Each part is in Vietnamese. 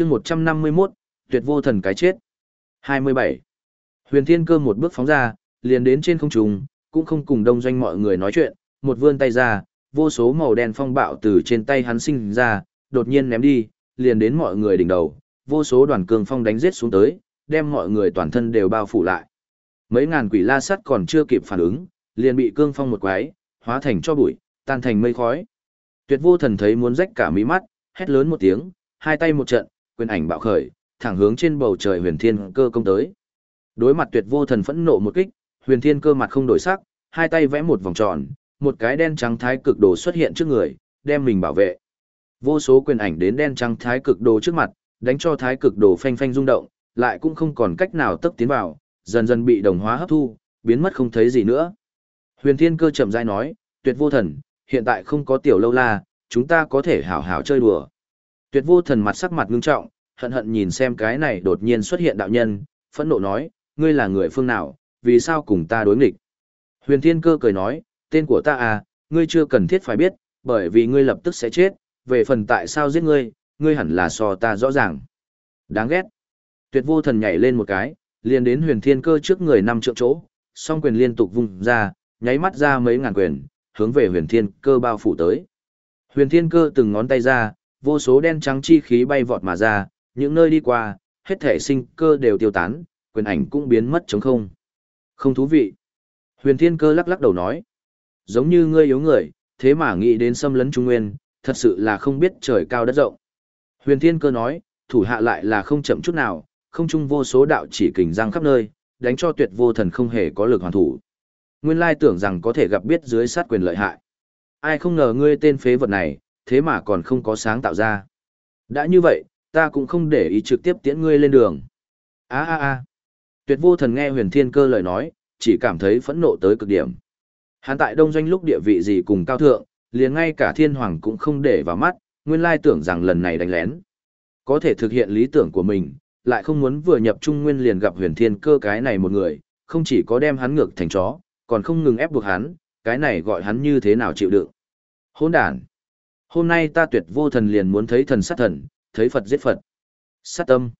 chương 151, tuyệt vô thần cái chết. 27. Huyền Thiên Cơ một bước phóng ra, liền đến trên không trung, cũng không cùng đông doanh mọi người nói chuyện, một vươn tay ra, vô số màu đen phong bạo từ trên tay hắn sinh ra, đột nhiên ném đi, liền đến mọi người đỉnh đầu, vô số đoàn cường phong đánh giết xuống tới, đem mọi người toàn thân đều bao phủ lại. Mấy ngàn quỷ la sắt còn chưa kịp phản ứng, liền bị cương phong một quái, hóa thành cho bụi, tan thành mây khói. Tuyệt vô thần thấy muốn rách cả mí mắt, hét lớn một tiếng, hai tay một trận, quyền ảnh bạo khởi, thẳng hướng trên bầu trời huyền thiên cơ công tới. Đối mặt tuyệt vô thần phẫn nộ một kích, huyền thiên cơ mặt không đổi sắc, hai tay vẽ một vòng tròn, một cái đen trắng thái cực đồ xuất hiện trước người, đem mình bảo vệ. Vô số quyền ảnh đến đen trắng thái cực đồ trước mặt, đánh cho thái cực đồ phanh phanh rung động, lại cũng không còn cách nào tấp tiến vào, dần dần bị đồng hóa hấp thu, biến mất không thấy gì nữa. Huyền Thiên Cơ chậm rãi nói, "Tuyệt Vô Thần, hiện tại không có tiểu lâu la, chúng ta có thể hảo hảo chơi đùa." Tuyệt Vô Thần mặt sắc mặt ngưng trọng, hận hận nhìn xem cái này đột nhiên xuất hiện đạo nhân, phẫn nộ nói, "Ngươi là người phương nào, vì sao cùng ta đối nghịch?" Huyền Thiên Cơ cười nói, "Tên của ta à, ngươi chưa cần thiết phải biết, bởi vì ngươi lập tức sẽ chết, về phần tại sao giết ngươi, ngươi hẳn là so ta rõ ràng." Đáng ghét. Tuyệt Vô Thần nhảy lên một cái, liền đến Huyền Thiên Cơ trước người năm trượng chỗ, song quyền liên tục vung ra, nháy mắt ra mấy ngàn quyền, hướng về huyền thiên cơ bao phủ tới. Huyền thiên cơ từng ngón tay ra, vô số đen trắng chi khí bay vọt mà ra, những nơi đi qua, hết thể sinh cơ đều tiêu tán, quyền ảnh cũng biến mất trống không. Không thú vị. Huyền thiên cơ lắc lắc đầu nói. Giống như ngươi yếu người, thế mà nghĩ đến xâm lấn Trung Nguyên, thật sự là không biết trời cao đất rộng. Huyền thiên cơ nói, thủ hạ lại là không chậm chút nào, không chung vô số đạo chỉ kình răng khắp nơi, đánh cho tuyệt vô thần không hề có lực hoàn thủ. Nguyên lai tưởng rằng có thể gặp biết dưới sát quyền lợi hại. Ai không ngờ ngươi tên phế vật này, thế mà còn không có sáng tạo ra. Đã như vậy, ta cũng không để ý trực tiếp tiễn ngươi lên đường. a a a Tuyệt vô thần nghe huyền thiên cơ lời nói, chỉ cảm thấy phẫn nộ tới cực điểm. Hắn tại đông doanh lúc địa vị gì cùng cao thượng, liền ngay cả thiên hoàng cũng không để vào mắt, nguyên lai tưởng rằng lần này đánh lén. Có thể thực hiện lý tưởng của mình, lại không muốn vừa nhập trung nguyên liền gặp huyền thiên cơ cái này một người, không chỉ có đem hắn ngược thành chó, còn không ngừng ép buộc hắn, cái này gọi hắn như thế nào chịu đựng. Hỗn đản. Hôm nay ta tuyệt vô thần liền muốn thấy thần sát thần, thấy Phật giết Phật. Sát tâm.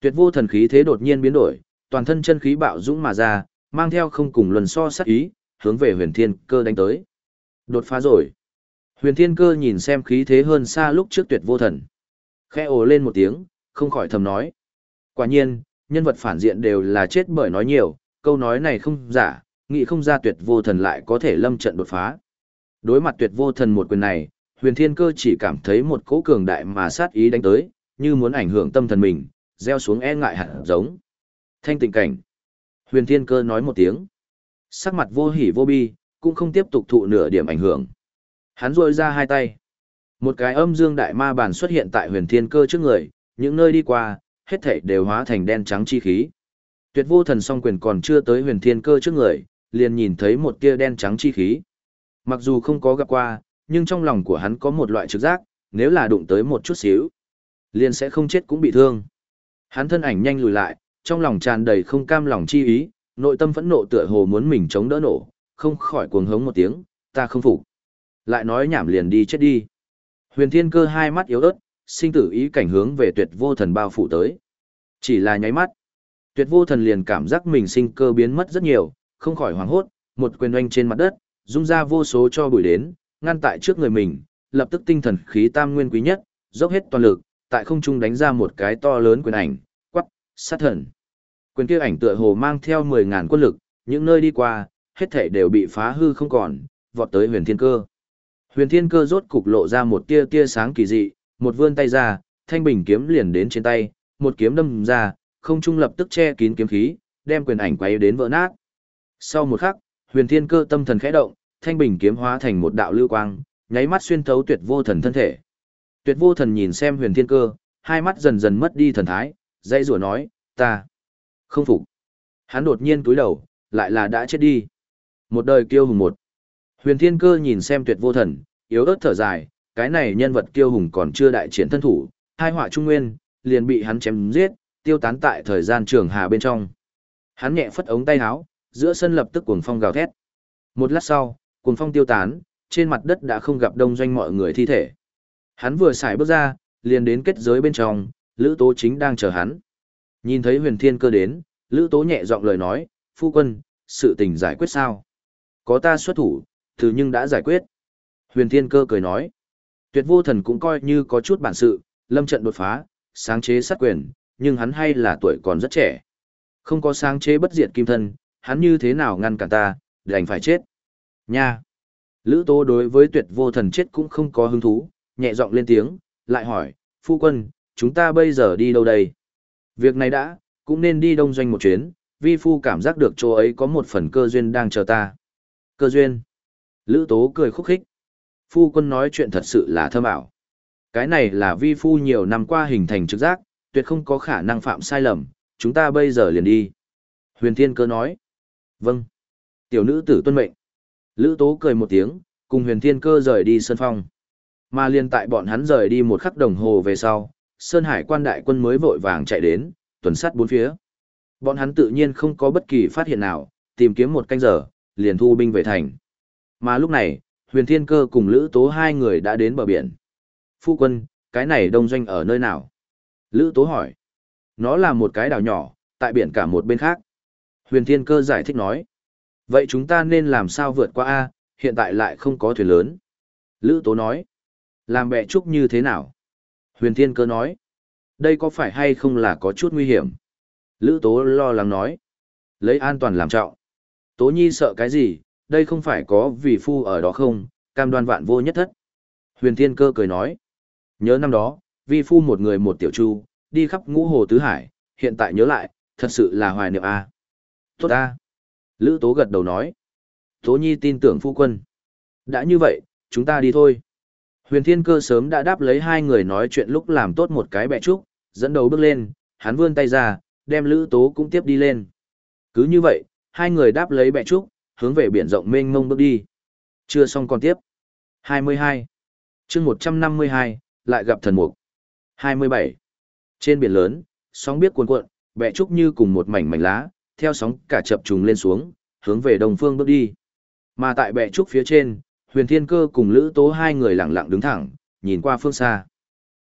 Tuyệt vô thần khí thế đột nhiên biến đổi, toàn thân chân khí bạo dũng mà ra, mang theo không cùng luân so sát ý, hướng về huyền thiên cơ đánh tới. Đột phá rồi. Huyền thiên cơ nhìn xem khí thế hơn xa lúc trước tuyệt vô thần. Khẽ ồ lên một tiếng, không khỏi thầm nói. Quả nhiên, nhân vật phản diện đều là chết bởi nói nhiều, câu nói này không giả, nghĩ không ra tuyệt vô thần lại có thể lâm trận đột phá. Đối mặt tuyệt vô thần một quyền này, huyền thiên cơ chỉ cảm thấy một cỗ cường đại mà sát ý đánh tới, như muốn ảnh hưởng tâm thần mình, gieo xuống e ngại hẳn giống. Thanh tình cảnh. Huyền thiên cơ nói một tiếng. Sắc mặt vô hỉ vô bi, cũng không tiếp tục thụ nửa điểm ảnh hưởng. Hắn rôi ra hai tay. Một cái âm dương đại ma bản xuất hiện tại huyền thiên cơ trước người, những nơi đi qua, hết thảy đều hóa thành đen trắng chi khí. Tuyệt vô thần song quyền còn chưa tới huyền thiên cơ trước người, liền nhìn thấy một tia đen trắng chi khí. Mặc dù không có gặp qua, nhưng trong lòng của hắn có một loại trực giác, nếu là đụng tới một chút xíu, liền sẽ không chết cũng bị thương. Hắn thân ảnh nhanh lùi lại, trong lòng tràn đầy không cam lòng chi ý, nội tâm phẫn nộ tựa hồ muốn mình chống đỡ nổ, không khỏi cuồng hống một tiếng, ta không phục. Lại nói nhảm liền đi chết đi. Huyền Thiên Cơ hai mắt yếu ớt, sinh tử ý cảnh hướng về Tuyệt Vô Thần bao phủ tới. Chỉ là nháy mắt, Tuyệt Vô Thần liền cảm giác mình sinh cơ biến mất rất nhiều, không khỏi hoảng hốt, một quyền oanh trên mặt đất, rung ra vô số cho bụi đến, ngăn tại trước người mình, lập tức tinh thần khí tam nguyên quý nhất, dốc hết toàn lực, tại không trung đánh ra một cái to lớn quyền ảnh, quắc, sát thần. Quyền kia ảnh tựa hồ mang theo 10.000 quân lực, những nơi đi qua, hết thể đều bị phá hư không còn, vọt tới huyền thiên cơ. Huyền thiên cơ rốt cục lộ ra một tia tia sáng kỳ dị, một vươn tay ra, thanh bình kiếm liền đến trên tay, một kiếm đâm ra, không trung lập tức che kín kiếm khí, đem quyền ảnh quay đến vỡ nát. Sau một khắc, huyền thiên cơ tâm thần khẽ động, thanh bình kiếm hóa thành một đạo lưu quang, nháy mắt xuyên thấu tuyệt vô thần thân thể. Tuyệt vô thần nhìn xem huyền thiên cơ, hai mắt dần dần mất đi thần thái, dây rủa nói, ta không phục. Hắn đột nhiên túi đầu, lại là đã chết đi. Một đời kiêu hùng một. Huyền thiên cơ nhìn xem tuyệt vô thần, yếu ớt thở dài, cái này nhân vật kiêu hùng còn chưa đại chiến thân thủ, hai họa trung nguyên, liền bị hắn chém giết, tiêu tán tại thời gian trường hà bên trong. Hắn nhẹ phất ống tay áo, giữa sân lập tức cuồng phong gào thét. Một lát sau, cuồng phong tiêu tán, trên mặt đất đã không gặp đông doanh mọi người thi thể. Hắn vừa xài bước ra, liền đến kết giới bên trong, Lữ Tố chính đang chờ hắn. Nhìn thấy huyền thiên cơ đến, Lữ Tố nhẹ giọng lời nói, phu quân, sự tình giải quyết sao? Có ta xuất thủ, thứ nhưng đã giải quyết. Huyền thiên cơ cười nói, tuyệt vô thần cũng coi như có chút bản sự, lâm trận đột phá, sáng chế sát quyền, nhưng hắn hay là tuổi còn rất trẻ. Không có sáng chế bất diệt kim thân, hắn như thế nào ngăn cản ta, đành phải chết. Nha! Lữ Tố đối với tuyệt vô thần chết cũng không có hứng thú, nhẹ giọng lên tiếng, lại hỏi, phu quân, chúng ta bây giờ đi đâu đây? Việc này đã, cũng nên đi đông doanh một chuyến, vi phu cảm giác được chỗ ấy có một phần cơ duyên đang chờ ta. Cơ duyên? Lữ Tố cười khúc khích. Phu quân nói chuyện thật sự là thơm ảo. Cái này là vi phu nhiều năm qua hình thành trực giác, tuyệt không có khả năng phạm sai lầm, chúng ta bây giờ liền đi. Huyền Thiên Cơ nói. Vâng. Tiểu nữ tử tuân mệnh. Lữ Tố cười một tiếng, cùng Huyền Thiên Cơ rời đi sân phong. Mà liên tại bọn hắn rời đi một khắc đồng hồ về sau, Sơn Hải quan đại quân mới vội vàng chạy đến, tuần sát bốn phía. Bọn hắn tự nhiên không có bất kỳ phát hiện nào, tìm kiếm một canh giờ, liền thu binh về thành. Mà lúc này, Huyền Thiên Cơ cùng Lữ Tố hai người đã đến bờ biển. Phu quân, cái này đông doanh ở nơi nào? Lữ Tố hỏi. Nó là một cái đảo nhỏ, tại biển cả một bên khác. Huyền Thiên Cơ giải thích nói. Vậy chúng ta nên làm sao vượt qua A, hiện tại lại không có thuyền lớn. Lữ Tố nói. Làm bẹ trúc như thế nào? Huyền Thiên Cơ nói. Đây có phải hay không là có chút nguy hiểm? Lữ Tố lo lắng nói. Lấy an toàn làm trọng. Tố Nhi sợ cái gì, đây không phải có vì phu ở đó không, cam đoan vạn vô nhất thất. Huyền Thiên Cơ cười nói. Nhớ năm đó, vi phu một người một tiểu chu, đi khắp ngũ hồ tứ hải, hiện tại nhớ lại, thật sự là hoài niệm a. Tốt a. Lữ Tố gật đầu nói. Tố Nhi tin tưởng phu quân. Đã như vậy, chúng ta đi thôi. Huyền Thiên Cơ sớm đã đáp lấy hai người nói chuyện lúc làm tốt một cái bẹ trúc, dẫn đầu bước lên, hắn vươn tay ra, đem Lữ Tố cũng tiếp đi lên. Cứ như vậy, hai người đáp lấy bẹ trúc, hướng về biển rộng mênh mông bước đi. Chưa xong còn tiếp. 22. chương 152, lại gặp thần mục. 27. Trên biển lớn, sóng biết cuồn cuộn, bẹ trúc như cùng một mảnh mảnh lá, theo sóng cả chập trùng lên xuống, hướng về đông phương bước đi. Mà tại bệ trúc phía trên, huyền thiên cơ cùng lữ tố hai người lặng lặng đứng thẳng, nhìn qua phương xa.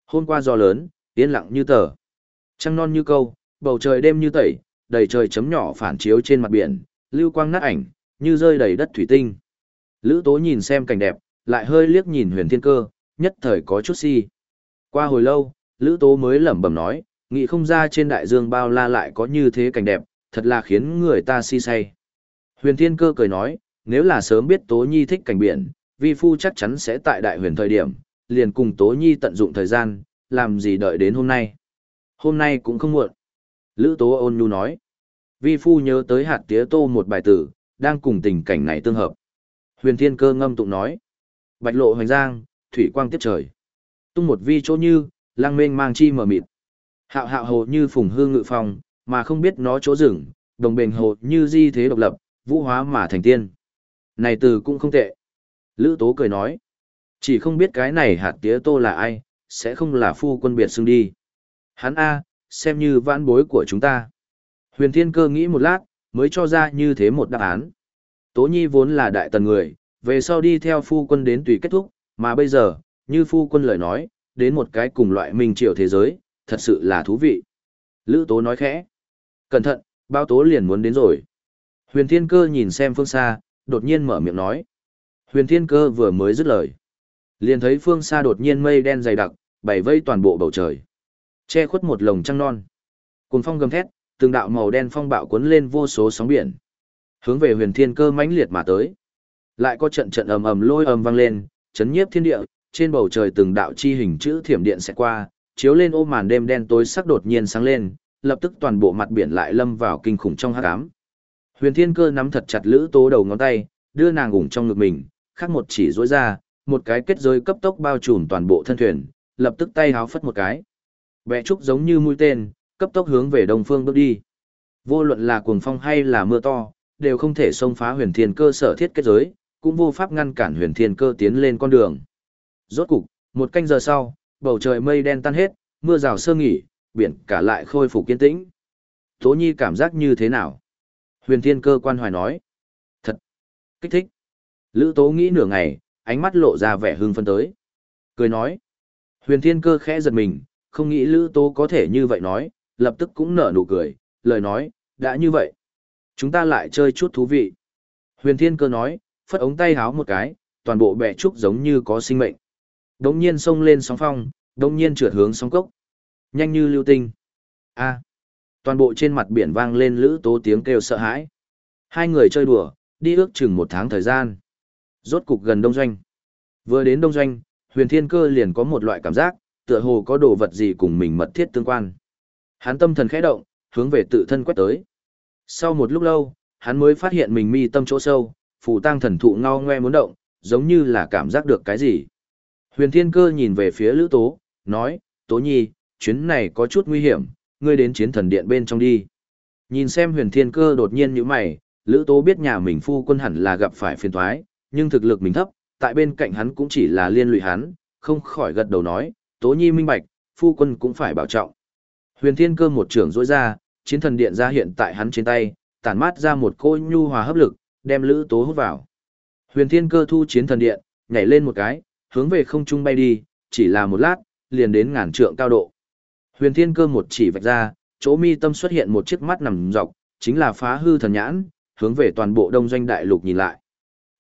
Hôm qua gió lớn, yên lặng như tờ. Trăng non như câu, bầu trời đêm như tẩy, đầy trời chấm nhỏ phản chiếu trên mặt biển, lưu quang nát ảnh, như rơi đầy đất thủy tinh. Lữ tố nhìn xem cảnh đẹp, lại hơi liếc nhìn huyền thiên cơ, nhất thời có chút si. Qua hồi lâu, Lữ Tố mới lẩm bẩm nói, nghĩ không ra trên đại dương bao la lại có như thế cảnh đẹp, thật là khiến người ta si say. Huyền Thiên Cơ cười nói, nếu là sớm biết Tố Nhi thích cảnh biển, vi phu chắc chắn sẽ tại đại huyền thời điểm, liền cùng Tố Nhi tận dụng thời gian, làm gì đợi đến hôm nay. Hôm nay cũng không muộn. Lữ Tố ôn nhu nói, vi phu nhớ tới hạt tía tô một bài tử, đang cùng tình cảnh này tương hợp. Huyền Thiên Cơ ngâm tụng nói, bạch lộ hoành giang, thủy quang tiếp trời. Tung một vi chỗ như, lang mênh mang chi mở mịt. Hạo hạo hồ như phùng hương ngự phong, mà không biết nó chỗ rừng, đồng bền hồ như di thế độc lập, vũ hóa mà thành tiên. Này từ cũng không tệ. Lữ Tố cười nói. Chỉ không biết cái này hạt tía tô là ai, sẽ không là phu quân biệt xưng đi. Hắn A, xem như vãn bối của chúng ta. Huyền Thiên Cơ nghĩ một lát, mới cho ra như thế một đáp án. Tố Nhi vốn là đại tần người, về sau đi theo phu quân đến tùy kết thúc, mà bây giờ, như phu quân lời nói, đến một cái cùng loại mình triều thế giới, thật sự là thú vị. Lữ Tố nói khẽ. Cẩn thận, bao tố liền muốn đến rồi. Huyền Thiên Cơ nhìn xem phương xa, đột nhiên mở miệng nói. Huyền Thiên Cơ vừa mới dứt lời. Liền thấy phương xa đột nhiên mây đen dày đặc, bày vây toàn bộ bầu trời. Che khuất một lồng trăng non. Cùng phong gầm thét, từng đạo màu đen phong bạo cuốn lên vô số sóng biển. Hướng về huyền thiên cơ mãnh liệt mà tới. Lại có trận trận ầm ầm lôi ầm vang lên, chấn nhiếp thiên địa, trên bầu trời từng đạo chi hình chữ thiểm điện sẽ qua, chiếu lên ô màn đêm đen tối sắc đột nhiên sáng lên, lập tức toàn bộ mặt biển lại lâm vào kinh khủng trong hắc ám. Huyền Thiên Cơ nắm thật chặt Lữ Tố đầu ngón tay, đưa nàng ủng trong ngực mình, khắc một chỉ rối ra, một cái kết giới cấp tốc bao trùm toàn bộ thân thuyền, lập tức tay háo phất một cái. Bẻ trúc giống như mũi tên, cấp tốc hướng về đông phương bước đi. Vô luận là cuồng phong hay là mưa to, đều không thể xông phá Huyền Thiên Cơ sở thiết kết giới, cũng vô pháp ngăn cản Huyền Thiên Cơ tiến lên con đường. Rốt cục, một canh giờ sau, bầu trời mây đen tan hết, mưa rào sơ nghỉ, biển cả lại khôi phục kiên tĩnh. Tố Nhi cảm giác như thế nào? Huyền Thiên Cơ quan hoài nói. Thật! Kích thích! Lữ Tố nghĩ nửa ngày, ánh mắt lộ ra vẻ hưng phân tới. Cười nói. Huyền Thiên Cơ khẽ giật mình, không nghĩ Lữ Tố có thể như vậy nói, lập tức cũng nở nụ cười, lời nói, đã như vậy. Chúng ta lại chơi chút thú vị. Huyền Thiên Cơ nói, phất ống tay háo một cái, toàn bộ bẹ trúc giống như có sinh mệnh. Đống nhiên sông lên sóng phong, đống nhiên trượt hướng sóng cốc. Nhanh như lưu tinh. A. Toàn bộ trên mặt biển vang lên lữ tố tiếng kêu sợ hãi. Hai người chơi đùa, đi ước chừng một tháng thời gian. Rốt cục gần đông doanh. Vừa đến đông doanh, huyền thiên cơ liền có một loại cảm giác, tựa hồ có đồ vật gì cùng mình mật thiết tương quan. Hắn tâm thần khẽ động, hướng về tự thân quét tới. Sau một lúc lâu, hắn mới phát hiện mình mi tâm chỗ sâu, phù tăng thần thụ ngao ngoe muốn động, giống như là cảm giác được cái gì. Huyền Thiên Cơ nhìn về phía Lữ Tố, nói, Tố Nhi, chuyến này có chút nguy hiểm, ngươi đến chiến thần điện bên trong đi. Nhìn xem Huyền Thiên Cơ đột nhiên như mày, Lữ Tố biết nhà mình phu quân hẳn là gặp phải phiền toái, nhưng thực lực mình thấp, tại bên cạnh hắn cũng chỉ là liên lụy hắn, không khỏi gật đầu nói, Tố Nhi minh bạch, phu quân cũng phải bảo trọng. Huyền Thiên Cơ một trưởng rỗi ra, chiến thần điện ra hiện tại hắn trên tay, tản mát ra một cô nhu hòa hấp lực, đem Lữ Tố hút vào. Huyền Thiên Cơ thu chiến thần điện, nhảy lên một cái, hướng về không trung bay đi, chỉ là một lát, liền đến ngàn trượng cao độ. Huyền Thiên Cơ một chỉ vạch ra, chỗ mi tâm xuất hiện một chiếc mắt nằm dọc, chính là phá hư thần nhãn, hướng về toàn bộ đông doanh đại lục nhìn lại.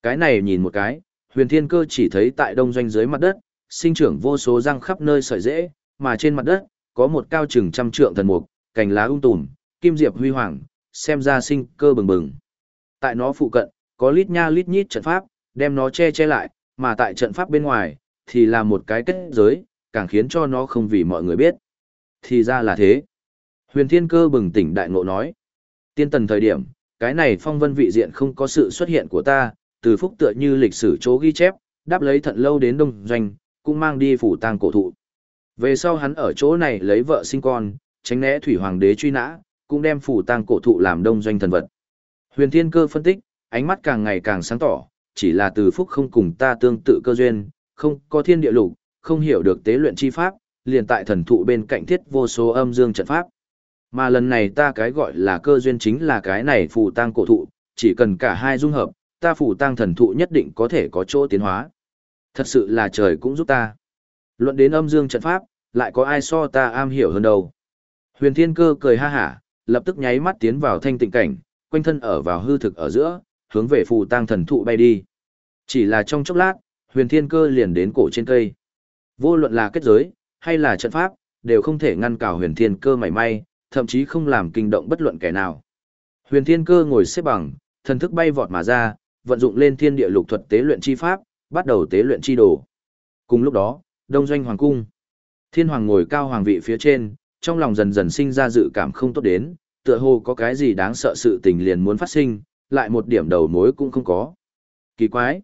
Cái này nhìn một cái, Huyền Thiên Cơ chỉ thấy tại đông doanh dưới mặt đất, sinh trưởng vô số răng khắp nơi sợi rễ, mà trên mặt đất, có một cao chừng trăm trượng thần mục, cành lá ung um tùm, kim diệp huy hoàng, xem ra sinh cơ bừng bừng. Tại nó phụ cận, có lít nha lít nhít trận pháp, đem nó che che lại, mà tại trận pháp bên ngoài, thì là một cái kết giới, càng khiến cho nó không vì mọi người biết. Thì ra là thế. Huyền Thiên Cơ bừng tỉnh đại ngộ nói. Tiên tần thời điểm, cái này phong vân vị diện không có sự xuất hiện của ta, từ phúc tựa như lịch sử chỗ ghi chép, đáp lấy thận lâu đến đông doanh, cũng mang đi phủ tang cổ thụ. Về sau hắn ở chỗ này lấy vợ sinh con, tránh né thủy hoàng đế truy nã, cũng đem phủ tang cổ thụ làm đông doanh thần vật. Huyền Thiên Cơ phân tích, ánh mắt càng ngày càng sáng tỏ, chỉ là từ phúc không cùng ta tương tự cơ duyên, không có thiên địa lục, không hiểu được tế luyện chi pháp, liền tại thần thụ bên cạnh thiết vô số âm dương trận pháp. Mà lần này ta cái gọi là cơ duyên chính là cái này phù tang cổ thụ, chỉ cần cả hai dung hợp, ta phù tang thần thụ nhất định có thể có chỗ tiến hóa. Thật sự là trời cũng giúp ta. Luận đến âm dương trận pháp, lại có ai so ta am hiểu hơn đâu. Huyền Thiên Cơ cười ha hả, lập tức nháy mắt tiến vào thanh tịnh cảnh, quanh thân ở vào hư thực ở giữa, hướng về phù tang thần thụ bay đi. Chỉ là trong chốc lát, huyền thiên cơ liền đến cổ trên cây. Vô luận là kết giới, hay là trận pháp, đều không thể ngăn cản huyền thiên cơ mảy may, thậm chí không làm kinh động bất luận kẻ nào. Huyền thiên cơ ngồi xếp bằng, thần thức bay vọt mà ra, vận dụng lên thiên địa lục thuật tế luyện chi pháp, bắt đầu tế luyện chi đồ. Cùng lúc đó, đông doanh hoàng cung. Thiên hoàng ngồi cao hoàng vị phía trên, trong lòng dần dần sinh ra dự cảm không tốt đến, tựa hồ có cái gì đáng sợ sự tình liền muốn phát sinh, lại một điểm đầu mối cũng không có. Kỳ quái!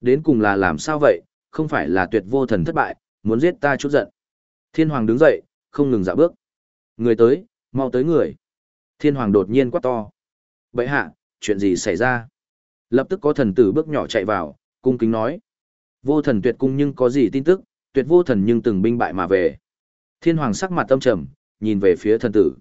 Đến cùng là làm sao vậy, không phải là tuyệt vô thần thất bại, muốn giết ta chút giận. Thiên hoàng đứng dậy, không ngừng dạ bước. Người tới, mau tới người. Thiên hoàng đột nhiên quát to. Bậy hạ, chuyện gì xảy ra? Lập tức có thần tử bước nhỏ chạy vào, cung kính nói. Vô thần tuyệt cung nhưng có gì tin tức, tuyệt vô thần nhưng từng binh bại mà về. Thiên hoàng sắc mặt tâm trầm, nhìn về phía thần tử.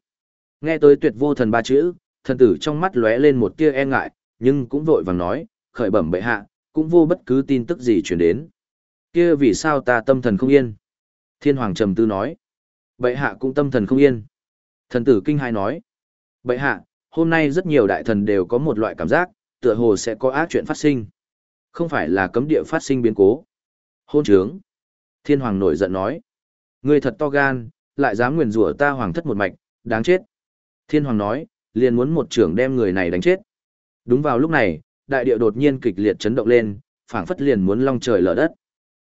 Nghe tới tuyệt vô thần ba chữ, thần tử trong mắt lóe lên một tia e ngại, nhưng cũng vội vàng nói, khởi bẩm bệ hạ, cũng vô bất cứ tin tức gì truyền đến. Kia vì sao ta tâm thần không yên? Thiên hoàng trầm tư nói, bệ hạ cũng tâm thần không yên. Thần tử kinh hai nói, bệ hạ, hôm nay rất nhiều đại thần đều có một loại cảm giác, tựa hồ sẽ có ác chuyện phát sinh. Không phải là cấm địa phát sinh biến cố. Hôn trướng. Thiên hoàng nổi giận nói, ngươi thật to gan, lại dám nguyền rủa ta hoàng thất một mạch, đáng chết. Thiên hoàng nói, liền muốn một trưởng đem người này đánh chết. Đúng vào lúc này, đại địa đột nhiên kịch liệt chấn động lên, phảng phất liền muốn long trời lở đất.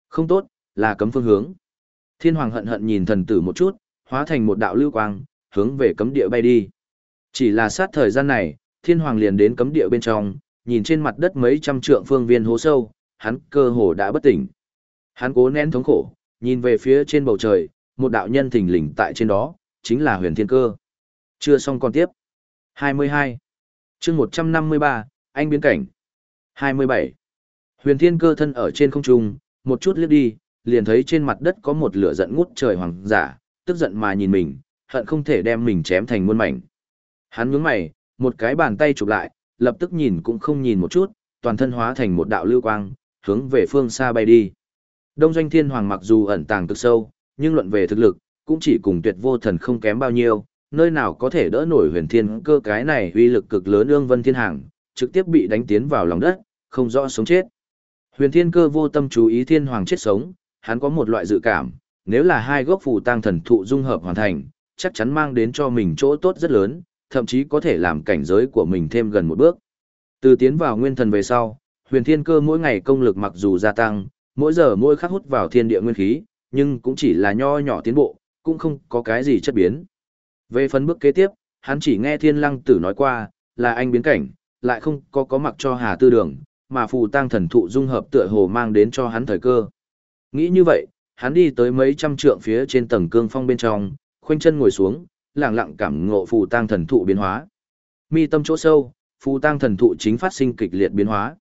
Không tốt, là cấm phương hướng. Thiên hoàng hận hận nhìn thần tử một chút, hóa thành một đạo lưu quang, hướng về cấm địa bay đi. Chỉ là sát thời gian này, thiên hoàng liền đến cấm địa bên trong, nhìn trên mặt đất mấy trăm trượng phương viên hố sâu, hắn cơ hồ đã bất tỉnh. Hắn cố nén thống khổ, nhìn về phía trên bầu trời, một đạo nhân thình lình tại trên đó, chính là huyền thiên cơ. Chưa xong còn tiếp. 22. chương 153, anh biến cảnh. 27. Huyền thiên cơ thân ở trên không trung, một chút liếc đi, liền thấy trên mặt đất có một lửa giận ngút trời hoàng giả, tức giận mà nhìn mình, hận không thể đem mình chém thành muôn mảnh. Hắn nhướng mày, một cái bàn tay chụp lại, lập tức nhìn cũng không nhìn một chút, toàn thân hóa thành một đạo lưu quang, hướng về phương xa bay đi. Đông doanh thiên hoàng mặc dù ẩn tàng cực sâu, nhưng luận về thực lực, cũng chỉ cùng tuyệt vô thần không kém bao nhiêu, nơi nào có thể đỡ nổi huyền thiên cơ cái này uy lực cực lớn ương vân thiên hàng, trực tiếp bị đánh tiến vào lòng đất, không rõ sống chết. Huyền thiên cơ vô tâm chú ý thiên hoàng chết sống, hắn có một loại dự cảm, nếu là hai gốc phù tăng thần thụ dung hợp hoàn thành, chắc chắn mang đến cho mình chỗ tốt rất lớn, thậm chí có thể làm cảnh giới của mình thêm gần một bước. Từ tiến vào nguyên thần về sau, huyền thiên cơ mỗi ngày công lực mặc dù gia tăng, mỗi giờ mỗi khắc hút vào thiên địa nguyên khí, nhưng cũng chỉ là nho nhỏ tiến bộ, cũng không có cái gì chất biến. Về phần bước kế tiếp, hắn chỉ nghe thiên lăng tử nói qua, là anh biến cảnh, lại không có có mặc cho hà tư đường, mà phù tăng thần thụ dung hợp tựa hồ mang đến cho hắn thời cơ. Nghĩ như vậy, hắn đi tới mấy trăm trượng phía trên tầng cương phong bên trong, khoanh chân ngồi xuống, lặng lặng cảm ngộ phù tăng thần thụ biến hóa. Mi tâm chỗ sâu, phù tăng thần thụ chính phát sinh kịch liệt biến hóa.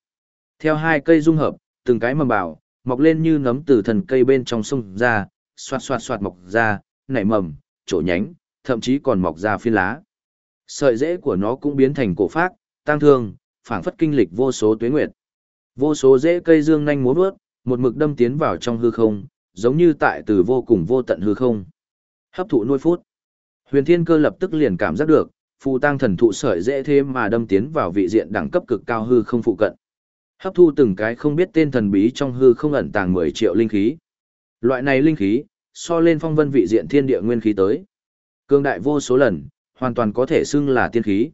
Theo hai cây dung hợp, từng cái mầm bảo, mọc lên như nấm từ thần cây bên trong sông ra, xoạt xoạt xoạt mọc ra, nảy mầm, chỗ nhánh, thậm chí còn mọc ra phiên lá. Sợi rễ của nó cũng biến thành cổ phác, tăng thương, phảng phất kinh lịch vô số tuế nguyệt. Vô số rễ cây dương nhanh múa vớt, một mực đâm tiến vào trong hư không, giống như tại từ vô cùng vô tận hư không. Hấp thụ nuôi phút. Huyền Thiên Cơ lập tức liền cảm giác được, phù tăng thần thụ sợi dễ thế mà đâm tiến vào vị diện đẳng cấp cực cao hư không phụ cận. Hấp thu từng cái không biết tên thần bí trong hư không ẩn tàng 10 triệu linh khí. Loại này linh khí, so lên phong vân vị diện thiên địa nguyên khí tới. Cương đại vô số lần, hoàn toàn có thể xưng là tiên khí.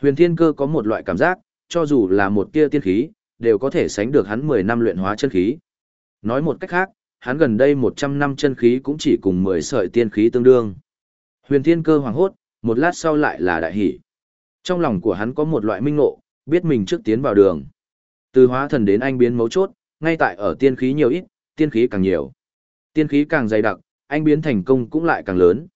Huyền Thiên Cơ có một loại cảm giác, cho dù là một tia tiên khí, đều có thể sánh được hắn 10 năm luyện hóa chân khí. Nói một cách khác, hắn gần đây 100 năm chân khí cũng chỉ cùng 10 sợi tiên khí tương đương. Huyền Thiên Cơ hoàng hốt, một lát sau lại là đại hỉ. Trong lòng của hắn có một loại minh ngộ, biết mình trước tiến vào đường. Từ hóa thần đến anh biến mấu chốt, ngay tại ở tiên khí nhiều ít, tiên khí càng nhiều. Tiên khí càng dày đặc, anh biến thành công cũng lại càng lớn.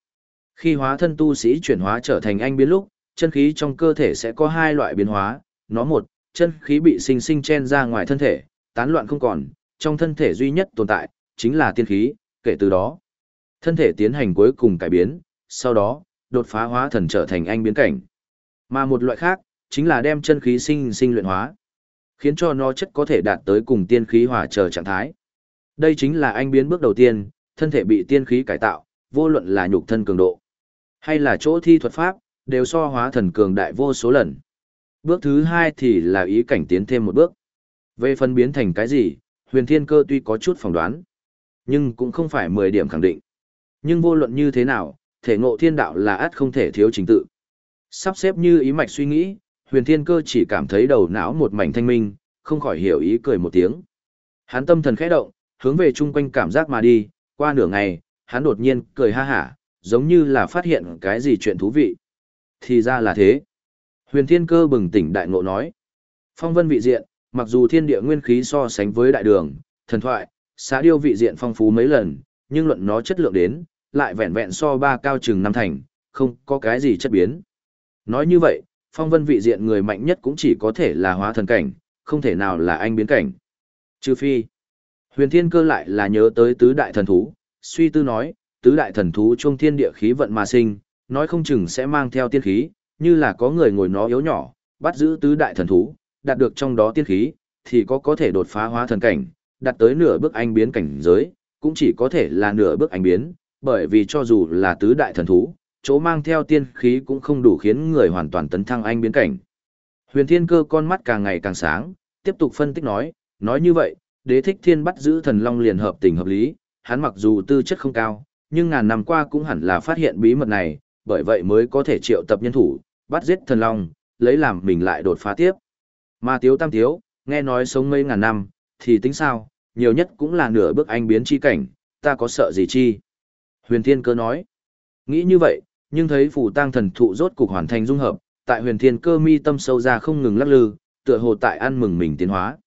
Khi hóa thân tu sĩ chuyển hóa trở thành anh biến lúc, chân khí trong cơ thể sẽ có hai loại biến hóa, nó một, chân khí bị sinh sinh chen ra ngoài thân thể, tán loạn không còn, trong thân thể duy nhất tồn tại, chính là tiên khí, kể từ đó, thân thể tiến hành cuối cùng cải biến, sau đó, đột phá hóa thần trở thành anh biến cảnh. Mà một loại khác, chính là đem chân khí sinh sinh luyện hóa, khiến cho nó chất có thể đạt tới cùng tiên khí hòa trở trạng thái. Đây chính là anh biến bước đầu tiên, thân thể bị tiên khí cải tạo, vô luận là nhục thân cường độ, hay là chỗ thi thuật pháp, đều so hóa thần cường đại vô số lần. Bước thứ hai thì là ý cảnh tiến thêm một bước. Về phân biến thành cái gì, huyền thiên cơ tuy có chút phỏng đoán, nhưng cũng không phải 10 điểm khẳng định. Nhưng vô luận như thế nào, thể ngộ thiên đạo là át không thể thiếu trình tự. Sắp xếp như ý mạch suy nghĩ, huyền thiên cơ chỉ cảm thấy đầu não một mảnh thanh minh, không khỏi hiểu ý cười một tiếng. Hắn tâm thần khẽ động, hướng về chung quanh cảm giác mà đi, qua nửa ngày, hắn đột nhiên cười ha hả, giống như là phát hiện cái gì chuyện thú vị. Thì ra là thế. Huyền thiên cơ bừng tỉnh đại ngộ nói. Phong vân vị diện, mặc dù thiên địa nguyên khí so sánh với đại đường, thần thoại, xã điêu vị diện phong phú mấy lần, nhưng luận nó chất lượng đến, lại vẹn vẹn so ba cao chừng năm thành, không có cái gì chất biến. Nói như vậy, phong vân vị diện người mạnh nhất cũng chỉ có thể là hóa thần cảnh, không thể nào là anh biến cảnh. Trừ phi, huyền thiên cơ lại là nhớ tới tứ đại thần thú, suy tư nói, tứ đại thần thú trong thiên địa khí vận mà sinh, nói không chừng sẽ mang theo tiên khí, như là có người ngồi nó yếu nhỏ, bắt giữ tứ đại thần thú, đạt được trong đó tiên khí, thì có có thể đột phá hóa thần cảnh, đạt tới nửa bước anh biến cảnh giới, cũng chỉ có thể là nửa bước anh biến, bởi vì cho dù là tứ đại thần thú, chỗ mang theo tiên khí cũng không đủ khiến người hoàn toàn tấn thăng anh biến cảnh. Huyền Thiên Cơ con mắt càng ngày càng sáng, tiếp tục phân tích nói, nói như vậy, đế thích thiên bắt giữ thần long liền hợp tình hợp lý, hắn mặc dù tư chất không cao, nhưng ngàn năm qua cũng hẳn là phát hiện bí mật này, bởi vậy mới có thể triệu tập nhân thủ, bắt giết thần long, lấy làm mình lại đột phá tiếp. Mà Tiếu Tam Tiếu, nghe nói sống mấy ngàn năm, thì tính sao, nhiều nhất cũng là nửa bước anh biến chi cảnh, ta có sợ gì chi. Huyền Thiên Cơ nói, nghĩ như vậy, nhưng thấy phù tăng thần thụ rốt cục hoàn thành dung hợp, tại huyền thiên cơ mi tâm sâu ra không ngừng lắc lư, tựa hồ tại ăn mừng mình tiến hóa.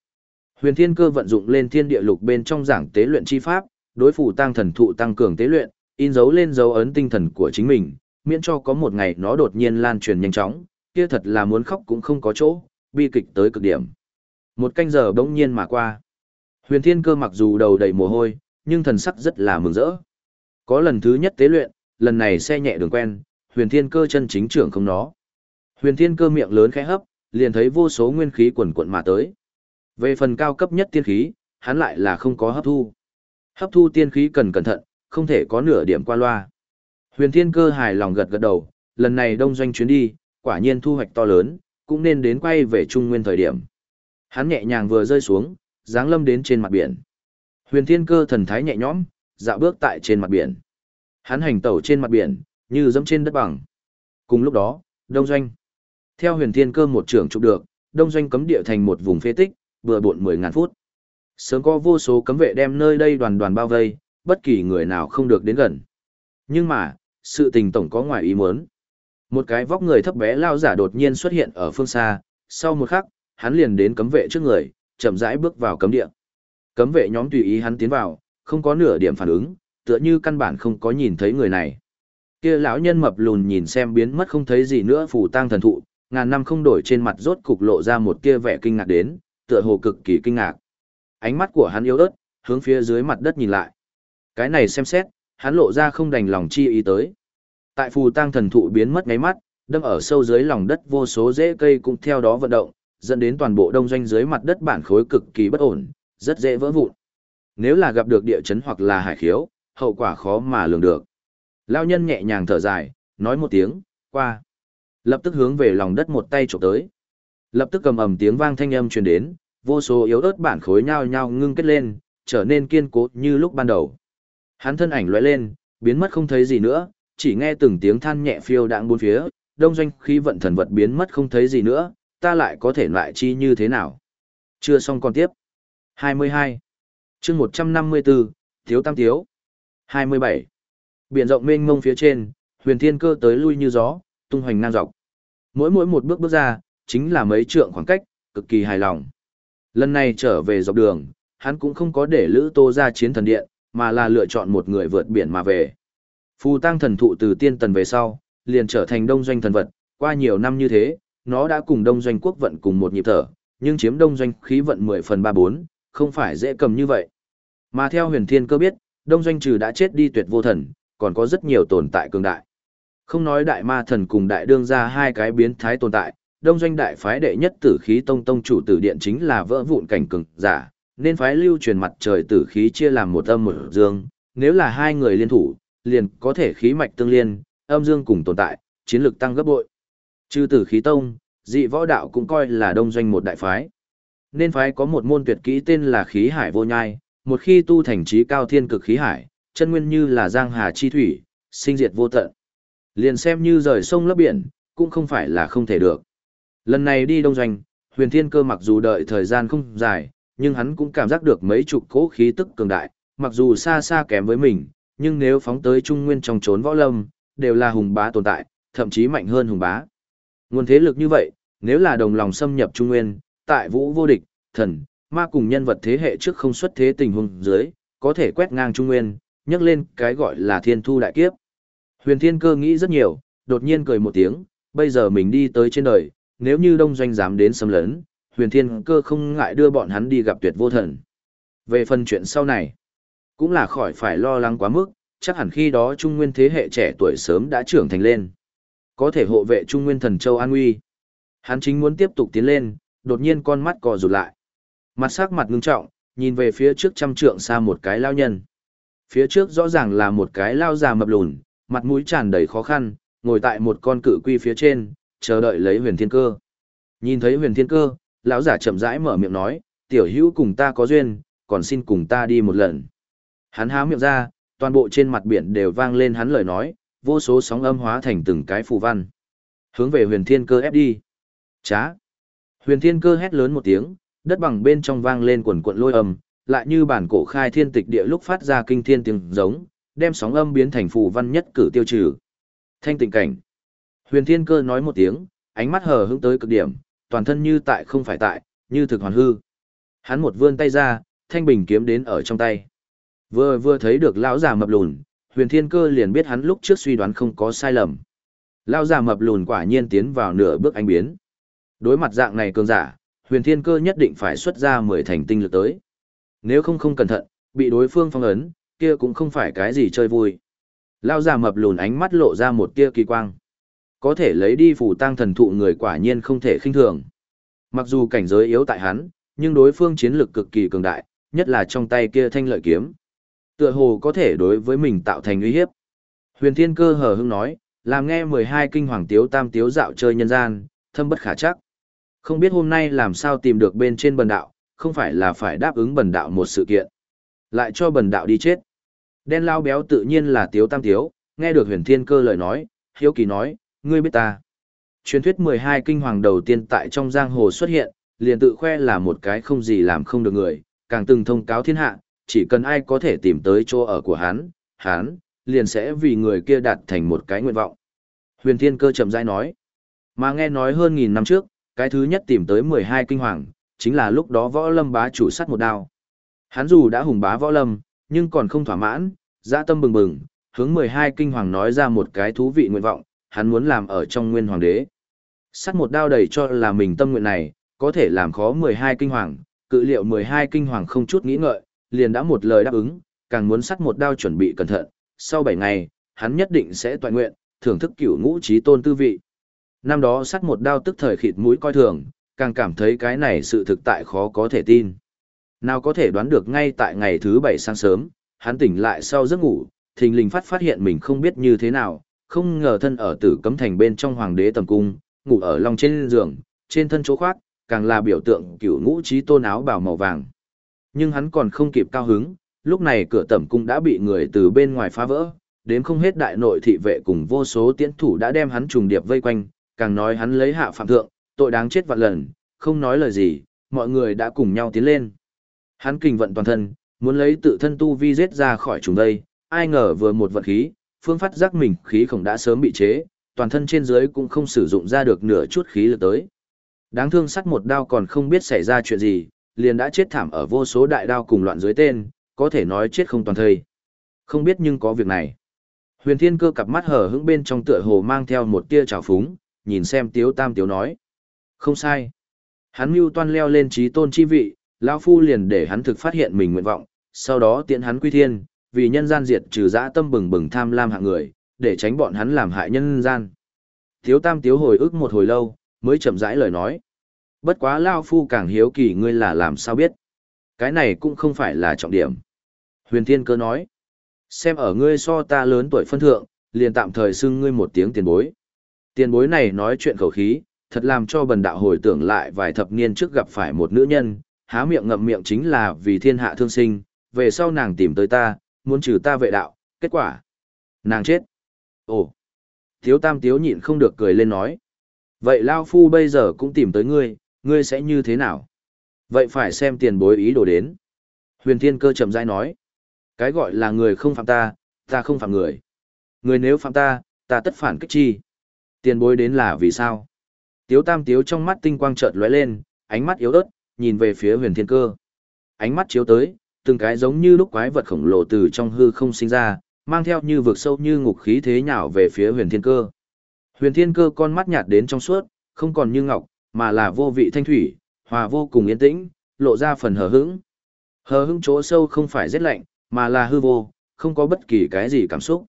Huyền thiên cơ vận dụng lên thiên địa lục bên trong giảng tế luyện chi pháp, đối phù tăng thần thụ tăng cường tế luyện, in dấu lên dấu ấn tinh thần của chính mình, miễn cho có một ngày nó đột nhiên lan truyền nhanh chóng, kia thật là muốn khóc cũng không có chỗ, bi kịch tới cực điểm. Một canh giờ bỗng nhiên mà qua. Huyền Thiên Cơ mặc dù đầu đầy mồ hôi, nhưng thần sắc rất là mừng rỡ. Có lần thứ nhất tế luyện, lần này xe nhẹ đường quen, Huyền Thiên Cơ chân chính trưởng không nó. Huyền Thiên Cơ miệng lớn khẽ hấp, liền thấy vô số nguyên khí quần quận mà tới. Về phần cao cấp nhất tiên khí, hắn lại là không có hấp thu. Hấp thu tiên khí cần cẩn thận, không thể có nửa điểm qua loa. Huyền Thiên Cơ hài lòng gật gật đầu, lần này đông doanh chuyến đi, quả nhiên thu hoạch to lớn, cũng nên đến quay về Trung Nguyên thời điểm. Hắn nhẹ nhàng vừa rơi xuống, dáng lâm đến trên mặt biển. Huyền Thiên Cơ thần thái nhẹ nhõm, dạo bước tại trên mặt biển. Hắn hành tẩu trên mặt biển, như dẫm trên đất bằng. Cùng lúc đó, Đông Doanh. Theo Huyền Thiên Cơ một trưởng chụp được, Đông Doanh cấm địa thành một vùng phế tích, vừa bộn 10 ngàn phút. Sớm có vô số cấm vệ đem nơi đây đoàn đoàn bao vây, bất kỳ người nào không được đến gần. Nhưng mà, sự tình tổng có ngoài ý muốn. Một cái vóc người thấp bé lao giả đột nhiên xuất hiện ở phương xa, sau một khắc, hắn liền đến cấm vệ trước người, chậm rãi bước vào cấm địa. Cấm vệ nhóm tùy ý hắn tiến vào, không có nửa điểm phản ứng, tựa như căn bản không có nhìn thấy người này. Kia lão nhân mập lùn nhìn xem biến mất không thấy gì nữa phù tang thần thụ, ngàn năm không đổi trên mặt rốt cục lộ ra một kia vẻ kinh ngạc đến, tựa hồ cực kỳ kinh ngạc. Ánh mắt của hắn yếu ớt, hướng phía dưới mặt đất nhìn lại. Cái này xem xét, hắn lộ ra không đành lòng chi ý tới. Tại phù tang thần thụ biến mất ngay mắt, đâm ở sâu dưới lòng đất vô số rễ cây cũng theo đó vận động, dẫn đến toàn bộ đông doanh dưới mặt đất bản khối cực kỳ bất ổn, rất dễ vỡ vụn. Nếu là gặp được địa chấn hoặc là hải khiếu, hậu quả khó mà lường được. Lao nhân nhẹ nhàng thở dài, nói một tiếng, qua. Lập tức hướng về lòng đất một tay chụp tới. Lập tức cầm ầm tiếng vang thanh âm truyền đến, vô số yếu ớt bản khối nhao nhao ngưng kết lên, trở nên kiên cố như lúc ban đầu. Hắn thân ảnh lóe lên, biến mất không thấy gì nữa, chỉ nghe từng tiếng than nhẹ phiêu đãng bốn phía, đông doanh khí vận thần vật biến mất không thấy gì nữa, ta lại có thể loại chi như thế nào? Chưa xong còn tiếp. 22. chương 154, Thiếu Tam Thiếu. 27. Biển rộng mênh mông phía trên, huyền thiên cơ tới lui như gió, tung hoành ngang dọc. Mỗi mỗi một bước bước ra, chính là mấy trượng khoảng cách, cực kỳ hài lòng. Lần này trở về dọc đường, hắn cũng không có để Lữ Tô ra chiến thần điện, mà là lựa chọn một người vượt biển mà về. Phù tăng thần thụ từ tiên tần về sau, liền trở thành đông doanh thần vật, qua nhiều năm như thế, nó đã cùng đông doanh quốc vận cùng một nhịp thở, nhưng chiếm đông doanh khí vận 10 phần 34, không phải dễ cầm như vậy. Mà theo huyền thiên cơ biết, đông doanh trừ đã chết đi tuyệt vô thần, còn có rất nhiều tồn tại cường đại. Không nói đại ma thần cùng đại đương ra hai cái biến thái tồn tại, đông doanh đại phái đệ nhất tử khí tông tông chủ tử điện chính là vỡ vụn cảnh cường giả, nên phái lưu truyền mặt trời tử khí chia làm một âm một dương, nếu là hai người liên thủ, liền có thể khí mạch tương liên, âm dương cùng tồn tại, chiến lực tăng gấp bội. Trừ tử khí tông, dị võ đạo cũng coi là đông doanh một đại phái. Nên phái có một môn tuyệt kỹ tên là khí hải vô nhai, một khi tu thành trí cao thiên cực khí hải, chân nguyên như là giang hà chi thủy, sinh diệt vô tận. Liền xem như rời sông lấp biển, cũng không phải là không thể được. Lần này đi đông doanh, huyền thiên cơ mặc dù đợi thời gian không dài, nhưng hắn cũng cảm giác được mấy chục cỗ khí tức cường đại, mặc dù xa xa kém với mình, nhưng nếu phóng tới trung nguyên trong trốn võ lâm, đều là hùng bá tồn tại, thậm chí mạnh hơn hùng bá. Nguồn thế lực như vậy, nếu là đồng lòng xâm nhập trung nguyên, tại vũ vô địch, thần, ma cùng nhân vật thế hệ trước không xuất thế tình huống dưới, có thể quét ngang trung nguyên, nhắc lên cái gọi là thiên thu đại kiếp. Huyền thiên cơ nghĩ rất nhiều, đột nhiên cười một tiếng, bây giờ mình đi tới trên đời, nếu như đông doanh dám đến xâm lấn, huyền thiên cơ không ngại đưa bọn hắn đi gặp tuyệt vô thần. Về phần chuyện sau này, cũng là khỏi phải lo lắng quá mức, chắc hẳn khi đó trung nguyên thế hệ trẻ tuổi sớm đã trưởng thành lên. Có thể hộ vệ trung nguyên thần châu an nguy. Hắn chính muốn tiếp tục tiến lên, đột nhiên con mắt cò rụt lại. Mặt sắc mặt ngưng trọng, nhìn về phía trước trăm trượng xa một cái lao nhân. Phía trước rõ ràng là một cái lao già mập lùn, mặt mũi tràn đầy khó khăn, ngồi tại một con cự quy phía trên, chờ đợi lấy huyền thiên cơ. Nhìn thấy huyền thiên cơ, lão giả chậm rãi mở miệng nói, tiểu hữu cùng ta có duyên, còn xin cùng ta đi một lần. Hắn há miệng ra, toàn bộ trên mặt biển đều vang lên hắn lời nói, vô số sóng âm hóa thành từng cái phù văn. Hướng về huyền thiên cơ ép đi. Chá. Huyền thiên cơ hét lớn một tiếng, đất bằng bên trong vang lên quần cuộn lôi âm, lại như bản cổ khai thiên tịch địa lúc phát ra kinh thiên tiếng giống, đem sóng âm biến thành phù văn nhất cử tiêu trừ. Thanh tịnh cảnh. Huyền thiên cơ nói một tiếng, ánh mắt hờ hững tới cực điểm, toàn thân như tại không phải tại, như thực hoàn hư. Hắn một vươn tay ra, thanh bình kiếm đến ở trong tay. Vừa vừa thấy được lão già mập lùn, huyền thiên cơ liền biết hắn lúc trước suy đoán không có sai lầm. Lão già mập lùn quả nhiên tiến vào nửa bước anh biến. Đối mặt dạng này cường giả, huyền thiên cơ nhất định phải xuất ra mười thành tinh lực tới. Nếu không không cẩn thận, bị đối phương phong ấn, kia cũng không phải cái gì chơi vui. Lão già mập lùn ánh mắt lộ ra một tia kỳ quang. Có thể lấy đi phủ tăng thần thụ người quả nhiên không thể khinh thường. Mặc dù cảnh giới yếu tại hắn, nhưng đối phương chiến lực cực kỳ cường đại, nhất là trong tay kia thanh lợi kiếm. Tựa hồ có thể đối với mình tạo thành uy hiếp. Huyền Thiên Cơ hờ hững nói, làm nghe 12 kinh hoàng tiếu tam tiếu dạo chơi nhân gian, thâm bất khả chắc. Không biết hôm nay làm sao tìm được bên trên bần đạo, không phải là phải đáp ứng bần đạo một sự kiện. Lại cho bần đạo đi chết. Đen lao béo tự nhiên là tiếu tam tiếu, nghe được huyền thiên cơ lời nói, hiếu kỳ nói, ngươi biết ta. Truyền thuyết 12 kinh hoàng đầu tiên tại trong giang hồ xuất hiện, liền tự khoe là một cái không gì làm không được người, càng từng thông cáo thiên hạ, chỉ cần ai có thể tìm tới chỗ ở của hắn, hắn, liền sẽ vì người kia đạt thành một cái nguyện vọng. Huyền Thiên Cơ chậm rãi nói, mà nghe nói hơn nghìn năm trước, cái thứ nhất tìm tới 12 kinh hoàng, chính là lúc đó võ lâm bá chủ sắt một đao. Hắn dù đã hùng bá võ lâm, nhưng còn không thỏa mãn, dạ tâm bừng bừng, hướng 12 kinh hoàng nói ra một cái thú vị nguyện vọng, hắn muốn làm ở trong nguyên hoàng đế. Sắt một đao đầy cho là mình tâm nguyện này, có thể làm khó 12 kinh hoàng, cự liệu 12 kinh hoàng không chút nghĩ ngợi, liền đã một lời đáp ứng, càng muốn sắt một đao chuẩn bị cẩn thận, sau 7 ngày, hắn nhất định sẽ toàn nguyện, thưởng thức cửu ngũ trí tôn tư vị. Năm đó sắt một đao tức thời khịt mũi coi thường, càng cảm thấy cái này sự thực tại khó có thể tin. Nào có thể đoán được ngay tại ngày thứ 7 sáng sớm, hắn tỉnh lại sau giấc ngủ, thình lình phát phát hiện mình không biết như thế nào, không ngờ thân ở tử cấm thành bên trong hoàng đế tầm cung, ngủ ở lòng trên giường, trên thân chỗ khoác, càng là biểu tượng cửu ngũ trí tôn áo bào màu vàng. Nhưng hắn còn không kịp cao hứng, lúc này cửa tẩm cung đã bị người từ bên ngoài phá vỡ, đến không hết đại nội thị vệ cùng vô số tiễn thủ đã đem hắn trùng điệp vây quanh, càng nói hắn lấy hạ phạm thượng, tội đáng chết vạn lần, không nói lời gì, mọi người đã cùng nhau tiến lên. Hắn kình vận toàn thân, muốn lấy tự thân tu vi giết ra khỏi chúng đây, ai ngờ vừa một vận khí, phương phát giác mình khí khổng đã sớm bị chế, toàn thân trên dưới cũng không sử dụng ra được nửa chút khí lực tới. Đáng thương sắt một đao còn không biết xảy ra chuyện gì, liền đã chết thảm ở vô số đại đao cùng loạn dưới tên, có thể nói chết không toàn thây. Không biết nhưng có việc này. Huyền Thiên Cơ cặp mắt hở hững bên trong tựa hồ mang theo một tia trào phúng, nhìn xem Tiếu Tam Tiếu nói. Không sai. Hắn mưu toan leo lên trí tôn chi vị, lão Phu liền để hắn thực phát hiện mình nguyện vọng, sau đó tiện hắn quy thiên, vì nhân gian diệt trừ dã tâm bừng bừng tham lam hạng người, để tránh bọn hắn làm hại nhân gian. Tiếu Tam Tiếu hồi ức một hồi lâu, mới chậm rãi lời nói. Bất quá Lao Phu càng hiếu kỳ ngươi là làm sao biết. Cái này cũng không phải là trọng điểm. Huyền Thiên Cơ nói. Xem ở ngươi so ta lớn tuổi phân thượng, liền tạm thời xưng ngươi một tiếng tiền bối. Tiền bối này nói chuyện khẩu khí, thật làm cho bần đạo hồi tưởng lại vài thập niên trước gặp phải một nữ nhân, há miệng ngậm miệng chính là vì thiên hạ thương sinh, về sau nàng tìm tới ta, muốn trừ ta vệ đạo, kết quả. Nàng chết. Ồ. Thiếu tam tiếu nhịn không được cười lên nói. Vậy Lao Phu bây giờ cũng tìm tới ngươi, ngươi sẽ như thế nào? Vậy phải xem tiền bối ý đồ đến. Huyền Thiên Cơ chậm rãi nói. Cái gọi là người không phạm ta, ta không phạm người. Người nếu phạm ta, ta tất phản kích chi. Tiền bối đến là vì sao? Tiếu tam tiếu trong mắt tinh quang chợt lóe lên, ánh mắt yếu ớt, nhìn về phía huyền thiên cơ. Ánh mắt chiếu tới, từng cái giống như lúc quái vật khổng lồ từ trong hư không sinh ra, mang theo như vực sâu như ngục khí thế nhào về phía huyền thiên cơ. Huyền thiên cơ con mắt nhạt đến trong suốt, không còn như ngọc, mà là vô vị thanh thủy, hòa vô cùng yên tĩnh, lộ ra phần hờ hững. Hờ hững chỗ sâu không phải rét lạnh, mà là hư vô, không có bất kỳ cái gì cảm xúc.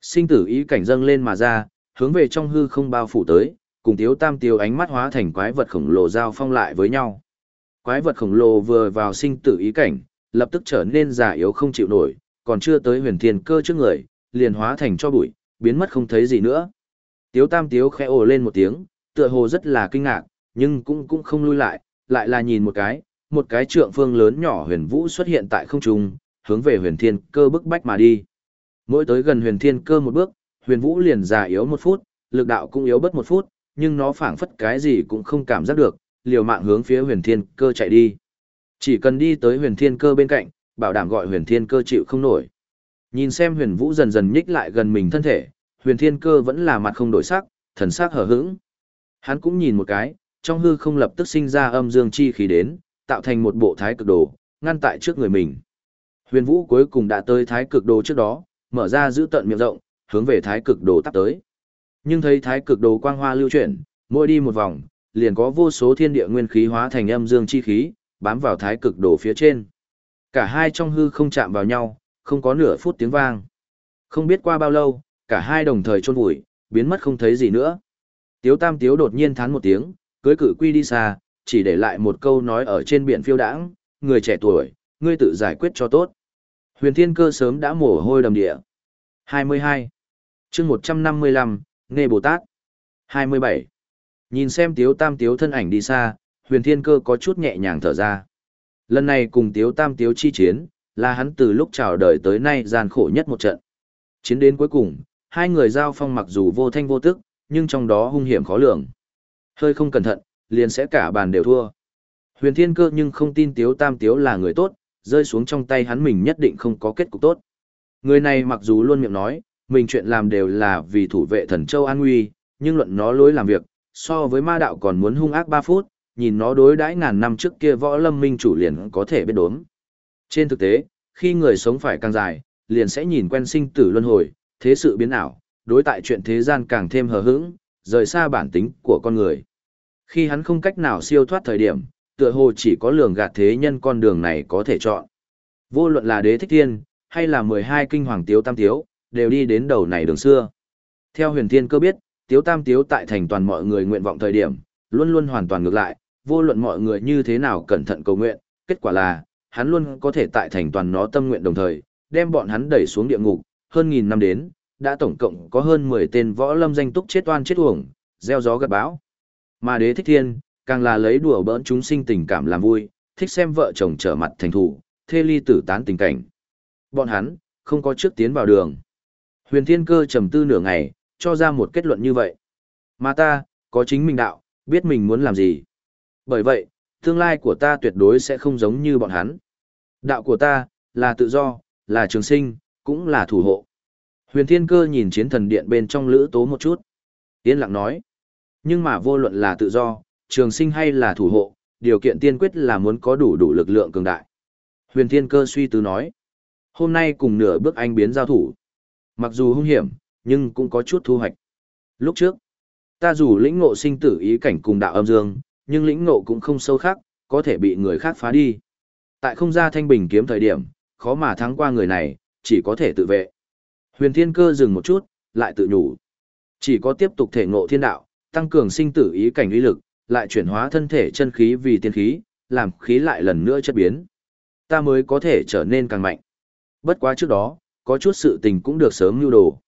Sinh tử ý cảnh dâng lên mà ra, hướng về trong hư không bao phủ tới, cùng tiếu tam tiêu ánh mắt hóa thành quái vật khổng lồ giao phong lại với nhau. Quái vật khổng lồ vừa vào sinh tử ý cảnh, lập tức trở nên già yếu không chịu nổi, còn chưa tới huyền thiên cơ trước người, liền hóa thành cho bụi, biến mất không thấy gì nữa. Tiếu tam tiếu khẽ ồ lên một tiếng, tựa hồ rất là kinh ngạc, nhưng cũng cũng không lui lại, lại là nhìn một cái, một cái trượng phương lớn nhỏ huyền vũ xuất hiện tại không trung, hướng về huyền thiên cơ bức bách mà đi. Mỗi tới gần huyền thiên cơ một bước, huyền vũ liền già yếu một phút, lực đạo cũng yếu bất một phút, nhưng nó phảng phất cái gì cũng không cảm giác được, liều mạng hướng phía huyền thiên cơ chạy đi. Chỉ cần đi tới huyền thiên cơ bên cạnh, bảo đảm gọi huyền thiên cơ chịu không nổi. Nhìn xem huyền vũ dần dần nhích lại gần mình thân thể, huyền thiên cơ vẫn là mặt không đổi sắc, thần sắc hở hững. Hắn cũng nhìn một cái, trong hư không lập tức sinh ra âm dương chi khí đến, tạo thành một bộ thái cực đồ, ngăn tại trước người mình. Huyền vũ cuối cùng đã tới thái cực đồ trước đó, mở ra giữ tận miệng rộng, hướng về thái cực đồ tắt tới. Nhưng thấy thái cực đồ quang hoa lưu chuyển, mỗi đi một vòng, liền có vô số thiên địa nguyên khí hóa thành âm dương chi khí, bám vào thái cực đồ phía trên. Cả hai trong hư không chạm vào nhau, không có nửa phút tiếng vang. Không biết qua bao lâu, cả hai đồng thời chôn vùi, biến mất không thấy gì nữa. Tiếu Tam Tiếu đột nhiên thán một tiếng, cưới cử quy đi xa, chỉ để lại một câu nói ở trên biển phiêu đãng, người trẻ tuổi, ngươi tự giải quyết cho tốt. Huyền Thiên Cơ sớm đã mồ hôi đầm địa. 22. chương 155, Nghê Bồ Tát. 27. Nhìn xem Tiếu Tam Tiếu thân ảnh đi xa, huyền thiên cơ có chút nhẹ nhàng thở ra. Lần này cùng Tiếu Tam Tiếu chi chiến, là hắn từ lúc chào đời tới nay gian khổ nhất một trận. Chiến đến cuối cùng, hai người giao phong mặc dù vô thanh vô tức, nhưng trong đó hung hiểm khó lường. Hơi không cẩn thận, liền sẽ cả bàn đều thua. Huyền Thiên Cơ nhưng không tin Tiếu Tam Tiếu là người tốt, rơi xuống trong tay hắn mình nhất định không có kết cục tốt. Người này mặc dù luôn miệng nói, mình chuyện làm đều là vì thủ vệ thần châu an nguy, nhưng luận nó lối làm việc, so với ma đạo còn muốn hung ác 3 phút, nhìn nó đối đãi ngàn năm trước kia võ lâm minh chủ liền có thể biết đốm. Trên thực tế, khi người sống phải càng dài, liền sẽ nhìn quen sinh tử luân hồi, thế sự biến ảo, đối tại chuyện thế gian càng thêm hờ hững, rời xa bản tính của con người. Khi hắn không cách nào siêu thoát thời điểm, tựa hồ chỉ có lường gạt thế nhân con đường này có thể chọn. Vô luận là đế thích thiên, hay là 12 kinh hoàng tiếu tam tiếu, đều đi đến đầu này đường xưa. Theo huyền thiên cơ biết, tiếu tam tiếu tại thành toàn mọi người nguyện vọng thời điểm, luôn luôn hoàn toàn ngược lại, vô luận mọi người như thế nào cẩn thận cầu nguyện, kết quả là, hắn luôn có thể tại thành toàn nó tâm nguyện đồng thời, đem bọn hắn đẩy xuống địa ngục, hơn nghìn năm đến, đã tổng cộng có hơn 10 tên võ lâm danh túc chết oan chết uổng, gieo gió gặt bão. Mà đế thích thiên, càng là lấy đùa bỡn chúng sinh tình cảm làm vui, thích xem vợ chồng trở mặt thành thủ, thê ly tử tán tình cảnh. Bọn hắn, không có trước tiến vào đường. Huyền thiên cơ trầm tư nửa ngày, cho ra một kết luận như vậy. Mà ta, có chính mình đạo, biết mình muốn làm gì. Bởi vậy, tương lai của ta tuyệt đối sẽ không giống như bọn hắn. Đạo của ta, là tự do, là trường sinh, cũng là thủ hộ. Huyền Thiên Cơ nhìn chiến thần điện bên trong lữ tố một chút. Yên lặng nói. Nhưng mà vô luận là tự do, trường sinh hay là thủ hộ, điều kiện tiên quyết là muốn có đủ đủ lực lượng cường đại. Huyền Thiên Cơ suy tư nói. Hôm nay cùng nửa bước anh biến giao thủ. Mặc dù hung hiểm, nhưng cũng có chút thu hoạch. Lúc trước, ta dù lĩnh ngộ sinh tử ý cảnh cùng đạo âm dương, nhưng lĩnh ngộ cũng không sâu khác, có thể bị người khác phá đi. Tại không ra thanh bình kiếm thời điểm, khó mà thắng qua người này, chỉ có thể tự vệ. Huyền Thiên Cơ dừng một chút, lại tự nhủ. Chỉ có tiếp tục thể ngộ thiên đạo, tăng cường sinh tử ý cảnh uy lực, lại chuyển hóa thân thể chân khí vì tiên khí, làm khí lại lần nữa chất biến. Ta mới có thể trở nên càng mạnh. Bất quá trước đó, có chút sự tình cũng được sớm nhu đồ.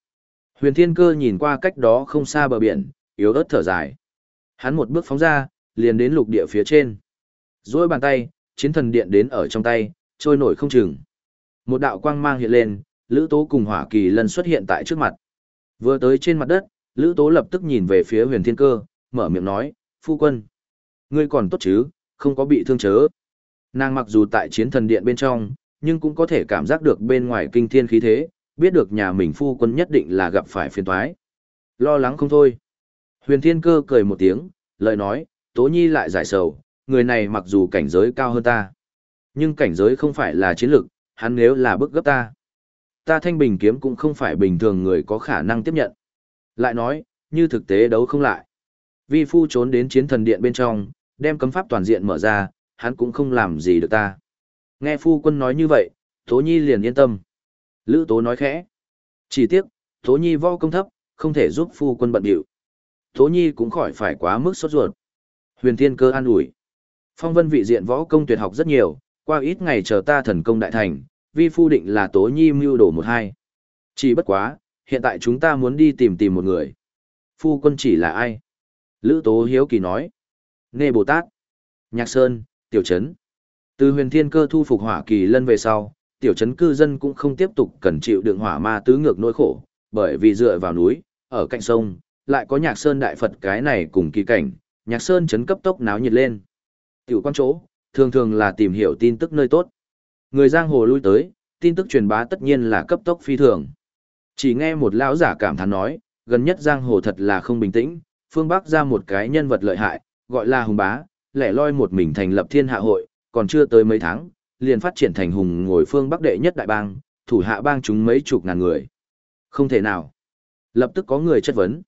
Huyền Thiên Cơ nhìn qua cách đó không xa bờ biển, yếu ớt thở dài. Hắn một bước phóng ra, liền đến lục địa phía trên. Rồi bàn tay, chiến thần điện đến ở trong tay, trôi nổi không chừng. Một đạo quang mang hiện lên, Lữ Tố cùng Hỏa Kỳ Lân xuất hiện tại trước mặt. Vừa tới trên mặt đất, Lữ Tố lập tức nhìn về phía Huyền Thiên Cơ, mở miệng nói, "Phu quân, ngươi còn tốt chứ, không có bị thương chớ?" Nàng mặc dù tại chiến thần điện bên trong, nhưng cũng có thể cảm giác được bên ngoài kinh thiên khí thế, biết được nhà mình phu quân nhất định là gặp phải phiền toái. Lo lắng không thôi. Huyền Thiên Cơ cười một tiếng, lời nói, Tố Nhi lại giải sầu, người này mặc dù cảnh giới cao hơn ta, nhưng cảnh giới không phải là chiến lực, hắn nếu là bức gấp ta. Ta thanh bình kiếm cũng không phải bình thường người có khả năng tiếp nhận. Lại nói, như thực tế đấu không lại. Vi phu trốn đến chiến thần điện bên trong, đem cấm pháp toàn diện mở ra, hắn cũng không làm gì được ta. Nghe phu quân nói như vậy, Tố Nhi liền yên tâm. Lữ Tố nói khẽ. Chỉ tiếc, Tố Nhi võ công thấp, không thể giúp phu quân bận điệu. Tố Nhi cũng khỏi phải quá mức sốt ruột. Huyền Thiên Cơ an ủi. Phong vân vị diện võ công tuyệt học rất nhiều, qua ít ngày chờ ta thần công đại thành, vi phu định là tố nhi mưu đồ một hai. Chỉ bất quá, hiện tại chúng ta muốn đi tìm tìm một người. Phu quân chỉ là ai? Lữ Tố Hiếu Kỳ nói. Nê Bồ Tát. Nhạc Sơn, Tiểu Trấn. Từ huyền thiên cơ thu phục hỏa kỳ lân về sau, Tiểu Trấn cư dân cũng không tiếp tục cần chịu đựng hỏa ma tứ ngược nỗi khổ, bởi vì dựa vào núi, ở cạnh sông, lại có Nhạc Sơn Đại Phật cái này cùng kỳ cảnh, Nhạc Sơn chấn cấp tốc náo nhiệt lên. Tiểu quan chỗ, thường thường là tìm hiểu tin tức nơi tốt. Người giang hồ lui tới, tin tức truyền bá tất nhiên là cấp tốc phi thường. Chỉ nghe một lão giả cảm thán nói, gần nhất giang hồ thật là không bình tĩnh, phương Bắc ra một cái nhân vật lợi hại, gọi là hùng bá, lẻ loi một mình thành lập thiên hạ hội, còn chưa tới mấy tháng, liền phát triển thành hùng ngồi phương Bắc đệ nhất đại bang, thủ hạ bang chúng mấy chục ngàn người. Không thể nào. Lập tức có người chất vấn.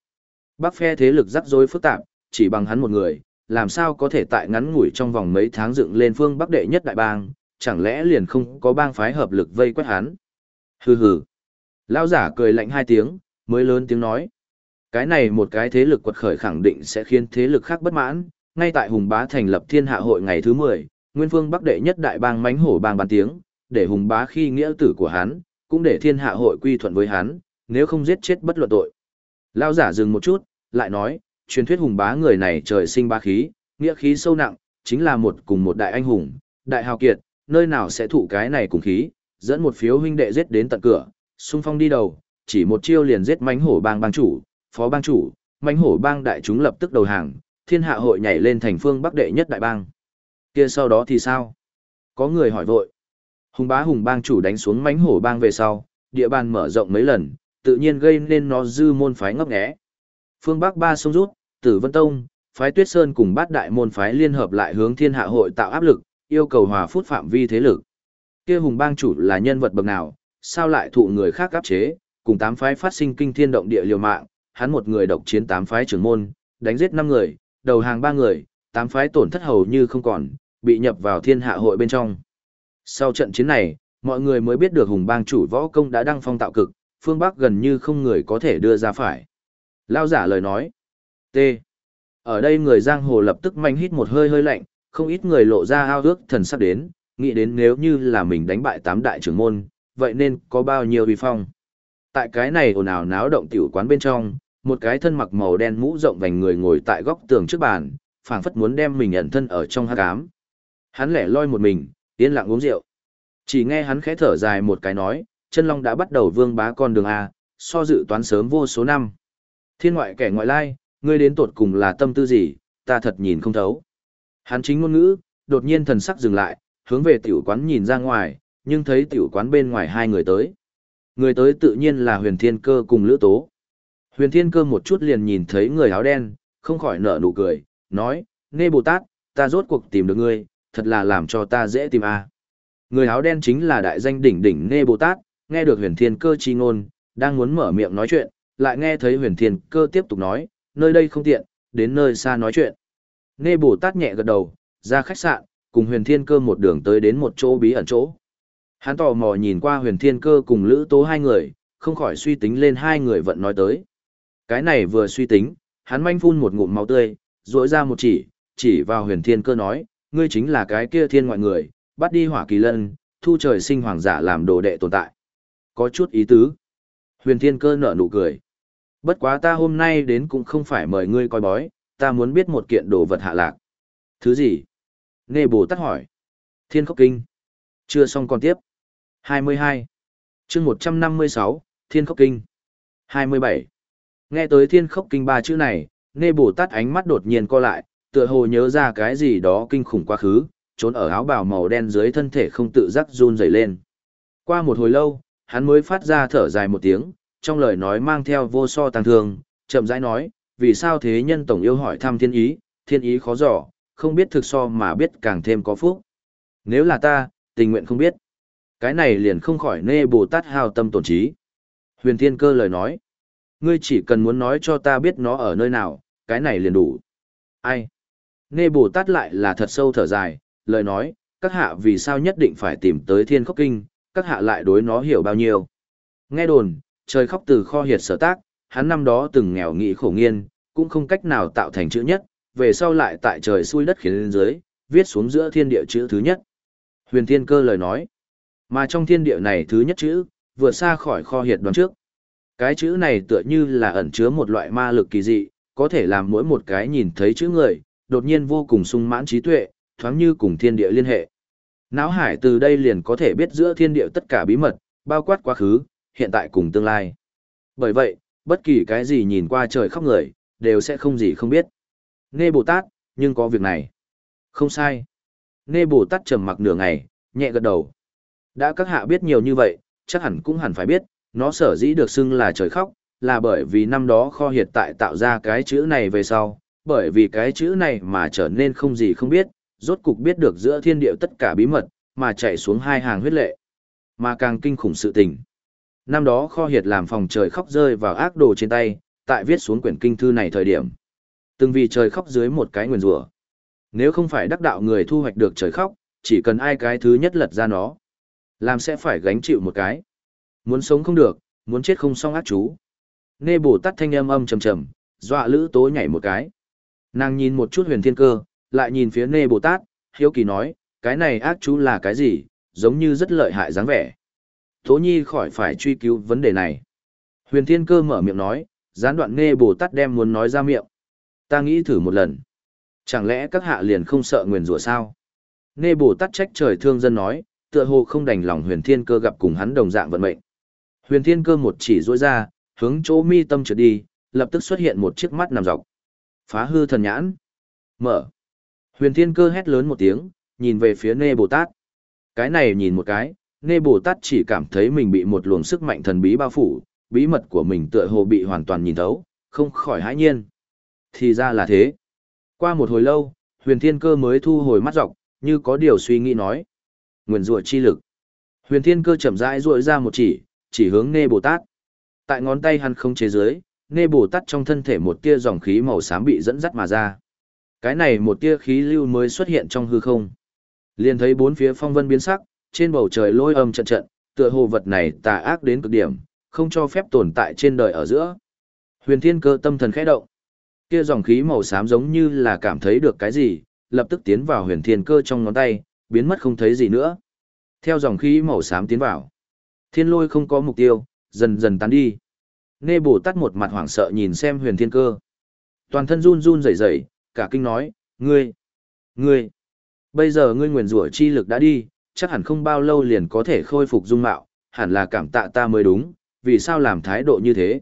Bắc phe thế lực rắc rối phức tạp, chỉ bằng hắn một người, làm sao có thể tại ngắn ngủi trong vòng mấy tháng dựng lên phương Bắc đệ nhất đại bang, chẳng lẽ liền không có bang phái hợp lực vây quét hắn? Hừ hừ. Lão giả cười lạnh hai tiếng, mới lớn tiếng nói. Cái này một cái thế lực quật khởi khẳng định sẽ khiến thế lực khác bất mãn, ngay tại Hùng Bá thành lập thiên hạ hội ngày thứ 10, Nguyên Phương Bắc đệ nhất đại bang mánh hổ bang bàn tiếng, để Hùng Bá khi nghĩa tử của hắn, cũng để thiên hạ hội quy thuận với hắn, nếu không giết chết bất luận tội. lão giả dừng một chút, lại nói, truyền thuyết hùng bá người này trời sinh ba khí, nghĩa khí sâu nặng, chính là một cùng một đại anh hùng, đại hào kiệt, nơi nào sẽ thụ cái này cùng khí, dẫn một phiếu huynh đệ giết đến tận cửa, xung phong đi đầu, chỉ một chiêu liền giết mánh hổ bang bang chủ, phó bang chủ, mánh hổ bang đại chúng lập tức đầu hàng, thiên hạ hội nhảy lên thành phương bắc đệ nhất đại bang. Kia sau đó thì sao? Có người hỏi vội. Hùng bá hùng bang chủ đánh xuống mánh hổ bang về sau, địa bàn mở rộng mấy lần, tự nhiên gây nên nó dư môn phái ngấp nghé. Phương Bắc ba sông rút, Tử Vân Tông, phái Tuyết Sơn cùng bát đại môn phái liên hợp lại hướng thiên hạ hội tạo áp lực, yêu cầu hòa phút phạm vi thế lực. Kia hùng bang chủ là nhân vật bậc nào, sao lại thụ người khác áp chế, cùng tám phái phát sinh kinh thiên động địa liều mạng, hắn một người độc chiến tám phái trưởng môn, đánh giết năm người, đầu hàng ba người, tám phái tổn thất hầu như không còn, bị nhập vào thiên hạ hội bên trong. Sau trận chiến này, mọi người mới biết được hùng bang chủ võ công đã đăng phong tạo cực, phương Bắc gần như không người có thể đưa ra phải. Lao giả lời nói. T. Ở đây người giang hồ lập tức manh hít một hơi hơi lạnh, không ít người lộ ra ao ước thần sắp đến, nghĩ đến nếu như là mình đánh bại tám đại trưởng môn, vậy nên có bao nhiêu uy phong. Tại cái này ồn ào náo động tiểu quán bên trong, một cái thân mặc màu đen mũ rộng vành người ngồi tại góc tường trước bàn, phảng phất muốn đem mình ẩn thân ở trong hát cám. Hắn lẻ loi một mình, yên lặng uống rượu. Chỉ nghe hắn khẽ thở dài một cái nói, chân long đã bắt đầu vương bá con đường A, so dự toán sớm vô số năm. Thiên ngoại kẻ ngoại lai, ngươi đến tột cùng là tâm tư gì, ta thật nhìn không thấu. Hắn chính ngôn ngữ, đột nhiên thần sắc dừng lại, hướng về tiểu quán nhìn ra ngoài, nhưng thấy tiểu quán bên ngoài hai người tới. Người tới tự nhiên là huyền thiên cơ cùng lữ tố. Huyền thiên cơ một chút liền nhìn thấy người áo đen, không khỏi nở nụ cười, nói, Nê Bồ Tát, ta rốt cuộc tìm được ngươi, thật là làm cho ta dễ tìm a. Người áo đen chính là đại danh đỉnh đỉnh Nê Bồ Tát, nghe được huyền thiên cơ chi ngôn, đang muốn mở miệng nói chuyện, lại nghe thấy huyền thiên cơ tiếp tục nói, nơi đây không tiện, đến nơi xa nói chuyện. Nghe Bồ Tát nhẹ gật đầu, ra khách sạn, cùng huyền thiên cơ một đường tới đến một chỗ bí ẩn chỗ. Hắn tò mò nhìn qua huyền thiên cơ cùng lữ tố hai người, không khỏi suy tính lên hai người vận nói tới. Cái này vừa suy tính, hắn manh phun một ngụm máu tươi, rỗi ra một chỉ, chỉ vào huyền thiên cơ nói, ngươi chính là cái kia thiên ngoại người, bắt đi hỏa kỳ lân, thu trời sinh hoàng giả làm đồ đệ tồn tại. Có chút ý tứ. Huyền thiên cơ nở nụ cười. Bất quá ta hôm nay đến cũng không phải mời ngươi coi bói, ta muốn biết một kiện đồ vật hạ lạc. Thứ gì? Nê Bồ Tát hỏi. Thiên khốc kinh. Chưa xong còn tiếp. 22. chương 156, Thiên khốc kinh. 27. Nghe tới Thiên khốc kinh ba chữ này, Nê Bồ Tát ánh mắt đột nhiên co lại, tựa hồ nhớ ra cái gì đó kinh khủng quá khứ, trốn ở áo bào màu đen dưới thân thể không tự giác run rẩy lên. Qua một hồi lâu, hắn mới phát ra thở dài một tiếng, trong lời nói mang theo vô so tàng thương, chậm rãi nói, vì sao thế nhân tổng yêu hỏi thăm thiên ý, thiên ý khó dò, không biết thực so mà biết càng thêm có phúc. Nếu là ta, tình nguyện không biết. Cái này liền không khỏi nê Bồ Tát hào tâm tổn trí. Huyền Thiên Cơ lời nói, ngươi chỉ cần muốn nói cho ta biết nó ở nơi nào, cái này liền đủ. Ai? Nê Bồ Tát lại là thật sâu thở dài, lời nói, các hạ vì sao nhất định phải tìm tới thiên khốc kinh, các hạ lại đối nó hiểu bao nhiêu. Nghe đồn, trời khóc từ kho hiệt sở tác, hắn năm đó từng nghèo nghị khổ nghiên, cũng không cách nào tạo thành chữ nhất, về sau lại tại trời xui đất khiến lên dưới, viết xuống giữa thiên địa chữ thứ nhất. Huyền Thiên Cơ lời nói, mà trong thiên địa này thứ nhất chữ, vượt xa khỏi kho hiệt đoán trước. Cái chữ này tựa như là ẩn chứa một loại ma lực kỳ dị, có thể làm mỗi một cái nhìn thấy chữ người, đột nhiên vô cùng sung mãn trí tuệ, thoáng như cùng thiên địa liên hệ. Náo hải từ đây liền có thể biết giữa thiên địa tất cả bí mật, bao quát quá khứ, hiện tại cùng tương lai. Bởi vậy, bất kỳ cái gì nhìn qua trời khóc người, đều sẽ không gì không biết. Nê Bồ Tát, nhưng có việc này. Không sai. Nê Bồ Tát trầm mặc nửa ngày, nhẹ gật đầu. Đã các hạ biết nhiều như vậy, chắc hẳn cũng hẳn phải biết, nó sở dĩ được xưng là trời khóc, là bởi vì năm đó kho hiệt tại tạo ra cái chữ này về sau, bởi vì cái chữ này mà trở nên không gì không biết, rốt cục biết được giữa thiên địa tất cả bí mật, mà chạy xuống hai hàng huyết lệ. Mà càng kinh khủng sự tình. Năm đó kho hiệt làm phòng trời khóc rơi vào ác đồ trên tay, tại viết xuống quyển kinh thư này thời điểm. Từng vì trời khóc dưới một cái nguyền rủa Nếu không phải đắc đạo người thu hoạch được trời khóc, chỉ cần ai cái thứ nhất lật ra nó. Làm sẽ phải gánh chịu một cái. Muốn sống không được, muốn chết không xong ác chú. Nê bổ tắt thanh âm âm trầm trầm, dọa lữ tố nhảy một cái. Nàng nhìn một chút huyền thiên cơ, lại nhìn phía nê Bồ Tát, hiếu kỳ nói, cái này ác chú là cái gì, giống như rất lợi hại dáng vẻ. Tố Nhi khỏi phải truy cứu vấn đề này. Huyền Thiên Cơ mở miệng nói, gián đoạn nghe Bồ Tát đem muốn nói ra miệng. Ta nghĩ thử một lần. Chẳng lẽ các hạ liền không sợ nguyền rủa sao? Nghe Bồ Tát trách trời thương dân nói, tựa hồ không đành lòng Huyền Thiên Cơ gặp cùng hắn đồng dạng vận mệnh. Huyền Thiên Cơ một chỉ rỗi ra, hướng chỗ mi tâm trượt đi, lập tức xuất hiện một chiếc mắt nằm dọc. Phá hư thần nhãn. Mở. Huyền Thiên Cơ hét lớn một tiếng, nhìn về phía Nê Bồ Tát. Cái này nhìn một cái, Nê Bồ Tát chỉ cảm thấy mình bị một luồng sức mạnh thần bí bao phủ, bí mật của mình tựa hồ bị hoàn toàn nhìn thấu, không khỏi hãi nhiên. Thì ra là thế. Qua một hồi lâu, huyền thiên cơ mới thu hồi mắt dọc, như có điều suy nghĩ nói. Nguyền rùa chi lực. Huyền thiên cơ chậm rãi ruội ra một chỉ, chỉ hướng Nê Bồ Tát. Tại ngón tay hắn không chế dưới, Nê Bồ Tát trong thân thể một tia dòng khí màu xám bị dẫn dắt mà ra. Cái này một tia khí lưu mới xuất hiện trong hư không. Liền thấy bốn phía phong vân biến sắc, trên bầu trời lôi âm trận trận, tựa hồ vật này tà ác đến cực điểm, không cho phép tồn tại trên đời ở giữa. Huyền Thiên Cơ tâm thần khẽ động. Kia dòng khí màu xám giống như là cảm thấy được cái gì, lập tức tiến vào Huyền Thiên Cơ trong ngón tay, biến mất không thấy gì nữa. Theo dòng khí màu xám tiến vào, Thiên Lôi không có mục tiêu, dần dần tán đi. Nê Bồ Tát một mặt hoảng sợ nhìn xem Huyền Thiên Cơ. Toàn thân run run rẩy rẩy, cả kinh nói, "Ngươi, ngươi, bây giờ ngươi nguyền rủa chi lực đã đi, chắc hẳn không bao lâu liền có thể khôi phục dung mạo, hẳn là cảm tạ ta mới đúng, vì sao làm thái độ như thế?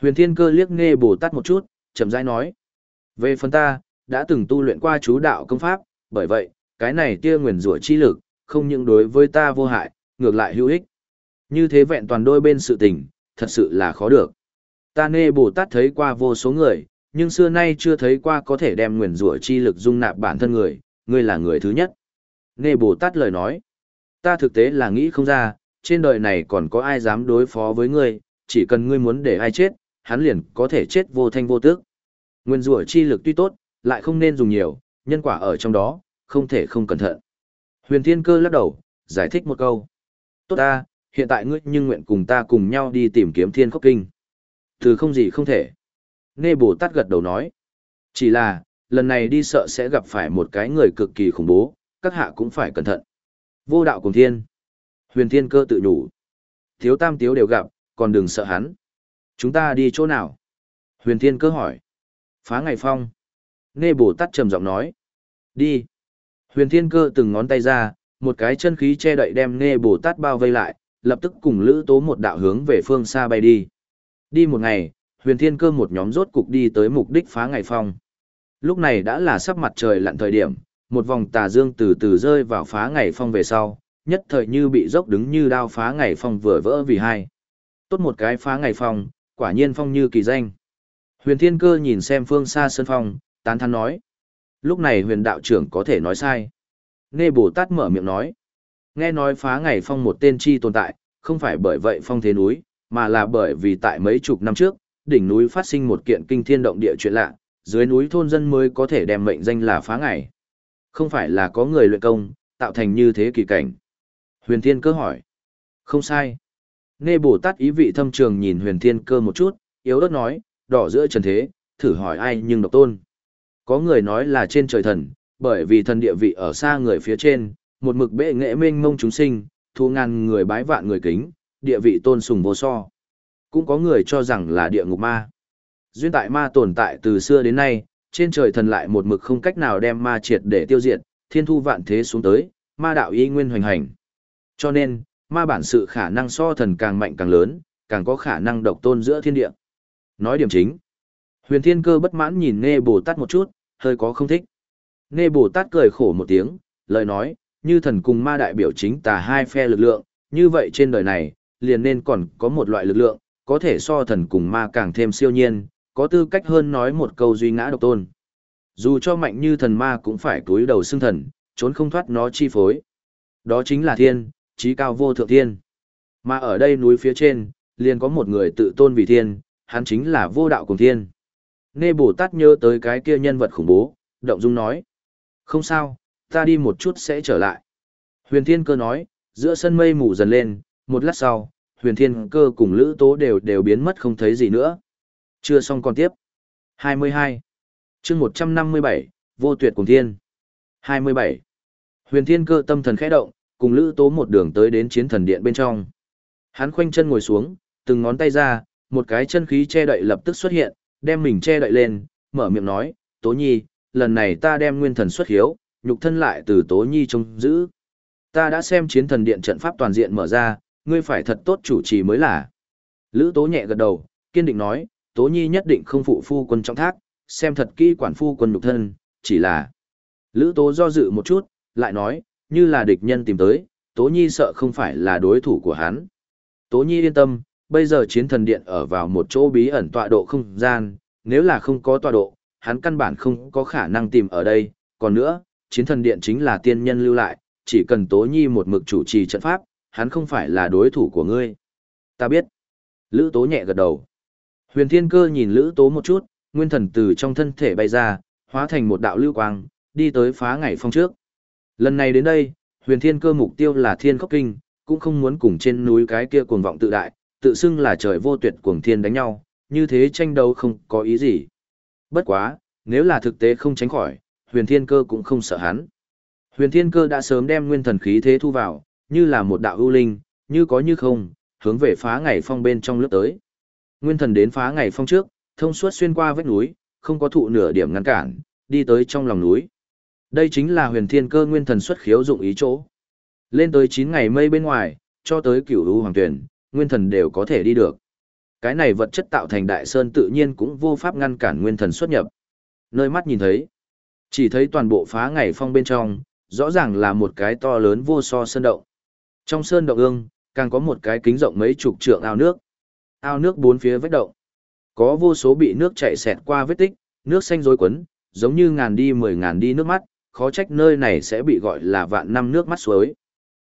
Huyền Thiên Cơ liếc nghe Bồ Tát một chút, chậm rãi nói. Về phần ta, đã từng tu luyện qua chú đạo công pháp, bởi vậy, cái này tia nguyền rủa chi lực, không những đối với ta vô hại, ngược lại hữu ích. Như thế vẹn toàn đôi bên sự tình, thật sự là khó được. Ta nê Bồ Tát thấy qua vô số người, nhưng xưa nay chưa thấy qua có thể đem nguyền rủa chi lực dung nạp bản thân người, ngươi là người thứ nhất. Nê Bồ Tát lời nói, ta thực tế là nghĩ không ra, trên đời này còn có ai dám đối phó với ngươi, chỉ cần ngươi muốn để ai chết, hắn liền có thể chết vô thanh vô tức. Nguyên rủa chi lực tuy tốt, lại không nên dùng nhiều, nhân quả ở trong đó, không thể không cẩn thận. Huyền Thiên Cơ lắc đầu, giải thích một câu. Tốt ta, hiện tại ngươi nhưng nguyện cùng ta cùng nhau đi tìm kiếm thiên khốc kinh. Từ không gì không thể. Nê Bồ Tát gật đầu nói. Chỉ là, lần này đi sợ sẽ gặp phải một cái người cực kỳ khủng bố, các hạ cũng phải cẩn thận. Vô đạo cùng thiên. Huyền Thiên Cơ tự nhủ. Thiếu tam tiếu đều gặp, còn đừng sợ hắn. Chúng ta đi chỗ nào? Huyền Thiên Cơ hỏi. Phá ngày phong. Nê Bồ Tát trầm giọng nói. Đi. Huyền Thiên Cơ từng ngón tay ra, một cái chân khí che đậy đem Nê Bồ Tát bao vây lại, lập tức cùng Lữ Tố một đạo hướng về phương xa bay đi. Đi một ngày, Huyền Thiên Cơ một nhóm rốt cục đi tới mục đích phá ngày phong. Lúc này đã là sắp mặt trời lặn thời điểm, một vòng tà dương từ từ rơi vào phá ngày phong về sau, nhất thời như bị dốc đứng như đao phá ngày phong vừa vỡ vì hai. Tốt một cái phá ngày phong, quả nhiên phong như kỳ danh. Huyền Thiên Cơ nhìn xem phương xa sơn phong, tán thán nói. Lúc này huyền đạo trưởng có thể nói sai. Nghe Bồ Tát mở miệng nói. Nghe nói phá ngày phong một tên chi tồn tại, không phải bởi vậy phong thế núi, mà là bởi vì tại mấy chục năm trước, đỉnh núi phát sinh một kiện kinh thiên động địa chuyện lạ, dưới núi thôn dân mới có thể đem mệnh danh là phá ngày. Không phải là có người luyện công, tạo thành như thế kỳ cảnh. Huyền Thiên Cơ hỏi. Không sai. Nghe Bồ Tát ý vị thâm trường nhìn Huyền Thiên Cơ một chút, yếu ớt nói, đỏ giữa trần thế, thử hỏi ai nhưng độc tôn. Có người nói là trên trời thần, bởi vì thần địa vị ở xa người phía trên, một mực bệ nghệ mênh mông chúng sinh, thu ngàn người bái vạn người kính, địa vị tôn sùng vô so. Cũng có người cho rằng là địa ngục ma. Duyên tại ma tồn tại từ xưa đến nay, trên trời thần lại một mực không cách nào đem ma triệt để tiêu diệt, thiên thu vạn thế xuống tới, ma đạo y nguyên hoành hành. Cho nên, ma bản sự khả năng so thần càng mạnh càng lớn, càng có khả năng độc tôn giữa thiên địa. Nói điểm chính. Huyền Thiên Cơ bất mãn nhìn Nê Bồ Tát một chút, hơi có không thích. Nê Bồ Tát cười khổ một tiếng, lời nói, như thần cùng ma đại biểu chính tà hai phe lực lượng, như vậy trên đời này, liền nên còn có một loại lực lượng, có thể so thần cùng ma càng thêm siêu nhiên, có tư cách hơn nói một câu duy ngã độc tôn. Dù cho mạnh như thần ma cũng phải túi đầu xưng thần, trốn không thoát nó chi phối. Đó chính là thiên, trí cao vô thượng thiên. Mà ở đây núi phía trên, liền có một người tự tôn vì thiên, hắn chính là vô đạo cùng thiên. Nê Bồ Tát nhớ tới cái kia nhân vật khủng bố, động dung nói. Không sao, ta đi một chút sẽ trở lại. Huyền Thiên Cơ nói, giữa sân mây mù dần lên, một lát sau, Huyền Thiên Cơ cùng Lữ Tố đều đều biến mất không thấy gì nữa. Chưa xong còn tiếp. 22. chương 157, Vô Tuyệt Cùng Thiên. 27. Huyền Thiên Cơ tâm thần khẽ động, cùng Lữ Tố một đường tới đến chiến thần điện bên trong. Hắn khoanh chân ngồi xuống, từng ngón tay ra, một cái chân khí che đậy lập tức xuất hiện, đem mình che đậy lên, mở miệng nói, Tố Nhi, lần này ta đem nguyên thần xuất hiếu, nhục thân lại từ Tố Nhi trông giữ. Ta đã xem chiến thần điện trận pháp toàn diện mở ra, ngươi phải thật tốt chủ trì mới là. Lữ Tố nhẹ gật đầu, kiên định nói, Tố Nhi nhất định không phụ phu quân trọng thác, xem thật kỹ quản phu quân nhục thân, chỉ là. Lữ Tố do dự một chút, lại nói, như là địch nhân tìm tới, Tố Nhi sợ không phải là đối thủ của hắn. Tố Nhi yên tâm, bây giờ chiến thần điện ở vào một chỗ bí ẩn tọa độ không gian, nếu là không có tọa độ, hắn căn bản không có khả năng tìm ở đây, còn nữa, chiến thần điện chính là tiên nhân lưu lại, chỉ cần Tố Nhi một mực chủ trì trận pháp, hắn không phải là đối thủ của ngươi. Ta biết. Lữ Tố nhẹ gật đầu. Huyền Thiên Cơ nhìn Lữ Tố một chút, nguyên thần từ trong thân thể bay ra, hóa thành một đạo lưu quang, đi tới phá ngày phong trước. Lần này đến đây, Huyền Thiên Cơ mục tiêu là Thiên Khốc Kinh, cũng không muốn cùng trên núi cái kia cuồng vọng tự đại, tự xưng là trời vô tuyệt cuồng thiên đánh nhau, như thế tranh đấu không có ý gì. Bất quá, nếu là thực tế không tránh khỏi, huyền thiên cơ cũng không sợ hắn. Huyền thiên cơ đã sớm đem nguyên thần khí thế thu vào, như là một đạo ưu linh, như có như không, hướng về phá ngày phong bên trong lướt tới. Nguyên thần đến phá ngày phong trước, thông suốt xuyên qua vách núi, không có thụ nửa điểm ngăn cản, đi tới trong lòng núi. Đây chính là huyền thiên cơ nguyên thần xuất khiếu dụng ý chỗ. Lên tới 9 ngày mây bên ngoài, cho tới cửu lũ hoàng tuyển, nguyên thần đều có thể đi được. Cái này vật chất tạo thành đại sơn tự nhiên cũng vô pháp ngăn cản nguyên thần xuất nhập. Nơi mắt nhìn thấy, chỉ thấy toàn bộ phá ngày phong bên trong, rõ ràng là một cái to lớn vô so sơn động. Trong sơn động ương, càng có một cái kính rộng mấy chục trượng ao nước. Ao nước bốn phía vách động. Có vô số bị nước chảy xẹt qua vết tích, nước xanh rối quấn, giống như ngàn đi mười ngàn đi nước mắt, khó trách nơi này sẽ bị gọi là vạn năm nước mắt suối.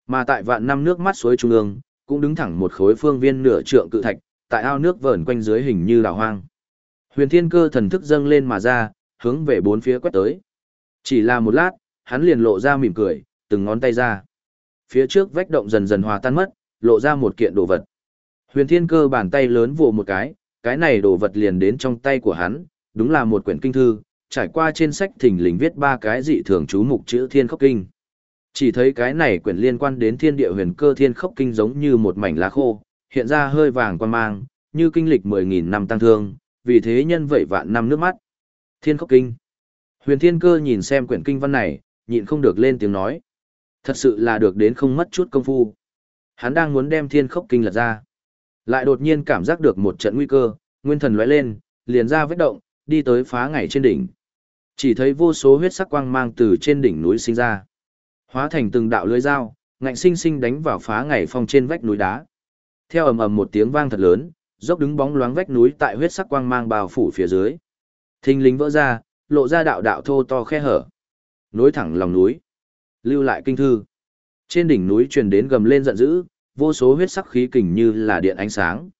Mà tại vạn năm nước mắt suối trung ương, cũng đứng thẳng một khối phương viên nửa trượng cự thạch, tại ao nước vờn quanh dưới hình như đào hoang. Huyền Thiên Cơ thần thức dâng lên mà ra, hướng về bốn phía quét tới. Chỉ là một lát, hắn liền lộ ra mỉm cười, từng ngón tay ra. Phía trước vách động dần dần hòa tan mất, lộ ra một kiện đồ vật. Huyền Thiên Cơ bàn tay lớn vồ một cái, cái này đồ vật liền đến trong tay của hắn, đúng là một quyển kinh thư, trải qua trên sách thỉnh lình viết ba cái dị thường chú mục chữ Thiên Khốc Kinh. Chỉ thấy cái này quyển liên quan đến thiên địa huyền cơ thiên khốc kinh giống như một mảnh lá khô, hiện ra hơi vàng quan mang, như kinh lịch 10.000 năm tăng thương, vì thế nhân vậy vạn năm nước mắt. Thiên khốc kinh. Huyền thiên cơ nhìn xem quyển kinh văn này, nhịn không được lên tiếng nói. Thật sự là được đến không mất chút công phu. Hắn đang muốn đem thiên khốc kinh lật ra. Lại đột nhiên cảm giác được một trận nguy cơ, nguyên thần lóe lên, liền ra vết động, đi tới phá ngày trên đỉnh. Chỉ thấy vô số huyết sắc quang mang từ trên đỉnh núi sinh ra. Hóa thành từng đạo lưới dao, ngạnh sinh sinh đánh vào phá ngày phong trên vách núi đá. Theo ầm ầm một tiếng vang thật lớn, dốc đứng bóng loáng vách núi tại huyết sắc quang mang bao phủ phía dưới. Thinh lính vỡ ra, lộ ra đạo đạo thô to khe hở. Nối thẳng lòng núi, lưu lại kinh thư. Trên đỉnh núi truyền đến gầm lên giận dữ, vô số huyết sắc khí kình như là điện ánh sáng.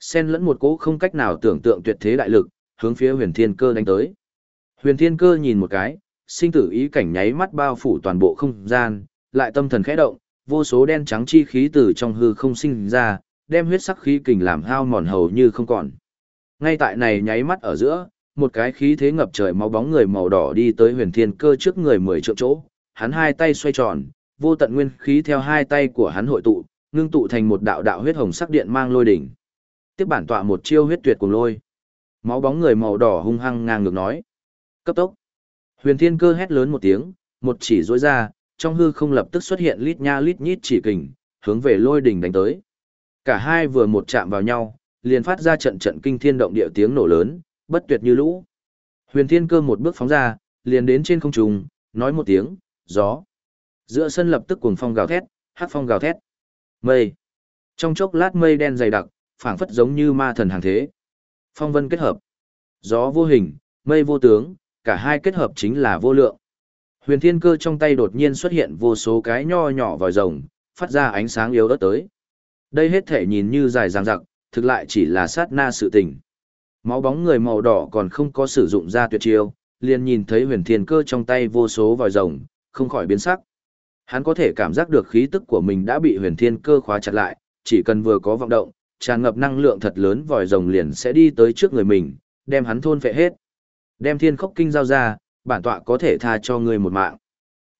Xen lẫn một cỗ không cách nào tưởng tượng tuyệt thế đại lực, hướng phía Huyền Thiên Cơ đánh tới. Huyền Thiên Cơ nhìn một cái, sinh tử ý cảnh nháy mắt bao phủ toàn bộ không gian, lại tâm thần khẽ động, vô số đen trắng chi khí từ trong hư không sinh ra, đem huyết sắc khí kình làm hao mòn hầu như không còn. Ngay tại này nháy mắt ở giữa, một cái khí thế ngập trời máu bóng người màu đỏ đi tới huyền thiên cơ trước người mười triệu chỗ, hắn hai tay xoay tròn, vô tận nguyên khí theo hai tay của hắn hội tụ, ngưng tụ thành một đạo đạo huyết hồng sắc điện mang lôi đỉnh. Tiếp bản tọa một chiêu huyết tuyệt cùng lôi. Máu bóng người màu đỏ hung hăng ngang ngược nói. Cấp tốc. Huyền Thiên Cơ hét lớn một tiếng, một chỉ rối ra, trong hư không lập tức xuất hiện lít nha lít nhít chỉ kình, hướng về lôi đỉnh đánh tới. Cả hai vừa một chạm vào nhau, liền phát ra trận trận kinh thiên động địa tiếng nổ lớn, bất tuyệt như lũ. Huyền Thiên Cơ một bước phóng ra, liền đến trên không trung, nói một tiếng, gió. Giữa sân lập tức cuồng phong gào thét, hắc phong gào thét. Mây. Trong chốc lát mây đen dày đặc, phảng phất giống như ma thần hàng thế. Phong vân kết hợp. Gió vô hình, mây vô tướng, cả hai kết hợp chính là vô lượng. Huyền thiên cơ trong tay đột nhiên xuất hiện vô số cái nho nhỏ vòi rồng, phát ra ánh sáng yếu ớt tới. Đây hết thể nhìn như dài dằng dặc, thực lại chỉ là sát na sự tình. Máu bóng người màu đỏ còn không có sử dụng ra tuyệt chiêu, liền nhìn thấy huyền thiên cơ trong tay vô số vòi rồng, không khỏi biến sắc. Hắn có thể cảm giác được khí tức của mình đã bị huyền thiên cơ khóa chặt lại, chỉ cần vừa có vọng động, tràn ngập năng lượng thật lớn vòi rồng liền sẽ đi tới trước người mình, đem hắn thôn phệ hết. Đem thiên khốc kinh giao ra, bản tọa có thể tha cho ngươi một mạng.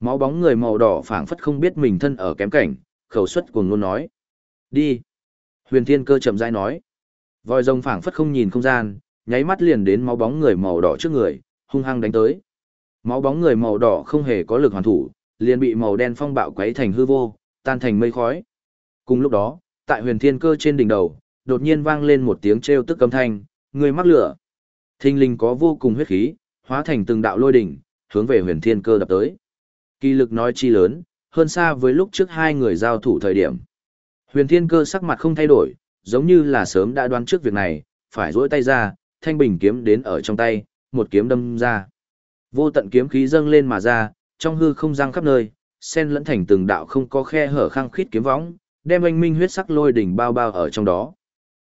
Máu bóng người màu đỏ phảng phất không biết mình thân ở kém cảnh, khẩu suất cuồng luôn nói. Đi. Huyền thiên cơ chậm rãi nói. Vòi rồng phảng phất không nhìn không gian, nháy mắt liền đến máu bóng người màu đỏ trước người, hung hăng đánh tới. Máu bóng người màu đỏ không hề có lực hoàn thủ, liền bị màu đen phong bạo quấy thành hư vô, tan thành mây khói. Cùng lúc đó, tại huyền thiên cơ trên đỉnh đầu, đột nhiên vang lên một tiếng trêu tức âm thanh, người mắc lửa. Thinh linh có vô cùng huyết khí, hóa thành từng đạo lôi đỉnh, hướng về huyền thiên cơ đập tới. Kỳ lực nói chi lớn, hơn xa với lúc trước hai người giao thủ thời điểm. Huyền thiên cơ sắc mặt không thay đổi, giống như là sớm đã đoán trước việc này, phải rỗi tay ra, thanh bình kiếm đến ở trong tay, một kiếm đâm ra. Vô tận kiếm khí dâng lên mà ra, trong hư không giang khắp nơi, sen lẫn thành từng đạo không có khe hở khăng khít kiếm võng, đem anh minh huyết sắc lôi đỉnh bao bao ở trong đó.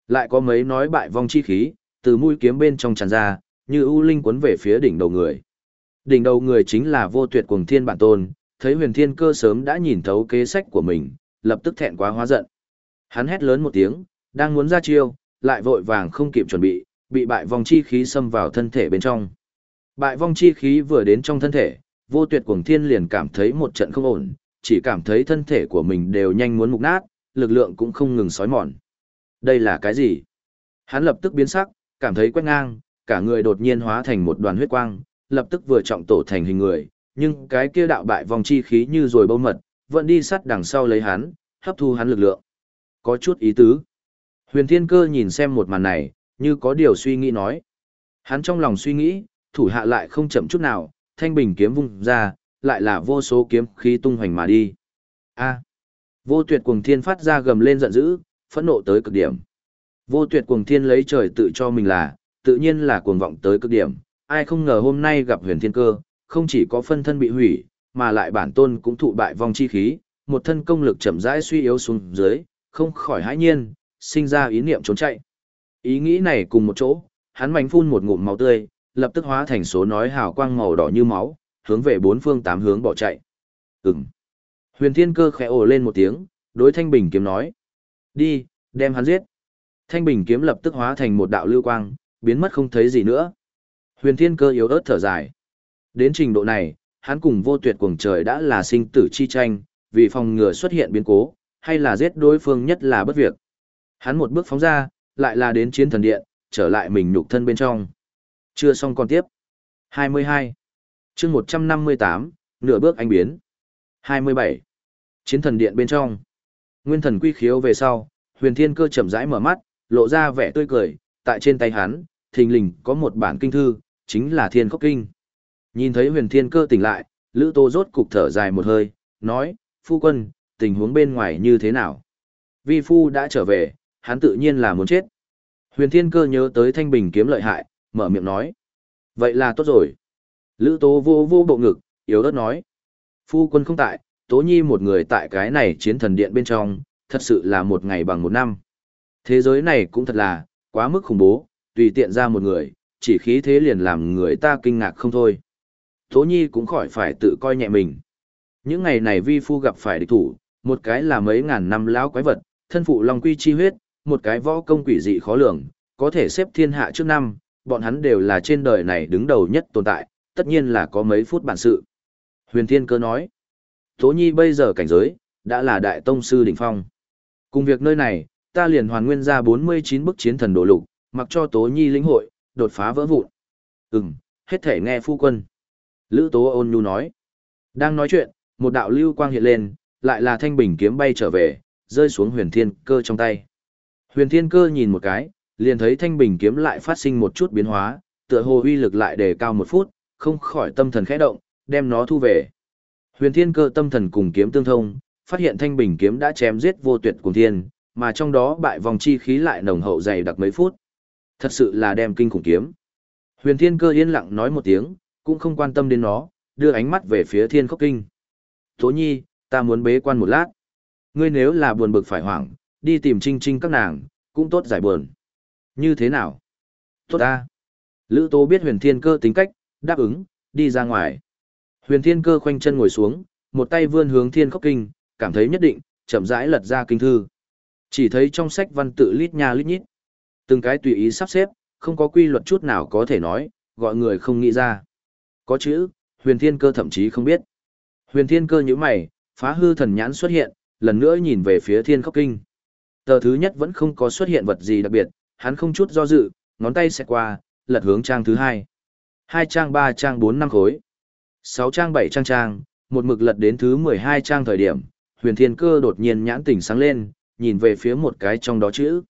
Lại có mấy nói bại vong chi khí, từ mũi kiếm bên trong tràn ra, như u linh cuốn về phía đỉnh đầu người. Đỉnh đầu người chính là vô tuyệt cuồng thiên bản tôn, thấy huyền thiên cơ sớm đã nhìn thấu kế sách của mình, lập tức thẹn quá hóa giận. Hắn hét lớn một tiếng, đang muốn ra chiêu, lại vội vàng không kịp chuẩn bị, bị bại vong chi khí xâm vào thân thể bên trong. Bại vong chi khí vừa đến trong thân thể, vô tuyệt cuồng thiên liền cảm thấy một trận không ổn, chỉ cảm thấy thân thể của mình đều nhanh muốn mục nát, lực lượng cũng không ngừng sói mòn. Đây là cái gì? Hắn lập tức biến sắc, cảm thấy quét ngang, cả người đột nhiên hóa thành một đoàn huyết quang, lập tức vừa trọng tổ thành hình người, nhưng cái kia đạo bại vòng chi khí như rồi bâu mật, vẫn đi sắt đằng sau lấy hắn, hấp thu hắn lực lượng. Có chút ý tứ. Huyền Thiên Cơ nhìn xem một màn này, như có điều suy nghĩ nói. Hắn trong lòng suy nghĩ, thủ hạ lại không chậm chút nào, thanh bình kiếm vung ra, lại là vô số kiếm khí tung hoành mà đi. A. Vô tuyệt cuồng thiên phát ra gầm lên giận dữ, phẫn nộ tới cực điểm. Vô tuyệt cuồng thiên lấy trời tự cho mình là, tự nhiên là cuồng vọng tới cực điểm. Ai không ngờ hôm nay gặp huyền thiên cơ, không chỉ có phân thân bị hủy, mà lại bản tôn cũng thụ bại vong chi khí, một thân công lực chậm rãi suy yếu xuống dưới, không khỏi hãi nhiên, sinh ra ý niệm trốn chạy. Ý nghĩ này cùng một chỗ, hắn mạnh phun một ngụm máu tươi, lập tức hóa thành số nói hào quang màu đỏ như máu, hướng về bốn phương tám hướng bỏ chạy. Ừm. Huyền Thiên Cơ khẽ ồ lên một tiếng, đối Thanh Bình kiếm nói: "Đi, đem hắn giết." Thanh Bình kiếm lập tức hóa thành một đạo lưu quang, biến mất không thấy gì nữa. Huyền Thiên Cơ yếu ớt thở dài. Đến trình độ này, hắn cùng Vô Tuyệt cuồng trời đã là sinh tử chi tranh, vì phòng ngừa xuất hiện biến cố, hay là giết đối phương nhất là bất việc. Hắn một bước phóng ra, lại là đến chiến thần điện, trở lại mình nhục thân bên trong. Chưa xong còn tiếp. 22. chương 158, nửa bước anh biến. 27. Chiến thần điện bên trong. Nguyên thần quy khiếu về sau, huyền thiên cơ chậm rãi mở mắt, lộ ra vẻ tươi cười, tại trên tay hắn, thình lình có một bản kinh thư, chính là thiên khốc kinh. Nhìn thấy huyền thiên cơ tỉnh lại, Lữ Tô rốt cục thở dài một hơi, nói, phu quân, tình huống bên ngoài như thế nào? Vi phu đã trở về, hắn tự nhiên là muốn chết. Huyền thiên cơ nhớ tới thanh bình kiếm lợi hại, mở miệng nói. Vậy là tốt rồi. Lữ tố vô vô bộ ngực, yếu ớt nói. Phu quân không tại, tố nhi một người tại cái này chiến thần điện bên trong, thật sự là một ngày bằng một năm. Thế giới này cũng thật là, quá mức khủng bố, tùy tiện ra một người, chỉ khí thế liền làm người ta kinh ngạc không thôi. Tố nhi cũng khỏi phải tự coi nhẹ mình. Những ngày này vi phu gặp phải địch thủ, một cái là mấy ngàn năm lão quái vật, thân phụ long quy chi huyết, một cái võ công quỷ dị khó lường, có thể xếp thiên hạ trước năm, bọn hắn đều là trên đời này đứng đầu nhất tồn tại, tất nhiên là có mấy phút bản sự. Huyền Thiên Cơ nói, Tố Nhi bây giờ cảnh giới, đã là đại tông sư đỉnh phong. Cùng việc nơi này, ta liền hoàn nguyên ra 49 bức chiến thần đồ lục, mặc cho Tố Nhi lĩnh hội, đột phá vỡ vụn. Ừm, hết thể nghe phu quân. Lữ Tố ôn nhu nói. Đang nói chuyện, một đạo lưu quang hiện lên, lại là thanh bình kiếm bay trở về, rơi xuống huyền thiên cơ trong tay. Huyền thiên cơ nhìn một cái, liền thấy thanh bình kiếm lại phát sinh một chút biến hóa, tựa hồ uy lực lại đề cao một phút, không khỏi tâm thần khẽ động, đem nó thu về. Huyền thiên cơ tâm thần cùng kiếm tương thông, phát hiện thanh bình kiếm đã chém giết vô tuyệt cùng thiên, mà trong đó bại vòng chi khí lại nồng hậu dày đặc mấy phút. Thật sự là đem kinh khủng kiếm. Huyền thiên cơ yên lặng nói một tiếng, cũng không quan tâm đến nó, đưa ánh mắt về phía thiên khốc kinh. Tố nhi, ta muốn bế quan một lát. Ngươi nếu là buồn bực phải hoảng, đi tìm trinh trinh các nàng, cũng tốt giải buồn. Như thế nào? Tốt ta. Lữ Tố biết huyền thiên cơ tính cách, đáp ứng, đi ra ngoài. Huyền thiên cơ khoanh chân ngồi xuống, một tay vươn hướng thiên khốc kinh, cảm thấy nhất định, chậm rãi lật ra kinh thư. Chỉ thấy trong sách văn tự lít nha lít nhít. Từng cái tùy ý sắp xếp, không có quy luật chút nào có thể nói, gọi người không nghĩ ra. Có chữ, huyền thiên cơ thậm chí không biết. Huyền thiên cơ như mày, phá hư thần nhãn xuất hiện, lần nữa nhìn về phía thiên khốc kinh. Tờ thứ nhất vẫn không có xuất hiện vật gì đặc biệt, hắn không chút do dự, ngón tay xẹt qua, lật hướng trang thứ hai. Hai trang ba trang bốn năm khối. Sáu trang bảy trang trang, một mực lật đến thứ mười hai trang thời điểm, huyền thiên cơ đột nhiên nhãn tỉnh sáng lên, nhìn về phía một cái trong đó chữ.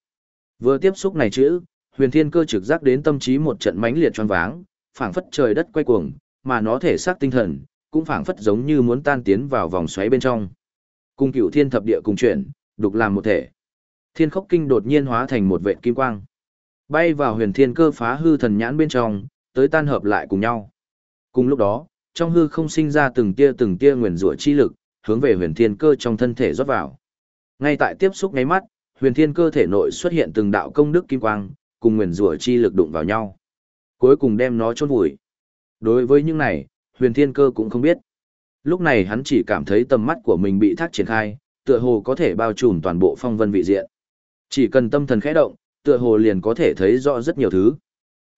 Vừa tiếp xúc này chữ, huyền thiên cơ trực giác đến tâm trí một trận mãnh liệt choáng váng, phảng phất trời đất quay cuồng, mà nó thể xác tinh thần, cũng phảng phất giống như muốn tan tiến vào vòng xoáy bên trong. Cung cửu thiên thập địa cùng chuyển, đục làm một thể. Thiên khốc kinh đột nhiên hóa thành một vệt kim quang. Bay vào huyền thiên cơ phá hư thần nhãn bên trong, tới tan hợp lại cùng nhau. Cùng lúc đó, trong hư không sinh ra từng tia từng tia nguyền rủa chi lực, hướng về huyền thiên cơ trong thân thể rót vào. Ngay tại tiếp xúc ngáy mắt, huyền thiên cơ thể nội xuất hiện từng đạo công đức kim quang, cùng nguyền rủa chi lực đụng vào nhau. Cuối cùng đem nó chôn vùi. Đối với những này, huyền thiên cơ cũng không biết. Lúc này hắn chỉ cảm thấy tầm mắt của mình bị thác triển khai, tựa hồ có thể bao trùm toàn bộ phong vân vị diện. Chỉ cần tâm thần khẽ động, tựa hồ liền có thể thấy rõ rất nhiều thứ.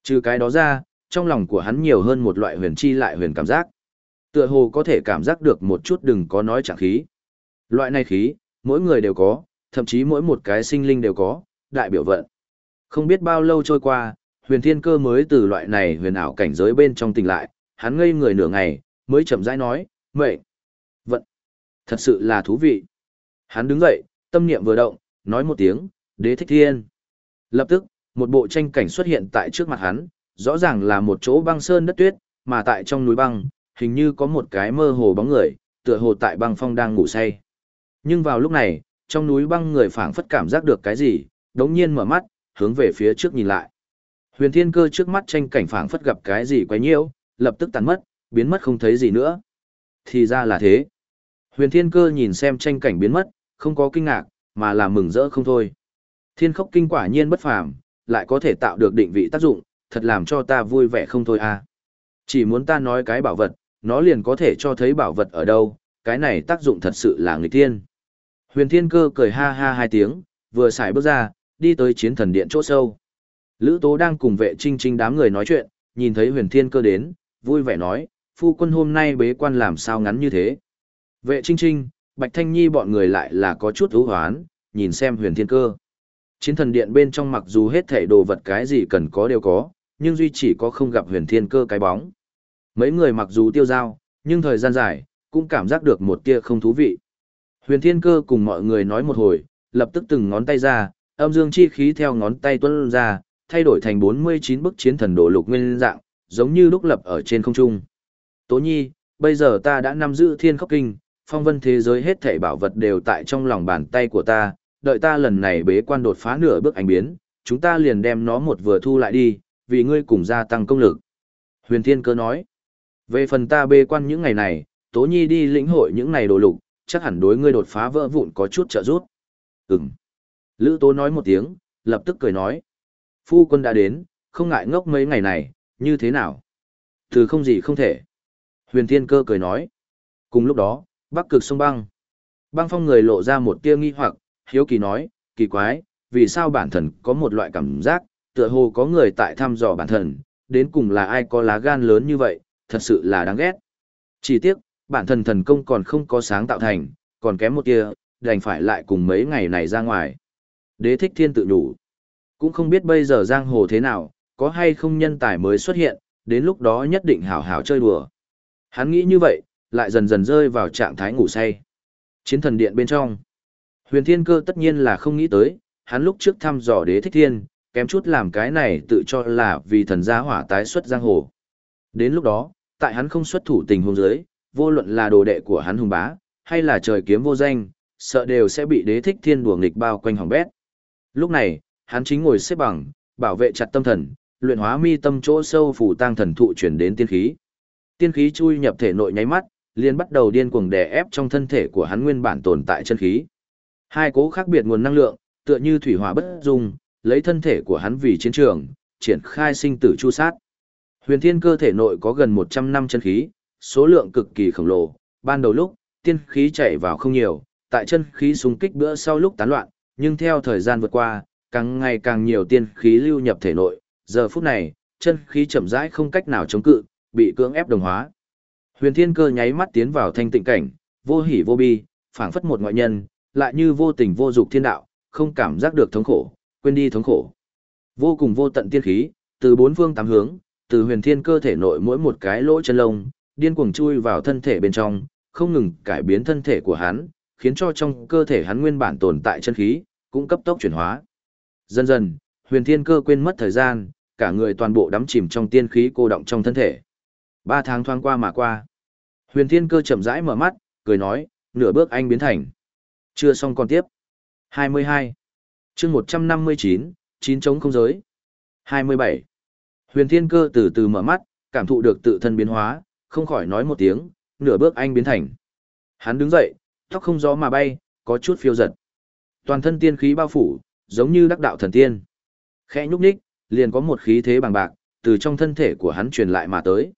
Trừ cái đó ra, trong lòng của hắn nhiều hơn một loại huyền chi lại huyền cảm giác. Tựa hồ có thể cảm giác được một chút đừng có nói chẳng khí. Loại này khí, mỗi người đều có, thậm chí mỗi một cái sinh linh đều có, đại biểu vận. Không biết bao lâu trôi qua, huyền thiên cơ mới từ loại này huyền ảo cảnh giới bên trong tỉnh lại, hắn ngây người nửa ngày, mới chậm rãi nói, mệnh, vận, thật sự là thú vị. Hắn đứng dậy, tâm niệm vừa động, nói một tiếng, đế thích thiên. Lập tức, một bộ tranh cảnh xuất hiện tại trước mặt hắn, rõ ràng là một chỗ băng sơn đất tuyết, mà tại trong núi băng, hình như có một cái mơ hồ bóng người, tựa hồ tại băng phong đang ngủ say. Nhưng vào lúc này, trong núi băng người phảng phất cảm giác được cái gì, đống nhiên mở mắt, hướng về phía trước nhìn lại. Huyền thiên cơ trước mắt tranh cảnh phảng phất gặp cái gì quấy nhiễu, lập tức tàn mất, biến mất không thấy gì nữa. Thì ra là thế. Huyền thiên cơ nhìn xem tranh cảnh biến mất, không có kinh ngạc, mà là mừng rỡ không thôi. Thiên khốc kinh quả nhiên bất phàm, lại có thể tạo được định vị tác dụng, thật làm cho ta vui vẻ không thôi à. Chỉ muốn ta nói cái bảo vật, nó liền có thể cho thấy bảo vật ở đâu, cái này tác dụng thật sự là người tiên. Huyền thiên cơ cười ha ha hai tiếng, vừa xài bước ra, đi tới chiến thần điện chỗ sâu. Lữ tố đang cùng vệ trinh trinh đám người nói chuyện, nhìn thấy huyền thiên cơ đến, vui vẻ nói, phu quân hôm nay bế quan làm sao ngắn như thế. Vệ trinh trinh, Bạch Thanh Nhi bọn người lại là có chút hữu hoán, nhìn xem huyền thiên cơ. Chiến thần điện bên trong mặc dù hết thảy đồ vật cái gì cần có đều có, nhưng duy chỉ có không gặp huyền thiên cơ cái bóng. Mấy người mặc dù tiêu giao, nhưng thời gian dài, cũng cảm giác được một tia không thú vị. Huyền thiên cơ cùng mọi người nói một hồi, lập tức từng ngón tay ra, âm dương chi khí theo ngón tay tuân ra, thay đổi thành 49 bức chiến thần đồ lục nguyên dạng, giống như lúc lập ở trên không trung. Tố nhi, bây giờ ta đã nắm giữ thiên khốc kinh, phong vân thế giới hết thảy bảo vật đều tại trong lòng bàn tay của ta, đợi ta lần này bế quan đột phá nửa bước ảnh biến, chúng ta liền đem nó một vừa thu lại đi, vì ngươi cùng gia tăng công lực. Huyền Thiên Cơ nói, về phần ta bế quan những ngày này, Tố Nhi đi lĩnh hội những ngày đồ lục, chắc hẳn đối ngươi đột phá vỡ vụn có chút trợ giúp. Ừm. Lữ Tố nói một tiếng, lập tức cười nói, phu quân đã đến, không ngại ngốc mấy ngày này, như thế nào? Từ không gì không thể. Huyền Thiên Cơ cười nói. Cùng lúc đó, bắc cực sông băng. Băng phong người lộ ra một tia nghi hoặc, hiếu kỳ nói, kỳ quái, vì sao bản thần có một loại cảm giác, tựa hồ có người tại thăm dò bản thần, đến cùng là ai có lá gan lớn như vậy, thật sự là đáng ghét. Chỉ tiếc, bản thần thần công còn không có sáng tạo thành, còn kém một tia, đành phải lại cùng mấy ngày này ra ngoài. Đế thích thiên tự đủ. Cũng không biết bây giờ giang hồ thế nào, có hay không nhân tài mới xuất hiện, đến lúc đó nhất định hảo hảo chơi đùa. Hắn nghĩ như vậy, lại dần dần rơi vào trạng thái ngủ say. Chiến thần điện bên trong. Huyền Thiên Cơ tất nhiên là không nghĩ tới, hắn lúc trước thăm dò đế thích thiên, kém chút làm cái này tự cho là vì thần gia hỏa tái xuất giang hồ. Đến lúc đó, tại hắn không xuất thủ tình huống dưới, vô luận là đồ đệ của hắn hùng bá, hay là trời kiếm vô danh, sợ đều sẽ bị đế thích thiên đùa nghịch bao quanh hỏng bét. Lúc này, hắn chính ngồi xếp bằng, bảo vệ chặt tâm thần, luyện hóa mi tâm chỗ sâu phủ tang thần thụ chuyển đến tiên khí. Tiên khí chui nhập thể nội nháy mắt, liền bắt đầu điên cuồng đè ép trong thân thể của hắn nguyên bản tồn tại chân khí. Hai cố khác biệt nguồn năng lượng, tựa như thủy hỏa bất dung, lấy thân thể của hắn vì chiến trường, triển khai sinh tử chu sát. Huyền Thiên cơ thể nội có gần 100 năm chân khí, số lượng cực kỳ khổng lồ, ban đầu lúc, tiên khí chảy vào không nhiều, tại chân khí xung kích bữa sau lúc tán loạn, nhưng theo thời gian vượt qua, càng ngày càng nhiều tiên khí lưu nhập thể nội, giờ phút này, chân khí chậm rãi không cách nào chống cự, bị cưỡng ép đồng hóa. Huyền Thiên Cơ nháy mắt tiến vào thanh tịnh cảnh, vô hỉ vô bi, phảng phất một ngoại nhân, lại như vô tình vô dục thiên đạo, không cảm giác được thống khổ, quên đi thống khổ. Vô cùng vô tận tiên khí, từ bốn phương tám hướng, từ huyền thiên cơ thể nội mỗi một cái lỗ chân lông, điên cuồng chui vào thân thể bên trong, không ngừng cải biến thân thể của hắn, khiến cho trong cơ thể hắn nguyên bản tồn tại chân khí, cũng cấp tốc chuyển hóa. Dần dần, huyền thiên cơ quên mất thời gian, cả người toàn bộ đắm chìm trong tiên khí cô động trong thân thể. Ba tháng thoáng qua mà qua. Huyền thiên cơ chậm rãi mở mắt, cười nói, nửa bước anh biến thành. Chưa xong còn tiếp. 22. chương 159, chín chống không giới. 27. Huyền thiên cơ từ từ mở mắt, cảm thụ được tự thân biến hóa, không khỏi nói một tiếng, nửa bước anh biến thành. Hắn đứng dậy, tóc không gió mà bay, có chút phiêu giật. Toàn thân tiên khí bao phủ, giống như đắc đạo thần tiên. Khẽ nhúc nhích, liền có một khí thế bằng bạc, từ trong thân thể của hắn truyền lại mà tới.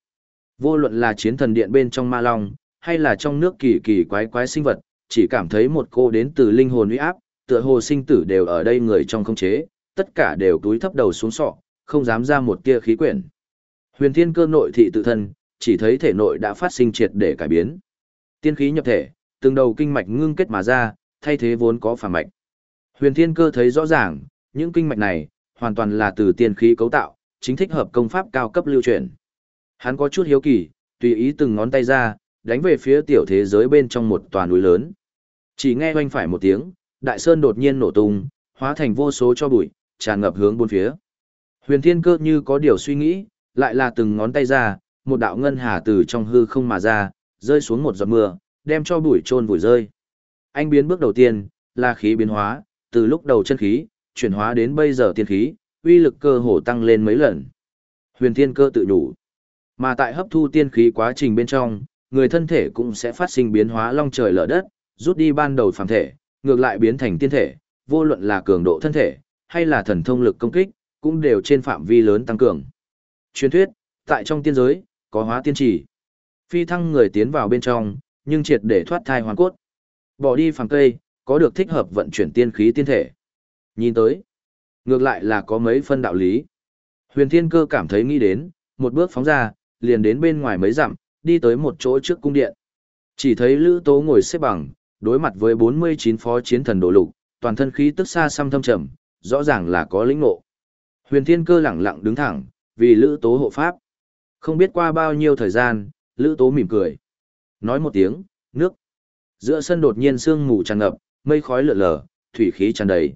Vô luận là chiến thần điện bên trong ma long, hay là trong nước kỳ kỳ quái quái sinh vật, chỉ cảm thấy một cô đến từ linh hồn uy áp, tựa hồ sinh tử đều ở đây người trong không chế, tất cả đều túi thấp đầu xuống sọ, không dám ra một tia khí quyển. Huyền thiên cơ nội thị tự thân, chỉ thấy thể nội đã phát sinh triệt để cải biến. Tiên khí nhập thể, từng đầu kinh mạch ngưng kết mà ra, thay thế vốn có phản mạch. Huyền thiên cơ thấy rõ ràng, những kinh mạch này, hoàn toàn là từ tiên khí cấu tạo, chính thích hợp công pháp cao cấp lưu truyền. Hắn có chút hiếu kỳ, tùy ý từng ngón tay ra, đánh về phía tiểu thế giới bên trong một tòa núi lớn. Chỉ nghe oanh phải một tiếng, đại sơn đột nhiên nổ tung, hóa thành vô số cho bụi, tràn ngập hướng bốn phía. Huyền Thiên Cơ như có điều suy nghĩ, lại là từng ngón tay ra, một đạo ngân hà từ trong hư không mà ra, rơi xuống một giọt mưa, đem cho bụi trôn vùi rơi. Anh biến bước đầu tiên, là khí biến hóa, từ lúc đầu chân khí, chuyển hóa đến bây giờ tiên khí, uy lực cơ hồ tăng lên mấy lần. Huyền Thiên Cơ tự đủ. Mà tại hấp thu tiên khí quá trình bên trong, người thân thể cũng sẽ phát sinh biến hóa long trời lở đất, rút đi ban đầu phàm thể, ngược lại biến thành tiên thể, vô luận là cường độ thân thể, hay là thần thông lực công kích, cũng đều trên phạm vi lớn tăng cường. Truyền thuyết, tại trong tiên giới, có hóa tiên trì. Phi thăng người tiến vào bên trong, nhưng triệt để thoát thai hoàn cốt. Bỏ đi phàm cây, có được thích hợp vận chuyển tiên khí tiên thể. Nhìn tới, ngược lại là có mấy phân đạo lý. Huyền Thiên Cơ cảm thấy nghĩ đến, một bước phóng ra, liền đến bên ngoài mấy dặm, đi tới một chỗ trước cung điện. Chỉ thấy Lữ Tố ngồi xếp bằng, đối mặt với 49 phó chiến thần đồ lục, toàn thân khí tức xa xăm thâm trầm, rõ ràng là có lĩnh ngộ. Huyền Thiên Cơ lẳng lặng đứng thẳng, vì Lữ Tố hộ pháp. Không biết qua bao nhiêu thời gian, Lữ Tố mỉm cười. Nói một tiếng, nước. Giữa sân đột nhiên sương mù tràn ngập, mây khói lượn lờ, thủy khí tràn đầy.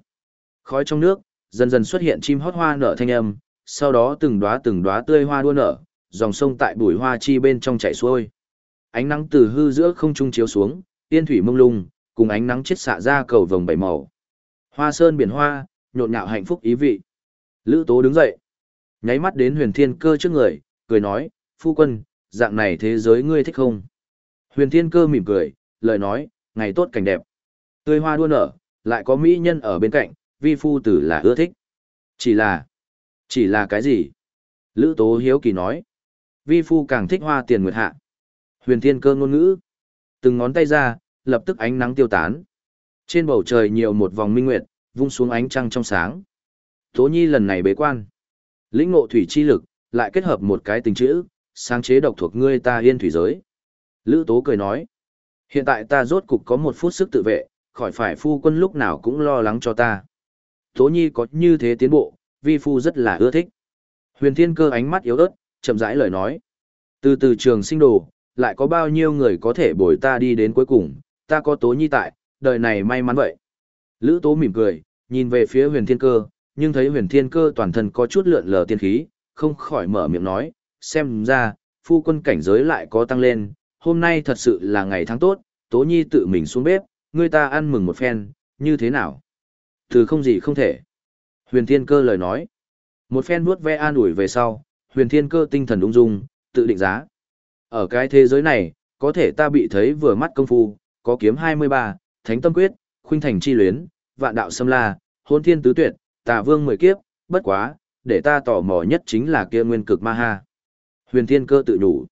Khói trong nước, dần dần xuất hiện chim hót hoa nở thanh âm, sau đó từng đóa từng đóa tươi hoa đua nở, dòng sông tại bụi hoa chi bên trong chảy xuôi. Ánh nắng từ hư giữa không trung chiếu xuống, tiên thủy mông lung, cùng ánh nắng chết xạ ra cầu vồng bảy màu. Hoa sơn biển hoa, nhộn nhạo hạnh phúc ý vị. Lữ Tố đứng dậy, nháy mắt đến Huyền Thiên Cơ trước người, cười nói, "Phu quân, dạng này thế giới ngươi thích không?" Huyền Thiên Cơ mỉm cười, lời nói, "Ngày tốt cảnh đẹp." Tươi hoa đua nở, lại có mỹ nhân ở bên cạnh, vi phu tử là ưa thích. Chỉ là, chỉ là cái gì? Lữ Tố hiếu kỳ nói vi phu càng thích hoa tiền nguyệt hạ. Huyền thiên cơ ngôn ngữ. Từng ngón tay ra, lập tức ánh nắng tiêu tán. Trên bầu trời nhiều một vòng minh nguyệt, vung xuống ánh trăng trong sáng. Tố nhi lần này bế quan. Lĩnh ngộ thủy chi lực, lại kết hợp một cái tình chữ, sáng chế độc thuộc ngươi ta yên thủy giới. Lữ tố cười nói. Hiện tại ta rốt cục có một phút sức tự vệ, khỏi phải phu quân lúc nào cũng lo lắng cho ta. Tố nhi có như thế tiến bộ, vi phu rất là ưa thích. Huyền thiên cơ ánh mắt yếu ớt, chậm rãi lời nói. Từ từ trường sinh đồ, lại có bao nhiêu người có thể bồi ta đi đến cuối cùng, ta có tố nhi tại, đời này may mắn vậy. Lữ tố mỉm cười, nhìn về phía huyền thiên cơ, nhưng thấy huyền thiên cơ toàn thân có chút lượn lờ tiên khí, không khỏi mở miệng nói, xem ra, phu quân cảnh giới lại có tăng lên, hôm nay thật sự là ngày tháng tốt, tố nhi tự mình xuống bếp, người ta ăn mừng một phen, như thế nào? Từ không gì không thể. Huyền thiên cơ lời nói. Một phen vuốt ve an ủi về sau, huyền thiên cơ tinh thần ung dung, tự định giá. Ở cái thế giới này, có thể ta bị thấy vừa mắt công phu, có kiếm 23, thánh tâm quyết, khuynh thành chi luyến, vạn đạo xâm la, hôn thiên tứ tuyệt, tà vương mười kiếp, bất quá, để ta tò mò nhất chính là kia nguyên cực ma ha. Huyền thiên cơ tự đủ.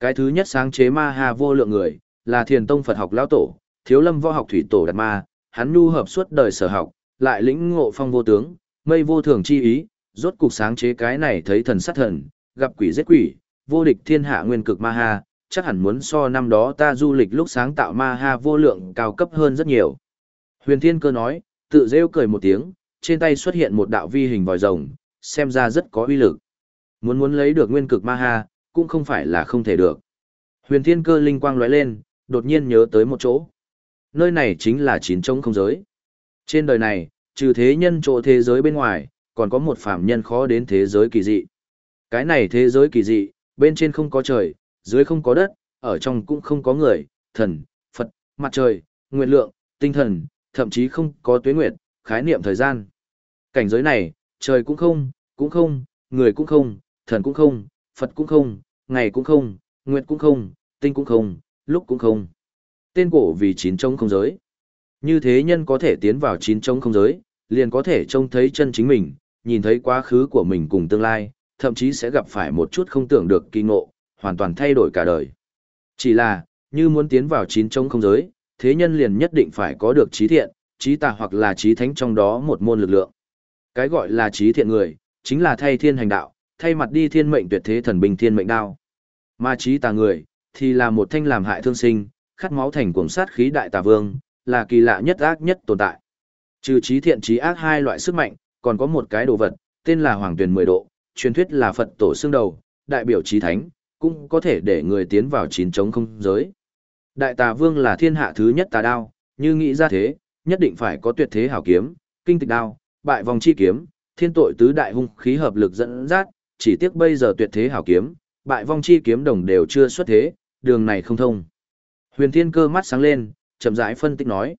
Cái thứ nhất sáng chế ma ha vô lượng người, là thiền tông Phật học lão tổ, thiếu lâm võ học thủy tổ đạt ma, hắn nhu hợp suốt đời sở học, lại lĩnh ngộ phong vô tướng, mây vô thường chi ý, rốt cục sáng chế cái này thấy thần sát thần, gặp quỷ giết quỷ, vô địch thiên hạ nguyên cực ma ha, chắc hẳn muốn so năm đó ta du lịch lúc sáng tạo ma ha vô lượng cao cấp hơn rất nhiều. Huyền Thiên Cơ nói, tự rêu cười một tiếng, trên tay xuất hiện một đạo vi hình vòi rồng, xem ra rất có uy lực. Muốn muốn lấy được nguyên cực ma ha, cũng không phải là không thể được. Huyền thiên cơ linh quang lóe lên, đột nhiên nhớ tới một chỗ. Nơi này chính là chín trống không giới. Trên đời này, trừ thế nhân chỗ thế giới bên ngoài, còn có một phàm nhân khó đến thế giới kỳ dị. Cái này thế giới kỳ dị, bên trên không có trời, dưới không có đất, ở trong cũng không có người, thần, Phật, mặt trời, nguyện lượng, tinh thần, thậm chí không có tuế nguyệt, khái niệm thời gian. Cảnh giới này, trời cũng không, cũng không, người cũng không, thần cũng không, Phật cũng không, ngày cũng không, nguyệt cũng không, tinh cũng không, lúc cũng không. Tên cổ vì chín trống không giới. Như thế nhân có thể tiến vào chín trống không giới, liền có thể trông thấy chân chính mình, nhìn thấy quá khứ của mình cùng tương lai, thậm chí sẽ gặp phải một chút không tưởng được kỳ ngộ, hoàn toàn thay đổi cả đời. Chỉ là, như muốn tiến vào chín trong không giới, thế nhân liền nhất định phải có được trí thiện, trí tà hoặc là trí thánh trong đó một môn lực lượng. Cái gọi là trí thiện người, chính là thay thiên hành đạo, thay mặt đi thiên mệnh tuyệt thế thần bình thiên mệnh đao. Mà trí tà người, thì là một thanh làm hại thương sinh, khát máu thành cuồng sát khí đại tà vương, là kỳ lạ nhất ác nhất tồn tại. Trừ trí thiện trí ác hai loại sức mạnh, còn có một cái đồ vật, tên là hoàng tuyển mười độ, truyền thuyết là Phật tổ xương đầu, đại biểu trí thánh, cũng có thể để người tiến vào chín trống không giới. Đại tà vương là thiên hạ thứ nhất tà đao, như nghĩ ra thế, nhất định phải có tuyệt thế hảo kiếm, kinh tịch đao, bại vòng chi kiếm, thiên tội tứ đại hung khí hợp lực dẫn dắt, chỉ tiếc bây giờ tuyệt thế hảo kiếm, bại vong chi kiếm đồng đều chưa xuất thế, đường này không thông. Huyền Thiên Cơ mắt sáng lên, chậm rãi phân tích nói: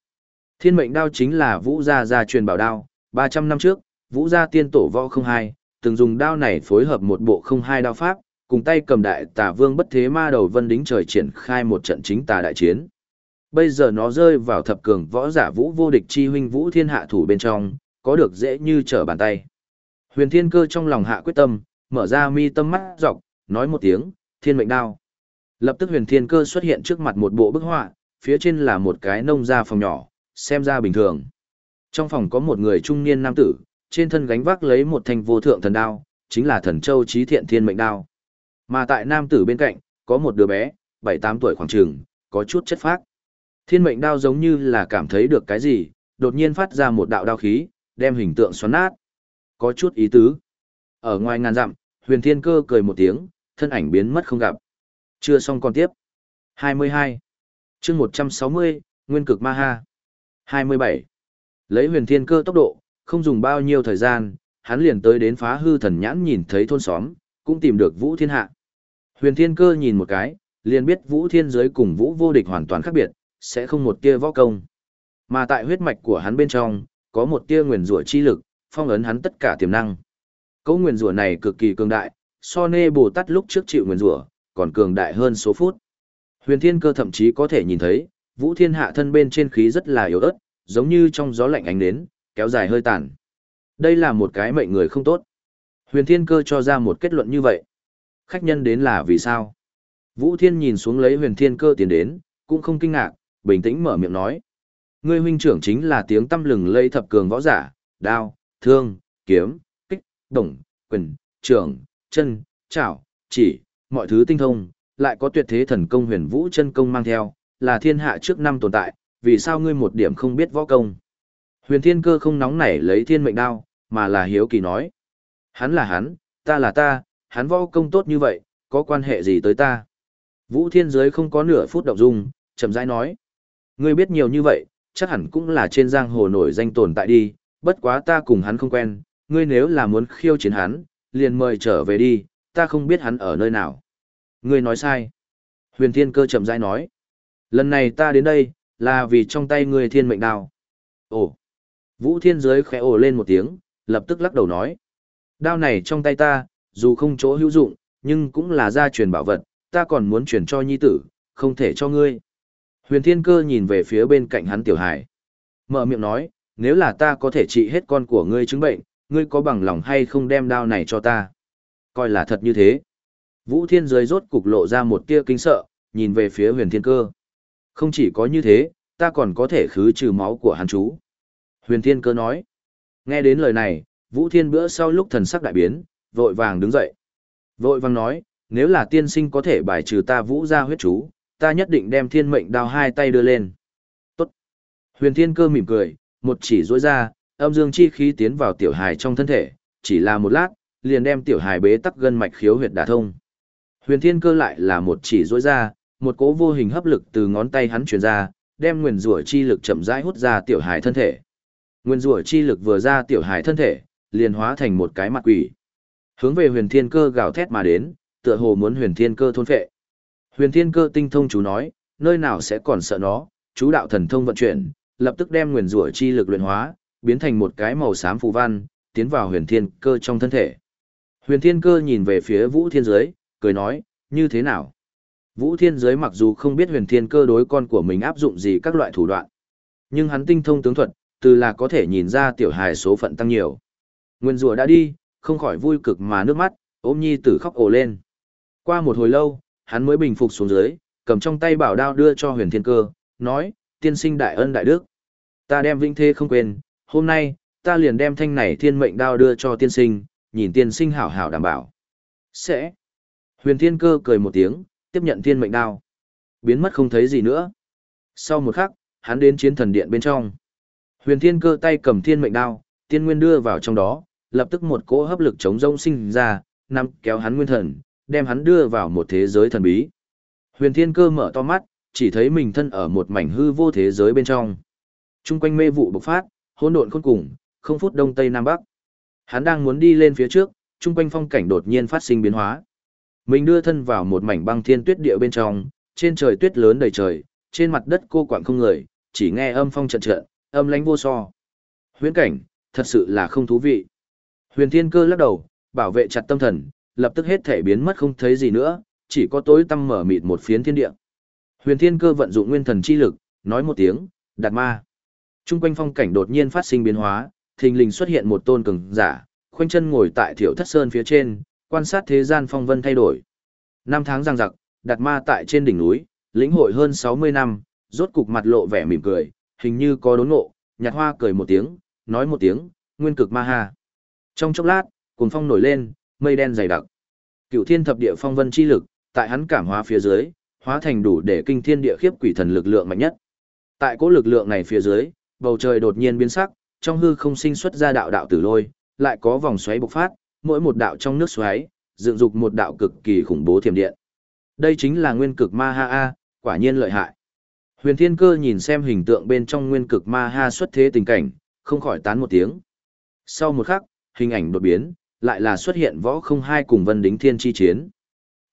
Thiên mệnh đao chính là Vũ gia gia truyền bảo đao, 300 năm trước, Vũ gia tiên tổ võ không hai, từng dùng đao này phối hợp một bộ không hai đao pháp, cùng tay cầm đại tà vương bất thế ma đầu vân đính trời triển khai một trận chính tà đại chiến. Bây giờ nó rơi vào thập cường võ giả vũ vô địch chi huynh vũ thiên hạ thủ bên trong, có được dễ như trở bàn tay. Huyền thiên cơ trong lòng hạ quyết tâm, mở ra mi tâm mắt dọc, nói một tiếng, thiên mệnh đao. Lập tức huyền thiên cơ xuất hiện trước mặt một bộ bức họa, phía trên là một cái nông gia phòng nhỏ, xem ra bình thường. Trong phòng có một người trung niên nam tử, trên thân gánh vác lấy một thanh vô thượng thần đao, chính là thần châu trí thiện thiên mệnh đao. Mà tại nam tử bên cạnh, có một đứa bé, 7-8 tuổi khoảng trường, có chút chất phác. Thiên mệnh đao giống như là cảm thấy được cái gì, đột nhiên phát ra một đạo đao khí, đem hình tượng xoắn nát. Có chút ý tứ. Ở ngoài ngàn dặm, huyền thiên cơ cười một tiếng, thân ảnh biến mất không gặp. Chưa xong còn tiếp. 22. chương 160, Nguyên cực ma ha. 27. Lấy huyền thiên cơ tốc độ, không dùng bao nhiêu thời gian, hắn liền tới đến phá hư thần nhãn nhìn thấy thôn xóm, cũng tìm được Vũ Thiên Hạ. Huyền Thiên Cơ nhìn một cái, liền biết Vũ Thiên giới cùng Vũ vô địch hoàn toàn khác biệt, sẽ không một tia võ công. Mà tại huyết mạch của hắn bên trong, có một tia nguyền rủa chi lực, phong ấn hắn tất cả tiềm năng. Cấu nguyền rủa này cực kỳ cường đại, so nê Bồ Tát lúc trước chịu nguyền rủa, còn cường đại hơn số phút. Huyền Thiên Cơ thậm chí có thể nhìn thấy, Vũ Thiên Hạ thân bên trên khí rất là yếu ớt, giống như trong gió lạnh ánh đến, kéo dài hơi tàn. Đây là một cái mệnh người không tốt. Huyền Thiên Cơ cho ra một kết luận như vậy. Khách nhân đến là vì sao? Vũ Thiên nhìn xuống lấy Huyền Thiên Cơ tiến đến, cũng không kinh ngạc, bình tĩnh mở miệng nói. Ngươi huynh trưởng chính là tiếng tâm lừng lây thập cường võ giả, đao, thương, kiếm, kích, đồng, quyền, trưởng, chân, chảo, chỉ, mọi thứ tinh thông, lại có tuyệt thế thần công huyền vũ chân công mang theo, là thiên hạ trước năm tồn tại, vì sao ngươi một điểm không biết võ công? Huyền Thiên Cơ không nóng nảy lấy thiên mệnh đao, mà là hiếu kỳ nói. Hắn là hắn, ta là ta, hắn võ công tốt như vậy, có quan hệ gì tới ta? Vũ Thiên Giới không có nửa phút động dung, chậm rãi nói. Ngươi biết nhiều như vậy, chắc hẳn cũng là trên giang hồ nổi danh tồn tại đi, bất quá ta cùng hắn không quen, ngươi nếu là muốn khiêu chiến hắn, liền mời trở về đi, ta không biết hắn ở nơi nào. Ngươi nói sai. Huyền Thiên Cơ chậm rãi nói. Lần này ta đến đây, là vì trong tay ngươi thiên mệnh đao. Ồ. Vũ Thiên Giới khẽ ồ lên một tiếng, lập tức lắc đầu nói. Đao này trong tay ta, dù không chỗ hữu dụng, nhưng cũng là gia truyền bảo vật, ta còn muốn truyền cho nhi tử, không thể cho ngươi. Huyền Thiên Cơ nhìn về phía bên cạnh hắn Tiểu Hải. Mở miệng nói, nếu là ta có thể trị hết con của ngươi chứng bệnh, ngươi có bằng lòng hay không đem đao này cho ta? Coi là thật như thế. Vũ Thiên Giới rốt cục lộ ra một tia kinh sợ, nhìn về phía Huyền Thiên Cơ. Không chỉ có như thế, ta còn có thể khứ trừ máu của hắn chú. Huyền Thiên Cơ nói. Nghe đến lời này, Vũ Thiên bữa sau lúc thần sắc đại biến, vội vàng đứng dậy. Vội vàng nói, nếu là tiên sinh có thể bài trừ ta Vũ ra huyết chú, ta nhất định đem thiên mệnh đao hai tay đưa lên. Tốt. Huyền Thiên Cơ mỉm cười, một chỉ rối ra, âm dương chi khí tiến vào tiểu hài trong thân thể, chỉ là một lát, liền đem tiểu hài bế tắc gân mạch khiếu huyệt đả thông. Huyền Thiên Cơ lại là một chỉ rối ra, một cỗ vô hình hấp lực từ ngón tay hắn truyền ra, đem nguyền rủa chi lực chậm rãi hút ra tiểu hài thân thể. Nguyên rủa chi lực vừa ra tiểu hài thân thể, liền hóa thành một cái mặt quỷ. Hướng về Huyền Thiên Cơ gào thét mà đến, tựa hồ muốn Huyền Thiên Cơ thôn phệ. Huyền Thiên Cơ tinh thông chú nói, nơi nào sẽ còn sợ nó, chú đạo thần thông vận chuyển, lập tức đem nguyên rủa chi lực luyện hóa, biến thành một cái màu xám phù văn, tiến vào Huyền Thiên Cơ trong thân thể. Huyền Thiên Cơ nhìn về phía Vũ Thiên Giới, cười nói, như thế nào? Vũ Thiên Giới mặc dù không biết Huyền Thiên Cơ đối con của mình áp dụng gì các loại thủ đoạn, nhưng hắn tinh thông tướng thuật, từ là có thể nhìn ra tiểu hài số phận tăng nhiều. Nguyên rùa đã đi, không khỏi vui cực mà nước mắt, ôm nhi tử khóc ồ lên. Qua một hồi lâu, hắn mới bình phục xuống dưới, cầm trong tay bảo đao đưa cho huyền thiên cơ, nói, tiên sinh đại ân đại đức. Ta đem vinh thế không quên, hôm nay, ta liền đem thanh này thiên mệnh đao đưa cho tiên sinh, nhìn tiên sinh hảo hảo đảm bảo. Sẽ. Huyền thiên cơ cười một tiếng, tiếp nhận thiên mệnh đao. Biến mất không thấy gì nữa. Sau một khắc, hắn đến chiến thần điện bên trong. Huyền thiên cơ tay cầm thiên mệnh đao, tiên nguyên đưa vào trong đó, lập tức một cỗ hấp lực chống rông sinh ra, nắm kéo hắn nguyên thần, đem hắn đưa vào một thế giới thần bí. Huyền thiên cơ mở to mắt, chỉ thấy mình thân ở một mảnh hư vô thế giới bên trong. Trung quanh mê vụ bộc phát, hỗn độn khôn cùng, không phút đông tây nam bắc. Hắn đang muốn đi lên phía trước, trung quanh phong cảnh đột nhiên phát sinh biến hóa. Mình đưa thân vào một mảnh băng thiên tuyết địa bên trong, trên trời tuyết lớn đầy trời, trên mặt đất cô quạng không người, chỉ nghe âm phong trận trận, âm lãnh vô so. Huyễn cảnh, thật sự là không thú vị. Huyền Thiên Cơ lắc đầu, bảo vệ chặt tâm thần, lập tức hết thể biến mất không thấy gì nữa, chỉ có tối tăm mở mịt một phiến thiên địa. Huyền Thiên Cơ vận dụng nguyên thần chi lực, nói một tiếng, "Đạt ma." Trung quanh phong cảnh đột nhiên phát sinh biến hóa, thình lình xuất hiện một tôn cường giả, khoanh chân ngồi tại Thiểu Thất Sơn phía trên, quan sát thế gian phong vân thay đổi. Năm tháng giằng giặc, Đạt ma tại trên đỉnh núi, lĩnh hội hơn 60 năm, rốt cục mặt lộ vẻ mỉm cười, hình như có đốn ngộ, nhạt hoa cười một tiếng, nói một tiếng, nguyên cực ma ha. Trong chốc lát, cuồng phong nổi lên, mây đen dày đặc. Cựu thiên thập địa phong vân chi lực, tại hắn cảm hóa phía dưới, hóa thành đủ để kinh thiên địa khiếp quỷ thần lực lượng mạnh nhất. Tại cỗ lực lượng này phía dưới, bầu trời đột nhiên biến sắc, trong hư không sinh xuất ra đạo đạo tử lôi, lại có vòng xoáy bộc phát, mỗi một đạo trong nước xoáy, dựng dục một đạo cực kỳ khủng bố thiểm điện. Đây chính là nguyên cực ma ha a, quả nhiên lợi hại. Huyền Thiên Cơ nhìn xem hình tượng bên trong nguyên cực ma ha xuất thế tình cảnh, không khỏi tán một tiếng. Sau một khắc, hình ảnh đột biến, lại là xuất hiện võ không hai cùng vân đính thiên chi chiến.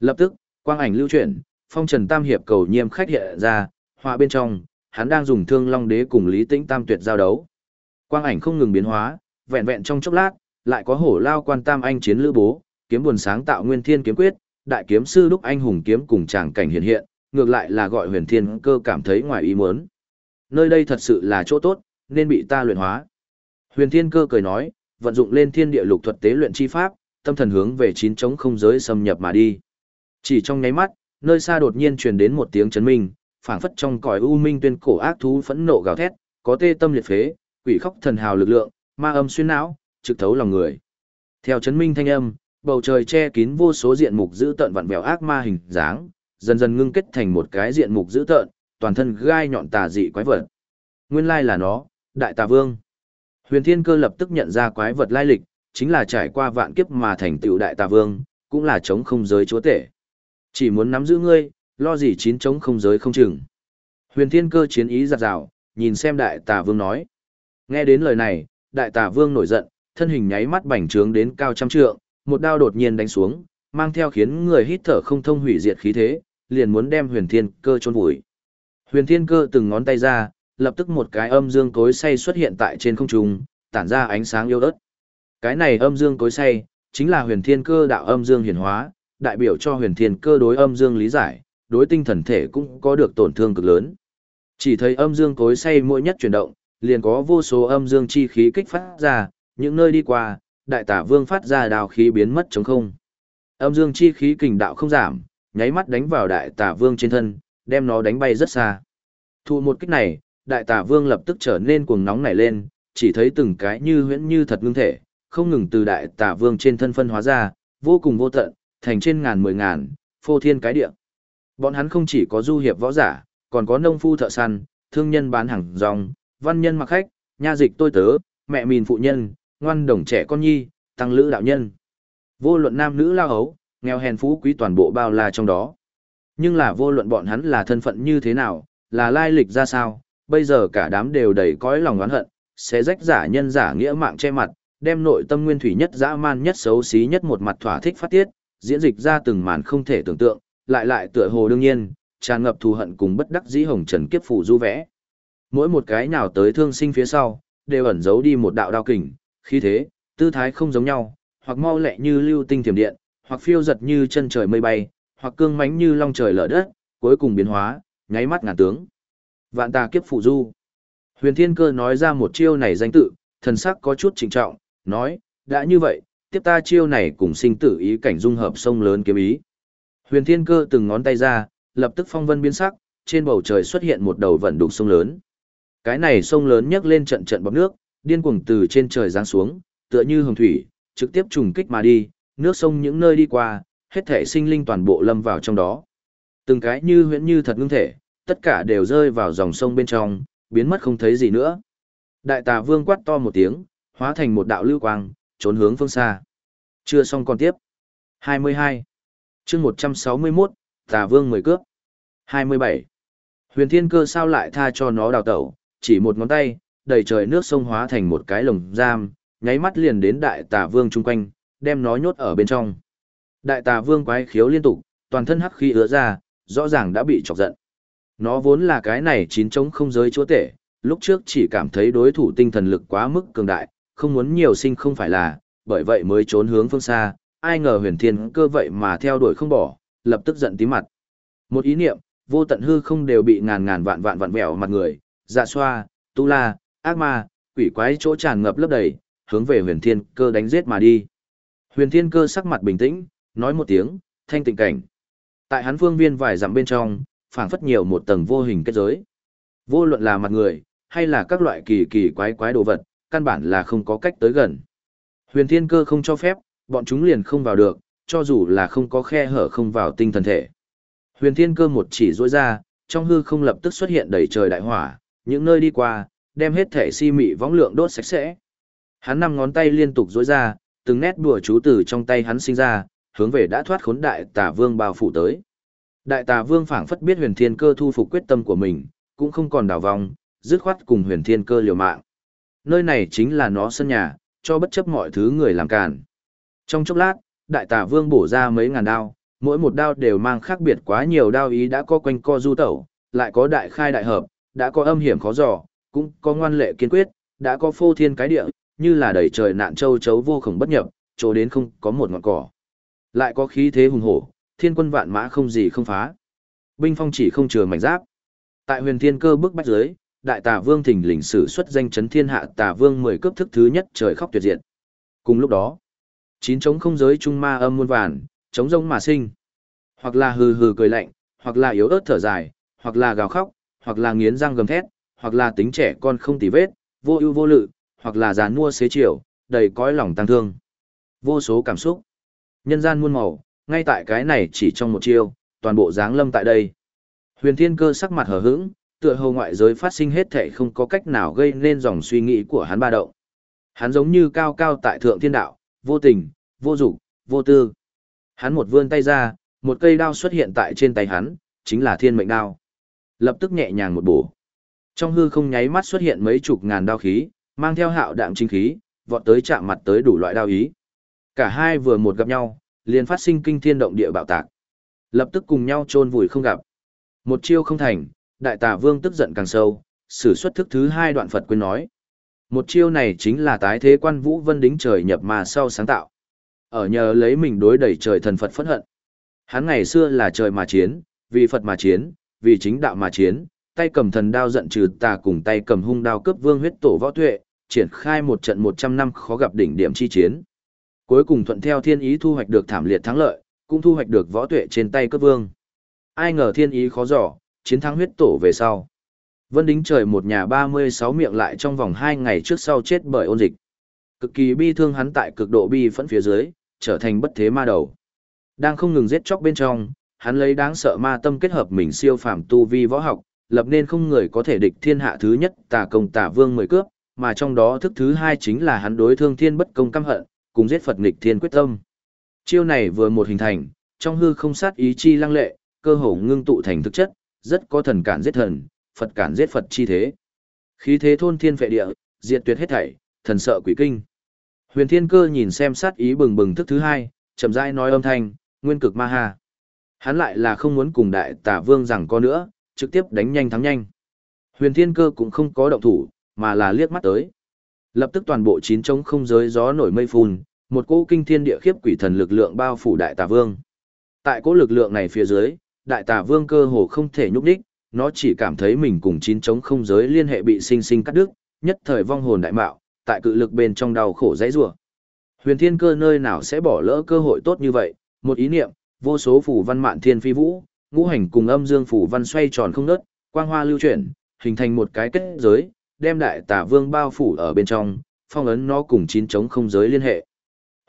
Lập tức, quang ảnh lưu chuyển, phong trần tam hiệp cầu nhiêm khách hiện ra, họa bên trong, hắn đang dùng thương long đế cùng lý tĩnh tam tuyệt giao đấu. Quang ảnh không ngừng biến hóa, vẹn vẹn trong chốc lát, lại có hổ lao quan tam anh chiến lữ bố, kiếm buồn sáng tạo nguyên thiên kiếm quyết, đại kiếm sư đúc anh hùng kiếm cùng tràng cảnh hiện hiện, ngược lại là gọi huyền thiên cơ cảm thấy ngoài ý muốn. Nơi đây thật sự là chỗ tốt, nên bị ta luyện hóa. Huyền thiên cơ cười nói, vận dụng lên thiên địa lục thuật tế luyện chi pháp, tâm thần hướng về chín trống không giới xâm nhập mà đi. Chỉ trong nháy mắt, nơi xa đột nhiên truyền đến một tiếng chấn minh, phảng phất trong cõi u minh tuyên cổ ác thú phẫn nộ gào thét, có tê tâm liệt phế, quỷ khóc thần hào lực lượng, ma âm xuyên não, trực thấu lòng người. Theo chấn minh thanh âm, bầu trời che kín vô số diện mục dữ tợn vặn vẹo ác ma hình dáng, dần dần ngưng kết thành một cái diện mục dữ tợn, toàn thân gai nhọn tà dị quái vật. Nguyên lai là nó, Đại Tà Vương. Huyền Thiên Cơ lập tức nhận ra quái vật lai lịch, chính là trải qua vạn kiếp mà thành tựu đại tà vương, cũng là chống không giới chúa tể. Chỉ muốn nắm giữ ngươi, lo gì chín chống không giới không chừng. Huyền Thiên Cơ chiến ý giật rào, nhìn xem đại tà vương nói. Nghe đến lời này, đại tà vương nổi giận, thân hình nháy mắt bành trướng đến cao trăm trượng, một đao đột nhiên đánh xuống, mang theo khiến người hít thở không thông hủy diệt khí thế, liền muốn đem Huyền Thiên Cơ chôn vùi. Huyền Thiên Cơ từng ngón tay ra, lập tức một cái âm dương cối say xuất hiện tại trên không trung, tản ra ánh sáng yêu ớt. Cái này âm dương cối say, chính là huyền thiên cơ đạo âm dương hiển hóa, đại biểu cho huyền thiên cơ đối âm dương lý giải, đối tinh thần thể cũng có được tổn thương cực lớn. Chỉ thấy âm dương cối say mỗi nhất chuyển động, liền có vô số âm dương chi khí kích phát ra, những nơi đi qua, đại tả vương phát ra đào khí biến mất chống không. Âm dương chi khí kình đạo không giảm, nháy mắt đánh vào đại tả vương trên thân, đem nó đánh bay rất xa. Thu một kích này, đại tả vương lập tức trở nên cuồng nóng nảy lên, chỉ thấy từng cái như huyễn như thật ngưng thể, không ngừng từ đại tả vương trên thân phân hóa ra, vô cùng vô tận, thành trên ngàn mười ngàn, phô thiên cái địa. Bọn hắn không chỉ có du hiệp võ giả, còn có nông phu thợ săn, thương nhân bán hàng rong, văn nhân mặc khách, nha dịch tôi tớ, mẹ mìn phụ nhân, ngoan đồng trẻ con nhi, tăng lữ đạo nhân. Vô luận nam nữ lao hấu, nghèo hèn phú quý toàn bộ bao la trong đó. Nhưng là vô luận bọn hắn là thân phận như thế nào, là lai lịch ra sao, bây giờ cả đám đều đầy cõi lòng oán hận, sẽ rách giả nhân giả nghĩa mạng che mặt, đem nội tâm nguyên thủy nhất dã man nhất xấu xí nhất một mặt thỏa thích phát tiết, diễn dịch ra từng màn không thể tưởng tượng, lại lại tựa hồ đương nhiên, tràn ngập thù hận cùng bất đắc dĩ hồng trần kiếp phủ du vẽ. Mỗi một cái nào tới thương sinh phía sau, đều ẩn giấu đi một đạo đao kình, khí thế, tư thái không giống nhau, hoặc mau lẹ như lưu tinh thiểm điện, hoặc phiêu giật như chân trời mây bay, hoặc cương mãnh như long trời lở đất, cuối cùng biến hóa, nháy mắt ngàn tướng. Vạn tà kiếp phụ du. Huyền Thiên Cơ nói ra một chiêu này danh tự, thần sắc có chút trịnh trọng, nói, đã như vậy, tiếp ta chiêu này cùng sinh tử ý cảnh dung hợp sông lớn kiếm ý. Huyền Thiên Cơ từng ngón tay ra, lập tức phong vân biến sắc, trên bầu trời xuất hiện một đầu vận đục sông lớn. Cái này sông lớn nhấc lên trận trận bọt nước, điên cuồng từ trên trời giáng xuống, tựa như hồng thủy, trực tiếp trùng kích mà đi, nước sông những nơi đi qua, hết thể sinh linh toàn bộ lâm vào trong đó. Từng cái như huyễn như thật ngưng thể, tất cả đều rơi vào dòng sông bên trong, biến mất không thấy gì nữa. Đại tà vương quát to một tiếng, hóa thành một đạo lưu quang, trốn hướng phương xa. Chưa xong còn tiếp. 22. chương 161, tà vương mười cướp. 27. Huyền thiên cơ sao lại tha cho nó đào tẩu, chỉ một ngón tay, đầy trời nước sông hóa thành một cái lồng giam, nháy mắt liền đến đại tà vương chung quanh, đem nó nhốt ở bên trong. Đại tà vương quái khiếu liên tục, toàn thân hắc khí ứa ra, rõ ràng đã bị chọc giận. Nó vốn là cái này chín trống không giới chúa tể, lúc trước chỉ cảm thấy đối thủ tinh thần lực quá mức cường đại, không muốn nhiều sinh không phải là, bởi vậy mới trốn hướng phương xa, ai ngờ huyền thiên cơ vậy mà theo đuổi không bỏ, lập tức giận tí mặt. Một ý niệm, vô tận hư không đều bị ngàn ngàn vạn vạn vạn vẹo mặt người, dạ xoa, tu la, ác ma, quỷ quái chỗ tràn ngập lấp đầy, hướng về huyền thiên cơ đánh giết mà đi. Huyền thiên cơ sắc mặt bình tĩnh, nói một tiếng, thanh tịnh cảnh. Tại hắn phương viên vài dặm bên trong, phảng phất nhiều một tầng vô hình kết giới. Vô luận là mặt người, hay là các loại kỳ kỳ quái quái đồ vật, căn bản là không có cách tới gần. Huyền thiên cơ không cho phép, bọn chúng liền không vào được, cho dù là không có khe hở không vào tinh thần thể. Huyền thiên cơ một chỉ rỗi ra, trong hư không lập tức xuất hiện đầy trời đại hỏa, những nơi đi qua, đem hết thể si mị võng lượng đốt sạch sẽ. Hắn năm ngón tay liên tục rỗi ra, từng nét bùa chú từ trong tay hắn sinh ra, hướng về đã thoát khốn đại tà vương bao phủ tới. Đại tà vương phảng phất biết huyền thiên cơ thu phục quyết tâm của mình, cũng không còn đảo vòng, dứt khoát cùng huyền thiên cơ liều mạng. Nơi này chính là nó sân nhà, cho bất chấp mọi thứ người làm cản. Trong chốc lát, đại tà vương bổ ra mấy ngàn đao, mỗi một đao đều mang khác biệt quá nhiều đao ý đã có quanh co du tẩu, lại có đại khai đại hợp, đã có âm hiểm khó dò, cũng có ngoan lệ kiên quyết, đã có phô thiên cái địa, như là đầy trời nạn châu chấu vô khổng bất nhập, chỗ đến không có một ngọn cỏ. Lại có khí thế hùng hổ, thiên quân vạn mã không gì không phá. Binh phong chỉ không chừa mảnh giáp. Tại huyền thiên cơ bước bách giới, đại tà vương thỉnh lĩnh sử xuất danh chấn thiên hạ tà vương mười cấp thức thứ nhất trời khóc tuyệt diệt. Cùng lúc đó, chín trống không giới trung ma âm muôn vàn, trống rông mà sinh. Hoặc là hừ hừ cười lạnh, hoặc là yếu ớt thở dài, hoặc là gào khóc, hoặc là nghiến răng gầm thét, hoặc là tính trẻ con không tì vết, vô ưu vô lự, hoặc là giàn mua xế chiều, đầy cõi lòng tăng thương. Vô số cảm xúc. Nhân gian muôn màu, ngay tại cái này chỉ trong một chiêu, toàn bộ dáng lâm tại đây. Huyền Thiên Cơ sắc mặt hờ hững, tựa hồ ngoại giới phát sinh hết thảy không có cách nào gây nên dòng suy nghĩ của hắn ba động. Hắn giống như cao cao tại thượng thiên đạo, vô tình, vô dục, vô tư. Hắn một vươn tay ra, một cây đao xuất hiện tại trên tay hắn, chính là thiên mệnh đao. Lập tức nhẹ nhàng một bổ. Trong hư không nháy mắt xuất hiện mấy chục ngàn đao khí, mang theo hạo đạm chính khí, vọt tới chạm mặt tới đủ loại đao ý. Cả hai vừa một gặp nhau, liền phát sinh kinh thiên động địa bạo tạc. Lập tức cùng nhau chôn vùi không gặp. Một chiêu không thành, đại tà vương tức giận càng sâu, sử xuất thức thứ hai đoạn Phật quên nói. Một chiêu này chính là tái thế quan vũ vân đính trời nhập mà sau sáng tạo. Ở nhờ lấy mình đối đẩy trời thần Phật phẫn hận. Hắn ngày xưa là trời mà chiến, vì Phật mà chiến, vì chính đạo mà chiến, tay cầm thần đao giận trừ tà cùng tay cầm hung đao cướp vương huyết tổ võ tuệ, triển khai một trận 100 năm khó gặp đỉnh điểm chi chiến. Cuối cùng thuận theo thiên ý thu hoạch được thảm liệt thắng lợi, cũng thu hoạch được võ tuệ trên tay cướp vương. Ai ngờ thiên ý khó dò, chiến thắng huyết tổ về sau. Vân Đính trời một nhà 36 miệng lại trong vòng 2 ngày trước sau chết bởi ôn dịch. Cực kỳ bi thương hắn tại cực độ bi phẫn phía dưới, trở thành bất thế ma đầu. Đang không ngừng giết chóc bên trong, hắn lấy đáng sợ ma tâm kết hợp mình siêu phàm tu vi võ học, lập nên không người có thể địch thiên hạ thứ nhất tà công tà vương mười cướp, mà trong đó thức thứ hai chính là hắn đối thương thiên bất công căm hận, cùng giết Phật nghịch thiên quyết tâm. Chiêu này vừa một hình thành, trong hư không sát ý chi lăng lệ, cơ hồ ngưng tụ thành thực chất, rất có thần cản giết thần, Phật cản giết Phật chi thế. Khí thế thôn thiên phệ địa, diệt tuyệt hết thảy, thần sợ quỷ kinh. Huyền Thiên Cơ nhìn xem sát ý bừng bừng thức thứ hai, chậm rãi nói âm thanh, nguyên cực ma ha. Hắn lại là không muốn cùng đại tả vương rằng có nữa, trực tiếp đánh nhanh thắng nhanh. Huyền Thiên Cơ cũng không có động thủ, mà là liếc mắt tới. Lập tức toàn bộ chín trống không giới gió nổi mây phun, một cỗ kinh thiên địa khiếp quỷ thần lực lượng bao phủ đại tà vương. Tại cỗ lực lượng này phía dưới, đại tà vương cơ hồ không thể nhúc đích, nó chỉ cảm thấy mình cùng chín trống không giới liên hệ bị sinh sinh cắt đứt, nhất thời vong hồn đại mạo, tại cự lực bên trong đau khổ dãy rủa. Huyền Thiên Cơ nơi nào sẽ bỏ lỡ cơ hội tốt như vậy, một ý niệm, vô số phủ văn mạn thiên phi vũ, ngũ hành cùng âm dương phủ văn xoay tròn không ngớt, quang hoa lưu chuyển, hình thành một cái kết giới, đem đại tà vương bao phủ ở bên trong, phong ấn nó cùng chín chống không giới liên hệ.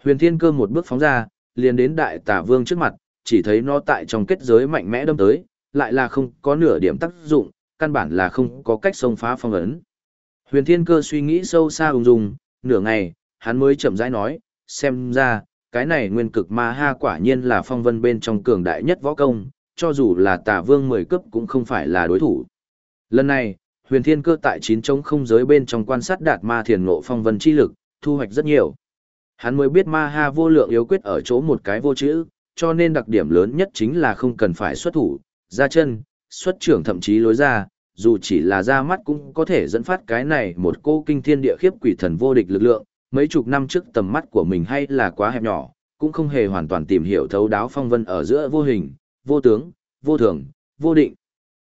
Huyền Thiên Cơ một bước phóng ra, liền đến đại tà vương trước mặt, chỉ thấy nó tại trong kết giới mạnh mẽ đâm tới, lại là không có nửa điểm tác dụng, căn bản là không có cách xông phá phong ấn. Huyền Thiên Cơ suy nghĩ sâu xa ung dung, nửa ngày, hắn mới chậm rãi nói, xem ra, cái này nguyên cực ma ha quả nhiên là phong vân bên trong cường đại nhất võ công, cho dù là tà vương mười cấp cũng không phải là đối thủ. Lần này, huyền thiên cơ tại chín trống không giới bên trong quan sát đạt ma thiền ngộ phong vân chi lực, thu hoạch rất nhiều. Hắn mới biết ma ha vô lượng yếu quyết ở chỗ một cái vô chữ, cho nên đặc điểm lớn nhất chính là không cần phải xuất thủ, ra chân, xuất trưởng thậm chí lối ra, dù chỉ là ra mắt cũng có thể dẫn phát cái này một cô kinh thiên địa khiếp quỷ thần vô địch lực lượng, mấy chục năm trước tầm mắt của mình hay là quá hẹp nhỏ, cũng không hề hoàn toàn tìm hiểu thấu đáo phong vân ở giữa vô hình, vô tướng, vô thường, vô định.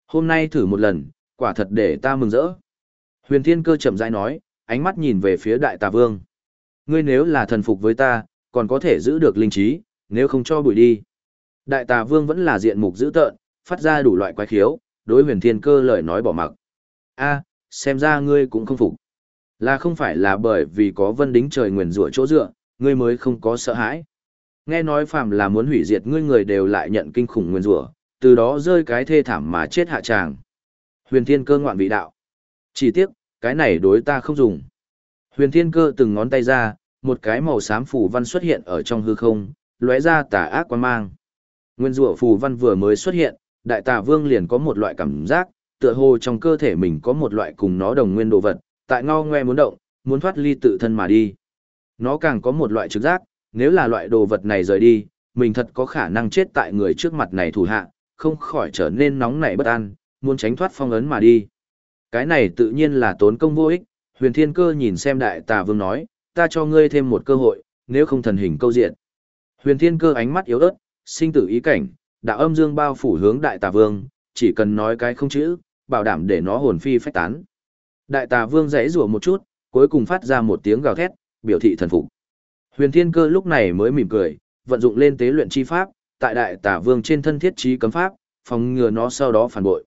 Hôm nay thử một lần, quả thật để ta mừng rỡ. Huyền Thiên Cơ chậm rãi nói, ánh mắt nhìn về phía Đại Tà Vương. Ngươi nếu là thần phục với ta, còn có thể giữ được linh trí, nếu không cho bụi đi. Đại Tà Vương vẫn là diện mục dữ tợn, phát ra đủ loại quái khiếu, đối Huyền Thiên Cơ lời nói bỏ mặc. A, xem ra ngươi cũng không phục. Là không phải là bởi vì có vân đính trời nguyền rủa chỗ dựa, ngươi mới không có sợ hãi. Nghe nói phàm là muốn hủy diệt ngươi người đều lại nhận kinh khủng nguyên rủa, từ đó rơi cái thê thảm mà chết hạ tràng. Huyền thiên cơ ngoạn vị đạo. Chỉ tiếc, cái này đối ta không dùng. Huyền thiên cơ từng ngón tay ra, một cái màu xám phù văn xuất hiện ở trong hư không, lóe ra tà ác quan mang. Nguyên rủa phù văn vừa mới xuất hiện, đại tà vương liền có một loại cảm giác, tựa hồ trong cơ thể mình có một loại cùng nó đồng nguyên đồ vật, tại ngao ngoe muốn động, muốn thoát ly tự thân mà đi. Nó càng có một loại trực giác, nếu là loại đồ vật này rời đi, mình thật có khả năng chết tại người trước mặt này thủ hạ, không khỏi trở nên nóng nảy bất an, muốn tránh thoát phong ấn mà đi. Cái này tự nhiên là tốn công vô ích, huyền thiên cơ nhìn xem đại tà vương nói, ta cho ngươi thêm một cơ hội, nếu không thần hình câu diện. Huyền thiên cơ ánh mắt yếu ớt, sinh tử ý cảnh, đạo âm dương bao phủ hướng đại tà vương, chỉ cần nói cái không chữ, bảo đảm để nó hồn phi phách tán. Đại tà vương rẽ rủa một chút, cuối cùng phát ra một tiếng gào thét, biểu thị thần phục. Huyền Thiên Cơ lúc này mới mỉm cười, vận dụng lên tế luyện chi pháp, tại đại Tả vương trên thân thiết trí cấm pháp, phòng ngừa nó sau đó phản bội.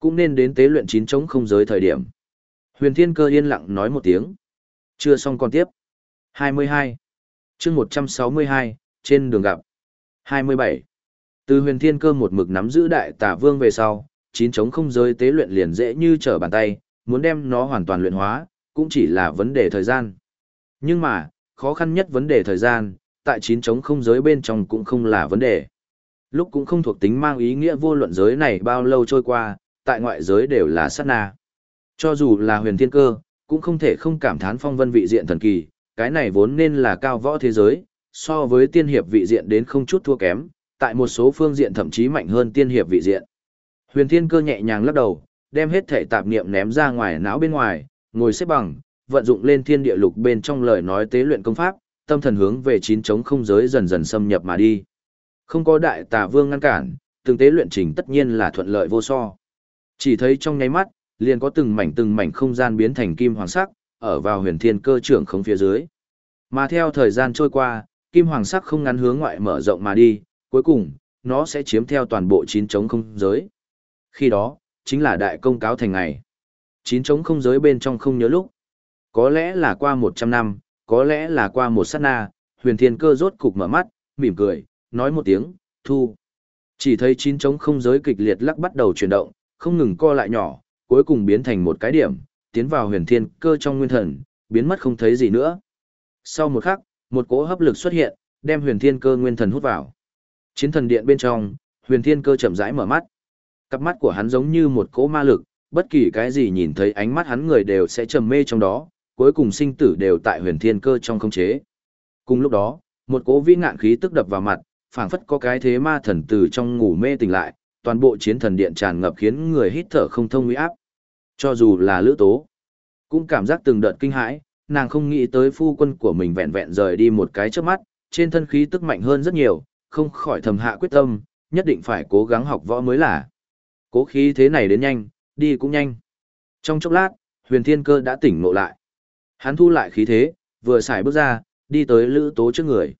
Cũng nên đến tế luyện chín chống không giới thời điểm. Huyền Thiên Cơ yên lặng nói một tiếng. Chưa xong còn tiếp. 22. chương 162, trên đường gặp. 27. Từ huyền thiên cơ một mực nắm giữ đại tà vương về sau, chín chống không giới tế luyện liền dễ như trở bàn tay, muốn đem nó hoàn toàn luyện hóa, cũng chỉ là vấn đề thời gian. Nhưng mà, khó khăn nhất vấn đề thời gian, tại chín chống không giới bên trong cũng không là vấn đề. Lúc cũng không thuộc tính mang ý nghĩa vô luận giới này bao lâu trôi qua, tại ngoại giới đều là sát na. Cho dù là huyền thiên cơ, cũng không thể không cảm thán phong vân vị diện thần kỳ, cái này vốn nên là cao võ thế giới, so với tiên hiệp vị diện đến không chút thua kém, tại một số phương diện thậm chí mạnh hơn tiên hiệp vị diện. Huyền thiên cơ nhẹ nhàng lắc đầu, đem hết thể tạp niệm ném ra ngoài não bên ngoài, ngồi xếp bằng, vận dụng lên thiên địa lục bên trong lời nói tế luyện công pháp, tâm thần hướng về chín chống không giới dần dần xâm nhập mà đi. Không có đại tà vương ngăn cản, từng tế luyện trình tất nhiên là thuận lợi vô so. Chỉ thấy trong nháy mắt, liền có từng mảnh từng mảnh không gian biến thành kim hoàng sắc, ở vào huyền thiên cơ trưởng không phía dưới. Mà theo thời gian trôi qua, kim hoàng sắc không ngắn hướng ngoại mở rộng mà đi, cuối cùng, nó sẽ chiếm theo toàn bộ chín chống không giới. Khi đó, chính là đại công cáo thành ngày. Chín chống không giới bên trong không nhớ lúc. Có lẽ là qua một trăm năm, có lẽ là qua một sát na, huyền thiên cơ rốt cục mở mắt, mỉm cười, nói một tiếng, thu. Chỉ thấy chín trống không giới kịch liệt lắc bắt đầu chuyển động, không ngừng co lại nhỏ, cuối cùng biến thành một cái điểm, tiến vào huyền thiên cơ trong nguyên thần, biến mất không thấy gì nữa. Sau một khắc, một cỗ hấp lực xuất hiện, đem huyền thiên cơ nguyên thần hút vào. Chiến thần điện bên trong, huyền thiên cơ chậm rãi mở mắt. Cặp mắt của hắn giống như một cỗ ma lực, bất kỳ cái gì nhìn thấy ánh mắt hắn người đều sẽ trầm mê trong đó, cuối cùng sinh tử đều tại huyền thiên cơ trong không chế. Cùng lúc đó, một cỗ vĩ ngạn khí tức đập vào mặt, phảng phất có cái thế ma thần từ trong ngủ mê tỉnh lại, toàn bộ chiến thần điện tràn ngập khiến người hít thở không thông uy áp. Cho dù là lữ tố, cũng cảm giác từng đợt kinh hãi, nàng không nghĩ tới phu quân của mình vẹn vẹn rời đi một cái trước mắt, trên thân khí tức mạnh hơn rất nhiều, không khỏi thầm hạ quyết tâm, nhất định phải cố gắng học võ mới là. Cố khí thế này đến nhanh, đi cũng nhanh. Trong chốc lát, huyền thiên cơ đã tỉnh ngộ lại. Hắn thu lại khí thế, vừa xài bước ra, đi tới lữ tố trước người.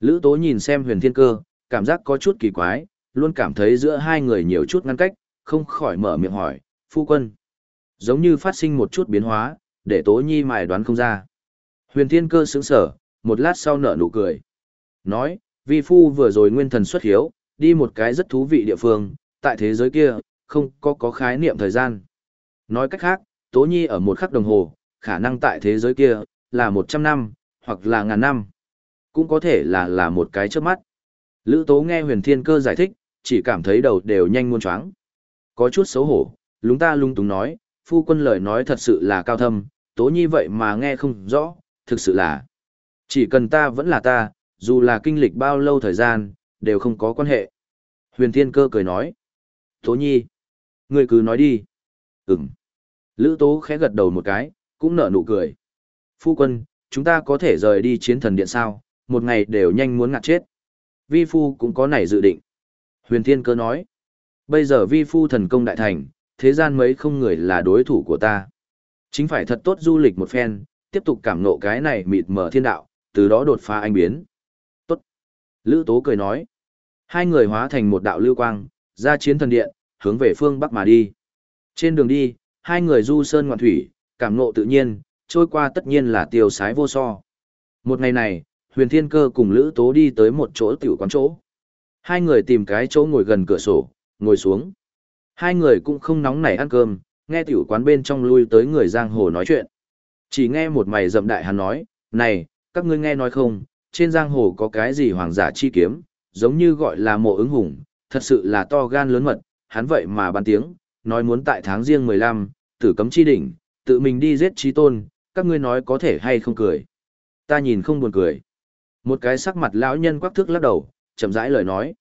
Lữ tố nhìn xem huyền thiên cơ, cảm giác có chút kỳ quái, luôn cảm thấy giữa hai người nhiều chút ngăn cách, không khỏi mở miệng hỏi, phu quân. Giống như phát sinh một chút biến hóa, để tố nhi mài đoán không ra. Huyền thiên cơ sững sở, một lát sau nở nụ cười. Nói, vi phu vừa rồi nguyên thần xuất hiếu, đi một cái rất thú vị địa phương, tại thế giới kia, không có có khái niệm thời gian. Nói cách khác, tố nhi ở một khắc đồng hồ, khả năng tại thế giới kia, là một trăm năm, hoặc là ngàn năm. Cũng có thể là là một cái trước mắt. Lữ tố nghe huyền thiên cơ giải thích, chỉ cảm thấy đầu đều nhanh muôn choáng. Có chút xấu hổ, lúng ta lung túng nói, phu quân lời nói thật sự là cao thâm, tố nhi vậy mà nghe không rõ, thực sự là. Chỉ cần ta vẫn là ta, dù là kinh lịch bao lâu thời gian, đều không có quan hệ. Huyền thiên cơ cười nói. Tố nhi. ngươi cứ nói đi. Ừm. Lữ tố khẽ gật đầu một cái, cũng nở nụ cười. Phu quân, chúng ta có thể rời đi chiến thần điện sao, một ngày đều nhanh muốn ngạt chết. Vi phu cũng có nảy dự định. Huyền thiên cơ nói. Bây giờ vi phu thần công đại thành, thế gian mấy không người là đối thủ của ta. Chính phải thật tốt du lịch một phen, tiếp tục cảm nộ cái này mịt mở thiên đạo, từ đó đột phá anh biến. Tốt. Lữ Tố cười nói. Hai người hóa thành một đạo lưu quang, ra chiến thần điện, hướng về phương Bắc mà đi. Trên đường đi, hai người du sơn ngoạn thủy, cảm nộ tự nhiên, trôi qua tất nhiên là tiêu sái vô so. Một ngày này, huyền thiên cơ cùng Lữ Tố đi tới một chỗ tiểu quán chỗ. Hai người tìm cái chỗ ngồi gần cửa sổ, ngồi xuống. Hai người cũng không nóng nảy ăn cơm, nghe tiểu quán bên trong lui tới người giang hồ nói chuyện. Chỉ nghe một mày dậm đại hắn nói, này, các ngươi nghe nói không, trên giang hồ có cái gì hoàng giả chi kiếm, giống như gọi là mộ ứng hùng, thật sự là to gan lớn mật, hắn vậy mà ban tiếng, nói muốn tại tháng riêng 15, tử cấm chi đỉnh, tự mình đi giết trí tôn, các ngươi nói có thể hay không cười. Ta nhìn không buồn cười. Một cái sắc mặt lão nhân quắc thước lắc đầu, chậm rãi lời nói.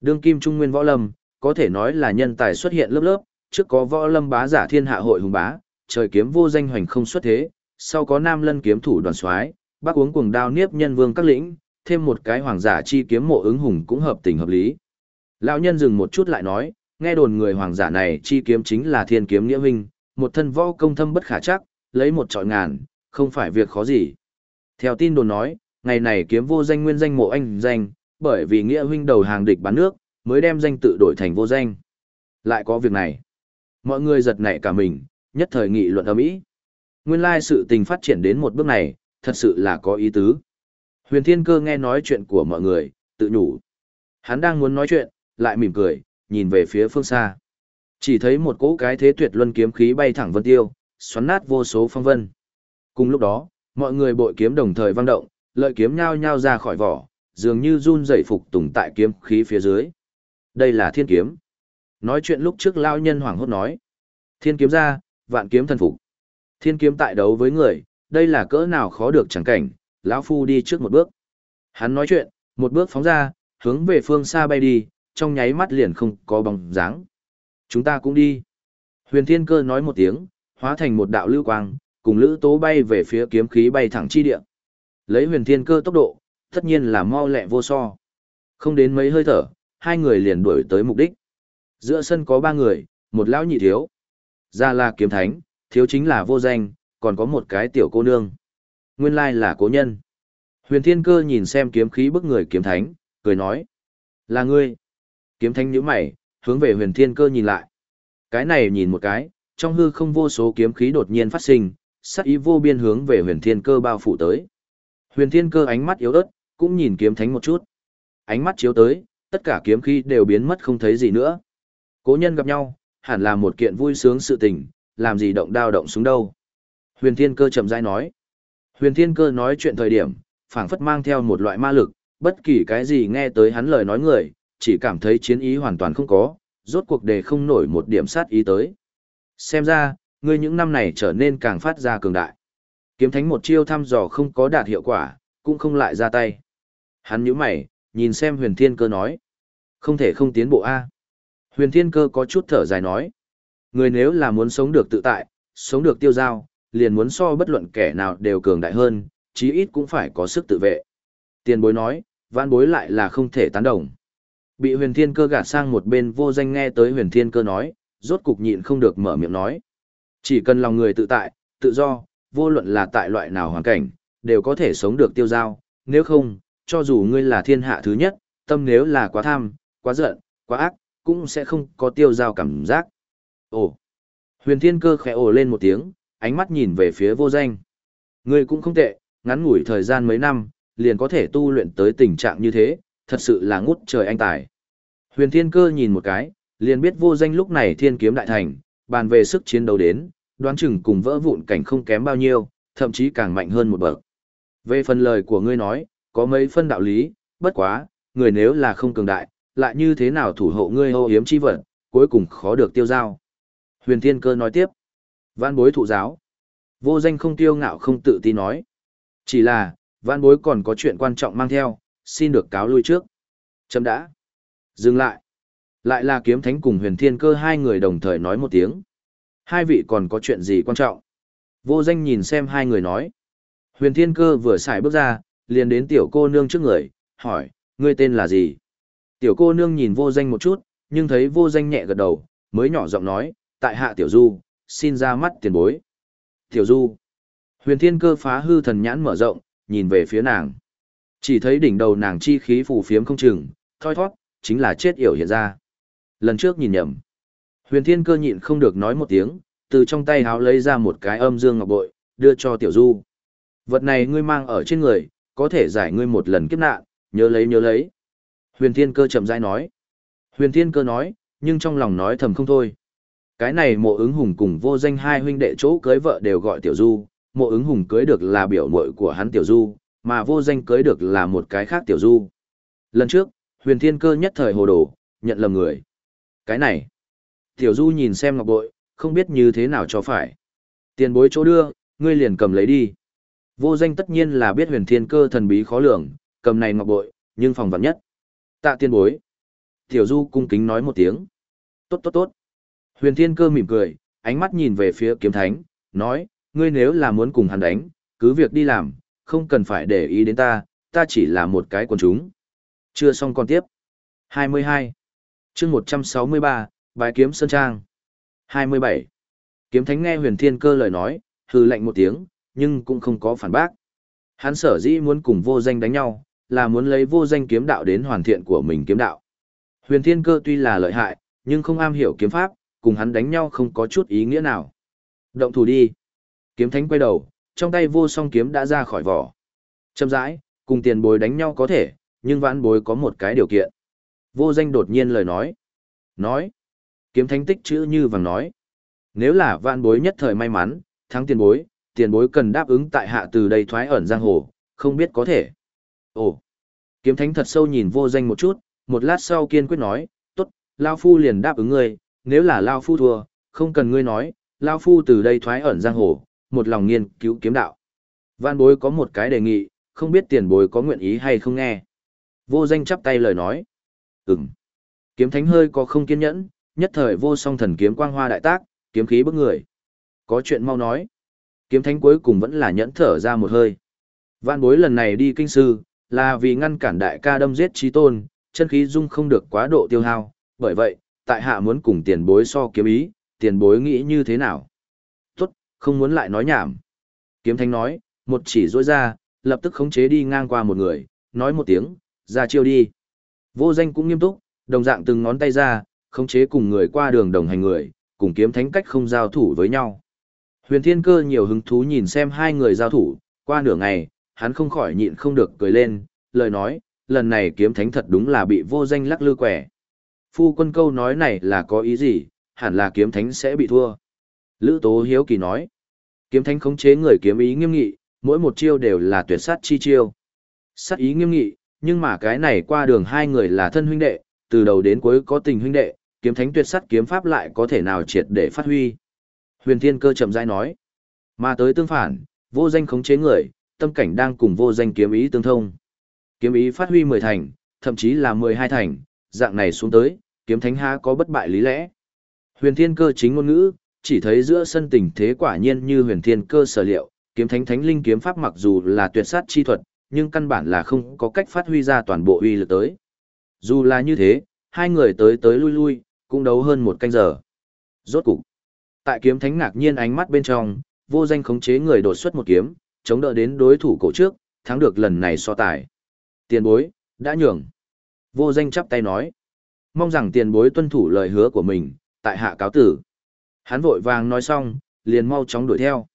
Đương kim trung nguyên võ lâm, có thể nói là nhân tài xuất hiện lớp lớp, trước có võ lâm bá giả thiên hạ hội hùng bá, trời kiếm vô danh hoành không xuất thế, sau có nam lân kiếm thủ đoàn soái, bác uống cuồng đao niếp nhân vương các lĩnh, thêm một cái hoàng giả chi kiếm mộ ứng hùng cũng hợp tình hợp lý. Lão nhân dừng một chút lại nói, nghe đồn người hoàng giả này chi kiếm chính là thiên kiếm nghĩa huynh, một thân võ công thâm bất khả chắc, lấy một trọi ngàn, không phải việc khó gì. Theo tin đồn nói, ngày này kiếm vô danh nguyên danh mộ anh danh, bởi vì nghĩa huynh đầu hàng địch bán nước, mới đem danh tự đổi thành vô danh. Lại có việc này. Mọi người giật nảy cả mình, nhất thời nghị luận ở mỹ. Nguyên lai sự tình phát triển đến một bước này, thật sự là có ý tứ. Huyền Thiên Cơ nghe nói chuyện của mọi người, tự nhủ. Hắn đang muốn nói chuyện, lại mỉm cười, nhìn về phía phương xa. Chỉ thấy một cỗ cái thế tuyệt luân kiếm khí bay thẳng vân tiêu, xoắn nát vô số phong vân. Cùng lúc đó, mọi người bội kiếm đồng thời vang động, lợi kiếm nhao nhao ra khỏi vỏ, dường như run rẩy phục tùng tại kiếm khí phía dưới. Đây là thiên kiếm. Nói chuyện lúc trước lao nhân hoảng hốt nói. Thiên kiếm ra, vạn kiếm thần phục. Thiên kiếm tại đấu với người, đây là cỡ nào khó được chẳng cảnh, lão phu đi trước một bước. Hắn nói chuyện, một bước phóng ra, hướng về phương xa bay đi, trong nháy mắt liền không có bóng dáng. Chúng ta cũng đi. Huyền Thiên Cơ nói một tiếng, hóa thành một đạo lưu quang, cùng Lữ Tố bay về phía kiếm khí bay thẳng chi địa. Lấy Huyền Thiên Cơ tốc độ, tất nhiên là mau lẹ vô so. Không đến mấy hơi thở, hai người liền đuổi tới mục đích. Giữa sân có ba người, một lão nhị thiếu. Ra là kiếm thánh, thiếu chính là vô danh, còn có một cái tiểu cô nương. Nguyên lai là cố nhân. Huyền Thiên Cơ nhìn xem kiếm khí bức người kiếm thánh, cười nói. Là ngươi. Kiếm thánh nhíu mày, hướng về huyền thiên cơ nhìn lại. Cái này nhìn một cái, trong hư không vô số kiếm khí đột nhiên phát sinh, sắc ý vô biên hướng về huyền thiên cơ bao phủ tới. Huyền thiên cơ ánh mắt yếu ớt, cũng nhìn kiếm thánh một chút. Ánh mắt chiếu tới, tất cả kiếm khí đều biến mất không thấy gì nữa. Cố nhân gặp nhau, hẳn là một kiện vui sướng sự tình, làm gì động đao động xuống đâu. Huyền thiên cơ chậm rãi nói. Huyền thiên cơ nói chuyện thời điểm, phảng phất mang theo một loại ma lực, bất kỳ cái gì nghe tới hắn lời nói người, chỉ cảm thấy chiến ý hoàn toàn không có, rốt cuộc đề không nổi một điểm sát ý tới. Xem ra, ngươi những năm này trở nên càng phát ra cường đại. Kiếm thánh một chiêu thăm dò không có đạt hiệu quả, cũng không lại ra tay. Hắn nhíu mày, nhìn xem huyền thiên cơ nói. Không thể không tiến bộ A. Huyền thiên cơ có chút thở dài nói. Người nếu là muốn sống được tự tại, sống được tiêu giao, liền muốn so bất luận kẻ nào đều cường đại hơn, chí ít cũng phải có sức tự vệ. Tiền bối nói, vãn bối lại là không thể tán đồng. Bị huyền thiên cơ gạt sang một bên vô danh nghe tới huyền thiên cơ nói, rốt cục nhịn không được mở miệng nói. Chỉ cần lòng người tự tại, tự do, vô luận là tại loại nào hoàn cảnh, đều có thể sống được tiêu giao, nếu không, cho dù ngươi là thiên hạ thứ nhất, tâm nếu là quá tham, quá giận, quá ác, cũng sẽ không có tiêu giao cảm giác. Ồ! Huyền thiên cơ khẽ ồ lên một tiếng, ánh mắt nhìn về phía vô danh. Ngươi cũng không tệ, ngắn ngủi thời gian mấy năm, liền có thể tu luyện tới tình trạng như thế, thật sự là ngút trời anh tài. Huyền thiên cơ nhìn một cái, liền biết vô danh lúc này thiên kiếm đại thành, bàn về sức chiến đấu đến, đoán chừng cùng vỡ vụn cảnh không kém bao nhiêu, thậm chí càng mạnh hơn một bậc. Về phần lời của ngươi nói, có mấy phân đạo lý, bất quá, người nếu là không cường đại, lại như thế nào thủ hộ ngươi hô hiếm chi vật, cuối cùng khó được tiêu giao. Huyền Thiên Cơ nói tiếp, văn bối thụ giáo. Vô danh không tiêu ngạo không tự ti nói. Chỉ là, văn bối còn có chuyện quan trọng mang theo, xin được cáo lui trước. Chấm đã. Dừng lại. Lại là kiếm thánh cùng huyền thiên cơ hai người đồng thời nói một tiếng. Hai vị còn có chuyện gì quan trọng? Vô danh nhìn xem hai người nói. Huyền thiên cơ vừa xài bước ra, liền đến tiểu cô nương trước người, hỏi, ngươi tên là gì? Tiểu cô nương nhìn vô danh một chút, nhưng thấy vô danh nhẹ gật đầu, mới nhỏ giọng nói, tại hạ tiểu du, xin ra mắt tiền bối. Tiểu du. Huyền thiên cơ phá hư thần nhãn mở rộng, nhìn về phía nàng. Chỉ thấy đỉnh đầu nàng chi khí phù phiếm không chừng, thoi thoát, chính là chết yểu hiện ra. Lần trước nhìn nhầm. Huyền thiên cơ nhịn không được nói một tiếng, từ trong tay háo lấy ra một cái âm dương ngọc bội, đưa cho tiểu du. Vật này ngươi mang ở trên người, có thể giải ngươi một lần kiếp nạn, nhớ lấy nhớ lấy. Huyền thiên cơ chậm rãi nói. Huyền thiên cơ nói, nhưng trong lòng nói thầm không thôi. Cái này mộ ứng hùng cùng vô danh hai huynh đệ chỗ cưới vợ đều gọi tiểu du, mộ ứng hùng cưới được là biểu muội của hắn tiểu du, mà vô danh cưới được là một cái khác tiểu du. Lần trước, huyền thiên cơ nhất thời hồ đồ, nhận lầm người. Cái này, tiểu du nhìn xem ngọc bội, không biết như thế nào cho phải. Tiền bối chỗ đưa, ngươi liền cầm lấy đi. Vô danh tất nhiên là biết huyền thiên cơ thần bí khó lường, cầm này ngọc bội, nhưng phòng vặn nhất. Tạ tiên bối. Tiểu du cung kính nói một tiếng. Tốt tốt tốt. Huyền thiên cơ mỉm cười, ánh mắt nhìn về phía kiếm thánh, nói, ngươi nếu là muốn cùng hắn đánh, cứ việc đi làm, không cần phải để ý đến ta, ta chỉ là một cái quần chúng. Chưa xong còn tiếp. 22. chương 163, Bài kiếm Sơn Trang. 27. Kiếm thánh nghe huyền thiên cơ lời nói, hừ lạnh một tiếng, nhưng cũng không có phản bác. Hắn sở dĩ muốn cùng vô danh đánh nhau, là muốn lấy vô danh kiếm đạo đến hoàn thiện của mình kiếm đạo. Huyền thiên cơ tuy là lợi hại, nhưng không am hiểu kiếm pháp, cùng hắn đánh nhau không có chút ý nghĩa nào. Động thủ đi. Kiếm thánh quay đầu, trong tay vô song kiếm đã ra khỏi vỏ. Châm rãi, cùng tiền bối đánh nhau có thể, nhưng vãn bối có một cái điều kiện. Vô danh đột nhiên lời nói. Nói. Kiếm thánh tích chữ như vàng nói. Nếu là vãn bối nhất thời may mắn, thắng tiền bối, tiền bối cần đáp ứng tại hạ từ đây thoái ẩn giang hồ, không biết có thể. Ồ. Kiếm thánh thật sâu nhìn vô danh một chút, một lát sau kiên quyết nói, tốt, Lao Phu liền đáp ứng ngươi, nếu là Lao Phu thua, không cần ngươi nói, Lao Phu từ đây thoái ẩn giang hồ, một lòng nghiên cứu kiếm đạo. Văn bối có một cái đề nghị, không biết tiền bối có nguyện ý hay không nghe. Vô danh chắp tay lời nói. Ừm. Kiếm thánh hơi có không kiên nhẫn, nhất thời vô song thần kiếm quang hoa đại tác, kiếm khí bức người. Có chuyện mau nói. Kiếm thánh cuối cùng vẫn là nhẫn thở ra một hơi. Văn bối lần này đi kinh sư, là vì ngăn cản đại ca đâm giết trí tôn, chân khí dung không được quá độ tiêu hao. Bởi vậy, tại hạ muốn cùng tiền bối so kiếm ý, tiền bối nghĩ như thế nào? Không muốn lại nói nhảm. Kiếm thánh nói, một chỉ rối ra, lập tức khống chế đi ngang qua một người, nói một tiếng, ra chiêu đi. Vô danh cũng nghiêm túc, đồng dạng từng ngón tay ra, khống chế cùng người qua đường đồng hành người, cùng kiếm thánh cách không giao thủ với nhau. Huyền Thiên Cơ nhiều hứng thú nhìn xem hai người giao thủ, qua nửa ngày, hắn không khỏi nhịn không được cười lên, lời nói, lần này kiếm thánh thật đúng là bị vô danh lắc lư quẻ. Phu quân câu nói này là có ý gì, hẳn là kiếm thánh sẽ bị thua. Lữ Tố Hiếu Kỳ nói, kiếm thánh khống chế người kiếm ý nghiêm nghị, mỗi một chiêu đều là tuyệt sát chi chiêu. sát ý nghiêm nghị, nhưng mà cái này qua đường hai người là thân huynh đệ, từ đầu đến cuối có tình huynh đệ, kiếm thánh tuyệt sát kiếm pháp lại có thể nào triệt để phát huy. Huyền Thiên Cơ chậm rãi nói, mà tới tương phản, vô danh khống chế người, tâm cảnh đang cùng vô danh kiếm ý tương thông. Kiếm ý phát huy 10 thành, thậm chí là 12 thành, dạng này xuống tới, kiếm thánh ha có bất bại lý lẽ. Huyền Thiên Cơ chính ngôn ngữ, chỉ thấy giữa sân tình thế quả nhiên như Huyền Thiên Cơ sở liệu, kiếm thánh thánh linh kiếm pháp mặc dù là tuyệt sát chi thuật, nhưng căn bản là không có cách phát huy ra toàn bộ uy lực tới. Dù là như thế, hai người tới tới lui lui, cũng đấu hơn một canh giờ. Rốt cục, tại kiếm thánh ngạc nhiên ánh mắt bên trong, vô danh khống chế người đột xuất một kiếm, chống đỡ đến đối thủ cổ trước, thắng được lần này so tài. Tiền bối, đã nhường. Vô danh chắp tay nói. Mong rằng tiền bối tuân thủ lời hứa của mình, tại hạ cáo tử. Hắn vội vàng nói xong, liền mau chóng đuổi theo.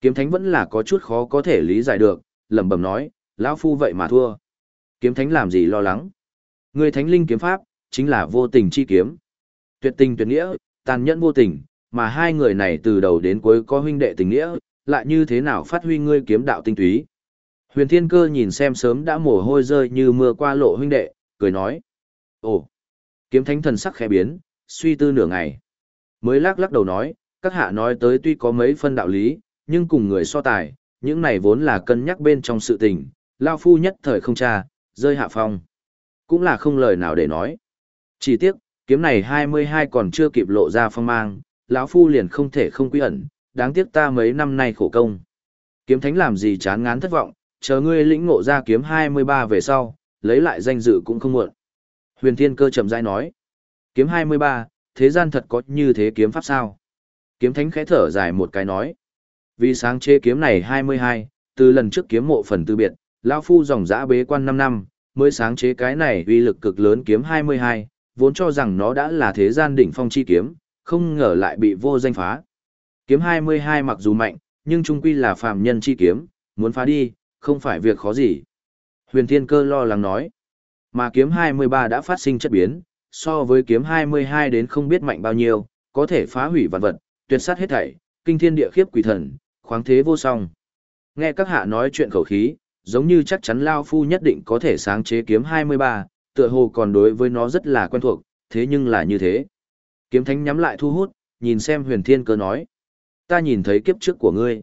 Kiếm thánh vẫn là có chút khó có thể lý giải được, lẩm bẩm nói, lão phu vậy mà thua. Kiếm thánh làm gì lo lắng? Người thánh linh kiếm pháp, chính là vô tình chi kiếm. Tuyệt tình tuyệt nghĩa, tàn nhẫn vô tình, mà hai người này từ đầu đến cuối có huynh đệ tình nghĩa, lại như thế nào phát huy ngươi kiếm đạo tinh túy. Huyền Thiên Cơ nhìn xem sớm đã mồ hôi rơi như mưa qua lộ huynh đệ, cười nói. Ồ, kiếm thánh thần sắc khẽ biến, suy tư nửa ngày. Mới lắc lắc đầu nói, các hạ nói tới tuy có mấy phân đạo lý, nhưng cùng người so tài, những này vốn là cân nhắc bên trong sự tình, lao phu nhất thời không tra, rơi hạ phong. Cũng là không lời nào để nói. Chỉ tiếc, kiếm này 22 còn chưa kịp lộ ra phong mang, lão phu liền không thể không quy ẩn, đáng tiếc ta mấy năm nay khổ công. Kiếm thánh làm gì chán ngán thất vọng, chờ ngươi lĩnh ngộ ra kiếm 23 về sau, lấy lại danh dự cũng không muộn. Huyền Thiên Cơ chậm rãi nói, kiếm 23, thế gian thật có như thế kiếm pháp sao? Kiếm thánh khẽ thở dài một cái nói, vì sáng chế kiếm này 22, từ lần trước kiếm mộ phần tư biệt, lão phu dòng dã bế quan 5 năm, mới sáng chế cái này uy lực cực lớn kiếm 22, vốn cho rằng nó đã là thế gian đỉnh phong chi kiếm, không ngờ lại bị vô danh phá. Kiếm 22 mặc dù mạnh, nhưng trung quy là phàm nhân chi kiếm, muốn phá đi, không phải việc khó gì. Huyền Thiên Cơ lo lắng nói, mà kiếm 23 đã phát sinh chất biến, so với kiếm 22 đến không biết mạnh bao nhiêu, có thể phá hủy vạn vật, tuyệt sát hết thảy, kinh thiên địa khiếp quỷ thần, khoáng thế vô song. Nghe các hạ nói chuyện khẩu khí, giống như chắc chắn Lao Phu nhất định có thể sáng chế kiếm 23, tựa hồ còn đối với nó rất là quen thuộc, thế nhưng là như thế. Kiếm thánh nhắm lại thu hút, nhìn xem huyền thiên cơ nói. Ta nhìn thấy kiếp trước của ngươi.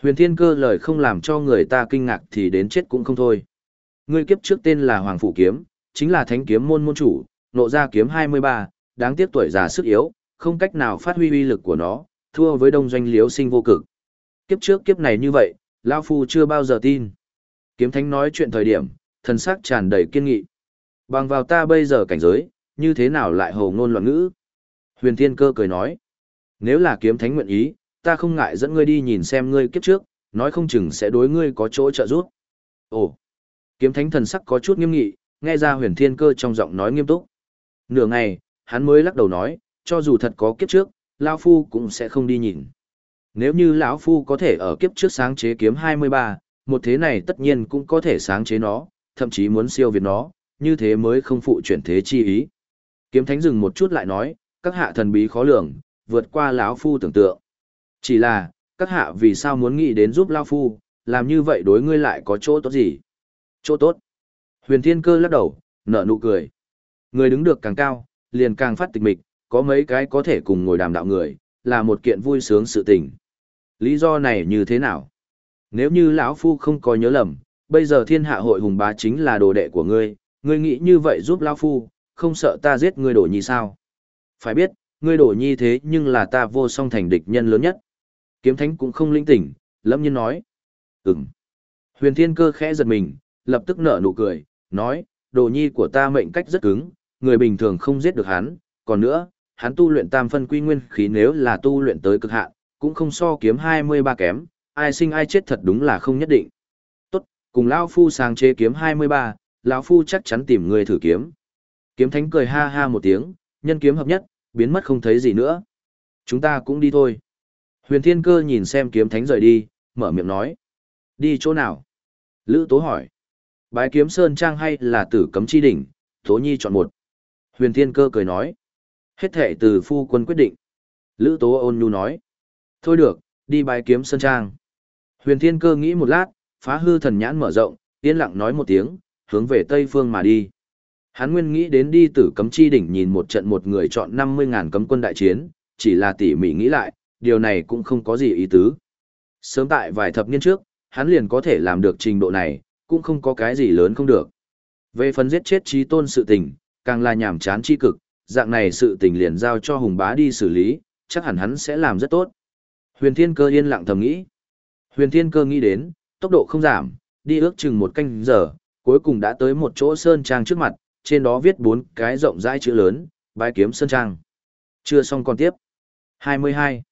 Huyền thiên cơ lời không làm cho người ta kinh ngạc thì đến chết cũng không thôi. Ngươi kiếp trước tên là Hoàng Phủ Kiếm, chính là thánh kiếm môn môn chủ, nộ ra kiếm 23, đáng tiếc tuổi già sức yếu, không cách nào phát huy uy lực của nó, thua với đông doanh liếu sinh vô cực. Kiếp trước kiếp này như vậy, Lao Phu chưa bao giờ tin. Kiếm thánh nói chuyện thời điểm, thần sắc tràn đầy kiên nghị. Bằng vào ta bây giờ cảnh giới, như thế nào lại hồ ngôn loạn ngữ? Huyền Thiên Cơ cười nói. Nếu là kiếm thánh nguyện ý, ta không ngại dẫn ngươi đi nhìn xem ngươi kiếp trước, nói không chừng sẽ đối ngươi có chỗ trợ giúp. Ồ! Kiếm thánh thần sắc có chút nghiêm nghị, nghe ra huyền thiên cơ trong giọng nói nghiêm túc. Nửa ngày, hắn mới lắc đầu nói, cho dù thật có kiếp trước, lão Phu cũng sẽ không đi nhìn. Nếu như lão Phu có thể ở kiếp trước sáng chế kiếm 23, một thế này tất nhiên cũng có thể sáng chế nó, thậm chí muốn siêu việt nó, như thế mới không phụ chuyển thế chi ý. Kiếm thánh dừng một chút lại nói, các hạ thần bí khó lường, vượt qua lão phu tưởng tượng. Chỉ là, các hạ vì sao muốn nghĩ đến giúp lão phu, làm như vậy đối ngươi lại có chỗ tốt gì? Chỗ tốt. Huyền Thiên Cơ lắc đầu, nở nụ cười. Người đứng được càng cao, liền càng phát tịch mịch, có mấy cái có thể cùng ngồi đàm đạo người, là một kiện vui sướng sự tình. Lý do này như thế nào? Nếu như lão phu không có nhớ lầm, bây giờ thiên hạ hội hùng bá chính là đồ đệ của ngươi, ngươi nghĩ như vậy giúp lão phu, không sợ ta giết ngươi đổ nhi sao? Phải biết, ngươi đổ nhi thế nhưng là ta vô song thành địch nhân lớn nhất. Kiếm thánh cũng không linh tỉnh, lâm nhiên nói. Ừm. Huyền thiên cơ khẽ giật mình, lập tức nở nụ cười, nói, đồ nhi của ta mệnh cách rất cứng, người bình thường không giết được hắn, còn nữa, hắn tu luyện tam phân quy nguyên khí nếu là tu luyện tới cực hạn, cũng không so kiếm 23 kém, ai sinh ai chết thật đúng là không nhất định. Tốt, cùng lão phu sáng chế kiếm 23, lão phu chắc chắn tìm người thử kiếm. Kiếm thánh cười ha ha một tiếng, nhân kiếm hợp nhất, biến mất không thấy gì nữa. Chúng ta cũng đi thôi. Huyền Thiên Cơ nhìn xem kiếm thánh rời đi, mở miệng nói. Đi chỗ nào? Lữ Tố hỏi. Bái kiếm Sơn Trang hay là tử cấm chi đỉnh, Tố Nhi chọn một. Huyền Thiên Cơ cười nói. Hết thệ từ phu quân quyết định. Lữ Tố ôn nhu nói. Thôi được, đi bài kiếm sân Trang. Huyền Thiên Cơ nghĩ một lát, phá hư thần nhãn mở rộng, yên lặng nói một tiếng, hướng về tây phương mà đi. Hán nguyên nghĩ đến đi tử cấm chi đỉnh nhìn một trận một người chọn 50.000 cấm quân đại chiến, chỉ là tỉ mỉ nghĩ lại, điều này cũng không có gì ý tứ. Sớm tại vài thập niên trước, hắn liền có thể làm được trình độ này, cũng không có cái gì lớn không được. Về phần giết chết trí tôn sự tình, càng là nhảm chán chi cực, dạng này sự tình liền giao cho Hùng Bá đi xử lý, chắc hẳn hắn sẽ làm rất tốt. Huyền Thiên Cơ yên lặng thầm nghĩ. Huyền Thiên Cơ nghĩ đến, tốc độ không giảm, đi ước chừng một canh giờ, cuối cùng đã tới một chỗ sơn trang trước mặt, trên đó viết bốn cái rộng rãi chữ lớn, bái kiếm sơn trang. Chưa xong còn tiếp. 22.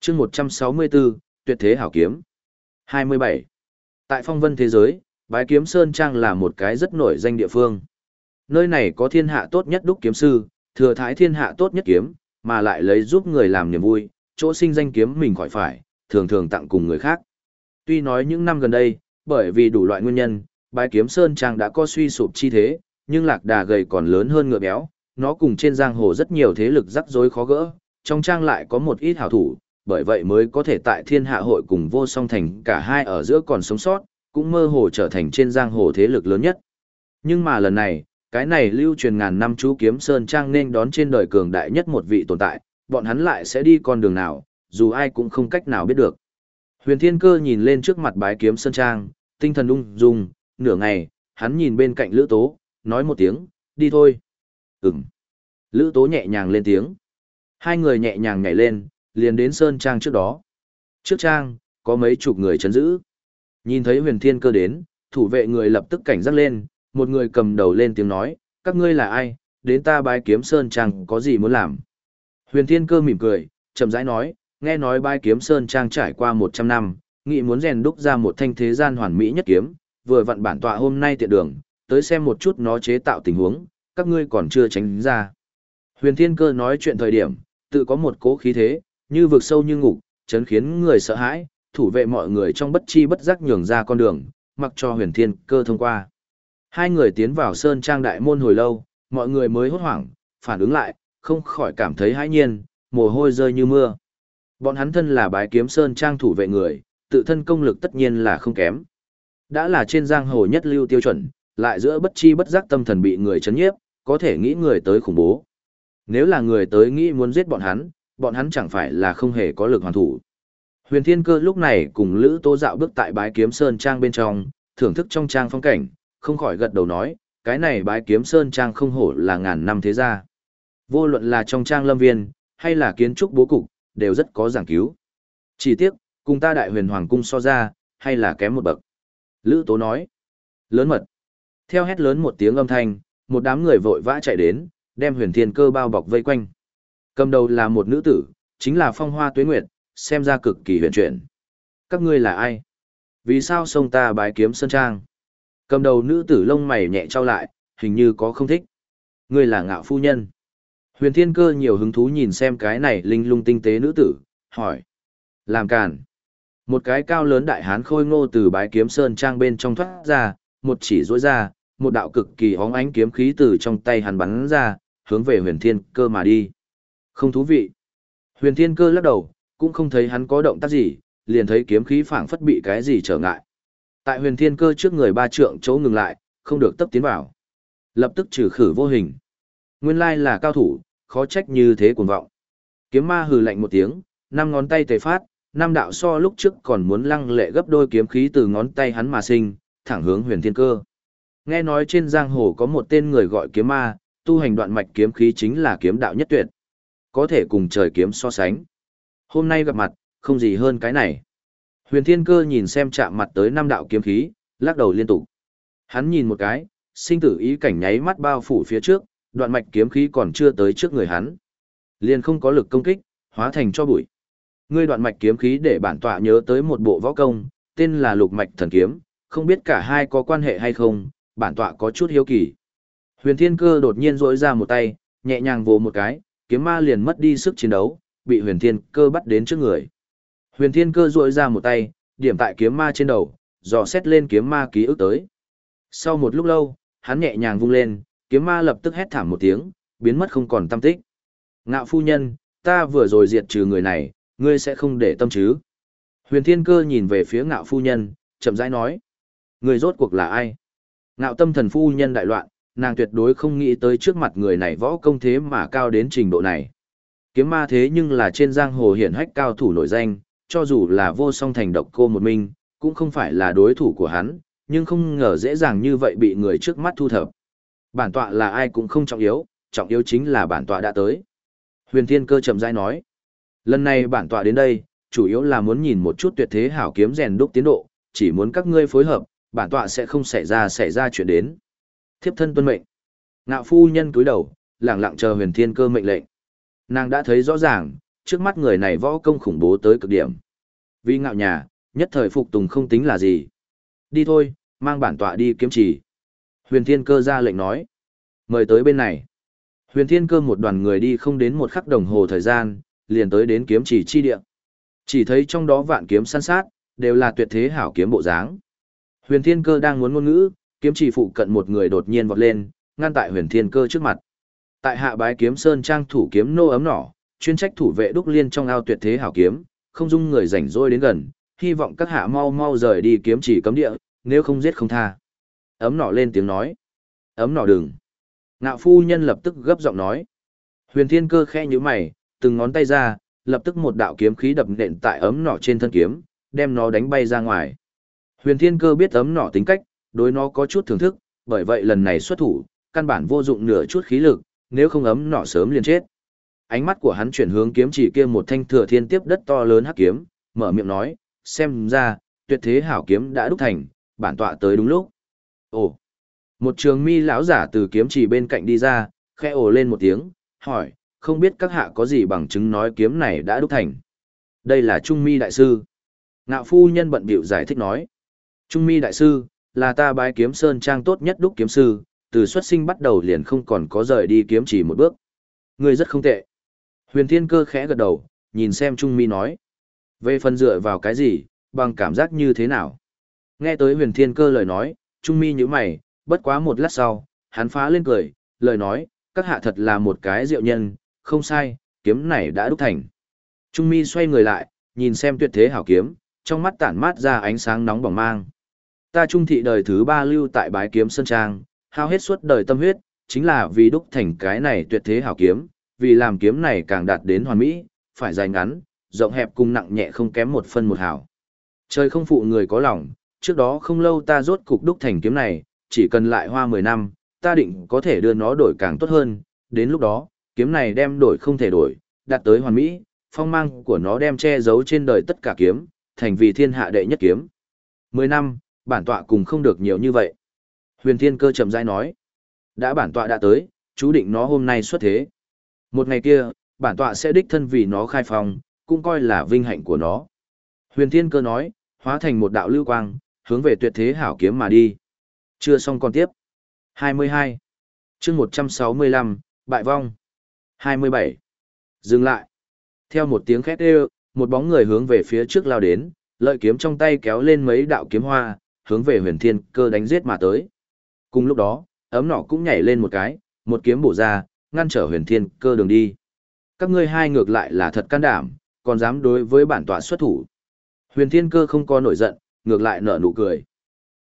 chương 164, tuyệt thế hảo kiếm. 27. Tại phong vân thế giới, bái kiếm sơn trang là một cái rất nổi danh địa phương. Nơi này có thiên hạ tốt nhất đúc kiếm sư, thừa thái thiên hạ tốt nhất kiếm, mà lại lấy giúp người làm niềm vui, chỗ sinh danh kiếm mình khỏi phải, thường thường tặng cùng người khác. Tuy nói những năm gần đây, bởi vì đủ loại nguyên nhân, bái kiếm sơn trang đã có suy sụp chi thế, nhưng lạc đà gầy còn lớn hơn ngựa béo, nó cùng trên giang hồ rất nhiều thế lực rắc rối khó gỡ, trong trang lại có một ít hảo thủ, bởi vậy mới có thể tại thiên hạ hội cùng vô song thành cả hai ở giữa còn sống sót, cũng mơ hồ trở thành trên giang hồ thế lực lớn nhất. Nhưng mà lần này, cái này lưu truyền ngàn năm chú kiếm sơn trang nên đón trên đời cường đại nhất một vị tồn tại, bọn hắn lại sẽ đi con đường nào, dù ai cũng không cách nào biết được. Huyền Thiên Cơ nhìn lên trước mặt bái kiếm sơn trang, tinh thần ung dung, nửa ngày, hắn nhìn bên cạnh Lữ Tố, nói một tiếng, đi thôi. Ừm. Lữ Tố nhẹ nhàng lên tiếng. Hai người nhẹ nhàng nhảy lên, liền đến sơn trang trước đó. Trước trang, có mấy chục người chấn giữ. Nhìn thấy huyền thiên cơ đến, thủ vệ người lập tức cảnh giác lên, một người cầm đầu lên tiếng nói, các ngươi là ai, đến ta bái kiếm sơn trang có gì muốn làm. Huyền thiên cơ mỉm cười, chậm rãi nói, nghe nói bái kiếm sơn trang trải qua 100 năm, nghị muốn rèn đúc ra một thanh thế gian hoàn mỹ nhất kiếm, vừa vặn bản tọa hôm nay tiện đường, tới xem một chút nó chế tạo tình huống, các ngươi còn chưa tránh ra. Huyền thiên cơ nói chuyện thời điểm, tự có một cố khí thế, như vực sâu như ngục, chấn khiến người sợ hãi, thủ vệ mọi người trong bất chi bất giác nhường ra con đường, mặc cho huyền thiên cơ thông qua. Hai người tiến vào sơn trang đại môn hồi lâu, mọi người mới hốt hoảng, phản ứng lại, không khỏi cảm thấy hãi nhiên, mồ hôi rơi như mưa. Bọn hắn thân là bái kiếm sơn trang thủ vệ người, tự thân công lực tất nhiên là không kém. Đã là trên giang hồ nhất lưu tiêu chuẩn, lại giữa bất chi bất giác tâm thần bị người chấn nhiếp, có thể nghĩ người tới khủng bố. Nếu là người tới nghĩ muốn giết bọn hắn, bọn hắn chẳng phải là không hề có lực hoàn thủ. Huyền Thiên Cơ lúc này cùng Lữ Tô dạo bước tại bái kiếm sơn trang bên trong, thưởng thức trong trang phong cảnh, không khỏi gật đầu nói, cái này bái kiếm sơn trang không hổ là ngàn năm thế gia. Vô luận là trong trang lâm viên, hay là kiến trúc bố cục, đều rất có giảng cứu. Chỉ tiếc, cùng ta đại huyền hoàng cung so ra, hay là kém một bậc. Lữ Tố nói, lớn mật. Theo hét lớn một tiếng âm thanh, một đám người vội vã chạy đến, đem huyền thiên cơ bao bọc vây quanh. Cầm đầu là một nữ tử, chính là phong hoa tuế nguyệt, xem ra cực kỳ huyền chuyển. Các ngươi là ai? Vì sao sông ta bái kiếm sơn trang? Cầm đầu nữ tử lông mày nhẹ trao lại, hình như có không thích. Ngươi là ngạo phu nhân. Huyền thiên cơ nhiều hứng thú nhìn xem cái này linh lung tinh tế nữ tử, hỏi. Làm càn. Một cái cao lớn đại hán khôi ngô từ bái kiếm sơn trang bên trong thoát ra, một chỉ rối ra, một đạo cực kỳ hóng ánh kiếm khí từ trong tay hắn bắn ra, hướng về huyền thiên cơ mà đi. Không thú vị. Huyền thiên cơ lắc đầu, cũng không thấy hắn có động tác gì, liền thấy kiếm khí phảng phất bị cái gì trở ngại. Tại huyền thiên cơ trước người ba trượng chỗ ngừng lại, không được tấp tiến vào. Lập tức trừ khử vô hình. Nguyên lai là cao thủ, khó trách như thế cuồng vọng. Kiếm ma hừ lạnh một tiếng, năm ngón tay tề phát, năm đạo so lúc trước còn muốn lăng lệ gấp đôi kiếm khí từ ngón tay hắn mà sinh, thẳng hướng huyền thiên cơ. Nghe nói trên giang hồ có một tên người gọi kiếm ma, tu hành đoạn mạch kiếm khí chính là kiếm đạo nhất tuyệt. Có thể cùng trời kiếm so sánh. Hôm nay gặp mặt, không gì hơn cái này. Huyền Thiên Cơ nhìn xem chạm mặt tới năm đạo kiếm khí, lắc đầu liên tục. Hắn nhìn một cái, sinh tử ý cảnh nháy mắt bao phủ phía trước, đoạn mạch kiếm khí còn chưa tới trước người hắn. Liền không có lực công kích, hóa thành cho bụi. Ngươi đoạn mạch kiếm khí để bản tọa nhớ tới một bộ võ công, tên là Lục Mạch Thần Kiếm, không biết cả hai có quan hệ hay không, bản tọa có chút hiếu kỳ. Huyền Thiên Cơ đột nhiên rỗi ra một tay, nhẹ nhàng vồ một cái, kiếm ma liền mất đi sức chiến đấu, bị huyền thiên cơ bắt đến trước người. Huyền thiên cơ duỗi ra một tay, điểm tại kiếm ma trên đầu, dò xét lên kiếm ma ký ức tới. Sau một lúc lâu, hắn nhẹ nhàng vung lên, kiếm ma lập tức hét thảm một tiếng, biến mất không còn tâm tích. Ngạo phu nhân, ta vừa rồi diệt trừ người này, ngươi sẽ không để tâm chứ. Huyền thiên cơ nhìn về phía ngạo phu nhân, chậm rãi nói. Người rốt cuộc là ai? Ngạo tâm thần phu nhân đại loạn, nàng tuyệt đối không nghĩ tới trước mặt người này võ công thế mà cao đến trình độ này. Kiếm ma thế nhưng là trên giang hồ hiển hách cao thủ nổi danh, cho dù là vô song thành độc cô một mình, cũng không phải là đối thủ của hắn, nhưng không ngờ dễ dàng như vậy bị người trước mắt thu thập. Bản tọa là ai cũng không trọng yếu, trọng yếu chính là bản tọa đã tới. Huyền Thiên Cơ chậm rãi nói, lần này bản tọa đến đây, chủ yếu là muốn nhìn một chút tuyệt thế hảo kiếm rèn đúc tiến độ, chỉ muốn các ngươi phối hợp, bản tọa sẽ không xảy ra xảy ra chuyện đến. Thiếp thân tuân mệnh. Ngạo phu nhân cúi đầu, lặng lặng chờ Huyền Thiên Cơ mệnh lệnh. Nàng đã thấy rõ ràng, trước mắt người này võ công khủng bố tới cực điểm. Vì ngạo nhà, nhất thời phục tùng không tính là gì. Đi thôi, mang bản tọa đi kiếm chỉ. Huyền Thiên Cơ ra lệnh nói. Mời tới bên này. Huyền Thiên Cơ một đoàn người đi không đến một khắc đồng hồ thời gian, liền tới đến kiếm chỉ chi địa. Chỉ thấy trong đó vạn kiếm săn sát, đều là tuyệt thế hảo kiếm bộ dáng. Huyền Thiên Cơ đang muốn ngôn ngữ, kiếm chỉ phụ cận một người đột nhiên vọt lên, ngăn tại Huyền Thiên Cơ trước mặt. Tại hạ bái kiếm sơn trang thủ kiếm nô ấm nỏ, chuyên trách thủ vệ đúc liên trong ao tuyệt thế hảo kiếm, không dung người rảnh rỗi đến gần, hy vọng các hạ mau mau rời đi kiếm chỉ cấm địa, nếu không giết không tha. Ấm nỏ lên tiếng nói. Ấm nỏ đừng. Ngạo phu nhân lập tức gấp giọng nói. Huyền thiên cơ khe như mày, từng ngón tay ra, lập tức một đạo kiếm khí đập nện tại ấm nỏ trên thân kiếm, đem nó đánh bay ra ngoài. Huyền thiên cơ biết ấm nỏ tính cách, đối nó có chút thưởng thức, bởi vậy lần này xuất thủ, căn bản vô dụng nửa chút khí lực, nếu không ấm nỏ sớm liền chết. Ánh mắt của hắn chuyển hướng kiếm chỉ kia một thanh thừa thiên tiếp đất to lớn hắc kiếm, mở miệng nói, xem ra, tuyệt thế hảo kiếm đã đúc thành, bản tọa tới đúng lúc. Ồ! Một trường mi lão giả từ kiếm chỉ bên cạnh đi ra, khẽ ồ lên một tiếng, hỏi, không biết các hạ có gì bằng chứng nói kiếm này đã đúc thành. Đây là Trung mi đại sư. Ngạo phu nhân bận biểu giải thích nói. Trung mi đại sư, là ta bái kiếm sơn trang tốt nhất đúc kiếm sư, từ xuất sinh bắt đầu liền không còn có rời đi kiếm chỉ một bước. Ngươi rất không tệ. Huyền Thiên Cơ khẽ gật đầu, nhìn xem Trung Mi nói. Về phần dựa vào cái gì, bằng cảm giác như thế nào? Nghe tới Huyền Thiên Cơ lời nói, Trung Mi nhíu mày, bất quá một lát sau, hắn phá lên cười, lời nói, các hạ thật là một cái diệu nhân, không sai, kiếm này đã đúc thành. Trung Mi xoay người lại, nhìn xem tuyệt thế hảo kiếm, trong mắt tản mát ra ánh sáng nóng bỏng mang. Ta trung thị đời thứ ba lưu tại bái kiếm sơn trang, hao hết suốt đời tâm huyết, chính là vì đúc thành cái này tuyệt thế hảo kiếm, vì làm kiếm này càng đạt đến hoàn mỹ, phải dài ngắn, rộng hẹp cùng nặng nhẹ không kém một phân một hảo. Trời không phụ người có lòng, trước đó không lâu ta rốt cục đúc thành kiếm này, chỉ cần lại hoa 10 năm, ta định có thể đưa nó đổi càng tốt hơn, đến lúc đó, kiếm này đem đổi không thể đổi, đạt tới hoàn mỹ, phong mang của nó đem che giấu trên đời tất cả kiếm, thành vì thiên hạ đệ nhất kiếm. 10 năm, bản tọa cùng không được nhiều như vậy. Huyền Thiên Cơ chậm rãi nói, đã bản tọa đã tới, chú định nó hôm nay xuất thế. Một ngày kia, bản tọa sẽ đích thân vì nó khai phong, cũng coi là vinh hạnh của nó. Huyền Thiên Cơ nói, hóa thành một đạo lưu quang, hướng về tuyệt thế hảo kiếm mà đi. Chưa xong còn tiếp. 22. chương 165, bại vong. 27. Dừng lại. Theo một tiếng khét đều, một bóng người hướng về phía trước lao đến, lợi kiếm trong tay kéo lên mấy đạo kiếm hoa, hướng về huyền thiên cơ đánh giết mà tới. Cùng lúc đó, ấm nỏ cũng nhảy lên một cái, một kiếm bổ ra, ngăn trở huyền thiên cơ đường đi. Các ngươi hai ngược lại là thật can đảm, còn dám đối với bản tọa xuất thủ. Huyền thiên cơ không có nổi giận, ngược lại nở nụ cười.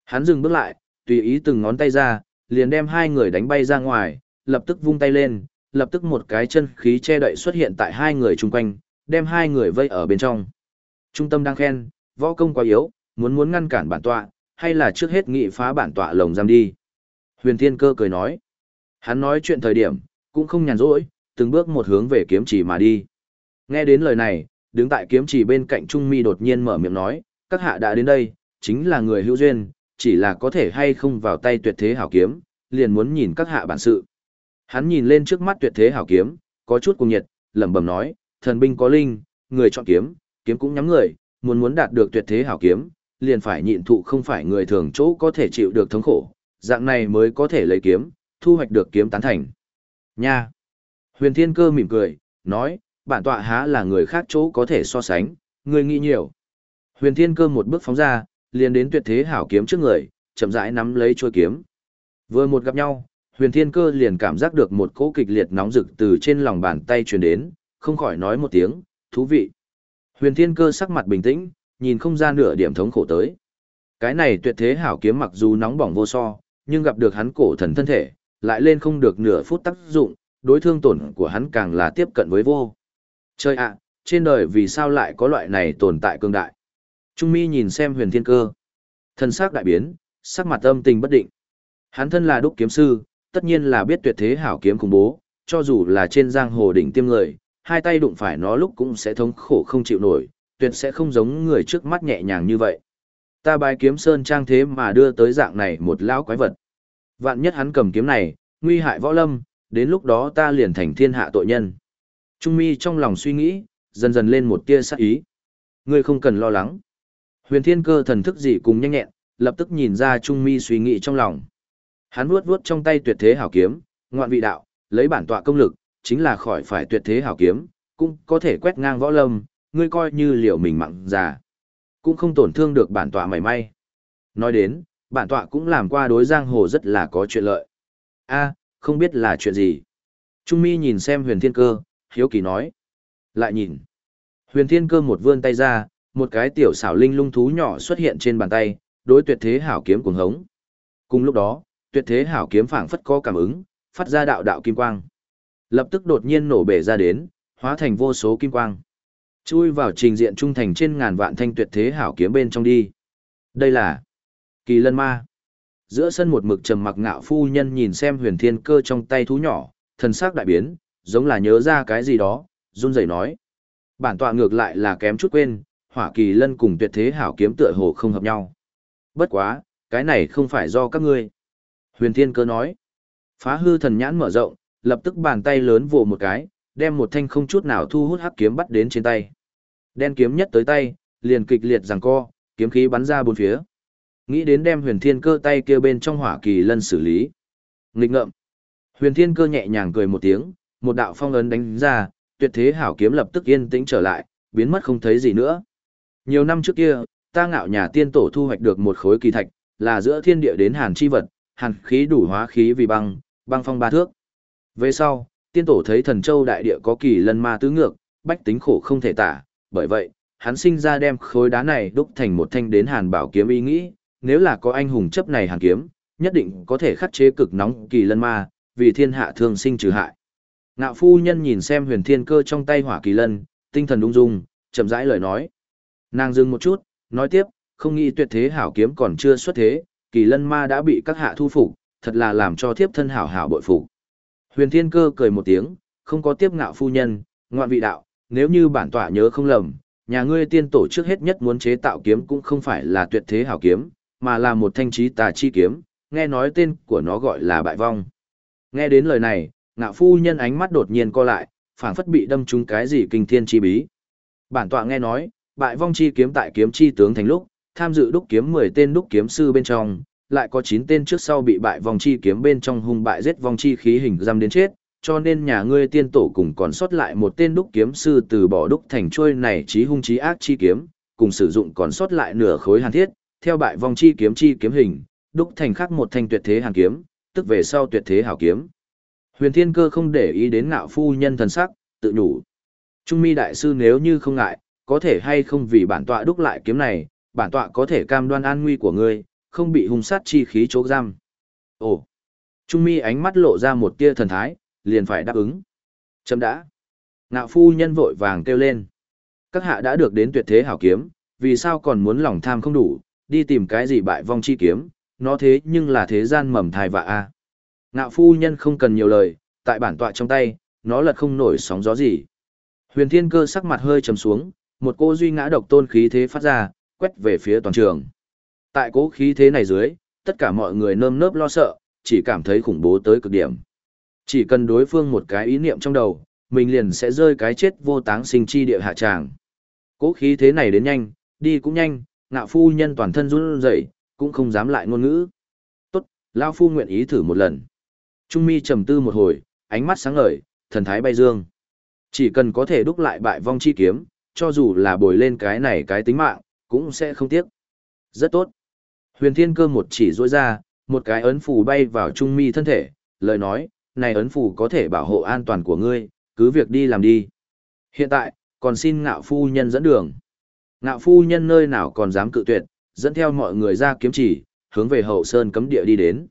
Hắn dừng bước lại, tùy ý từng ngón tay ra, liền đem hai người đánh bay ra ngoài, lập tức vung tay lên, lập tức một cái chân khí che đậy xuất hiện tại hai người chung quanh, đem hai người vây ở bên trong. Trung tâm đang khen, võ công quá yếu, muốn muốn ngăn cản bản tọa, hay là trước hết nghị phá bản tọa lồng giam đi. Huyền Thiên Cơ cười nói. Hắn nói chuyện thời điểm, cũng không nhàn rỗi, từng bước một hướng về kiếm chỉ mà đi. Nghe đến lời này, đứng tại kiếm chỉ bên cạnh Trung Mi đột nhiên mở miệng nói, các hạ đã đến đây, chính là người hữu duyên, chỉ là có thể hay không vào tay tuyệt thế hảo kiếm, liền muốn nhìn các hạ bản sự. Hắn nhìn lên trước mắt tuyệt thế hảo kiếm, có chút cuồng nhiệt, lẩm bẩm nói, thần binh có linh, người chọn kiếm, kiếm cũng nhắm người, muốn muốn đạt được tuyệt thế hảo kiếm, liền phải nhịn thụ không phải người thường chỗ có thể chịu được thống khổ, dạng này mới có thể lấy kiếm, thu hoạch được kiếm tán thành. Nha! Huyền Thiên Cơ mỉm cười, nói, bản tọa há là người khác chỗ có thể so sánh, người nghĩ nhiều. Huyền Thiên Cơ một bước phóng ra, liền đến tuyệt thế hảo kiếm trước người, chậm rãi nắm lấy chuôi kiếm. Vừa một gặp nhau, Huyền Thiên Cơ liền cảm giác được một cỗ kịch liệt nóng rực từ trên lòng bàn tay truyền đến, không khỏi nói một tiếng, thú vị. Huyền Thiên Cơ sắc mặt bình tĩnh, nhìn không ra nửa điểm thống khổ tới. Cái này tuyệt thế hảo kiếm mặc dù nóng bỏng vô so, nhưng gặp được hắn cổ thần thân thể, lại lên không được nửa phút tác dụng, đối thương tổn của hắn càng là tiếp cận với vô. Chơi ạ, trên đời vì sao lại có loại này tồn tại cương đại? Trung mi nhìn xem huyền thiên cơ. Thân sắc đại biến, sắc mặt âm tình bất định. Hắn thân là đúc kiếm sư, tất nhiên là biết tuyệt thế hảo kiếm khủng bố, cho dù là trên giang hồ đỉnh tiêm người, hai tay đụng phải nó lúc cũng sẽ thống khổ không chịu nổi, tuyệt sẽ không giống người trước mắt nhẹ nhàng như vậy. Ta bài kiếm sơn trang thế mà đưa tới dạng này một lão quái vật. Vạn nhất hắn cầm kiếm này, nguy hại võ lâm, đến lúc đó ta liền thành thiên hạ tội nhân. Trung mi trong lòng suy nghĩ, dần dần lên một tia sắc ý. Ngươi không cần lo lắng. Huyền thiên cơ thần thức gì cùng nhanh nhẹn, lập tức nhìn ra Trung mi suy nghĩ trong lòng. Hắn vuốt vuốt trong tay tuyệt thế hảo kiếm, ngoạn vị đạo, lấy bản tọa công lực, chính là khỏi phải tuyệt thế hảo kiếm, cũng có thể quét ngang võ lâm, ngươi coi như liệu mình mặn già. Cũng không tổn thương được bản tọa mảy may. Nói đến, bản tọa cũng làm qua đối giang hồ rất là có chuyện lợi. a không biết là chuyện gì. Trung mi nhìn xem huyền thiên cơ, hiếu kỳ nói. Lại nhìn. Huyền thiên cơ một vươn tay ra, một cái tiểu xảo linh lung thú nhỏ xuất hiện trên bàn tay, đối tuyệt thế hảo kiếm cuồng hống. Cùng lúc đó, tuyệt thế hảo kiếm phảng phất có cảm ứng, phát ra đạo đạo kim quang. Lập tức đột nhiên nổ bể ra đến, hóa thành vô số kim quang. Chui vào trình diện trung thành trên ngàn vạn thanh tuyệt thế hảo kiếm bên trong đi. Đây là Kỳ Lân Ma. Giữa sân một mực trầm mặc ngạo phu nhân nhìn xem huyền thiên cơ trong tay thú nhỏ, thần sắc đại biến, giống là nhớ ra cái gì đó, run rẩy nói. Bản tọa ngược lại là kém chút quên, hỏa kỳ lân cùng tuyệt thế hảo kiếm tựa hồ không hợp nhau. Bất quá, cái này không phải do các ngươi. Huyền thiên cơ nói. Phá hư thần nhãn mở rộng, lập tức bàn tay lớn vồ một cái, đem một thanh không chút nào thu hút hắc kiếm bắt đến trên tay. Đen kiếm nhất tới tay, liền kịch liệt giằng co, kiếm khí bắn ra bốn phía. Nghĩ đến đem huyền thiên cơ tay kia bên trong hỏa kỳ lân xử lý. Nghịch ngợm. Huyền thiên cơ nhẹ nhàng cười một tiếng, một đạo phong ấn đánh ra, tuyệt thế hảo kiếm lập tức yên tĩnh trở lại, biến mất không thấy gì nữa. Nhiều năm trước kia, ta ngạo nhà tiên tổ thu hoạch được một khối kỳ thạch, là giữa thiên địa đến hàn chi vật, hàn khí đủ hóa khí vì băng, băng phong ba thước. Về sau, tiên tổ thấy thần châu đại địa có kỳ lân ma tứ ngược, bách tính khổ không thể tả, bởi vậy, hắn sinh ra đem khối đá này đúc thành một thanh đến hàn bảo kiếm ý nghĩ, nếu là có anh hùng chấp này hàn kiếm, nhất định có thể khắc chế cực nóng kỳ lân ma, vì thiên hạ thương sinh trừ hại. Ngạo phu nhân nhìn xem huyền thiên cơ trong tay hỏa kỳ lân, tinh thần đung dung, chậm rãi lời nói. Nàng dừng một chút, nói tiếp, không nghĩ tuyệt thế hảo kiếm còn chưa xuất thế, kỳ lân ma đã bị các hạ thu phục, thật là làm cho thiếp thân hảo hảo bội phục. Huyền thiên cơ cười một tiếng, không có tiếp ngạo phu nhân, ngoạn vị đạo, nếu như bản tọa nhớ không lầm, nhà ngươi tiên tổ trước hết nhất muốn chế tạo kiếm cũng không phải là tuyệt thế hảo kiếm, mà là một thanh trí tà chi kiếm, nghe nói tên của nó gọi là bại vong. Nghe đến lời này, ngạo phu nhân ánh mắt đột nhiên co lại, phảng phất bị đâm trúng cái gì kinh thiên chi bí. Bản tọa nghe nói, bại vong chi kiếm tại kiếm chi tướng thành lúc, tham dự đúc kiếm 10 tên đúc kiếm sư bên trong, lại có 9 tên trước sau bị bại vong chi kiếm bên trong hung bại giết vong chi khí hình giam đến chết, cho nên nhà ngươi tiên tổ cùng còn sót lại một tên đúc kiếm sư từ bỏ đúc thành trôi này chí hung chí ác chi kiếm, cùng sử dụng còn sót lại nửa khối hàn thiết, theo bại vong chi kiếm chi kiếm hình, đúc thành khắc một thanh tuyệt thế hàn kiếm, tức về sau tuyệt thế hảo kiếm. Huyền Thiên Cơ không để ý đến ngạo phu nhân thần sắc, tự nhủ. Trung mi đại sư nếu như không ngại, có thể hay không vì bản tọa đúc lại kiếm này, bản tọa có thể cam đoan an nguy của ngươi, không bị hung sát chi khí chốt giam. Ồ! Trung mi ánh mắt lộ ra một tia thần thái, liền phải đáp ứng. Chấm đã. Ngạo phu nhân vội vàng kêu lên. Các hạ đã được đến tuyệt thế hảo kiếm, vì sao còn muốn lòng tham không đủ, đi tìm cái gì bại vong chi kiếm, nó thế nhưng là thế gian mầm thai vạ a. Ngạo phu nhân không cần nhiều lời, tại bản tọa trong tay, nó lật không nổi sóng gió gì. Huyền thiên cơ sắc mặt hơi trầm xuống, một cô duy ngã độc tôn khí thế phát ra, quét về phía toàn trường. Tại cố khí thế này dưới, tất cả mọi người nơm nớp lo sợ, chỉ cảm thấy khủng bố tới cực điểm. Chỉ cần đối phương một cái ý niệm trong đầu, mình liền sẽ rơi cái chết vô táng sinh chi địa hạ tràng. Cố khí thế này đến nhanh, đi cũng nhanh, ngạo phu nhân toàn thân run rẩy, cũng không dám lại ngôn ngữ. Tốt, Lao phu nguyện ý thử một lần. Trung mi trầm tư một hồi, ánh mắt sáng ngời, thần thái bay dương. Chỉ cần có thể đúc lại bại vong chi kiếm, cho dù là bồi lên cái này cái tính mạng, cũng sẽ không tiếc. Rất tốt. Huyền thiên cơ một chỉ rối ra, một cái ấn phù bay vào trung mi thân thể, lời nói, này ấn phù có thể bảo hộ an toàn của ngươi, cứ việc đi làm đi. Hiện tại, còn xin ngạo phu nhân dẫn đường. Ngạo phu nhân nơi nào còn dám cự tuyệt, dẫn theo mọi người ra kiếm chỉ, hướng về hậu sơn cấm địa đi đến.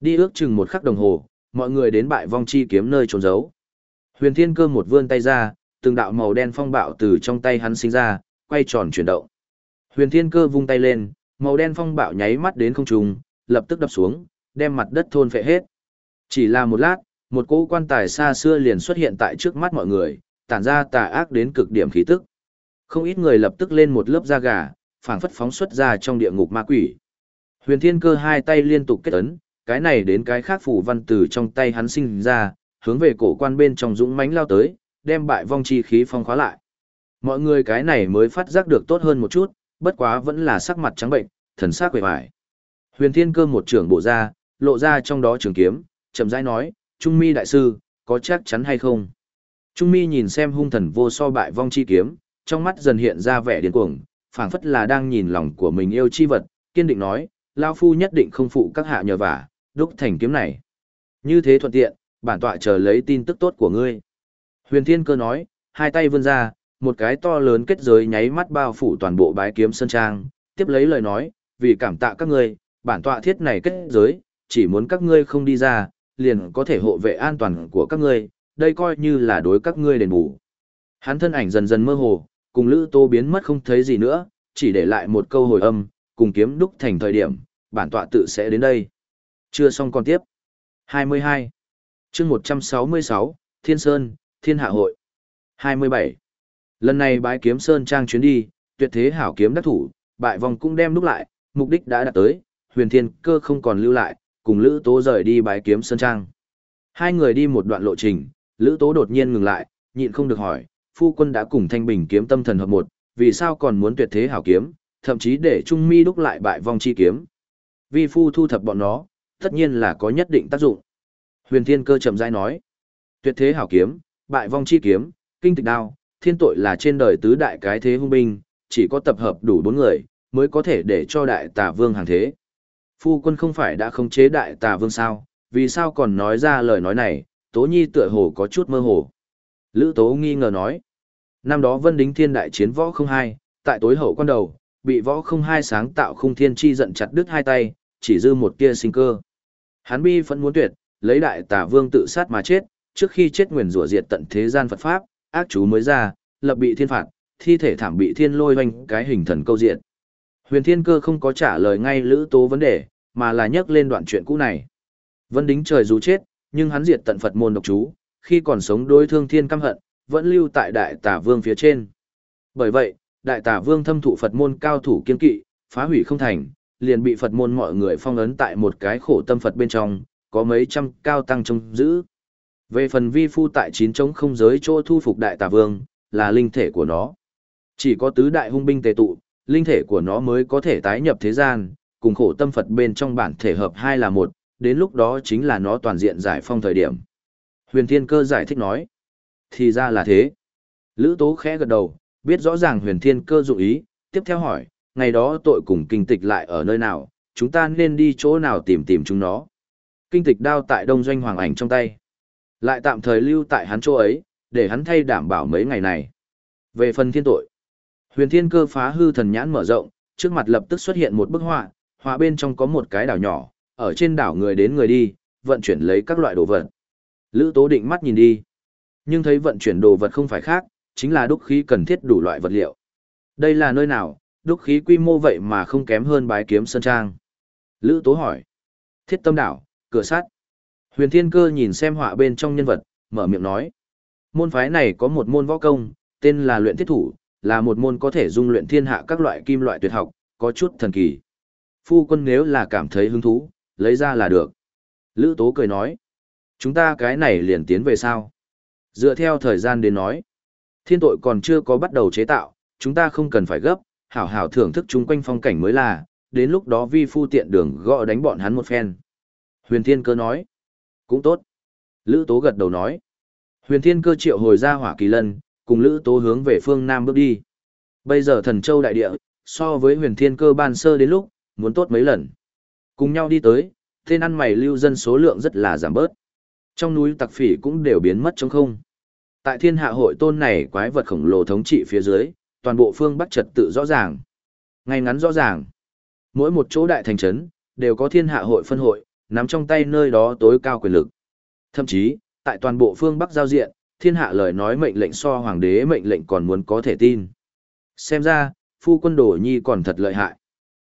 Đi ước chừng một khắc đồng hồ, mọi người đến bại vong chi kiếm nơi trốn giấu. Huyền Thiên Cơ một vươn tay ra, từng đạo màu đen phong bạo từ trong tay hắn sinh ra, quay tròn chuyển động. Huyền Thiên Cơ vung tay lên, màu đen phong bạo nháy mắt đến không trung, lập tức đập xuống, đem mặt đất thôn phệ hết. Chỉ là một lát, một cỗ quan tài xa xưa liền xuất hiện tại trước mắt mọi người, tản ra tà ác đến cực điểm khí tức. Không ít người lập tức lên một lớp da gà, phảng phất phóng xuất ra trong địa ngục ma quỷ. Huyền Thiên Cơ hai tay liên tục kết ấn, cái này đến cái khác phủ văn từ trong tay hắn sinh ra, hướng về cổ quan bên trong dũng mãnh lao tới, đem bại vong chi khí phong khóa lại. Mọi người cái này mới phát giác được tốt hơn một chút, bất quá vẫn là sắc mặt trắng bệnh, thần sắc quệ bại. Huyền Thiên Cơ một trưởng bộ ra, lộ ra trong đó trường kiếm, chậm rãi nói, Trung Mi đại sư, có chắc chắn hay không? Trung Mi nhìn xem hung thần vô so bại vong chi kiếm, trong mắt dần hiện ra vẻ điên cuồng, phảng phất là đang nhìn lòng của mình yêu chi vật, kiên định nói, Lao Phu nhất định không phụ các hạ nhờ vả, đúc thành kiếm này. Như thế thuận tiện, bản tọa chờ lấy tin tức tốt của ngươi. Huyền Thiên Cơ nói, hai tay vươn ra, một cái to lớn kết giới nháy mắt bao phủ toàn bộ bái kiếm sơn trang, tiếp lấy lời nói, vì cảm tạ các ngươi, bản tọa thiết này kết giới, chỉ muốn các ngươi không đi ra, liền có thể hộ vệ an toàn của các ngươi, đây coi như là đối các ngươi đền bù. Hắn thân ảnh dần dần mơ hồ, cùng Lữ Tô biến mất không thấy gì nữa, chỉ để lại một câu hồi âm, cùng kiếm đúc thành thời điểm, bản tọa tự sẽ đến đây. Chưa xong còn tiếp. 22. chương 166, Thiên Sơn, Thiên Hạ Hội. 27. Lần này bái kiếm Sơn Trang chuyến đi, tuyệt thế hảo kiếm đắc thủ, bại vòng cũng đem đúc lại, mục đích đã đạt tới, huyền thiên cơ không còn lưu lại, cùng Lữ Tố rời đi bái kiếm Sơn Trang. Hai người đi một đoạn lộ trình, Lữ Tố đột nhiên ngừng lại, nhịn không được hỏi, phu quân đã cùng thanh bình kiếm tâm thần hợp một, vì sao còn muốn tuyệt thế hảo kiếm, thậm chí để Trung Mi đúc lại bại vong chi kiếm. Vi phu thu thập bọn nó, tất nhiên là có nhất định tác dụng. Huyền Thiên Cơ chậm rãi nói, tuyệt thế hảo kiếm, bại vong chi kiếm, kinh tịch đao, thiên tội là trên đời tứ đại cái thế hung binh, chỉ có tập hợp đủ bốn người, mới có thể để cho đại tà vương hàng thế. Phu quân không phải đã khống chế đại tà vương sao, vì sao còn nói ra lời nói này, Tố Nhi tựa hồ có chút mơ hồ. Lữ Tố nghi ngờ nói, năm đó vân đính thiên đại chiến võ không hai, tại tối hậu quan đầu, bị võ không hai sáng tạo khung thiên chi giận chặt đứt hai tay, chỉ dư một tia sinh cơ. Hán bi vẫn muốn tuyệt, lấy đại tả vương tự sát mà chết, trước khi chết nguyền rủa diệt tận thế gian Phật Pháp, ác chú mới ra, lập bị thiên phạt, thi thể thảm bị thiên lôi hoanh cái hình thần câu diện. Huyền Thiên Cơ không có trả lời ngay Lữ Tố vấn đề, mà là nhắc lên đoạn chuyện cũ này. Vân Đính trời dù chết, nhưng hắn diệt tận Phật môn độc chú, khi còn sống đối thương thiên căm hận, vẫn lưu tại Đại Tả Vương phía trên. Bởi vậy, Đại Tả Vương thâm thụ Phật môn cao thủ kiên kỵ, phá hủy không thành, liền bị Phật môn mọi người phong ấn tại một cái khổ tâm Phật bên trong, có mấy trăm cao tăng trông giữ. Về phần vi phu tại chín trống không giới chỗ thu phục Đại Tả Vương, là linh thể của nó. Chỉ có tứ đại hung binh tề tụ, linh thể của nó mới có thể tái nhập thế gian, cùng khổ tâm Phật bên trong bản thể hợp hai là một, đến lúc đó chính là nó toàn diện giải phong thời điểm. Huyền Thiên Cơ giải thích nói, thì ra là thế. Lữ Tố khẽ gật đầu, biết rõ ràng Huyền Thiên Cơ dụng ý, tiếp theo hỏi, ngày đó tội cùng kinh tịch lại ở nơi nào, chúng ta nên đi chỗ nào tìm tìm chúng nó. Kinh tịch đao tại đông doanh hoàng ảnh trong tay. Lại tạm thời lưu tại hắn chỗ ấy, để hắn thay đảm bảo mấy ngày này. Về phần thiên tội, huyền thiên cơ phá hư thần nhãn mở rộng, trước mặt lập tức xuất hiện một bức họa, họa bên trong có một cái đảo nhỏ, ở trên đảo người đến người đi, vận chuyển lấy các loại đồ vật. Lữ Tố định mắt nhìn đi, nhưng thấy vận chuyển đồ vật không phải khác, chính là đúc khí cần thiết đủ loại vật liệu. Đây là nơi nào, đúc khí quy mô vậy mà không kém hơn bái kiếm sơn trang. Lữ Tố hỏi, thiết tâm đảo, cửa sắt. Huyền Thiên Cơ nhìn xem họa bên trong nhân vật, mở miệng nói. Môn phái này có một môn võ công, tên là luyện thiết thủ, là một môn có thể dung luyện thiên hạ các loại kim loại tuyệt học, có chút thần kỳ. Phu quân nếu là cảm thấy hứng thú, lấy ra là được. Lữ Tố cười nói. Chúng ta cái này liền tiến về sao? Dựa theo thời gian đến nói. Thiên tội còn chưa có bắt đầu chế tạo, chúng ta không cần phải gấp, hảo hảo thưởng thức chung quanh phong cảnh mới là, đến lúc đó vi phu tiện đường gõ đánh bọn hắn một phen. Huyền Thiên Cơ nói. Cũng tốt. Lữ Tố gật đầu nói. Huyền Thiên Cơ triệu hồi ra hỏa kỳ lân, cùng Lữ Tố hướng về phương Nam bước đi. Bây giờ thần châu đại địa, so với huyền thiên cơ ban sơ đến lúc, muốn tốt mấy lần. Cùng nhau đi tới, tên ăn mày lưu dân số lượng rất là giảm bớt. Trong núi tặc phỉ cũng đều biến mất trong không. Tại thiên hạ hội tôn này quái vật khổng lồ thống trị phía dưới, toàn bộ phương bắc trật tự rõ ràng. Ngay ngắn rõ ràng. Mỗi một chỗ đại thành trấn đều có thiên hạ hội phân hội, nắm trong tay nơi đó tối cao quyền lực. Thậm chí, tại toàn bộ phương Bắc giao diện, thiên hạ lời nói mệnh lệnh so hoàng đế mệnh lệnh còn muốn có thể tin. Xem ra, phu quân đồ nhi còn thật lợi hại.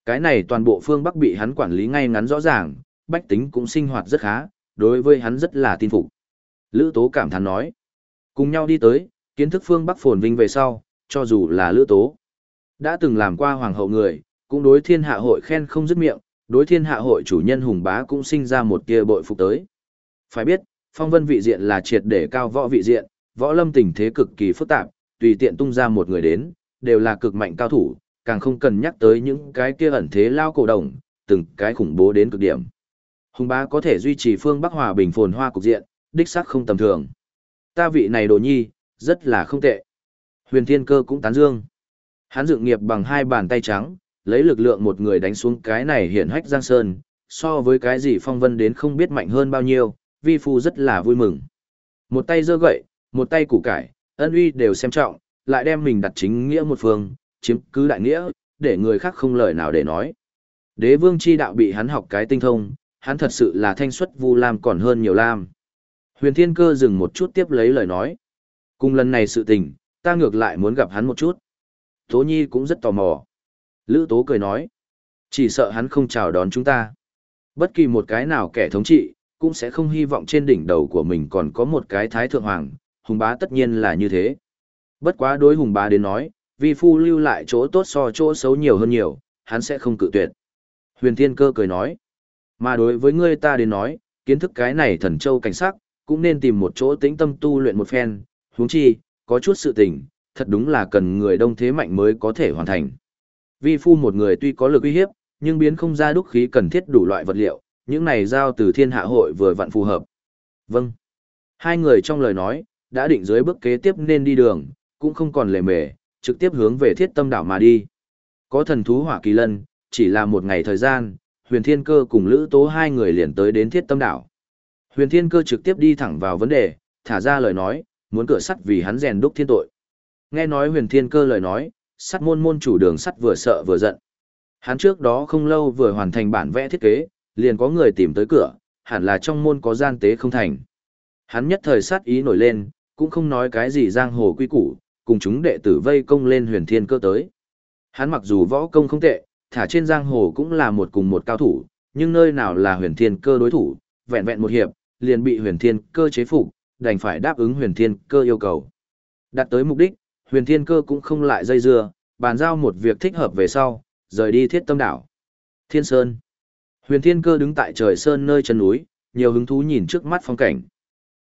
Cái này toàn bộ phương Bắc bị hắn quản lý ngay ngắn rõ ràng, bách tính cũng sinh hoạt rất khá, đối với hắn rất là tin phục. Lữ Tố cảm thán nói. Cùng nhau đi tới, kiến thức phương Bắc phồn vinh về sau, cho dù là Lữ Tố. Đã từng làm qua hoàng hậu người, cũng đối thiên hạ hội khen không dứt miệng, đối thiên hạ hội chủ nhân hùng bá cũng sinh ra một tia bội phục tới. Phải biết, phong vân vị diện là triệt để cao võ vị diện, võ lâm tình thế cực kỳ phức tạp, tùy tiện tung ra một người đến, đều là cực mạnh cao thủ, càng không cần nhắc tới những cái kia ẩn thế lao cổ đồng, từng cái khủng bố đến cực điểm. Hùng bá có thể duy trì phương Bắc Hòa bình phồn hoa cục diện, đích xác không tầm thường. Ta vị này đồ nhi, rất là không tệ. Huyền Thiên Cơ cũng tán dương. Hắn dựng nghiệp bằng hai bàn tay trắng, lấy lực lượng một người đánh xuống cái này hiển hách Giang Sơn, so với cái gì phong vân đến không biết mạnh hơn bao nhiêu, vi phu rất là vui mừng. Một tay giơ gậy, một tay củ cải, ân uy đều xem trọng, lại đem mình đặt chính nghĩa một phương, chiếm cứ đại nghĩa, để người khác không lời nào để nói. Đế vương chi đạo bị hắn học cái tinh thông, hắn thật sự là thanh xuất vu lam còn hơn nhiều lam. Huyền Thiên Cơ dừng một chút tiếp lấy lời nói. Cùng lần này sự tình, ta ngược lại muốn gặp hắn một chút. Tố Nhi cũng rất tò mò. Lữ Tố cười nói. Chỉ sợ hắn không chào đón chúng ta. Bất kỳ một cái nào kẻ thống trị, cũng sẽ không hy vọng trên đỉnh đầu của mình còn có một cái thái thượng hoàng, hùng bá tất nhiên là như thế. Bất quá đối hùng bá đến nói, vi phu lưu lại chỗ tốt so chỗ xấu nhiều hơn nhiều, hắn sẽ không cự tuyệt. Huyền Thiên Cơ cười nói. Mà đối với ngươi ta đến nói, kiến thức cái này thần châu cảnh sắc, cũng nên tìm một chỗ tĩnh tâm tu luyện một phen, huống chi, có chút sự tình, thật đúng là cần người đông thế mạnh mới có thể hoàn thành. Vi phu một người tuy có lực uy hiếp, nhưng biến không ra đúc khí cần thiết đủ loại vật liệu, những này giao từ thiên hạ hội vừa vặn phù hợp. Vâng. Hai người trong lời nói, đã định dưới bước kế tiếp nên đi đường, cũng không còn lề mề, trực tiếp hướng về thiết tâm đảo mà đi. Có thần thú hỏa kỳ lân, chỉ là một ngày thời gian, huyền thiên cơ cùng lữ tố hai người liền tới đến thiết tâm đảo. Huyền thiên cơ trực tiếp đi thẳng vào vấn đề, thả ra lời nói, muốn cửa sắt vì hắn rèn đúc thiên tội. Nghe nói huyền thiên cơ lời nói, sắt môn môn chủ đường sắt vừa sợ vừa giận. Hắn trước đó không lâu vừa hoàn thành bản vẽ thiết kế, liền có người tìm tới cửa, hẳn là trong môn có gian tế không thành. Hắn nhất thời sát ý nổi lên, cũng không nói cái gì giang hồ quy củ, cùng chúng đệ tử vây công lên huyền thiên cơ tới. Hắn mặc dù võ công không tệ, thả trên giang hồ cũng là một cùng một cao thủ, nhưng nơi nào là huyền thiên cơ đối thủ, vẹn vẹn một hiệp, liền bị huyền thiên cơ chế phục, đành phải đáp ứng huyền thiên cơ yêu cầu. Đạt tới mục đích, huyền thiên cơ cũng không lại dây dưa, bàn giao một việc thích hợp về sau, rời đi thiết tâm đảo. Thiên Sơn Huyền thiên cơ đứng tại trời Sơn nơi chân núi, nhiều hứng thú nhìn trước mắt phong cảnh.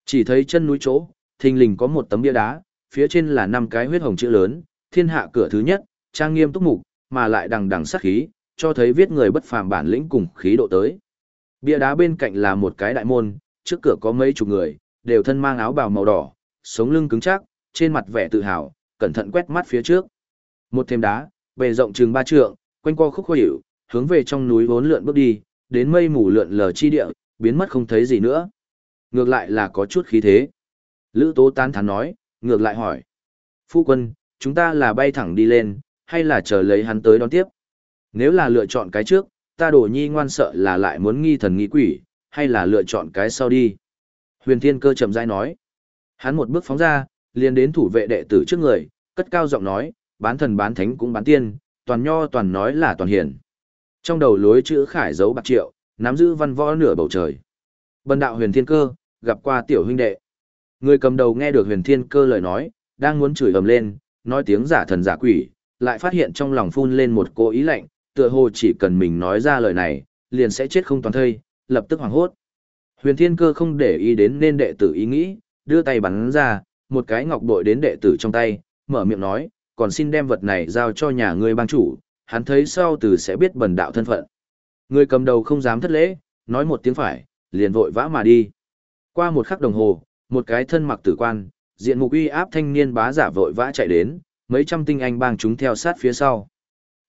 Chỉ thấy chân núi chỗ, thình lình có một tấm bia đá, phía trên là năm cái huyết hồng chữ lớn, thiên hạ cửa thứ nhất, trang nghiêm túc mục, mà lại đằng đằng sát khí, cho thấy viết người bất phàm bản lĩnh cùng khí độ tới. Bia đá bên cạnh là một cái đại môn, trước cửa có mấy chục người, đều thân mang áo bào màu đỏ, sống lưng cứng chắc, trên mặt vẻ tự hào, cẩn thận quét mắt phía trước. Một thêm đá, bề rộng chừng ba trượng, quanh qua khúc khuỷu, hướng về trong núi vốn lượn bước đi, đến mây mù lượn lờ chi địa, biến mất không thấy gì nữa. Ngược lại là có chút khí thế. Lữ Tố tán thán nói, ngược lại hỏi. Phu quân, chúng ta là bay thẳng đi lên, hay là chờ lấy hắn tới đón tiếp? Nếu là lựa chọn cái trước, ta đổ nhi ngoan sợ là lại muốn nghi thần nghi quỷ, hay là lựa chọn cái sau đi? Huyền Thiên Cơ chậm rãi nói. Hắn một bước phóng ra, liền đến thủ vệ đệ tử trước người, cất cao giọng nói, bán thần bán thánh cũng bán tiên, toàn nho toàn nói là toàn hiển. Trong đầu lối chữ khải dấu bạc triệu, nắm giữ văn võ nửa bầu trời. Bần đạo huyền thiên cơ, gặp qua tiểu huynh đệ. Người cầm đầu nghe được huyền thiên cơ lời nói, đang muốn chửi ầm lên, nói tiếng giả thần giả quỷ, lại phát hiện trong lòng phun lên một cô ý lạnh, tựa hồ chỉ cần mình nói ra lời này, liền sẽ chết không toàn thây, lập tức hoảng hốt. Huyền thiên cơ không để ý đến nên đệ tử ý nghĩ, đưa tay bắn ra, một cái ngọc bội đến đệ tử trong tay, mở miệng nói, còn xin đem vật này giao cho nhà ngươi bang chủ, hắn thấy sau từ sẽ biết bần đạo thân phận. Người cầm đầu không dám thất lễ, nói một tiếng phải, liền vội vã mà đi. Qua một khắc đồng hồ, một cái thân mặc tử quan, diện mục uy áp thanh niên bá giả vội vã chạy đến, mấy trăm tinh anh bang chúng theo sát phía sau.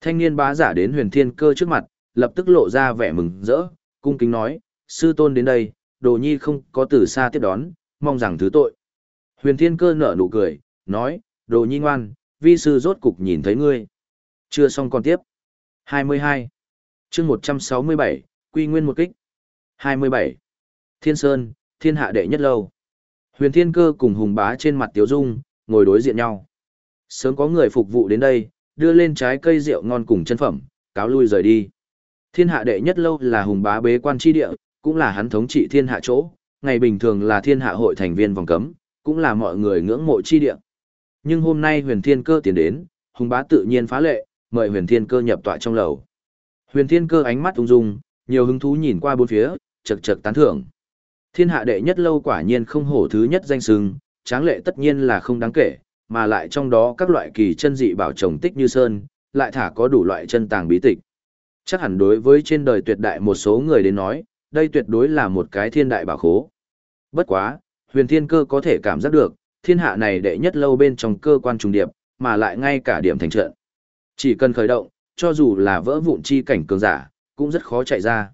Thanh niên bá giả đến huyền thiên cơ trước mặt, lập tức lộ ra vẻ mừng rỡ, cung kính nói, sư tôn đến đây, đồ nhi không có từ xa tiếp đón, mong rằng thứ tội. Huyền thiên cơ nở nụ cười, nói, đồ nhi ngoan, vi sư rốt cục nhìn thấy ngươi. Chưa xong còn tiếp. 22. chương 167, Quy Nguyên một kích. 27. Thiên Sơn, thiên hạ đệ nhất lâu. Huyền Thiên Cơ cùng Hùng Bá trên mặt Tiếu Dung, ngồi đối diện nhau. Sớm có người phục vụ đến đây, đưa lên trái cây rượu ngon cùng chân phẩm, cáo lui rời đi. Thiên hạ đệ nhất lâu là Hùng Bá bế quan tri địa, cũng là hắn thống trị thiên hạ chỗ, ngày bình thường là thiên hạ hội thành viên vòng cấm, cũng là mọi người ngưỡng mộ chi địa. Nhưng hôm nay huyền thiên cơ tiến đến, hùng bá tự nhiên phá lệ, mời huyền thiên cơ nhập tọa trong lầu. Huyền thiên cơ ánh mắt ung dung, nhiều hứng thú nhìn qua bốn phía, chật chật tán thưởng. Thiên hạ đệ nhất lâu quả nhiên không hổ thứ nhất danh sừng, tráng lệ tất nhiên là không đáng kể, mà lại trong đó các loại kỳ chân dị bảo trồng tích như sơn, lại thả có đủ loại chân tàng bí tịch. Chắc hẳn đối với trên đời tuyệt đại một số người đến nói, đây tuyệt đối là một cái thiên đại bảo khố. Bất quá, huyền thiên cơ có thể cảm giác được, thiên hạ này đệ nhất lâu bên trong cơ quan trùng điệp, mà lại ngay cả điểm thành trận. Chỉ cần khởi động, cho dù là vỡ vụn chi cảnh cường giả, cũng rất khó chạy ra.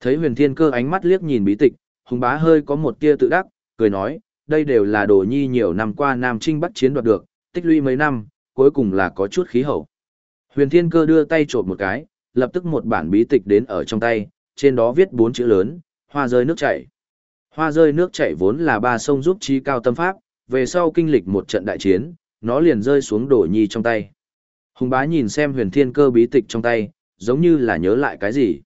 Thấy huyền thiên cơ ánh mắt liếc nhìn bí tịch, hùng bá hơi có một tia tự đắc, cười nói, đây đều là đồ nhi nhiều năm qua Nam Trinh bắt chiến đoạt được, tích lũy mấy năm, cuối cùng là có chút khí hậu. Huyền thiên cơ đưa tay trộm một cái, lập tức một bản bí tịch đến ở trong tay, trên đó viết bốn chữ lớn, hoa rơi nước chảy. Hoa rơi nước chảy vốn là ba sông giúp trí cao tâm pháp, về sau kinh lịch một trận đại chiến, nó liền rơi xuống đổ nhi trong tay. Hùng bá nhìn xem huyền thiên cơ bí tịch trong tay, giống như là nhớ lại cái gì.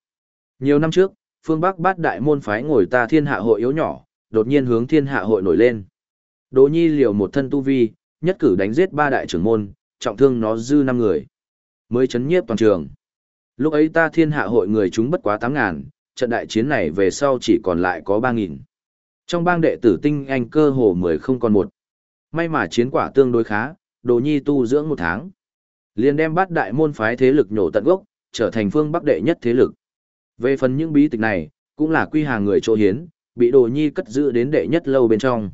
Nhiều năm trước, phương Bắc bát đại môn phái ngồi ta thiên hạ hội yếu nhỏ, đột nhiên hướng thiên hạ hội nổi lên. Đỗ nhi liều một thân tu vi, nhất cử đánh giết ba đại trưởng môn, trọng thương nó dư năm người. Mới chấn nhiếp toàn trường. Lúc ấy ta thiên hạ hội người chúng bất quá tám ngàn, trận đại chiến này về sau chỉ còn lại có ba nghìn. Trong bang đệ tử tinh anh cơ hồ mười không còn một. May mà chiến quả tương đối khá, đồ nhi tu dưỡng một tháng. liền đem bắt đại môn phái thế lực nhổ tận gốc, trở thành phương bắc đệ nhất thế lực. Về phần những bí tịch này, cũng là quy hàng người chỗ hiến, bị đồ nhi cất giữ đến đệ nhất lâu bên trong.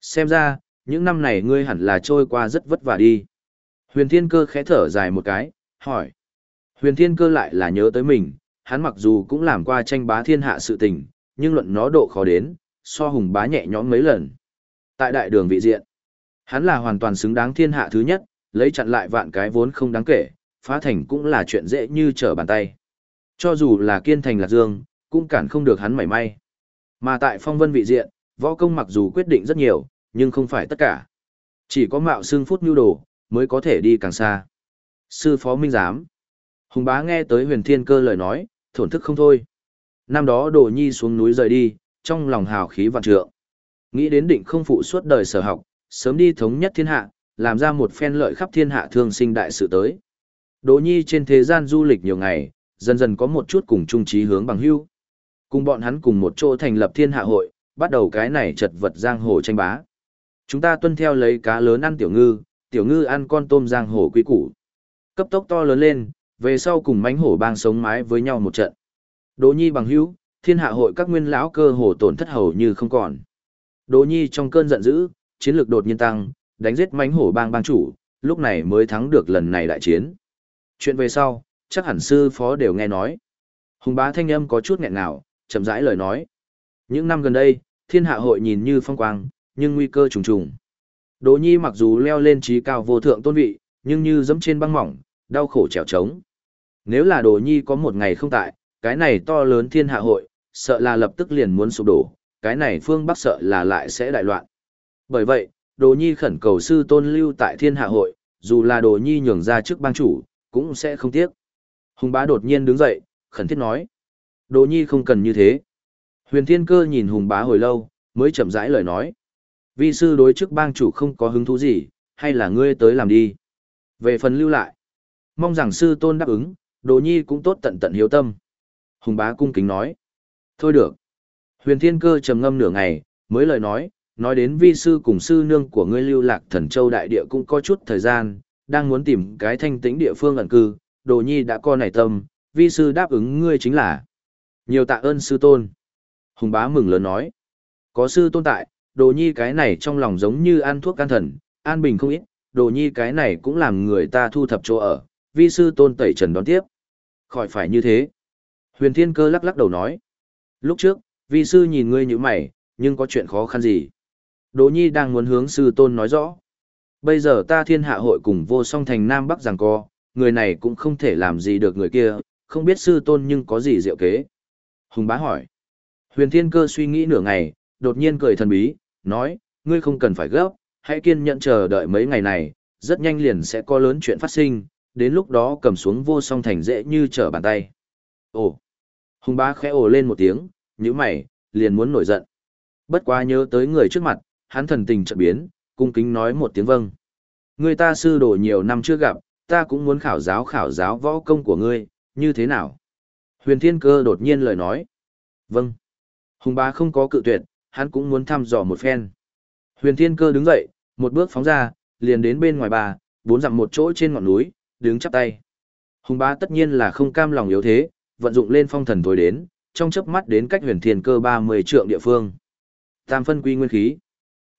Xem ra, những năm này ngươi hẳn là trôi qua rất vất vả đi. Huyền Thiên Cơ khẽ thở dài một cái, hỏi. Huyền Thiên Cơ lại là nhớ tới mình, hắn mặc dù cũng làm qua tranh bá thiên hạ sự tình, nhưng luận nó độ khó đến, so hùng bá nhẹ nhõm mấy lần. Tại đại đường vị diện, hắn là hoàn toàn xứng đáng thiên hạ thứ nhất, lấy chặn lại vạn cái vốn không đáng kể, phá thành cũng là chuyện dễ như trở bàn tay. Cho dù là kiên thành lạc dương, cũng cản không được hắn mảy may. Mà tại phong vân vị diện, võ công mặc dù quyết định rất nhiều, nhưng không phải tất cả. Chỉ có mạo xương phút nhu đồ, mới có thể đi càng xa. Sư phó minh giám. Hùng bá nghe tới huyền thiên cơ lời nói, thổn thức không thôi. Năm đó đồ nhi xuống núi rời đi, trong lòng hào khí vạn trượng. Nghĩ đến định không phụ suốt đời sở học, sớm đi thống nhất thiên hạ, làm ra một phen lợi khắp thiên hạ thương sinh đại sự tới. Đỗ Nhi trên thế gian du lịch nhiều ngày, dần dần có một chút cùng chung trí hướng bằng hưu Cùng bọn hắn cùng một chỗ thành lập thiên hạ hội, bắt đầu cái này chật vật giang hồ tranh bá. Chúng ta tuân theo lấy cá lớn ăn tiểu ngư, tiểu ngư ăn con tôm giang hồ quý củ. Cấp tốc to lớn lên, về sau cùng mánh hổ bang sống mái với nhau một trận. Đỗ Nhi bằng hữu, thiên hạ hội các nguyên lão cơ hồ tổn thất hầu như không còn. Đỗ Nhi trong cơn giận dữ, chiến lược đột nhiên tăng, đánh giết mánh hổ bang bang chủ, lúc này mới thắng được lần này đại chiến. Chuyện về sau, chắc hẳn sư phó đều nghe nói. Hùng bá thanh âm có chút nghẹn ngào, chậm rãi lời nói. Những năm gần đây, thiên hạ hội nhìn như phong quang, nhưng nguy cơ trùng trùng. Đỗ Nhi mặc dù leo lên trí cao vô thượng tôn vị, nhưng như dẫm trên băng mỏng, đau khổ trèo trống. Nếu là Đỗ Nhi có một ngày không tại, cái này to lớn thiên hạ hội, sợ là lập tức liền muốn sụp đổ, cái này phương Bắc sợ là lại sẽ đại loạn. Bởi vậy, Đồ Nhi khẩn cầu sư tôn lưu tại thiên hạ hội, dù là Đồ Nhi nhường ra trước bang chủ, cũng sẽ không tiếc. Hùng bá đột nhiên đứng dậy, khẩn thiết nói. Đồ Nhi không cần như thế. Huyền Thiên Cơ nhìn Hùng bá hồi lâu, mới chậm rãi lời nói. Vi sư đối trước bang chủ không có hứng thú gì, hay là ngươi tới làm đi. Về phần lưu lại, mong rằng sư tôn đáp ứng, Đồ Nhi cũng tốt tận tận hiếu tâm. Hùng bá cung kính nói. Thôi được. Huyền Thiên Cơ trầm ngâm nửa ngày, mới lời nói, nói đến vi sư cùng sư nương của ngươi lưu lạc thần châu đại địa cũng có chút thời gian, đang muốn tìm cái thanh tĩnh địa phương ẩn cư, đồ nhi đã co nảy tâm, vi sư đáp ứng ngươi chính là. Nhiều tạ ơn sư tôn. Hùng bá mừng lớn nói. Có sư tôn tại, đồ nhi cái này trong lòng giống như ăn thuốc can thần, an bình không ít, đồ nhi cái này cũng làm người ta thu thập chỗ ở, vi sư tôn tẩy trần đón tiếp. Khỏi phải như thế. Huyền Thiên Cơ lắc lắc đầu nói. Lúc trước, vi sư nhìn ngươi như mày, nhưng có chuyện khó khăn gì? đồ Nhi đang muốn hướng sư tôn nói rõ. Bây giờ ta thiên hạ hội cùng vô song thành Nam Bắc giằng co, người này cũng không thể làm gì được người kia, không biết sư tôn nhưng có gì diệu kế. Hùng bá hỏi. Huyền thiên cơ suy nghĩ nửa ngày, đột nhiên cười thần bí, nói, ngươi không cần phải gấp, hãy kiên nhẫn chờ đợi mấy ngày này, rất nhanh liền sẽ có lớn chuyện phát sinh, đến lúc đó cầm xuống vô song thành dễ như trở bàn tay. Ồ! Hùng bá khẽ ồ lên một tiếng, như mày, liền muốn nổi giận. Bất quá nhớ tới người trước mặt, hắn thần tình chợt biến, cung kính nói một tiếng vâng. Người ta sư đồ nhiều năm chưa gặp, ta cũng muốn khảo giáo khảo giáo võ công của ngươi, như thế nào? Huyền Thiên Cơ đột nhiên lời nói. Vâng. Hùng bá không có cự tuyệt, hắn cũng muốn thăm dò một phen. Huyền Thiên Cơ đứng dậy, một bước phóng ra, liền đến bên ngoài bà, bốn dặm một chỗ trên ngọn núi, đứng chắp tay. Hùng bá tất nhiên là không cam lòng yếu thế, vận dụng lên phong thần tối đến, trong chớp mắt đến cách huyền thiên cơ 30 trượng địa phương. Tam phân quy nguyên khí.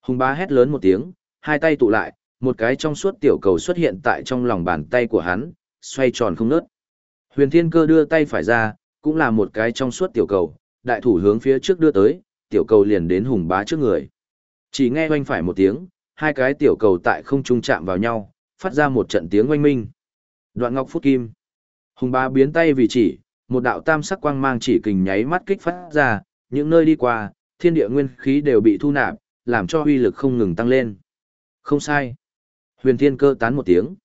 Hùng bá hét lớn một tiếng, hai tay tụ lại, một cái trong suốt tiểu cầu xuất hiện tại trong lòng bàn tay của hắn, xoay tròn không ngớt. Huyền thiên cơ đưa tay phải ra, cũng là một cái trong suốt tiểu cầu, đại thủ hướng phía trước đưa tới, tiểu cầu liền đến hùng bá trước người. Chỉ nghe oanh phải một tiếng, hai cái tiểu cầu tại không trung chạm vào nhau, phát ra một trận tiếng oanh minh. Đoạn ngọc phút kim. Hùng bá biến tay vì chỉ, một đạo tam sắc quang mang chỉ kình nháy mắt kích phát ra, những nơi đi qua, thiên địa nguyên khí đều bị thu nạp, làm cho uy lực không ngừng tăng lên. Không sai. Huyền thiên cơ tán một tiếng.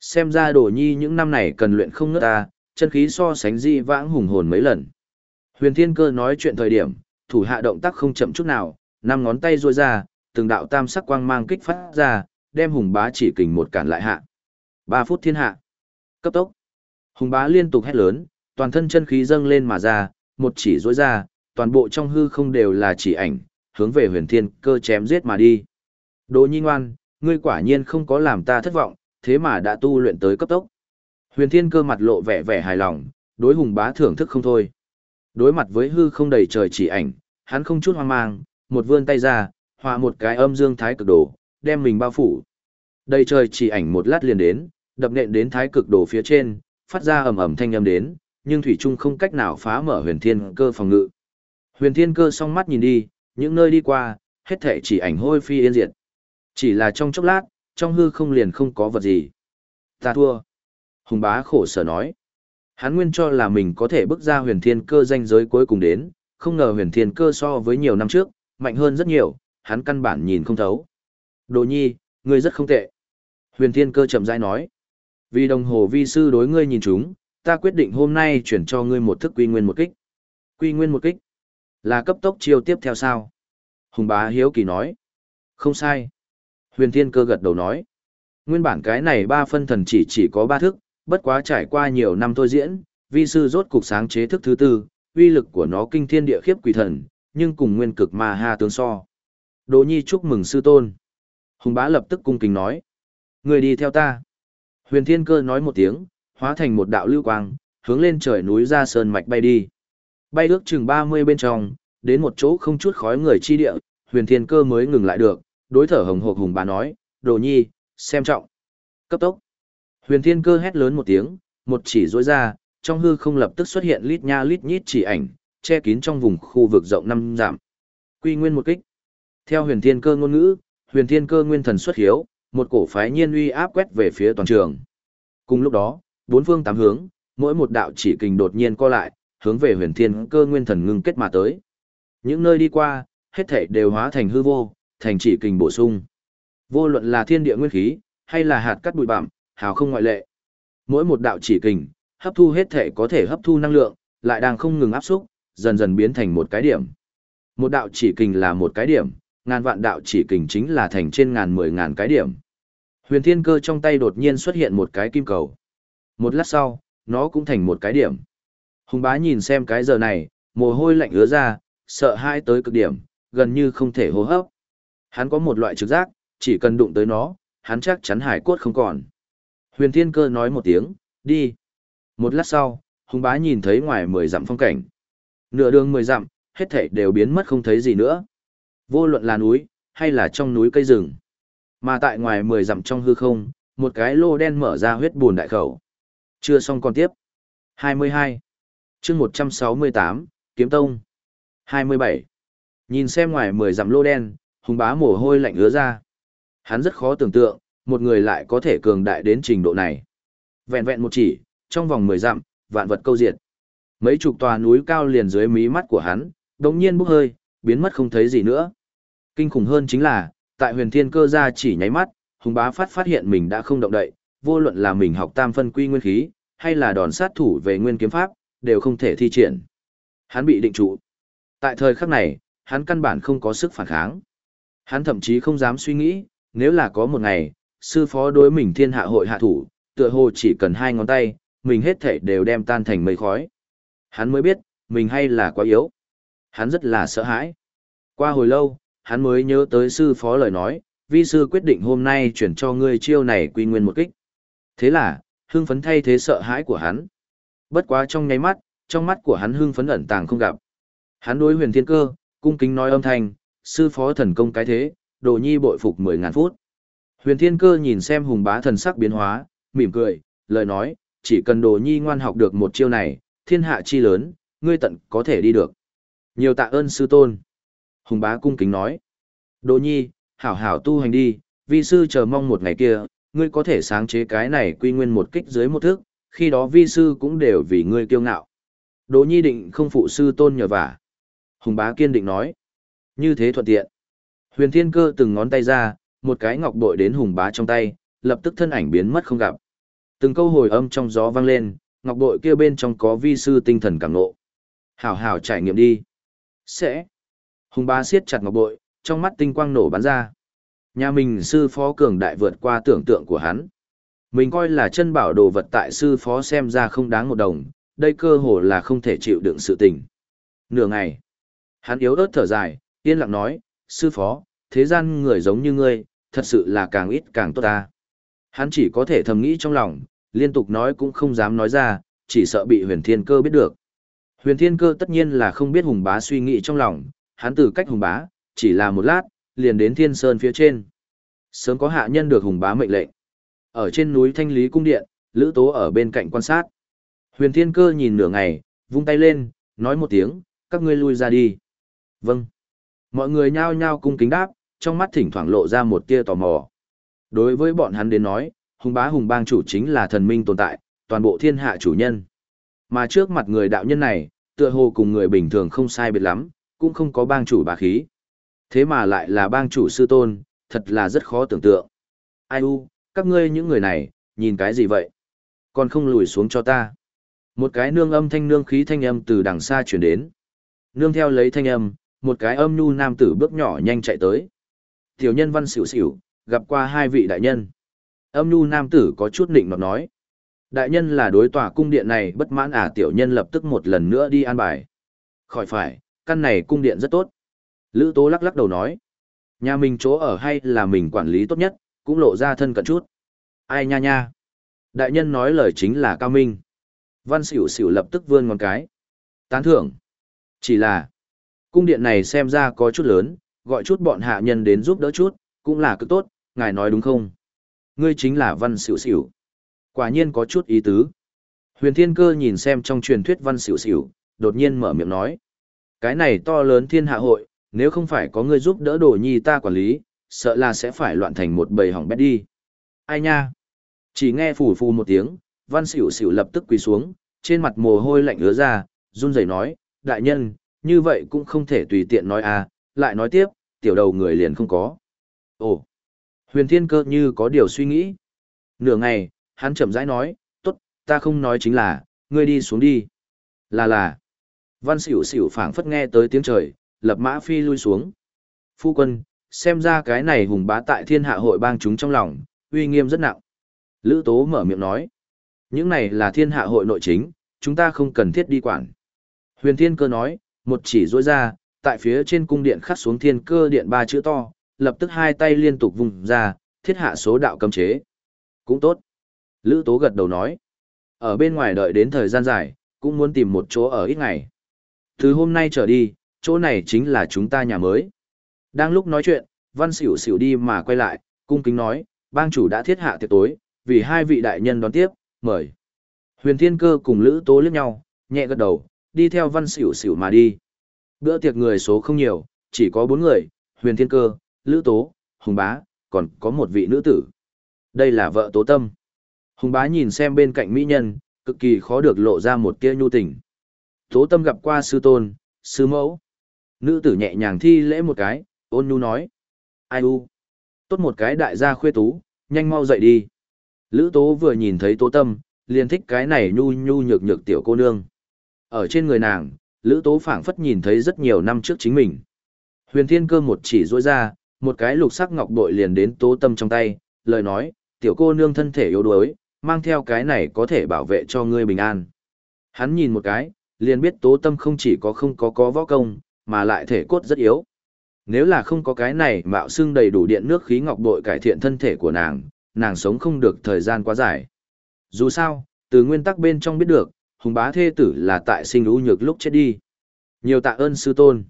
Xem ra đồ nhi những năm này cần luyện không ngớt ta, chân khí so sánh di vãng hùng hồn mấy lần. Huyền thiên cơ nói chuyện thời điểm, thủ hạ động tác không chậm chút nào, năm ngón tay duỗi ra, từng đạo tam sắc quang mang kích phát ra, đem hùng bá chỉ kình một cản lại hạ. Ba phút thiên hạ. Cấp tốc. Hùng bá liên tục hét lớn, toàn thân chân khí dâng lên mà ra, một chỉ rối ra, toàn bộ trong hư không đều là chỉ ảnh, hướng về huyền thiên cơ chém giết mà đi. Đỗ nhi ngoan, ngươi quả nhiên không có làm ta thất vọng, thế mà đã tu luyện tới cấp tốc. Huyền thiên cơ mặt lộ vẻ vẻ hài lòng, đối hùng bá thưởng thức không thôi. Đối mặt với hư không đầy trời chỉ ảnh, hắn không chút hoang mang, một vươn tay ra, hòa một cái âm dương thái cực đồ, đem mình bao phủ. Đầy trời chỉ ảnh một lát liền đến, đập nện đến thái cực đồ phía trên, phát ra ầm ầm thanh âm đến, nhưng thủy trung không cách nào phá mở huyền thiên cơ phòng ngự. Huyền thiên cơ song mắt nhìn đi, những nơi đi qua, hết thảy chỉ ảnh hôi phi yên diệt. Chỉ là trong chốc lát, trong hư không liền không có vật gì. Ta thua. Hùng bá khổ sở nói. Hắn nguyên cho là mình có thể bước ra huyền thiên cơ danh giới cuối cùng đến, không ngờ huyền thiên cơ so với nhiều năm trước, mạnh hơn rất nhiều, hắn căn bản nhìn không thấu. Đồ nhi, ngươi rất không tệ. Huyền thiên cơ chậm rãi nói. Vì đồng hồ vi sư đối ngươi nhìn chúng, ta quyết định hôm nay chuyển cho ngươi một thức quy nguyên một kích. Quy nguyên một kích? Là cấp tốc chiêu tiếp theo sao? Hùng bá hiếu kỳ nói. Không sai. Huyền thiên cơ gật đầu nói. Nguyên bản cái này ba phân thần chỉ chỉ có ba thức, bất quá trải qua nhiều năm thôi diễn, vi sư rốt cục sáng chế thức thứ tư, uy lực của nó kinh thiên địa khiếp quỷ thần, nhưng cùng nguyên cực ma ha tướng so. Đỗ nhi chúc mừng sư tôn. Hùng bá lập tức cung kính nói. Người đi theo ta. Huyền thiên cơ nói một tiếng, hóa thành một đạo lưu quang, hướng lên trời núi ra sơn mạch bay đi. Bay ước chừng 30 bên trong, đến một chỗ không chút khói người chi địa, huyền thiên cơ mới ngừng lại được, đối thở hồng hộc hùng bá nói, Đỗ nhi, xem trọng. Cấp tốc. Huyền thiên cơ hét lớn một tiếng, một chỉ rối ra, trong hư không lập tức xuất hiện lít nha lít nhít chỉ ảnh, che kín trong vùng khu vực rộng năm giảm. Quy nguyên một kích. Theo huyền thiên cơ ngôn ngữ, huyền thiên cơ nguyên thần xuất hiếu, một cổ phái nhiên uy áp quét về phía toàn trường. Cùng lúc đó, bốn phương tám hướng, mỗi một đạo chỉ kình đột nhiên co lại, hướng về huyền thiên cơ nguyên thần ngưng kết mà tới. Những nơi đi qua, hết thảy đều hóa thành hư vô, thành chỉ kình bổ sung. Vô luận là thiên địa nguyên khí, hay là hạt cát bụi bặm, hào không ngoại lệ. Mỗi một đạo chỉ kình, hấp thu hết thể có thể hấp thu năng lượng, lại đang không ngừng áp xúc, dần dần biến thành một cái điểm. Một đạo chỉ kình là một cái điểm, ngàn vạn đạo chỉ kình chính là thành trên ngàn mười ngàn cái điểm. Huyền thiên cơ trong tay đột nhiên xuất hiện một cái kim cầu. Một lát sau, nó cũng thành một cái điểm. Hùng bá nhìn xem cái giờ này, mồ hôi lạnh ứa ra, sợ hãi tới cực điểm, gần như không thể hô hấp. Hắn có một loại trực giác, chỉ cần đụng tới nó, hắn chắc chắn hải cốt không còn. Huyền thiên cơ nói một tiếng, đi. Một lát sau, hùng bá nhìn thấy ngoài mười dặm phong cảnh. Nửa đường mười dặm, hết thảy đều biến mất không thấy gì nữa. Vô luận là núi, hay là trong núi cây rừng. Mà tại ngoài mười dặm trong hư không, một cái lô đen mở ra huyết buồn đại khẩu. Chưa xong còn tiếp. 22. chương 168, Kiếm Tông. 27. Nhìn xem ngoài mười dặm lô đen, hùng bá mồ hôi lạnh ứa ra. Hắn rất khó tưởng tượng, một người lại có thể cường đại đến trình độ này. Vẹn vẹn một chỉ, trong vòng mười dặm, vạn vật câu diệt. Mấy chục tòa núi cao liền dưới mí mắt của hắn, đột nhiên bốc hơi, biến mất không thấy gì nữa. Kinh khủng hơn chính là, tại huyền thiên cơ ra chỉ nháy mắt, hùng bá phát phát hiện mình đã không động đậy, vô luận là mình học tam phân quy nguyên khí, hay là đòn sát thủ về nguyên kiếm pháp, đều không thể thi triển. Hắn bị định trụ. Tại thời khắc này, hắn căn bản không có sức phản kháng. Hắn thậm chí không dám suy nghĩ, nếu là có một ngày, sư phó đối mình thiên hạ hội hạ thủ, tựa hồ chỉ cần hai ngón tay, mình hết thể đều đem tan thành mây khói. Hắn mới biết, mình hay là quá yếu. Hắn rất là sợ hãi. Qua hồi lâu, hắn mới nhớ tới sư phó lời nói, vi sư quyết định hôm nay chuyển cho ngươi chiêu này quy nguyên một kích. Thế là, hưng phấn thay thế sợ hãi của hắn. Bất quá trong nháy mắt, trong mắt của hắn hưng phấn ẩn tàng không gặp. Hắn đối huyền thiên cơ, cung kính nói âm thanh, sư phó thần công cái thế, đồ nhi bội phục mười ngàn phút. Huyền thiên cơ nhìn xem hùng bá thần sắc biến hóa, mỉm cười, lời nói, chỉ cần đồ nhi ngoan học được một chiêu này, thiên hạ chi lớn, ngươi tận có thể đi được. Nhiều tạ ơn sư tôn. Hùng bá cung kính nói. Đồ nhi, hảo hảo tu hành đi, vi sư chờ mong một ngày kia, ngươi có thể sáng chế cái này quy nguyên một kích dưới một thước, khi đó vi sư cũng đều vì ngươi kiêu ngạo. Đồ nhi định không phụ sư tôn nhờ vả. Hùng bá kiên định nói. Như thế thuận tiện. Huyền thiên cơ từng ngón tay ra, một cái ngọc bội đến hùng bá trong tay, lập tức thân ảnh biến mất không gặp. Từng câu hồi âm trong gió vang lên, ngọc bội kia bên trong có vi sư tinh thần cảm nộ. Hảo hảo trải nghiệm đi. Sẽ. Hùng bá siết chặt ngọc bội, trong mắt tinh quang nổ bắn ra. Nhà mình sư phó cường đại vượt qua tưởng tượng của hắn. Mình coi là chân bảo đồ vật tại sư phó xem ra không đáng một đồng, đây cơ hồ là không thể chịu đựng sự tình. Nửa ngày, hắn yếu ớt thở dài, yên lặng nói, sư phó, thế gian người giống như ngươi, thật sự là càng ít càng tốt ta. Hắn chỉ có thể thầm nghĩ trong lòng, liên tục nói cũng không dám nói ra, chỉ sợ bị huyền thiên cơ biết được. Huyền thiên cơ tất nhiên là không biết hùng bá suy nghĩ trong lòng, hắn từ cách hùng bá, chỉ là một lát, liền đến thiên sơn phía trên. Sớm có hạ nhân được hùng bá mệnh lệnh. Ở trên núi Thanh Lý Cung Điện, Lữ Tố ở bên cạnh quan sát. Huyền Thiên Cơ nhìn nửa ngày, vung tay lên, nói một tiếng, các ngươi lui ra đi. Vâng. Mọi người nhao nhao cung kính đáp, trong mắt thỉnh thoảng lộ ra một tia tò mò. Đối với bọn hắn đến nói, hùng bá hùng bang chủ chính là thần minh tồn tại, toàn bộ thiên hạ chủ nhân. Mà trước mặt người đạo nhân này, tựa hồ cùng người bình thường không sai biệt lắm, cũng không có bang chủ bá khí. Thế mà lại là bang chủ sư tôn, thật là rất khó tưởng tượng. Ai u, các ngươi những người này, nhìn cái gì vậy? Còn không lùi xuống cho ta. Một cái nương âm thanh nương khí thanh âm từ đằng xa chuyển đến. Nương theo lấy thanh âm, một cái âm nhu nam tử bước nhỏ nhanh chạy tới. Tiểu nhân văn xỉu xỉu, gặp qua hai vị đại nhân. Âm nhu nam tử có chút định nọt nói. Đại nhân là đối tòa cung điện này bất mãn à tiểu nhân lập tức một lần nữa đi an bài. Khỏi phải, căn này cung điện rất tốt. Lữ tố lắc lắc đầu nói. Nhà mình chỗ ở hay là mình quản lý tốt nhất, cũng lộ ra thân cận chút. Ai nha nha. Đại nhân nói lời chính là cao minh. Văn xỉu xỉu lập tức vươn ngón cái. Tán thưởng. Chỉ là, cung điện này xem ra có chút lớn, gọi chút bọn hạ nhân đến giúp đỡ chút, cũng là cực tốt, ngài nói đúng không? Ngươi chính là văn xỉu xỉu. Quả nhiên có chút ý tứ. Huyền Thiên Cơ nhìn xem trong truyền thuyết văn xỉu xỉu, đột nhiên mở miệng nói. Cái này to lớn thiên hạ hội, nếu không phải có ngươi giúp đỡ đồ nhi ta quản lý, sợ là sẽ phải loạn thành một bầy hỏng bét đi. Ai nha? Chỉ nghe phủ phù một tiếng, văn xỉu xỉu lập tức quỳ xuống, trên mặt mồ hôi lạnh ứa ra, run rẩy nói, đại nhân, như vậy cũng không thể tùy tiện nói à, lại nói tiếp, tiểu đầu người liền không có. Ồ, huyền thiên cơ như có điều suy nghĩ. Nửa ngày, hắn chậm rãi nói, tốt, ta không nói chính là, ngươi đi xuống đi. Là là. Văn xỉu xỉu phảng phất nghe tới tiếng trời, lập mã phi lui xuống. Phu quân, xem ra cái này hùng bá tại thiên hạ hội bang chúng trong lòng, uy nghiêm rất nặng. Lữ Tố mở miệng nói, những này là thiên hạ hội nội chính, chúng ta không cần thiết đi quản. Huyền Thiên Cơ nói, một chỉ rối ra, tại phía trên cung điện khắc xuống thiên cơ điện ba chữ to, lập tức hai tay liên tục vùng ra, thiết hạ số đạo cấm chế. Cũng tốt. Lữ Tố gật đầu nói, ở bên ngoài đợi đến thời gian dài, cũng muốn tìm một chỗ ở ít ngày. Từ hôm nay trở đi, chỗ này chính là chúng ta nhà mới. Đang lúc nói chuyện, văn xỉu xỉu đi mà quay lại, cung kính nói, bang chủ đã thiết hạ tiệc tối, vì hai vị đại nhân đón tiếp, mời. Huyền Thiên Cơ cùng Lữ Tố liếc nhau, nhẹ gật đầu, đi theo văn xỉu xỉu mà đi. Bữa tiệc người số không nhiều, chỉ có bốn người, Huyền Thiên Cơ, Lữ Tố, Hùng Bá, còn có một vị nữ tử. Đây là vợ Tố Tâm. Hùng Bá nhìn xem bên cạnh mỹ nhân, cực kỳ khó được lộ ra một tia nhu tình. Tố tâm gặp qua sư tôn, sư mẫu. Nữ tử nhẹ nhàng thi lễ một cái, ôn nhu nói. Ai u? Tốt một cái đại gia khuê tú, nhanh mau dậy đi. Lữ tố vừa nhìn thấy tố tâm, liền thích cái này nhu nhu nhược nhược tiểu cô nương. Ở trên người nàng, Lữ tố phảng phất nhìn thấy rất nhiều năm trước chính mình. Huyền thiên cơ một chỉ duỗi ra, một cái lục sắc ngọc bội liền đến tố tâm trong tay, lời nói, tiểu cô nương thân thể yếu đuối, mang theo cái này có thể bảo vệ cho ngươi bình an. Hắn nhìn một cái, liền biết tố tâm không chỉ có không có có võ công, mà lại thể cốt rất yếu. Nếu là không có cái này mạo xưng đầy đủ điện nước khí ngọc bội cải thiện thân thể của nàng, nàng sống không được thời gian quá dài. Dù sao, từ nguyên tắc bên trong biết được, hùng bá thê tử là tại sinh ưu nhược lúc chết đi. Nhiều tạ ơn sư tôn.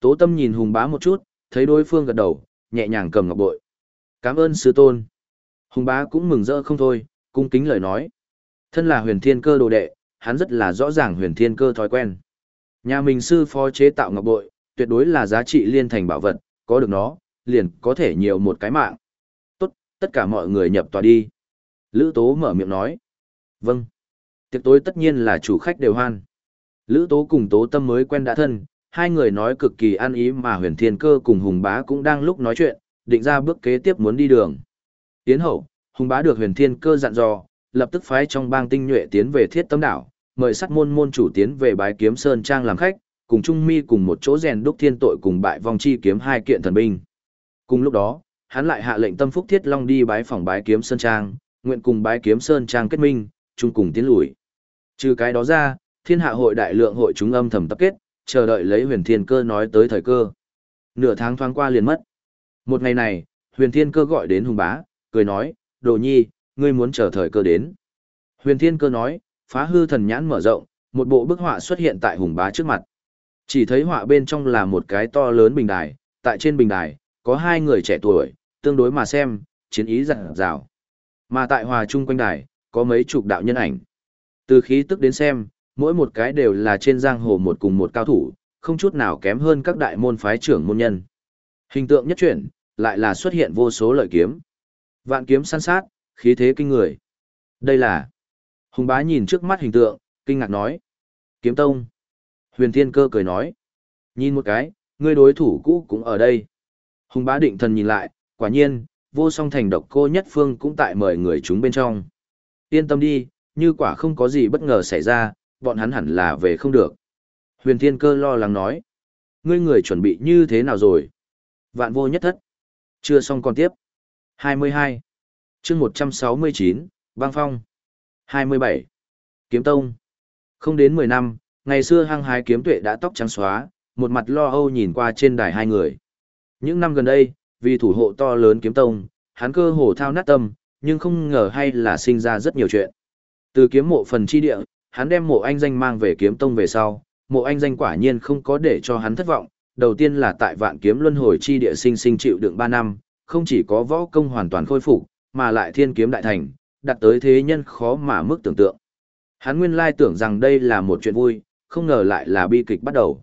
Tố tâm nhìn hùng bá một chút, thấy đối phương gật đầu, nhẹ nhàng cầm ngọc bội. Cảm ơn sư tôn. Hùng bá cũng mừng rỡ không thôi, cung kính lời nói. Thân là huyền thiên cơ đồ đệ, hắn rất là rõ ràng huyền thiên cơ thói quen. Nhà mình sư phó chế tạo ngọc bội, tuyệt đối là giá trị liên thành bảo vật, có được nó, liền có thể nhiều một cái mạng. Tốt, tất cả mọi người nhập tòa đi. Lữ Tố mở miệng nói. Vâng. Tiệc tối tất nhiên là chủ khách đều hoan. Lữ Tố cùng Tố Tâm mới quen đã thân, hai người nói cực kỳ ăn ý mà huyền thiên cơ cùng Hùng Bá cũng đang lúc nói chuyện, định ra bước kế tiếp muốn đi đường. Tiến hậu, Hùng Bá được huyền thiên cơ dặn dò, lập tức phái trong bang tinh nhuệ tiến về thiết tâm đảo, mời sát môn môn chủ tiến về bái kiếm sơn trang làm khách, cùng Trung Mi cùng một chỗ rèn đúc thiên tội cùng bại vong chi kiếm hai kiện thần binh. Cùng lúc đó, hắn lại hạ lệnh tâm phúc thiết long đi bái phòng bái kiếm sơn trang, nguyện cùng bái kiếm sơn trang kết minh, chung cùng tiến lùi. Trừ cái đó ra, thiên hạ hội đại lượng hội chúng âm thầm tập kết, chờ đợi lấy huyền thiên cơ nói tới thời cơ. Nửa tháng thoáng qua liền mất. Một ngày này, huyền thiên cơ gọi đến hùng bá, cười nói, đồ nhi, ngươi muốn chờ thời cơ đến. Huyền thiên cơ nói, phá hư thần nhãn mở rộng, một bộ bức họa xuất hiện tại hùng bá trước mặt. Chỉ thấy họa bên trong là một cái to lớn bình đài, tại trên bình đài, có hai người trẻ tuổi, tương đối mà xem, chiến ý rạng rào. Mà tại hòa trung quanh đài, có mấy chục đạo nhân ảnh. Từ khí tức đến xem, mỗi một cái đều là trên giang hồ một cùng một cao thủ, không chút nào kém hơn các đại môn phái trưởng môn nhân. Hình tượng nhất chuyển, lại là xuất hiện vô số lợi kiếm. Vạn kiếm săn sát, khí thế kinh người. Đây là... Hùng bá nhìn trước mắt hình tượng, kinh ngạc nói. Kiếm tông. Huyền thiên cơ cười nói. Nhìn một cái, người đối thủ cũ cũng ở đây. Hùng bá định thần nhìn lại, quả nhiên, vô song thành độc cô nhất phương cũng tại mời người chúng bên trong. Yên tâm đi, như quả không có gì bất ngờ xảy ra, bọn hắn hẳn là về không được. Huyền thiên cơ lo lắng nói. Ngươi người chuẩn bị như thế nào rồi? Vạn vô nhất thất. Chưa xong còn tiếp. 22. chương 169, băng phong. 27. Kiếm tông. Không đến 10 năm, ngày xưa hăng hái kiếm tuệ đã tóc trắng xóa, một mặt lo âu nhìn qua trên đài hai người. Những năm gần đây, vì thủ hộ to lớn kiếm tông, hắn cơ hồ thao nát tâm, nhưng không ngờ hay là sinh ra rất nhiều chuyện. Từ kiếm mộ phần chi địa, hắn đem mộ anh danh mang về kiếm tông về sau, mộ anh danh quả nhiên không có để cho hắn thất vọng, đầu tiên là tại vạn kiếm luân hồi chi địa sinh sinh chịu đựng 3 năm, không chỉ có võ công hoàn toàn khôi phục, mà lại thiên kiếm đại thành, đặt tới thế nhân khó mà mức tưởng tượng. Hắn nguyên lai tưởng rằng đây là một chuyện vui, không ngờ lại là bi kịch bắt đầu.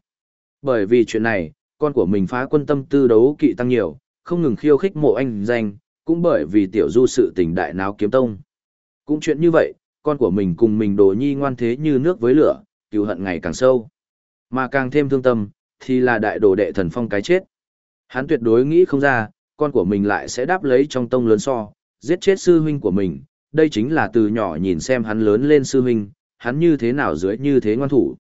Bởi vì chuyện này, con của mình phá quân tâm tư đấu kỵ tăng nhiều, không ngừng khiêu khích mộ anh danh, cũng bởi vì tiểu du sự tình đại náo kiếm tông. Cũng chuyện như vậy, con của mình cùng mình đồ nhi ngoan thế như nước với lửa, cựu hận ngày càng sâu. Mà càng thêm thương tâm, thì là đại đồ đệ thần phong cái chết. Hắn tuyệt đối nghĩ không ra, con của mình lại sẽ đáp lấy trong tông lớn so, giết chết sư huynh của mình, đây chính là từ nhỏ nhìn xem hắn lớn lên sư huynh, hắn như thế nào dưới như thế ngoan thủ.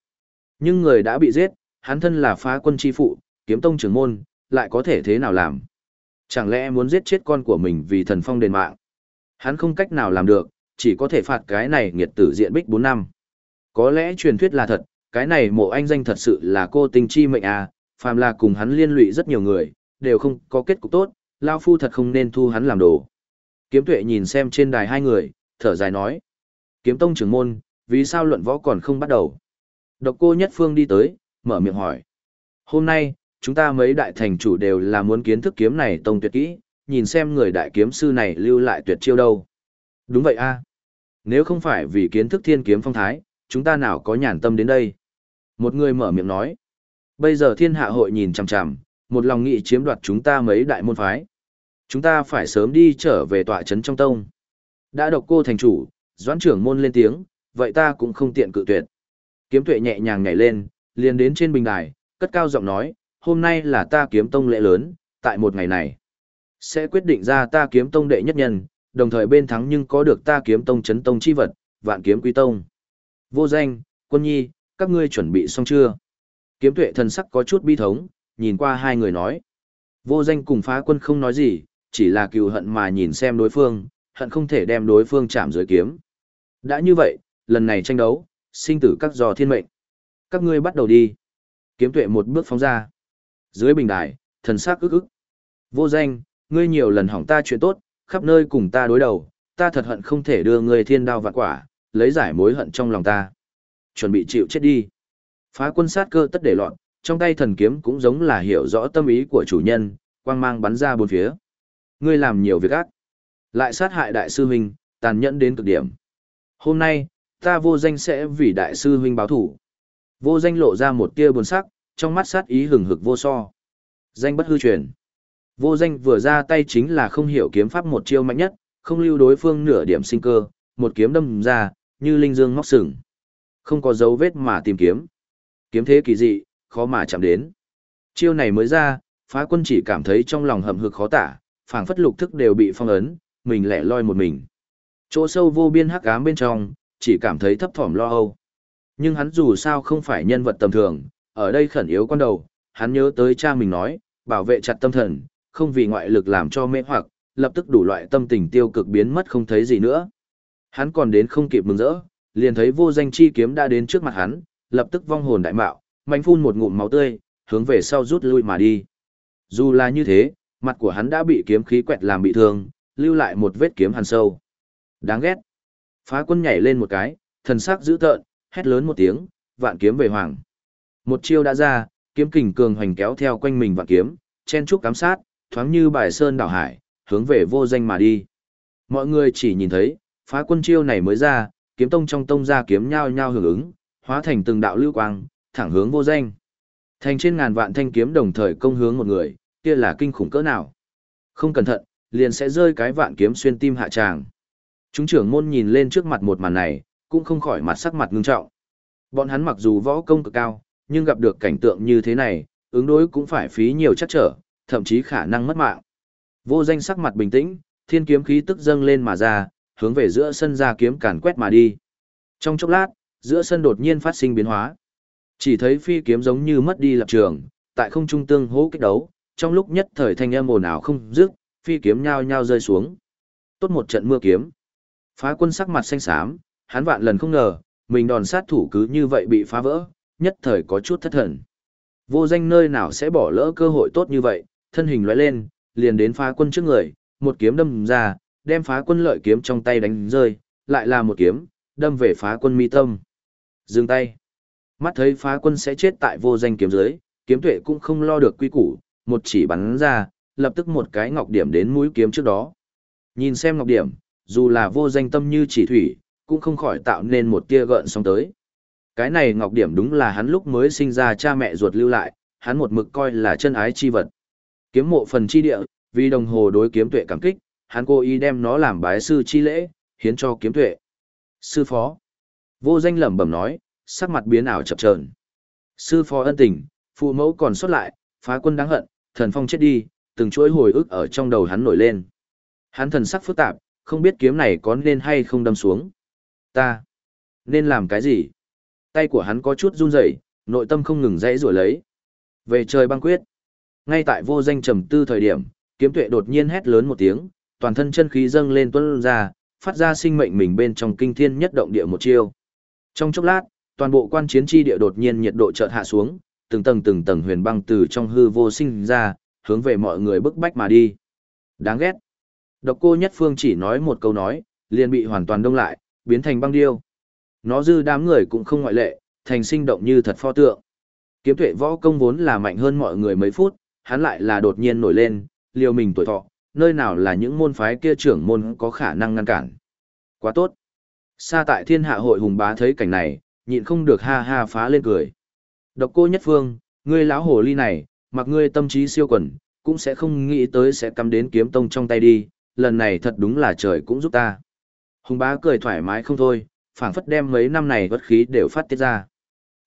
Nhưng người đã bị giết, hắn thân là phá quân chi phụ, kiếm tông trưởng môn, lại có thể thế nào làm? Chẳng lẽ muốn giết chết con của mình vì thần phong đền mạng? Hắn không cách nào làm được, chỉ có thể phạt cái này nghiệt tử diện bích 4 năm. Có lẽ truyền thuyết là thật, cái này mộ anh danh thật sự là cô tình chi mệnh à, phàm là cùng hắn liên lụy rất nhiều người, đều không có kết cục tốt, Lao Phu thật không nên thu hắn làm đồ. Kiếm tuệ nhìn xem trên đài hai người, thở dài nói. Kiếm tông trưởng môn, vì sao luận võ còn không bắt đầu? Độc cô nhất phương đi tới, mở miệng hỏi. Hôm nay, chúng ta mấy đại thành chủ đều là muốn kiến thức kiếm này tông tuyệt kỹ, nhìn xem người đại kiếm sư này lưu lại tuyệt chiêu đâu. Đúng vậy a nếu không phải vì kiến thức thiên kiếm phong thái, chúng ta nào có nhàn tâm đến đây. Một người mở miệng nói. Bây giờ thiên hạ hội nhìn chằm chằm, một lòng nghị chiếm đoạt chúng ta mấy đại môn phái. Chúng ta phải sớm đi trở về tọa trấn trong tông. Đã độc cô thành chủ, doãn trưởng môn lên tiếng, vậy ta cũng không tiện cự tuyệt. Kiếm tuệ nhẹ nhàng nhảy lên, liền đến trên bình đài, cất cao giọng nói, hôm nay là ta kiếm tông lễ lớn, tại một ngày này. Sẽ quyết định ra ta kiếm tông đệ nhất nhân, đồng thời bên thắng nhưng có được ta kiếm tông chấn tông chi vật, vạn kiếm quý tông. Vô danh, quân nhi, các ngươi chuẩn bị xong chưa? Kiếm tuệ thần sắc có chút bi thống, nhìn qua hai người nói. Vô danh cùng phá quân không nói gì, chỉ là cựu hận mà nhìn xem đối phương, hận không thể đem đối phương chạm dưới kiếm. Đã như vậy, lần này tranh đấu, sinh tử các dò thiên mệnh. Các ngươi bắt đầu đi. Kiếm tuệ một bước phóng ra. Dưới bình đài, thần sắc ức ức. Vô danh, ngươi nhiều lần hỏng ta chuyện tốt, khắp nơi cùng ta đối đầu, ta thật hận không thể đưa ngươi thiên đao vạn quả, lấy giải mối hận trong lòng ta. Chuẩn bị chịu chết đi. Phá quân sát cơ tất để loạn, trong tay thần kiếm cũng giống là hiểu rõ tâm ý của chủ nhân, quang mang bắn ra bốn phía. Ngươi làm nhiều việc ác, lại sát hại đại sư huynh, tàn nhẫn đến cực điểm. Hôm nay, ta vô danh sẽ vì đại sư huynh báo thủ. Vô danh lộ ra một tia buồn sắc, trong mắt sát ý hừng hực vô so. Danh bất hư truyền. Vô danh vừa ra tay chính là không hiểu kiếm pháp một chiêu mạnh nhất, không lưu đối phương nửa điểm sinh cơ, một kiếm đâm ra, như linh dương ngóc sừng. Không có dấu vết mà tìm kiếm. Kiếm thế kỳ dị, khó mà chạm đến. Chiêu này mới ra, phá quân chỉ cảm thấy trong lòng hầm hực khó tả, phảng phất lục thức đều bị phong ấn, mình lẻ loi một mình. Chỗ sâu vô biên hắc ám bên trong, chỉ cảm thấy thấp thỏm lo âu. Nhưng hắn dù sao không phải nhân vật tầm thường, ở đây khẩn yếu con đầu, hắn nhớ tới cha mình nói, bảo vệ chặt tâm thần, không vì ngoại lực làm cho mê hoặc, lập tức đủ loại tâm tình tiêu cực biến mất không thấy gì nữa. Hắn còn đến không kịp mừng rỡ, liền thấy vô danh chi kiếm đã đến trước mặt hắn, lập tức vong hồn đại mạo, mạnh phun một ngụm máu tươi, hướng về sau rút lui mà đi. Dù là như thế, mặt của hắn đã bị kiếm khí quẹt làm bị thương, lưu lại một vết kiếm hằn sâu. Đáng ghét. Phá quân nhảy lên một cái, thần sắc dữ tợn, hét lớn một tiếng, vạn kiếm về hoàng. Một chiêu đã ra, kiếm kình cường hoành kéo theo quanh mình vạn kiếm, chen trúc cám sát, thoáng như bài sơn đảo hải, hướng về vô danh mà đi. Mọi người chỉ nhìn thấy, phá quân chiêu này mới ra, kiếm tông trong tông ra kiếm nhau nhau hưởng ứng, hóa thành từng đạo lưu quang, thẳng hướng vô danh. Thành trên ngàn vạn thanh kiếm đồng thời công hướng một người, kia là kinh khủng cỡ nào. Không cẩn thận, liền sẽ rơi cái vạn kiếm xuyên tim hạ tràng. Chúng trưởng môn nhìn lên trước mặt một màn này, cũng không khỏi mặt sắc mặt ngưng trọng. Bọn hắn mặc dù võ công cực cao, nhưng gặp được cảnh tượng như thế này, ứng đối cũng phải phí nhiều chắc trở, thậm chí khả năng mất mạng. Vô danh sắc mặt bình tĩnh, thiên kiếm khí tức dâng lên mà ra, hướng về giữa sân ra kiếm càn quét mà đi. Trong chốc lát, giữa sân đột nhiên phát sinh biến hóa. Chỉ thấy phi kiếm giống như mất đi lập trường, tại không trung tương hỗ kích đấu, trong lúc nhất thời thanh âm ồn ào không dứt, phi kiếm nhao nhao rơi xuống. Tốt một trận mưa kiếm. Phá quân sắc mặt xanh xám, hắn vạn lần không ngờ, mình đòn sát thủ cứ như vậy bị phá vỡ, nhất thời có chút thất thần. Vô danh nơi nào sẽ bỏ lỡ cơ hội tốt như vậy, thân hình lóe lên, liền đến phá quân trước người, một kiếm đâm ra, đem phá quân lợi kiếm trong tay đánh rơi, lại là một kiếm, đâm về phá quân mi tâm. Dừng tay. Mắt thấy phá quân sẽ chết tại vô danh kiếm dưới, kiếm tuệ cũng không lo được quy củ, một chỉ bắn ra, lập tức một cái ngọc điểm đến mũi kiếm trước đó. Nhìn xem ngọc điểm, dù là vô danh tâm như chỉ thủy, cũng không khỏi tạo nên một tia gợn sóng tới. Cái này ngọc điểm đúng là hắn lúc mới sinh ra cha mẹ ruột lưu lại, hắn một mực coi là chân ái chi vật. Kiếm mộ phần chi địa, vì đồng hồ đối kiếm tuệ cảm kích, hắn cố ý đem nó làm bái sư chi lễ, hiến cho kiếm tuệ. Sư phó. Vô danh lẩm bẩm nói, sắc mặt biến ảo chập chờn. Sư phó ân tình, phụ mẫu còn xuất lại, phá quân đáng hận, thần phong chết đi, từng chuỗi hồi ức ở trong đầu hắn nổi lên. Hắn thần sắc phức tạp, không biết kiếm này có nên hay không đâm xuống. Ta, nên làm cái gì? Tay của hắn có chút run rẩy, nội tâm không ngừng dãy rủa lấy. Về trời băng quyết. Ngay tại vô danh trầm tư thời điểm, kiếm tuệ đột nhiên hét lớn một tiếng, toàn thân chân khí dâng lên tuôn ra, phát ra sinh mệnh mình bên trong kinh thiên nhất động địa một chiêu. Trong chốc lát, toàn bộ quan chiến chi địa đột nhiên nhiệt độ chợt hạ xuống, từng tầng từng tầng huyền băng từ trong hư vô sinh ra, hướng về mọi người bức bách mà đi. Đáng ghét. Độc cô nhất phương chỉ nói một câu nói, liền bị hoàn toàn đông lại, biến thành băng điêu. Nó dư đám người cũng không ngoại lệ, thành sinh động như thật pho tượng. Kiếm tuệ võ công vốn là mạnh hơn mọi người mấy phút, hắn lại là đột nhiên nổi lên, liều mình tuổi thọ, nơi nào là những môn phái kia trưởng môn có khả năng ngăn cản. Quá tốt. Xa tại thiên hạ hội hùng bá thấy cảnh này, nhịn không được ha ha phá lên cười. Độc cô nhất phương, ngươi lão hồ ly này, mặc ngươi tâm trí siêu quần, cũng sẽ không nghĩ tới sẽ cắm đến kiếm tông trong tay đi, lần này thật đúng là trời cũng giúp ta. Hùng bá cười thoải mái không thôi, phảng phất đem mấy năm này bất khí đều phát tiết ra.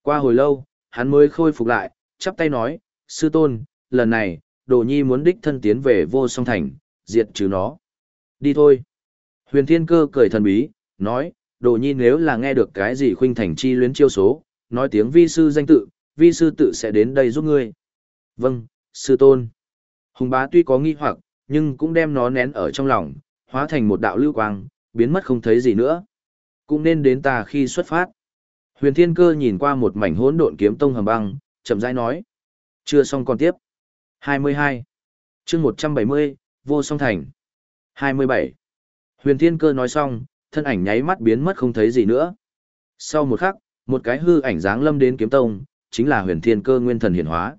Qua hồi lâu, hắn mới khôi phục lại, chắp tay nói, sư tôn, lần này, đồ nhi muốn đích thân tiến về vô song thành, diệt trừ nó. Đi thôi. Huyền thiên cơ cười thần bí, nói, đồ nhi nếu là nghe được cái gì khuynh thành chi luyến chiêu số, nói tiếng vi sư danh tự, vi sư tự sẽ đến đây giúp ngươi. Vâng, sư tôn. Hùng bá tuy có nghi hoặc, nhưng cũng đem nó nén ở trong lòng, hóa thành một đạo lưu quang, biến mất không thấy gì nữa. Cũng nên đến ta khi xuất phát. Huyền Thiên Cơ nhìn qua một mảnh hỗn độn kiếm tông hầm băng, chậm rãi nói. Chưa xong còn tiếp. 22. chương 170, vô song thành. 27. Huyền Thiên Cơ nói xong, thân ảnh nháy mắt biến mất không thấy gì nữa. Sau một khắc, một cái hư ảnh dáng lâm đến kiếm tông, chính là huyền thiên cơ nguyên thần hiển hóa.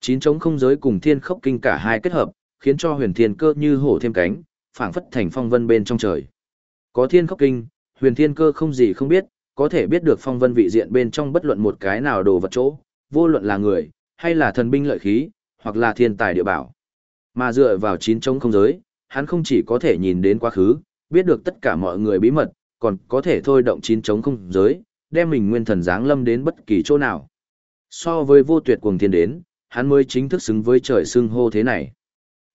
Chín trống không giới cùng thiên khốc kinh cả hai kết hợp, khiến cho huyền thiên cơ như hổ thêm cánh, phảng phất thành phong vân bên trong trời. Có thiên khốc kinh, huyền thiên cơ không gì không biết, có thể biết được phong vân vị diện bên trong bất luận một cái nào đồ vật chỗ, vô luận là người, hay là thần binh lợi khí, hoặc là thiên tài địa bảo. Mà dựa vào chín trống không giới, hắn không chỉ có thể nhìn đến quá khứ, biết được tất cả mọi người bí mật, còn có thể thôi động chín trống không giới, đem mình nguyên thần giáng lâm đến bất kỳ chỗ nào. So với vô tuyệt cuồng thiên đến, hắn mới chính thức xứng với trời xưng hô thế này.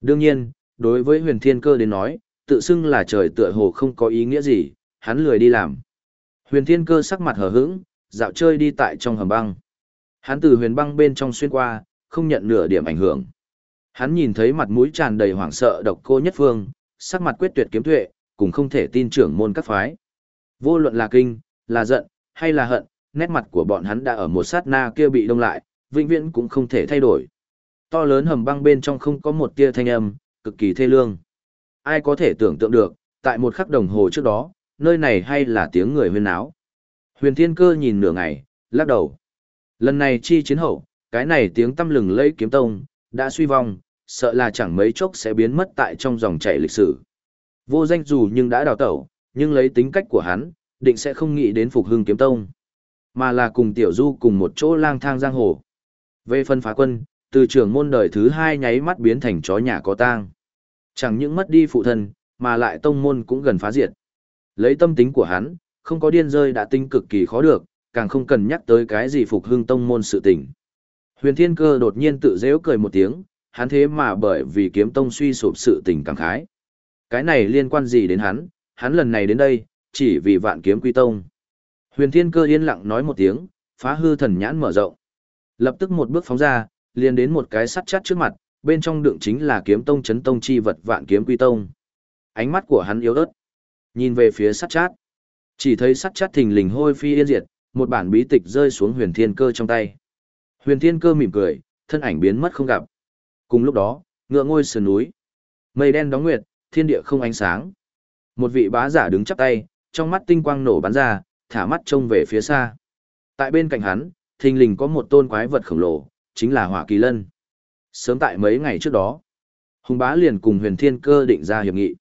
Đương nhiên, đối với huyền thiên cơ đến nói, tự xưng là trời tựa hồ không có ý nghĩa gì, hắn lười đi làm. Huyền thiên cơ sắc mặt hờ hững, dạo chơi đi tại trong hầm băng. Hắn từ huyền băng bên trong xuyên qua, không nhận nửa điểm ảnh hưởng. Hắn nhìn thấy mặt mũi tràn đầy hoảng sợ độc cô nhất phương, sắc mặt quyết tuyệt kiếm tuệ, cùng không thể tin trưởng môn các phái. Vô luận là kinh, là giận, hay là hận, nét mặt của bọn hắn đã ở một sát na kia bị đông lại, vĩnh viễn cũng không thể thay đổi. To lớn hầm băng bên trong không có một tia thanh âm, cực kỳ thê lương. Ai có thể tưởng tượng được, tại một khắc đồng hồ trước đó, nơi này hay là tiếng người huyên áo. Huyền Thiên Cơ nhìn nửa ngày, lắc đầu. Lần này chi chiến hậu, cái này tiếng tâm lừng lẫy kiếm tông, đã suy vong, sợ là chẳng mấy chốc sẽ biến mất tại trong dòng chảy lịch sử. Vô danh dù nhưng đã đào tẩu, nhưng lấy tính cách của hắn, định sẽ không nghĩ đến phục hưng kiếm tông, mà là cùng tiểu du cùng một chỗ lang thang giang hồ. Về phân phá quân, từ trưởng môn đời thứ hai nháy mắt biến thành chó nhà có tang. Chẳng những mất đi phụ thân, mà lại tông môn cũng gần phá diệt. Lấy tâm tính của hắn, không có điên rơi đã tinh cực kỳ khó được, càng không cần nhắc tới cái gì phục hưng tông môn sự tình. Huyền Thiên Cơ đột nhiên tự dễu cười một tiếng, hắn thế mà bởi vì kiếm tông suy sụp sự tình càng khái. Cái này liên quan gì đến hắn, hắn lần này đến đây, chỉ vì vạn kiếm quy tông. Huyền Thiên Cơ yên lặng nói một tiếng, phá hư thần nhãn mở rộng. Lập tức một bước phóng ra, liền đến một cái sắt chát trước mặt, bên trong đựng chính là kiếm tông chấn tông chi vật vạn kiếm quy tông. Ánh mắt của hắn yếu ớt, nhìn về phía sắt chát. Chỉ thấy sắt chát thình lình hôi phi yên diệt, một bản bí tịch rơi xuống huyền thiên cơ trong tay. Huyền thiên cơ mỉm cười, thân ảnh biến mất không gặp. Cùng lúc đó, ngựa ngôi sườn núi. Mây đen đóng nguyệt, thiên địa không ánh sáng. Một vị bá giả đứng chắp tay, trong mắt tinh quang nổ bắn ra, thả mắt trông về phía xa. Tại bên cạnh hắn, thình lình có một tôn quái vật khổng lồ, chính là Hỏa Kỳ Lân. Sớm tại mấy ngày trước đó, Hùng Bá liền cùng Huyền Thiên Cơ định ra hiệp nghị.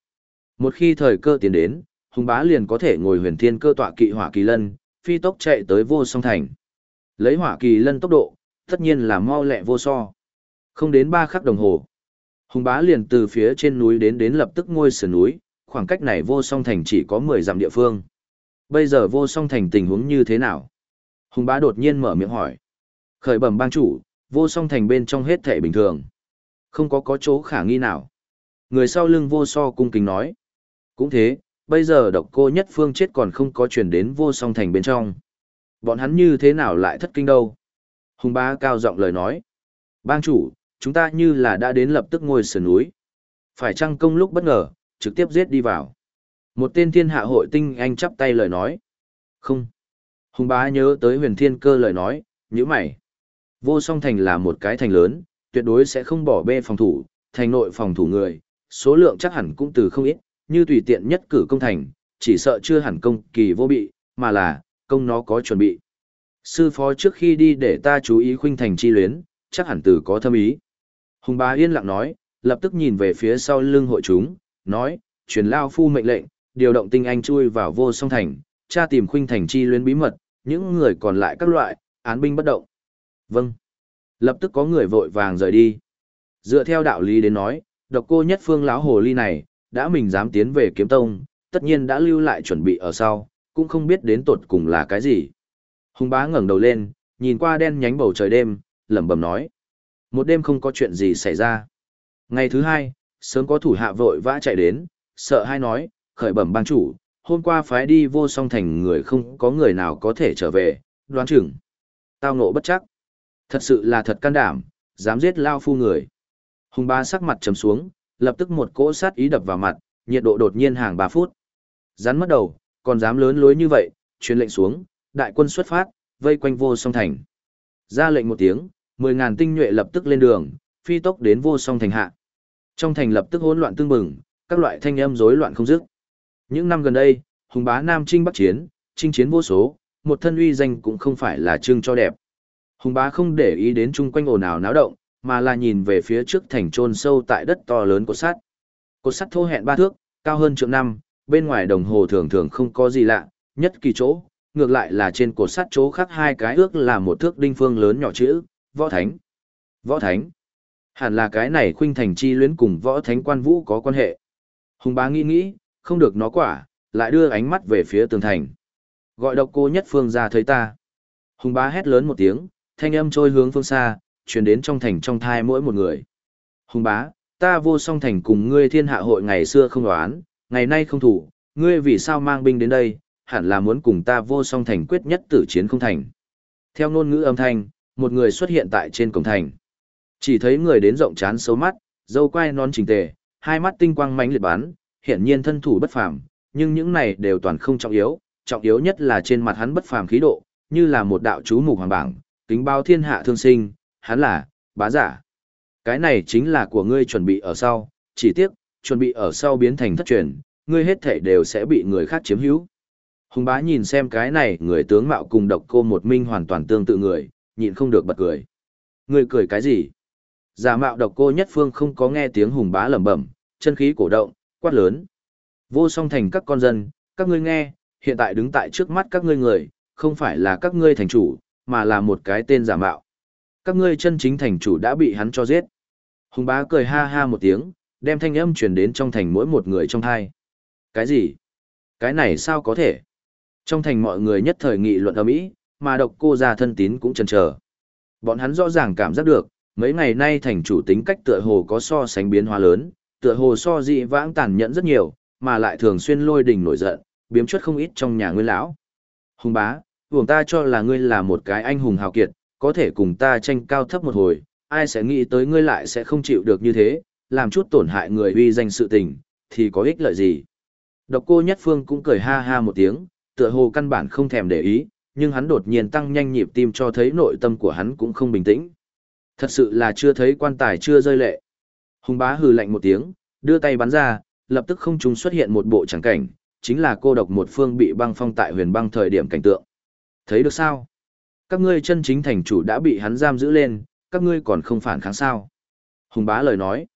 Một khi thời cơ tiến đến, Hùng Bá liền có thể ngồi Huyền Thiên Cơ tọa kỵ Hỏa Kỳ Lân, phi tốc chạy tới Vô Song Thành. Lấy Hỏa Kỳ Lân tốc độ, tất nhiên là mau lẹ vô so. Không đến ba khắc đồng hồ, Hùng Bá liền từ phía trên núi đến đến lập tức ngôi sườn núi, khoảng cách này Vô Song Thành chỉ có 10 dặm địa phương. Bây giờ Vô Song Thành tình huống như thế nào? Hùng bá đột nhiên mở miệng hỏi. Khởi bẩm bang chủ, vô song thành bên trong hết thể bình thường. Không có có chỗ khả nghi nào. Người sau lưng vô so cung kính nói. Cũng thế, bây giờ độc cô nhất phương chết còn không có chuyển đến vô song thành bên trong. Bọn hắn như thế nào lại thất kinh đâu? Hùng bá cao giọng lời nói. Bang chủ, chúng ta như là đã đến lập tức ngồi sườn núi. Phải chăng công lúc bất ngờ, trực tiếp giết đi vào. Một tên thiên hạ hội tinh anh chắp tay lời nói. Không. Hùng bá nhớ tới huyền thiên cơ lời nói, như mày. Vô song thành là một cái thành lớn, tuyệt đối sẽ không bỏ bê phòng thủ, thành nội phòng thủ người, số lượng chắc hẳn cũng từ không ít, như tùy tiện nhất cử công thành, chỉ sợ chưa hẳn công kỳ vô bị, mà là, công nó có chuẩn bị. Sư phó trước khi đi để ta chú ý khuynh thành chi luyến, chắc hẳn từ có thâm ý. Hùng bá yên lặng nói, lập tức nhìn về phía sau lưng hội chúng, nói, truyền lao phu mệnh lệnh, điều động tinh anh chui vào vô song thành, tra tìm khuynh thành chi luyến bí mật, những người còn lại các loại, án binh bất động. Vâng. Lập tức có người vội vàng rời đi. Dựa theo đạo lý đến nói, độc cô nhất phương lão hồ ly này, đã mình dám tiến về kiếm tông, tất nhiên đã lưu lại chuẩn bị ở sau, cũng không biết đến tột cùng là cái gì. Hùng bá ngẩng đầu lên, nhìn qua đen nhánh bầu trời đêm, lẩm bẩm nói. Một đêm không có chuyện gì xảy ra. Ngày thứ hai, sớm có thủ hạ vội vã chạy đến, sợ hai nói, khởi bẩm bang chủ, hôm qua phái đi vô song thành người không có người nào có thể trở về, đoán chừng. Tao ngộ bất chắc. Thật sự là thật can đảm, dám giết lao phu người. Hùng bá sắc mặt trầm xuống, lập tức một cỗ sát ý đập vào mặt, nhiệt độ đột nhiên hàng 3 phút. Rắn mất đầu, còn dám lớn lối như vậy, truyền lệnh xuống, đại quân xuất phát, vây quanh vô song thành. Ra lệnh một tiếng, 10.000 tinh nhuệ lập tức lên đường, phi tốc đến vô song thành hạ. Trong thành lập tức hỗn loạn tương bừng, các loại thanh âm rối loạn không dứt. Những năm gần đây, hùng bá Nam Trinh Bắc Chiến, chinh chiến vô số, một thân uy danh cũng không phải là trưng cho đẹp. Hùng bá không để ý đến chung quanh ồn ào náo động, mà là nhìn về phía trước thành trôn sâu tại đất to lớn của sắt. Cột sắt thô hẹn ba thước, cao hơn trượng năm, bên ngoài đồng hồ thường thường không có gì lạ, nhất kỳ chỗ, ngược lại là trên cột sắt chỗ khác hai cái ước là một thước đinh phương lớn nhỏ chữ, võ thánh. Võ thánh. Hẳn là cái này khuynh thành chi luyến cùng võ thánh quan vũ có quan hệ. Hùng bá nghĩ nghĩ, không được nó quả, lại đưa ánh mắt về phía tường thành. Gọi độc cô nhất phương ra thấy ta. Hùng bá hét lớn một tiếng, thanh âm trôi hướng phương xa, truyền đến trong thành trong thai mỗi một người. Hùng bá, ta vô song thành cùng ngươi thiên hạ hội ngày xưa không đoán, ngày nay không thủ, ngươi vì sao mang binh đến đây, hẳn là muốn cùng ta vô song thành quyết nhất tử chiến không thành. Theo ngôn ngữ âm thanh, một người xuất hiện tại trên cổng thành. Chỉ thấy người đến rộng chán xấu mắt, dâu quai non chỉnh tề, hai mắt tinh quang mánh liệt bắn, hiển nhiên thân thủ bất phàm, nhưng những này đều toàn không trọng yếu, trọng yếu nhất là trên mặt hắn bất phàm khí độ, như là một đạo chú mục hoàng bảng, kính bao thiên hạ thương sinh, hắn là bá giả. Cái này chính là của ngươi chuẩn bị ở sau, chỉ tiếc, chuẩn bị ở sau biến thành thất truyền, ngươi hết thể đều sẽ bị người khác chiếm hữu. Hùng bá nhìn xem cái này người tướng mạo cùng độc cô một minh hoàn toàn tương tự người, nhịn không được bật cười. Người cười cái gì? Giả mạo độc cô nhất phương không có nghe tiếng hùng bá lẩm bẩm, chân khí cổ động, quát lớn. Vô song thành các con dân, các ngươi nghe, hiện tại đứng tại trước mắt các ngươi người, không phải là các ngươi thành chủ, mà là một cái tên giả mạo. Các ngươi chân chính thành chủ đã bị hắn cho giết. Hùng bá cười ha ha một tiếng, đem thanh âm truyền đến trong thành mỗi một người trong hai. Cái gì? Cái này sao có thể? Trong thành mọi người nhất thời nghị luận ầm ĩ, mà độc cô gia thân tín cũng chần chờ. Bọn hắn rõ ràng cảm giác được, mấy ngày nay thành chủ tính cách tựa hồ có so sánh biến hóa lớn, tựa hồ so dị vãng tàn nhẫn rất nhiều, mà lại thường xuyên lôi đình nổi giận, biếm chuất không ít trong nhà nguyên lão. Hùng bá, vùng ta cho là ngươi là một cái anh hùng hào kiệt, có thể cùng ta tranh cao thấp một hồi, ai sẽ nghĩ tới ngươi lại sẽ không chịu được như thế, làm chút tổn hại người uy danh sự tình, thì có ích lợi gì. Độc cô nhất phương cũng cười ha ha một tiếng, tựa hồ căn bản không thèm để ý, nhưng hắn đột nhiên tăng nhanh nhịp tim cho thấy nội tâm của hắn cũng không bình tĩnh. Thật sự là chưa thấy quan tài chưa rơi lệ. Hùng bá hừ lạnh một tiếng, đưa tay bắn ra, lập tức không trung xuất hiện một bộ tràng cảnh, chính là cô độc một phương bị băng phong tại huyền băng thời điểm cảnh tượng. Thấy được sao? Các ngươi chân chính thành chủ đã bị hắn giam giữ lên, các ngươi còn không phản kháng sao? Hùng bá lời nói.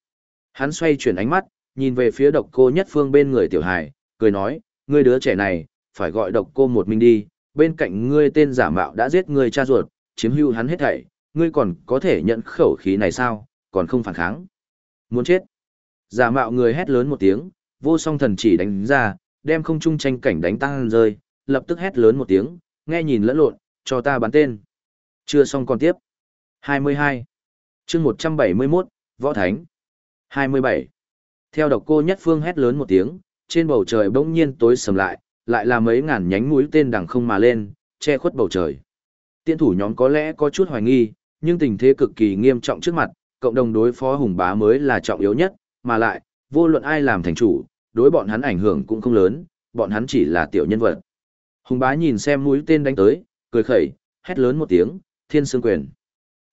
Hắn xoay chuyển ánh mắt, nhìn về phía độc cô nhất phương bên người tiểu hài, cười nói, ngươi đứa trẻ này, phải gọi độc cô một mình đi, bên cạnh ngươi tên giả mạo đã giết ngươi cha ruột, chiếm hưu hắn hết thảy, ngươi còn có thể nhận khẩu khí này sao, còn không phản kháng. Muốn chết. Giả mạo người hét lớn một tiếng, vô song thần chỉ đánh ra, đem không trung tranh cảnh đánh tăng rơi, lập tức hét lớn một tiếng, nghe nhìn lẫn lộn, cho ta bắn tên. Chưa xong còn tiếp. 22. chương 171, Võ Thánh. 27. Theo độc cô nhất phương hét lớn một tiếng, trên bầu trời bỗng nhiên tối sầm lại, lại là mấy ngàn nhánh mũi tên đằng không mà lên, che khuất bầu trời. Tiên thủ nhóm có lẽ có chút hoài nghi, nhưng tình thế cực kỳ nghiêm trọng trước mặt, cộng đồng đối phó hùng bá mới là trọng yếu nhất, mà lại, vô luận ai làm thành chủ, đối bọn hắn ảnh hưởng cũng không lớn, bọn hắn chỉ là tiểu nhân vật. Hùng bá nhìn xem mũi tên đánh tới, cười khẩy, hét lớn một tiếng, thiên sương quyền.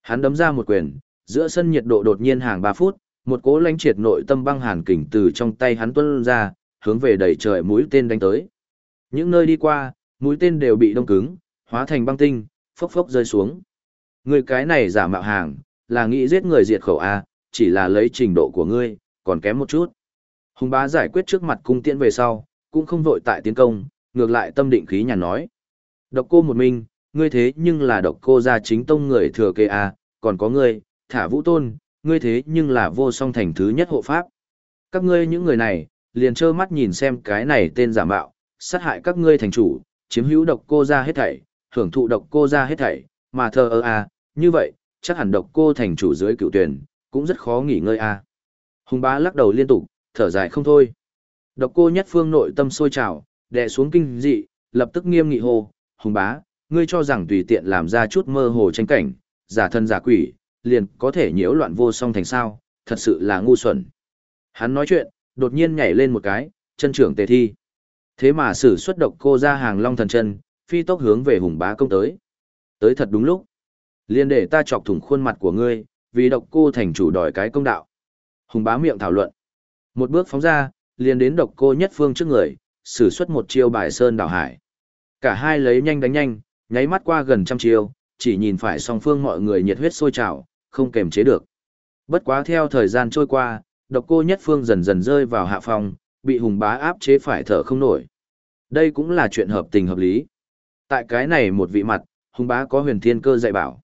Hắn đấm ra một quyền, giữa sân nhiệt độ đột nhiên hàng 3 phút, một cỗ lãnh triệt nội tâm băng hàn kình từ trong tay hắn tuôn ra, hướng về đầy trời mũi tên đánh tới. Những nơi đi qua, mũi tên đều bị đông cứng, hóa thành băng tinh, phốc phốc rơi xuống. Người cái này giả mạo hàng, là nghĩ giết người diệt khẩu A, chỉ là lấy trình độ của ngươi, còn kém một chút. Hùng bá giải quyết trước mặt cung tiễn về sau, cũng không vội tại tiến công, ngược lại tâm định khí nhàn nói. Độc cô một mình, ngươi thế nhưng là độc cô gia chính tông người thừa kế A, còn có ngươi, thả vũ tôn, ngươi thế nhưng là vô song thành thứ nhất hộ pháp. Các ngươi những người này, liền trơ mắt nhìn xem cái này tên giả mạo, sát hại các ngươi thành chủ, chiếm hữu độc cô ra hết thảy, hưởng thụ độc cô ra hết thảy, mà thờ ơ à, như vậy, chắc hẳn độc cô thành chủ dưới cựu tuyển, cũng rất khó nghỉ ngơi à. Hùng bá lắc đầu liên tục, thở dài không thôi. Độc cô nhất phương nội tâm sôi trào, đè xuống kinh dị, lập tức nghiêm nghị hồ, hùng bá, ngươi cho rằng tùy tiện làm ra chút mơ hồ tranh cảnh, giả thân giả quỷ, liền có thể nhiễu loạn vô song thành sao, thật sự là ngu xuẩn. Hắn nói chuyện, đột nhiên nhảy lên một cái, chân trưởng tề thi. Thế mà sử xuất độc cô ra hàng long thần chân, phi tốc hướng về hùng bá công tới. Tới thật đúng lúc. Liên để ta chọc thủng khuôn mặt của ngươi, vì độc cô thành chủ đòi cái công đạo. Hùng bá miệng thảo luận. Một bước phóng ra, liền đến độc cô nhất phương trước người, sử xuất một chiêu bài sơn đảo hải. Cả hai lấy nhanh đánh nhanh, nháy mắt qua gần trăm chiêu, chỉ nhìn phải song phương mọi người nhiệt huyết sôi trào, không kềm chế được. Bất quá theo thời gian trôi qua, độc cô nhất phương dần dần rơi vào hạ phòng, bị hùng bá áp chế phải thở không nổi. Đây cũng là chuyện hợp tình hợp lý. Tại cái này một vị mặt, hùng bá có huyền thiên cơ dạy bảo.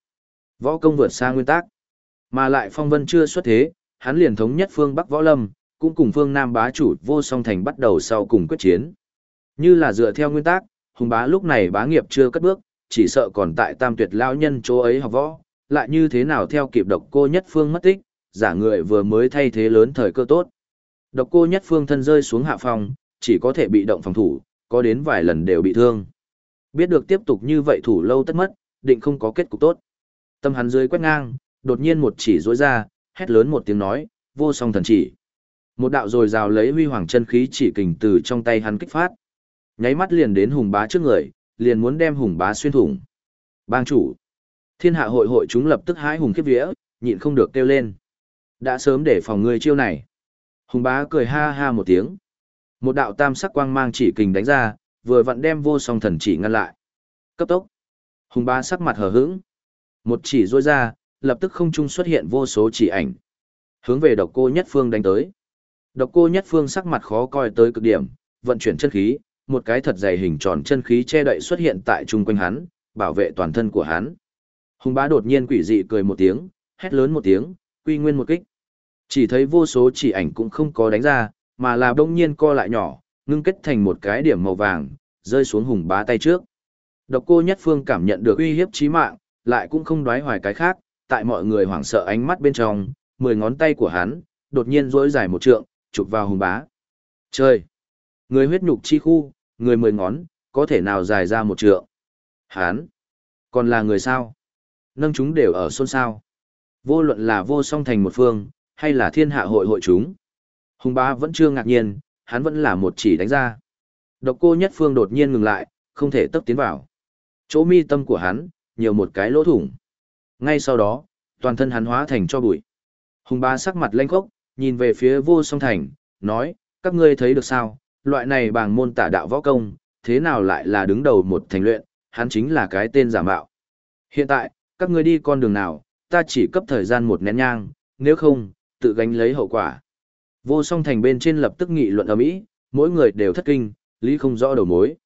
Võ công vượt xa nguyên tắc. Mà lại phong vân chưa xuất thế, hắn liền thống nhất phương Bắc Võ Lâm, cũng cùng phương Nam bá chủ vô song thành bắt đầu sau cùng quyết chiến. Như là dựa theo nguyên tắc, hùng bá lúc này bá nghiệp chưa cất bước, chỉ sợ còn tại tam tuyệt lao nhân chỗ ấy học võ, lại như thế nào theo kịp độc cô nhất phương mất tích, giả người vừa mới thay thế lớn thời cơ tốt. Độc cô nhất phương thân rơi xuống hạ phòng, chỉ có thể bị động phòng thủ, có đến vài lần đều bị thương. Biết được tiếp tục như vậy thủ lâu tất mất, định không có kết cục tốt. Tâm hắn dưới quét ngang, đột nhiên một chỉ rối ra, hét lớn một tiếng nói, vô song thần chỉ. Một đạo rồi rào lấy huy hoàng chân khí chỉ kình từ trong tay hắn kích phát. Nháy mắt liền đến hùng bá trước người, liền muốn đem hùng bá xuyên thủng. Bang chủ. Thiên hạ hội hội chúng lập tức hái hùng khiếp vía, nhịn không được kêu lên. Đã sớm để phòng người chiêu này. Hùng bá cười ha ha một tiếng. Một đạo tam sắc quang mang chỉ kình đánh ra, vừa vặn đem vô song thần chỉ ngăn lại. Cấp tốc. Hùng bá sắc mặt hờ hững. Một chỉ rôi ra, lập tức không trung xuất hiện vô số chỉ ảnh. Hướng về độc cô nhất phương đánh tới. Độc cô nhất phương sắc mặt khó coi tới cực điểm, vận chuyển chân khí, một cái thật dày hình tròn chân khí che đậy xuất hiện tại trung quanh hắn, bảo vệ toàn thân của hắn. Hùng bá đột nhiên quỷ dị cười một tiếng, hét lớn một tiếng, quy nguyên một kích. Chỉ thấy vô số chỉ ảnh cũng không có đánh ra, mà là đông nhiên co lại nhỏ, ngưng kết thành một cái điểm màu vàng, rơi xuống hùng bá tay trước. Độc cô nhất phương cảm nhận được uy hiếp chí mạng, lại cũng không đoái hoài cái khác, tại mọi người hoảng sợ ánh mắt bên trong, mười ngón tay của hắn, đột nhiên rỗi dài một trượng, chụp vào hùng bá. Trời! Người huyết nhục chi khu, người mười ngón, có thể nào dài ra một trượng. Hắn! Còn là người sao? Nâng chúng đều ở xôn xao. Vô luận là vô song thành một phương, hay là thiên hạ hội hội chúng. Hùng bá vẫn chưa ngạc nhiên, hắn vẫn là một chỉ đánh ra. Độc cô nhất phương đột nhiên ngừng lại, không thể tấp tiến vào. Chỗ mi tâm của hắn, nhiều một cái lỗ thủng. Ngay sau đó, toàn thân hắn hóa thành cho bụi. Hùng bá sắc mặt lanh khốc, nhìn về phía vô song thành, nói, các ngươi thấy được sao, loại này bằng môn tả đạo võ công, thế nào lại là đứng đầu một thành luyện, hắn chính là cái tên giả mạo. Hiện tại, các ngươi đi con đường nào, ta chỉ cấp thời gian một nén nhang, nếu không, tự gánh lấy hậu quả. Vô song thành bên trên lập tức nghị luận ở mỹ, mỗi người đều thất kinh, lý không rõ đầu mối.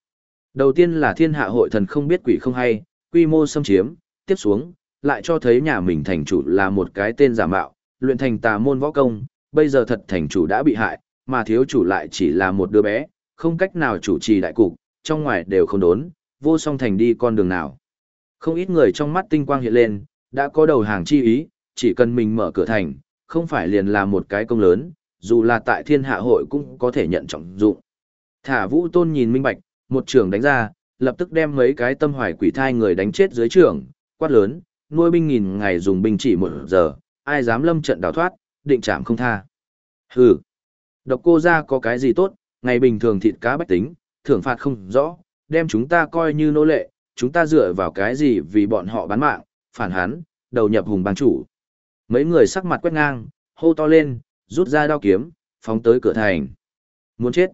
Đầu tiên là thiên hạ hội thần không biết quỷ không hay, quy mô xâm chiếm, tiếp xuống, lại cho thấy nhà mình thành chủ là một cái tên giả mạo, luyện thành tà môn võ công, bây giờ thật thành chủ đã bị hại, mà thiếu chủ lại chỉ là một đứa bé, không cách nào chủ trì đại cục, trong ngoài đều không đốn, vô song thành đi con đường nào. Không ít người trong mắt tinh quang hiện lên, đã có đầu hàng chi ý, chỉ cần mình mở cửa thành, không phải liền là một cái công lớn, dù là tại thiên hạ hội cũng có thể nhận trọng dụng. Thả vũ tôn nhìn minh bạch, một trường đánh ra, lập tức đem mấy cái tâm hoài quỷ thai người đánh chết dưới trường, quát lớn, nuôi binh nghìn ngày dùng binh chỉ một giờ, ai dám lâm trận đào thoát, định chạm không tha. Hừ, độc cô ra có cái gì tốt, ngày bình thường thịt cá bách tính, thưởng phạt không rõ, đem chúng ta coi như nô lệ, chúng ta dựa vào cái gì vì bọn họ bán mạng, phản hán, đầu nhập hùng bang chủ. Mấy người sắc mặt quét ngang, hô to lên, rút ra đao kiếm, phóng tới cửa thành. Muốn chết.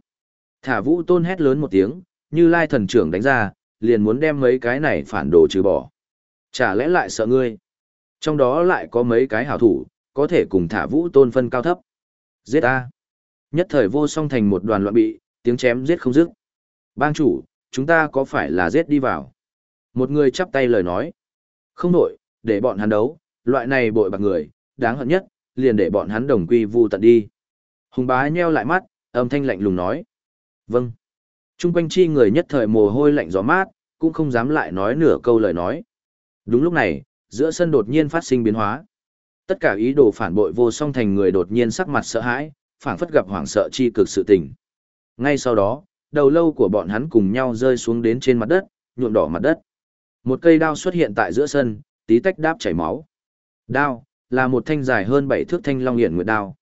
Thả vũ tôn hét lớn một tiếng, như lai thần trưởng đánh ra, liền muốn đem mấy cái này phản đồ trừ bỏ. Chả lẽ lại sợ ngươi? Trong đó lại có mấy cái hảo thủ, có thể cùng thả vũ tôn phân cao thấp. Giết ta. Nhất thời vô song thành một đoàn loạn bị, tiếng chém giết không dứt. Bang chủ, chúng ta có phải là giết đi vào? Một người chắp tay lời nói. Không nổi, để bọn hắn đấu, loại này bội bạc người, đáng hận nhất, liền để bọn hắn đồng quy vu tận đi. Hùng bá nheo lại mắt, âm thanh lạnh lùng nói. Vâng. Trung quanh chi người nhất thời mồ hôi lạnh gió mát, cũng không dám lại nói nửa câu lời nói. Đúng lúc này, giữa sân đột nhiên phát sinh biến hóa. Tất cả ý đồ phản bội vô song thành người đột nhiên sắc mặt sợ hãi, phảng phất gặp hoảng sợ chi cực sự tình. Ngay sau đó, đầu lâu của bọn hắn cùng nhau rơi xuống đến trên mặt đất, nhuộm đỏ mặt đất. Một cây đao xuất hiện tại giữa sân, tí tách đáp chảy máu. Đao là một thanh dài hơn bảy thước thanh long hiển nguyệt đao.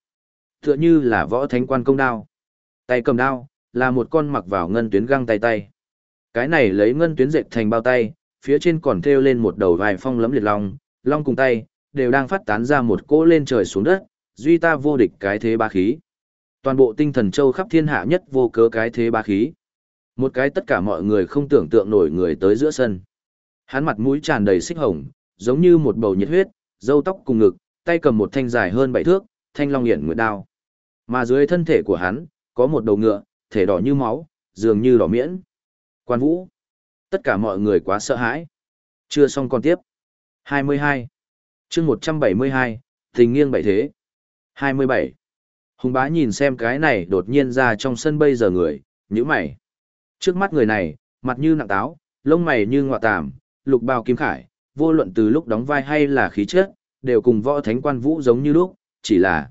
Tựa như là võ thánh quan công đao. Tay cầm đao là một con mặc vào ngân tuyến găng tay tay. Cái này lấy ngân tuyến dệt thành bao tay, phía trên còn thêu lên một đầu vài phong lấm liệt long, long cùng tay, đều đang phát tán ra một cỗ lên trời xuống đất, duy ta vô địch cái thế ba khí. Toàn bộ tinh thần châu khắp thiên hạ nhất vô cớ cái thế ba khí. Một cái tất cả mọi người không tưởng tượng nổi người tới giữa sân. Hắn mặt mũi tràn đầy xích hồng, giống như một bầu nhiệt huyết, râu tóc cùng ngực, tay cầm một thanh dài hơn bảy thước, thanh long hiển nguyệt đao. Mà dưới thân thể của hắn, có một đầu ngựa, thể đỏ như máu, dường như đỏ miễn. Quan Vũ. Tất cả mọi người quá sợ hãi. Chưa xong còn tiếp. 22. chương 172, tình nghiêng bảy thế. 27. Hùng bá nhìn xem cái này đột nhiên ra trong sân bây giờ người, như mày. Trước mắt người này, mặt như nặng táo, lông mày như ngọa tàm, lục bào kim khải, vô luận từ lúc đóng vai hay là khí chất, đều cùng võ thánh quan vũ giống như lúc, chỉ là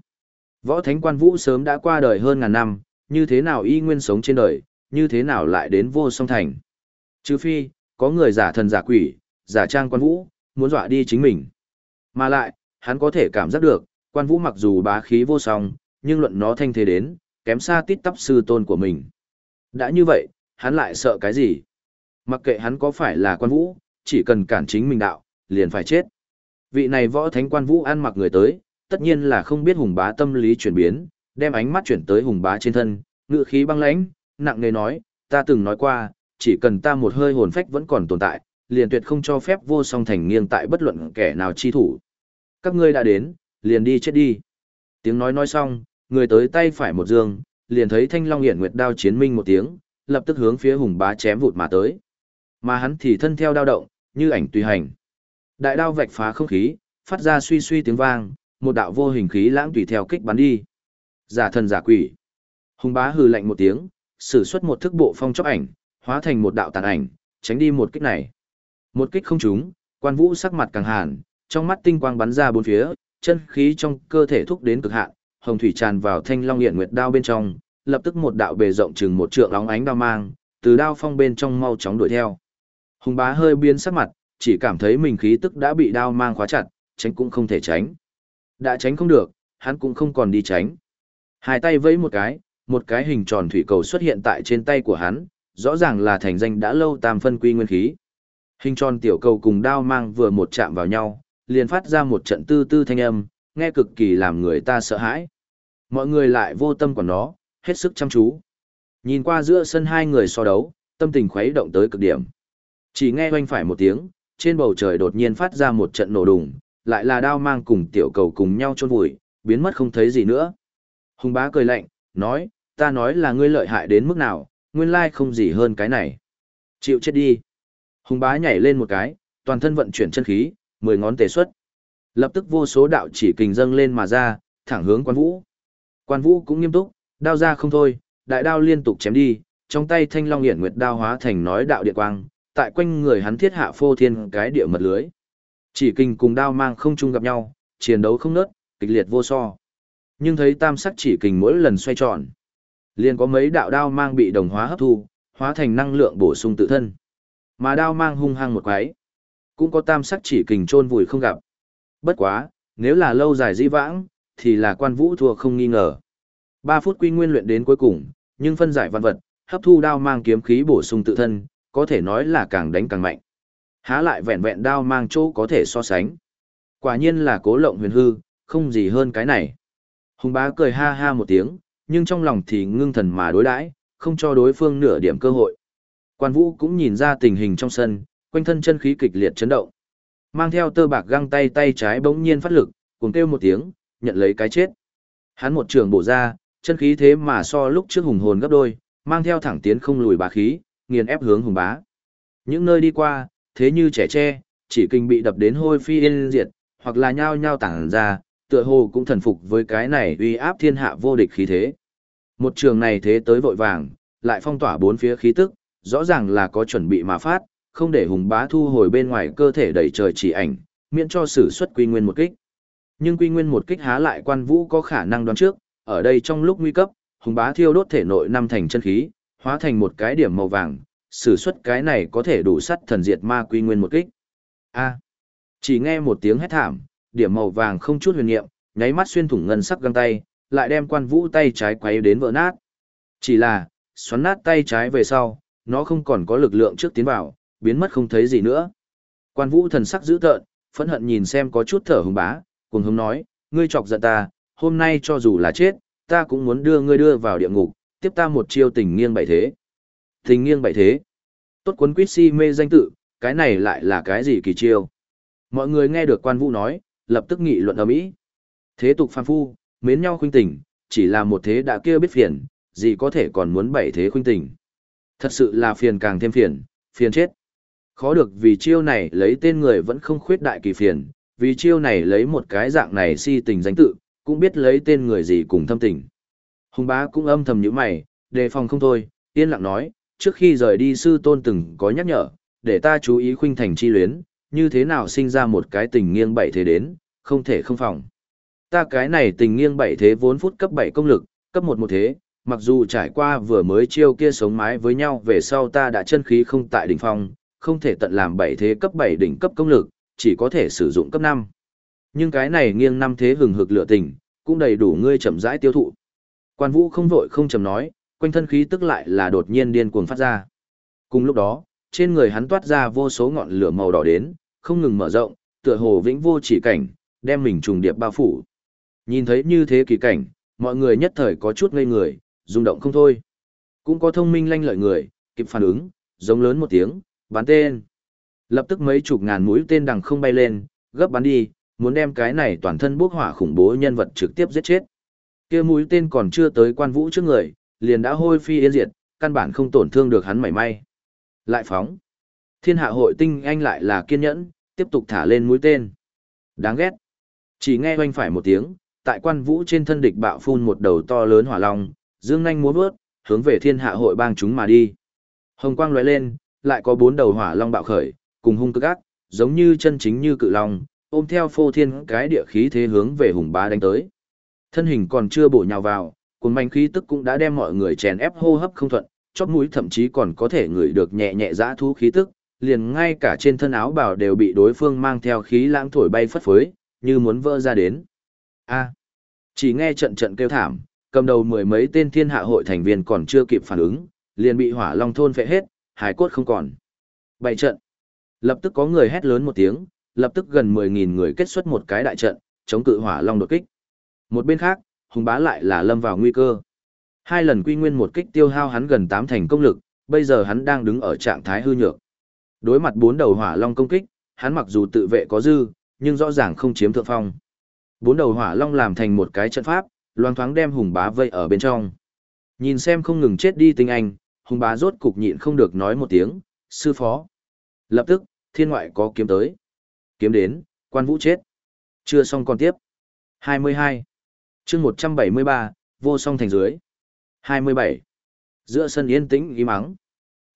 võ thánh quan vũ sớm đã qua đời hơn ngàn năm, như thế nào y nguyên sống trên đời, như thế nào lại đến vô song thành. Trừ phi, có người giả thần giả quỷ, giả trang quan vũ, muốn dọa đi chính mình. Mà lại, hắn có thể cảm giác được, quan vũ mặc dù bá khí vô song, nhưng luận nó thanh thế đến, kém xa tít tắp sư tôn của mình. Đã như vậy, hắn lại sợ cái gì? Mặc kệ hắn có phải là quan vũ, chỉ cần cản chính mình đạo, liền phải chết. Vị này võ thánh quan vũ ăn mặc người tới, tất nhiên là không biết hùng bá tâm lý chuyển biến, đem ánh mắt chuyển tới hùng bá trên thân, ngựa khí băng lãnh, nặng nề nói, ta từng nói qua, chỉ cần ta một hơi hồn phách vẫn còn tồn tại, liền tuyệt không cho phép vô song thành nghiêng tại bất luận kẻ nào chi thủ. Các ngươi đã đến, liền đi chết đi. Tiếng nói nói xong, người tới tay phải một dương, liền thấy thanh long hiển nguyệt đao chiến minh một tiếng, lập tức hướng phía hùng bá chém vụt mà tới. Mà hắn thì thân theo đao động, như ảnh tùy hành. Đại đao vạch phá không khí, phát ra suy suy tiếng vang, một đạo vô hình khí lãng tùy theo kích bắn đi. Giả thần giả quỷ. Hùng bá hừ lạnh một tiếng, sử xuất một thức bộ phong chóc ảnh, hóa thành một đạo tàn ảnh, tránh đi một kích này. Một kích không trúng, quan vũ sắc mặt càng hàn, trong mắt tinh quang bắn ra bốn phía, chân khí trong cơ thể thúc đến cực hạn, hồng thủy tràn vào thanh long hiện nguyệt đao bên trong, lập tức một đạo bề rộng chừng một trượng óng ánh đao mang, từ đao phong bên trong mau chóng đuổi theo. Hùng bá hơi biến sắc mặt, chỉ cảm thấy mình khí tức đã bị đao mang khóa chặt, tránh cũng không thể tránh. Đã tránh không được, hắn cũng không còn đi tránh. Hai tay vẫy một cái, một cái hình tròn thủy cầu xuất hiện tại trên tay của hắn, rõ ràng là thành danh đã lâu tam phân quy nguyên khí. Hình tròn tiểu cầu cùng đao mang vừa một chạm vào nhau, liền phát ra một trận tư tư thanh âm, nghe cực kỳ làm người ta sợ hãi. Mọi người lại vô tâm của nó, hết sức chăm chú. Nhìn qua giữa sân hai người so đấu, tâm tình khuấy động tới cực điểm. Chỉ nghe oanh phải một tiếng, trên bầu trời đột nhiên phát ra một trận nổ đùng, lại là đao mang cùng tiểu cầu cùng nhau chôn vùi, biến mất không thấy gì nữa. Hùng bá cười lạnh, nói, ta nói là ngươi lợi hại đến mức nào, nguyên lai không gì hơn cái này. Chịu chết đi. Hùng bá nhảy lên một cái, toàn thân vận chuyển chân khí, mười ngón tề xuất. Lập tức vô số đạo chỉ kình dâng lên mà ra, thẳng hướng quan vũ. Quan vũ cũng nghiêm túc, đao ra không thôi, đại đao liên tục chém đi, trong tay thanh long hiển nguyệt đao hóa thành nói đạo điện quang, tại quanh người hắn thiết hạ phô thiên cái địa mật lưới. Chỉ kình cùng đao mang không chung gặp nhau, chiến đấu không nớt, kịch liệt vô so. Nhưng thấy tam sắc chỉ kình mỗi lần xoay tròn, liền có mấy đạo đao mang bị đồng hóa hấp thu, hóa thành năng lượng bổ sung tự thân. Mà đao mang hung hăng một quái, cũng có tam sắc chỉ kình chôn vùi không gặp. Bất quá, nếu là lâu dài di vãng, thì là quan vũ thua không nghi ngờ. 3 phút quy nguyên luyện đến cuối cùng, nhưng phân giải văn vật, hấp thu đao mang kiếm khí bổ sung tự thân, có thể nói là càng đánh càng mạnh. Há lại vẹn vẹn đao mang chỗ có thể so sánh. Quả nhiên là cố lộng huyền hư, không gì hơn cái này. Hùng bá cười ha ha một tiếng, nhưng trong lòng thì ngưng thần mà đối đãi, không cho đối phương nửa điểm cơ hội. Quan vũ cũng nhìn ra tình hình trong sân, quanh thân chân khí kịch liệt chấn động. Mang theo tơ bạc găng tay tay trái bỗng nhiên phát lực, cùng kêu một tiếng, nhận lấy cái chết. Hắn một trường bổ ra, chân khí thế mà so lúc trước hùng hồn gấp đôi, mang theo thẳng tiến không lùi bá khí, nghiền ép hướng hùng bá. Những nơi đi qua, thế như trẻ tre, chỉ kinh bị đập đến hôi phi yên diệt, hoặc là nhao nhao tản ra, tựa hồ cũng thần phục với cái này uy áp thiên hạ vô địch khí thế. Một trường này thế tới vội vàng, lại phong tỏa bốn phía khí tức, rõ ràng là có chuẩn bị mà phát, không để hùng bá thu hồi bên ngoài cơ thể đầy trời chỉ ảnh, miễn cho sử xuất quy nguyên một kích. Nhưng quy nguyên một kích há lại quan vũ có khả năng đoán trước, ở đây trong lúc nguy cấp, hùng bá thiêu đốt thể nội năm thành chân khí, hóa thành một cái điểm màu vàng, sử xuất cái này có thể đủ sắt thần diệt ma quy nguyên một kích. A. chỉ nghe một tiếng hét thảm, điểm màu vàng không chút huyền niệm, nháy mắt xuyên thủng ngân sắc găng tay, lại đem quan vũ tay trái quấy đến vỡ nát. Chỉ là, xoắn nát tay trái về sau, nó không còn có lực lượng trước tiến vào, biến mất không thấy gì nữa. Quan vũ thần sắc dữ tợn, phẫn hận nhìn xem có chút thở hùng bá, cùng hùng nói, ngươi chọc giận ta, hôm nay cho dù là chết, ta cũng muốn đưa ngươi đưa vào địa ngục, tiếp ta một chiêu tình nghiêng bảy thế. Tình nghiêng bảy thế. Tốt quấn quýt si mê danh tự, cái này lại là cái gì kỳ chiêu. Mọi người nghe được quan vũ nói, lập tức nghị luận ở mỹ. Thế tục phàm phu, mến nhau khuynh tình, chỉ là một thế đã kia biết phiền, gì có thể còn muốn bảy thế khuynh tình. Thật sự là phiền càng thêm phiền, phiền chết. Khó được vì chiêu này lấy tên người vẫn không khuyết đại kỳ phiền, vì chiêu này lấy một cái dạng này si tình danh tự, cũng biết lấy tên người gì cùng thâm tình. Hùng bá cũng âm thầm nhíu mày, đề phòng không thôi, yên lặng nói, trước khi rời đi sư tôn từng có nhắc nhở, để ta chú ý khuynh thành chi luyến, như thế nào sinh ra một cái tình nghiêng bảy thế đến, không thể không phòng. Ta cái này tình nghiêng bảy thế vốn phút cấp 7 công lực, cấp 1 một thế, mặc dù trải qua vừa mới chiêu kia sống mái với nhau về sau ta đã chân khí không tại đỉnh phong, không thể tận làm bảy thế cấp 7 đỉnh cấp công lực, chỉ có thể sử dụng cấp 5. Nhưng cái này nghiêng năm thế hừng hực lửa tình, cũng đầy đủ ngươi chậm rãi tiêu thụ. Quan Vũ không vội không chầm nói, quanh thân khí tức lại là đột nhiên điên cuồng phát ra. Cùng lúc đó, trên người hắn toát ra vô số ngọn lửa màu đỏ đến, không ngừng mở rộng, tựa hồ vĩnh vô chỉ cảnh, đem mình trùng điệp bao phủ. Nhìn thấy như thế kỳ cảnh, mọi người nhất thời có chút ngây người, rung động không thôi. Cũng có thông minh lanh lợi người, kịp phản ứng, giống lớn một tiếng, bắn tên. Lập tức mấy chục ngàn mũi tên đằng không bay lên, gấp bắn đi, muốn đem cái này toàn thân bốc hỏa khủng bố nhân vật trực tiếp giết chết. Kia mũi tên còn chưa tới quan vũ trước người, liền đã hôi phi yên diệt, căn bản không tổn thương được hắn mảy may. Lại phóng. Thiên hạ hội tinh anh lại là kiên nhẫn, tiếp tục thả lên mũi tên. Đáng ghét. Chỉ nghe oanh phải một tiếng, tại quan vũ trên thân địch bạo phun một đầu to lớn hỏa long, dương nhanh múa vớt, hướng về thiên hạ hội bang chúng mà đi. Hồng quang lóe lên, lại có bốn đầu hỏa long bạo khởi, cùng hung cực ác, giống như chân chính như cự long, ôm theo phô thiên cái địa khí thế hướng về hùng bá đánh tới. Thân hình còn chưa bổ nhào vào, cuốn manh khí tức cũng đã đem mọi người chèn ép hô hấp không thuận, chóp mũi thậm chí còn có thể ngửi được nhẹ nhẹ dã thú khí tức, liền ngay cả trên thân áo bào đều bị đối phương mang theo khí lãng thổi bay phất phới, như muốn vỡ ra đến. A. chỉ nghe trận trận kêu thảm, cầm đầu mười mấy tên thiên hạ hội thành viên còn chưa kịp phản ứng, liền bị hỏa long thôn phệ hết, hải cốt không còn. Bảy trận. Lập tức có người hét lớn một tiếng, lập tức gần 10.000 người kết xuất một cái đại trận, chống cự hỏa long đột kích. Một bên khác, hùng bá lại là lâm vào nguy cơ. Hai lần quy nguyên một kích tiêu hao hắn gần tám thành công lực, bây giờ hắn đang đứng ở trạng thái hư nhược. Đối mặt bốn đầu hỏa long công kích, hắn mặc dù tự vệ có dư, nhưng rõ ràng không chiếm thượng phong. Bốn đầu hỏa long làm thành một cái trận pháp, loang thoáng đem hùng bá vây ở bên trong. Nhìn xem không ngừng chết đi tinh anh, hùng bá rốt cục nhịn không được nói một tiếng, sư phó. Lập tức, thiên ngoại có kiếm tới. Kiếm đến, quan vũ chết. Chưa xong còn tiếp. 22 chương 173, vô song thành dưới. 27. Giữa sân yên tĩnh ý mắng.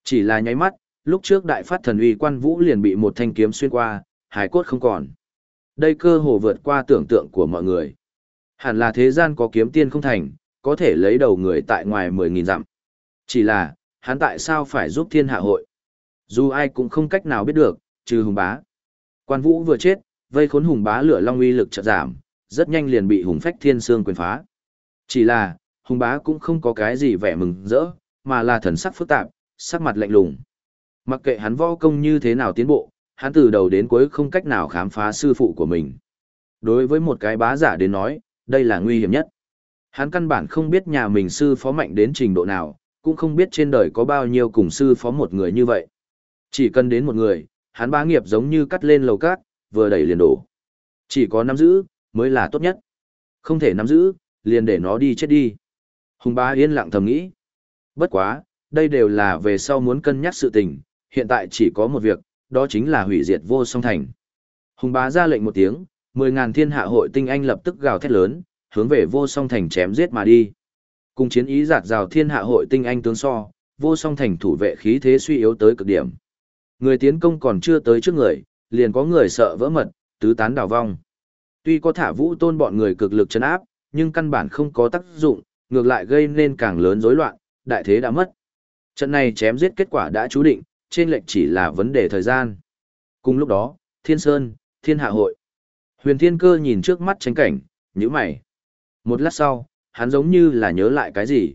Chỉ là nháy mắt, lúc trước đại phát thần uy quan vũ liền bị một thanh kiếm xuyên qua, hải cốt không còn. Đây cơ hồ vượt qua tưởng tượng của mọi người. Hẳn là thế gian có kiếm tiên không thành, có thể lấy đầu người tại ngoài 10.000 dặm. Chỉ là, hắn tại sao phải giúp thiên hạ hội? Dù ai cũng không cách nào biết được, trừ hùng bá. Quan vũ vừa chết, vây khốn hùng bá lửa long uy lực chợt giảm, rất nhanh liền bị hùng phách thiên sương quyền phá. Chỉ là, hùng bá cũng không có cái gì vẻ mừng rỡ, mà là thần sắc phức tạp, sắc mặt lạnh lùng. Mặc kệ hắn võ công như thế nào tiến bộ, hắn từ đầu đến cuối không cách nào khám phá sư phụ của mình. Đối với một cái bá giả đến nói, đây là nguy hiểm nhất. Hắn căn bản không biết nhà mình sư phó mạnh đến trình độ nào, cũng không biết trên đời có bao nhiêu cùng sư phó một người như vậy. Chỉ cần đến một người, hắn bá nghiệp giống như cắt lên lầu cát, vừa đẩy liền đổ. Chỉ có nắm giữ, mới là tốt nhất. Không thể nắm giữ, liền để nó đi chết đi. Hùng bá yên lặng thầm nghĩ. Bất quá, đây đều là về sau muốn cân nhắc sự tình, hiện tại chỉ có một việc, đó chính là hủy diệt vô song thành. Hùng bá ra lệnh một tiếng, mười ngàn thiên hạ hội tinh anh lập tức gào thét lớn, hướng về vô song thành chém giết mà đi. Cùng chiến ý giạt rào thiên hạ hội tinh anh tướng so, vô song thành thủ vệ khí thế suy yếu tới cực điểm. Người tiến công còn chưa tới trước người, liền có người sợ vỡ mật, tứ tán đảo vong. Tuy có thả vũ tôn bọn người cực lực chấn áp, nhưng căn bản không có tác dụng, ngược lại gây nên càng lớn rối loạn, đại thế đã mất. Trận này chém giết kết quả đã chú định, trên lệnh chỉ là vấn đề thời gian. Cùng lúc đó, Thiên Sơn, Thiên Hạ Hội. Huyền Thiên Cơ nhìn trước mắt tranh cảnh, nhíu mày. Một lát sau, hắn giống như là nhớ lại cái gì.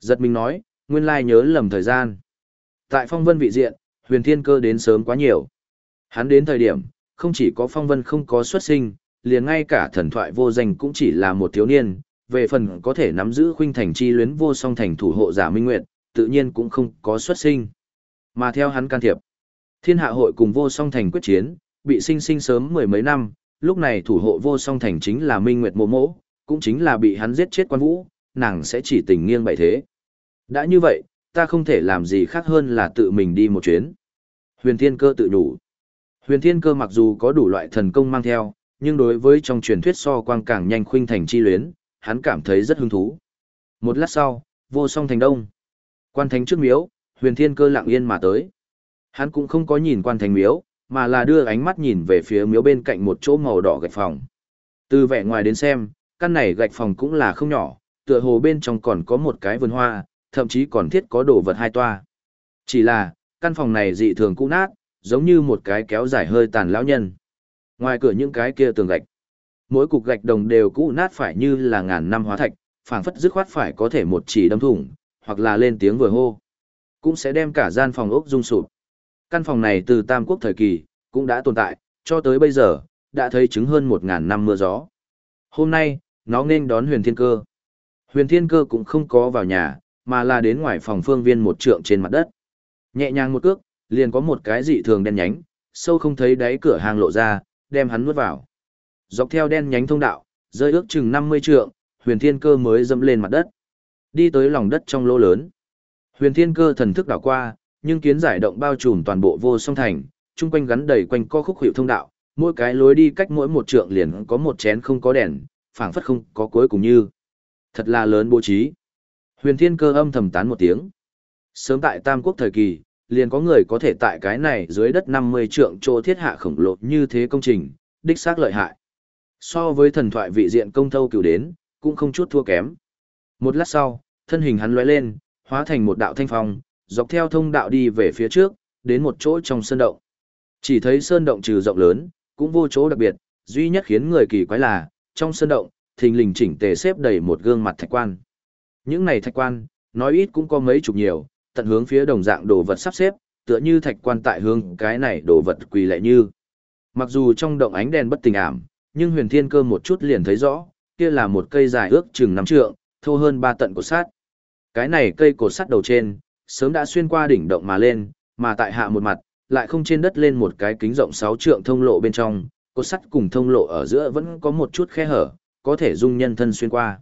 Giật mình nói, nguyên lai nhớ lầm thời gian. Tại phong vân vị diện, Huyền Thiên Cơ đến sớm quá nhiều. Hắn đến thời điểm, không chỉ có phong vân không có xuất sinh, liền ngay cả thần thoại vô danh cũng chỉ là một thiếu niên, về phần có thể nắm giữ khuynh thành chi luyến vô song thành thủ hộ giả minh nguyệt, tự nhiên cũng không có xuất sinh. Mà theo hắn can thiệp, thiên hạ hội cùng vô song thành quyết chiến, bị sinh sinh sớm mười mấy năm, lúc này thủ hộ vô song thành chính là minh nguyệt mộ mỗ, cũng chính là bị hắn giết chết quan vũ, nàng sẽ chỉ tình nghiêng bại thế. Đã như vậy, ta không thể làm gì khác hơn là tự mình đi một chuyến. Huyền thiên cơ tự đủ. Huyền thiên cơ mặc dù có đủ loại thần công mang theo, nhưng đối với trong truyền thuyết so quang càng nhanh khuynh thành chi luyến, hắn cảm thấy rất hứng thú. Một lát sau, vô song thành đông. Quan thánh trước miếu, huyền thiên cơ lặng yên mà tới. Hắn cũng không có nhìn quan thánh miếu, mà là đưa ánh mắt nhìn về phía miếu bên cạnh một chỗ màu đỏ gạch phòng. Từ vẻ ngoài đến xem, căn này gạch phòng cũng là không nhỏ, tựa hồ bên trong còn có một cái vườn hoa, thậm chí còn thiết có đồ vật hai toa. Chỉ là, căn phòng này dị thường cũ nát, giống như một cái kéo dài hơi tàn lão nhân. Ngoài cửa những cái kia tường gạch, mỗi cục gạch đồng đều cũ nát phải như là ngàn năm hóa thạch, phảng phất dứt khoát phải có thể một chỉ đâm thủng, hoặc là lên tiếng vừa hô, cũng sẽ đem cả gian phòng ốc rung sụp. Căn phòng này từ Tam Quốc thời kỳ, cũng đã tồn tại, cho tới bây giờ, đã thấy chứng hơn một ngàn năm mưa gió. Hôm nay, nó nên đón huyền thiên cơ. Huyền thiên cơ cũng không có vào nhà, mà là đến ngoài phòng phương viên một trượng trên mặt đất. Nhẹ nhàng một cước, liền có một cái dị thường đen nhánh, sâu không thấy đáy cửa hàng lộ ra, đem hắn nuốt vào. Dọc theo đen nhánh thông đạo, rơi ước chừng 50 trượng, huyền thiên cơ mới dẫm lên mặt đất. Đi tới lòng đất trong lỗ lớn. Huyền thiên cơ thần thức đảo qua, nhưng kiến giải động bao trùm toàn bộ vô song thành, chung quanh gắn đầy quanh co khúc hiệu thông đạo, mỗi cái lối đi cách mỗi một trượng liền có một chén không có đèn, phảng phất không có cuối cùng như. Thật là lớn bố trí. Huyền thiên cơ âm thầm tán một tiếng. Sớm tại Tam Quốc thời kỳ, liền có người có thể tại cái này dưới đất 50 trượng chỗ thiết hạ khổng lồ như thế công trình, đích xác lợi hại. So với thần thoại vị diện công thâu cửu đến, cũng không chút thua kém. Một lát sau, thân hình hắn lóe lên, hóa thành một đạo thanh phong, dọc theo thông đạo đi về phía trước, đến một chỗ trong sơn động. Chỉ thấy sơn động trừ rộng lớn, cũng vô chỗ đặc biệt, duy nhất khiến người kỳ quái là, trong sơn động, thình lình chỉnh tề xếp đầy một gương mặt thạch quan. Những này thạch quan, nói ít cũng có mấy chục nhiều, tận hướng phía đồng dạng đồ vật sắp xếp, tựa như thạch quan tại hướng cái này đồ vật quỳ lệ như. Mặc dù trong động ánh đèn bất tình ảm, nhưng huyền thiên cơ một chút liền thấy rõ, kia là một cây dài ước chừng năm trượng, thô hơn ba tận cột sắt. Cái này cây cột sắt đầu trên, sớm đã xuyên qua đỉnh động mà lên, mà tại hạ một mặt, lại không trên đất lên một cái kính rộng 6 trượng thông lộ bên trong, cột sắt cùng thông lộ ở giữa vẫn có một chút khe hở, có thể dung nhân thân xuyên qua.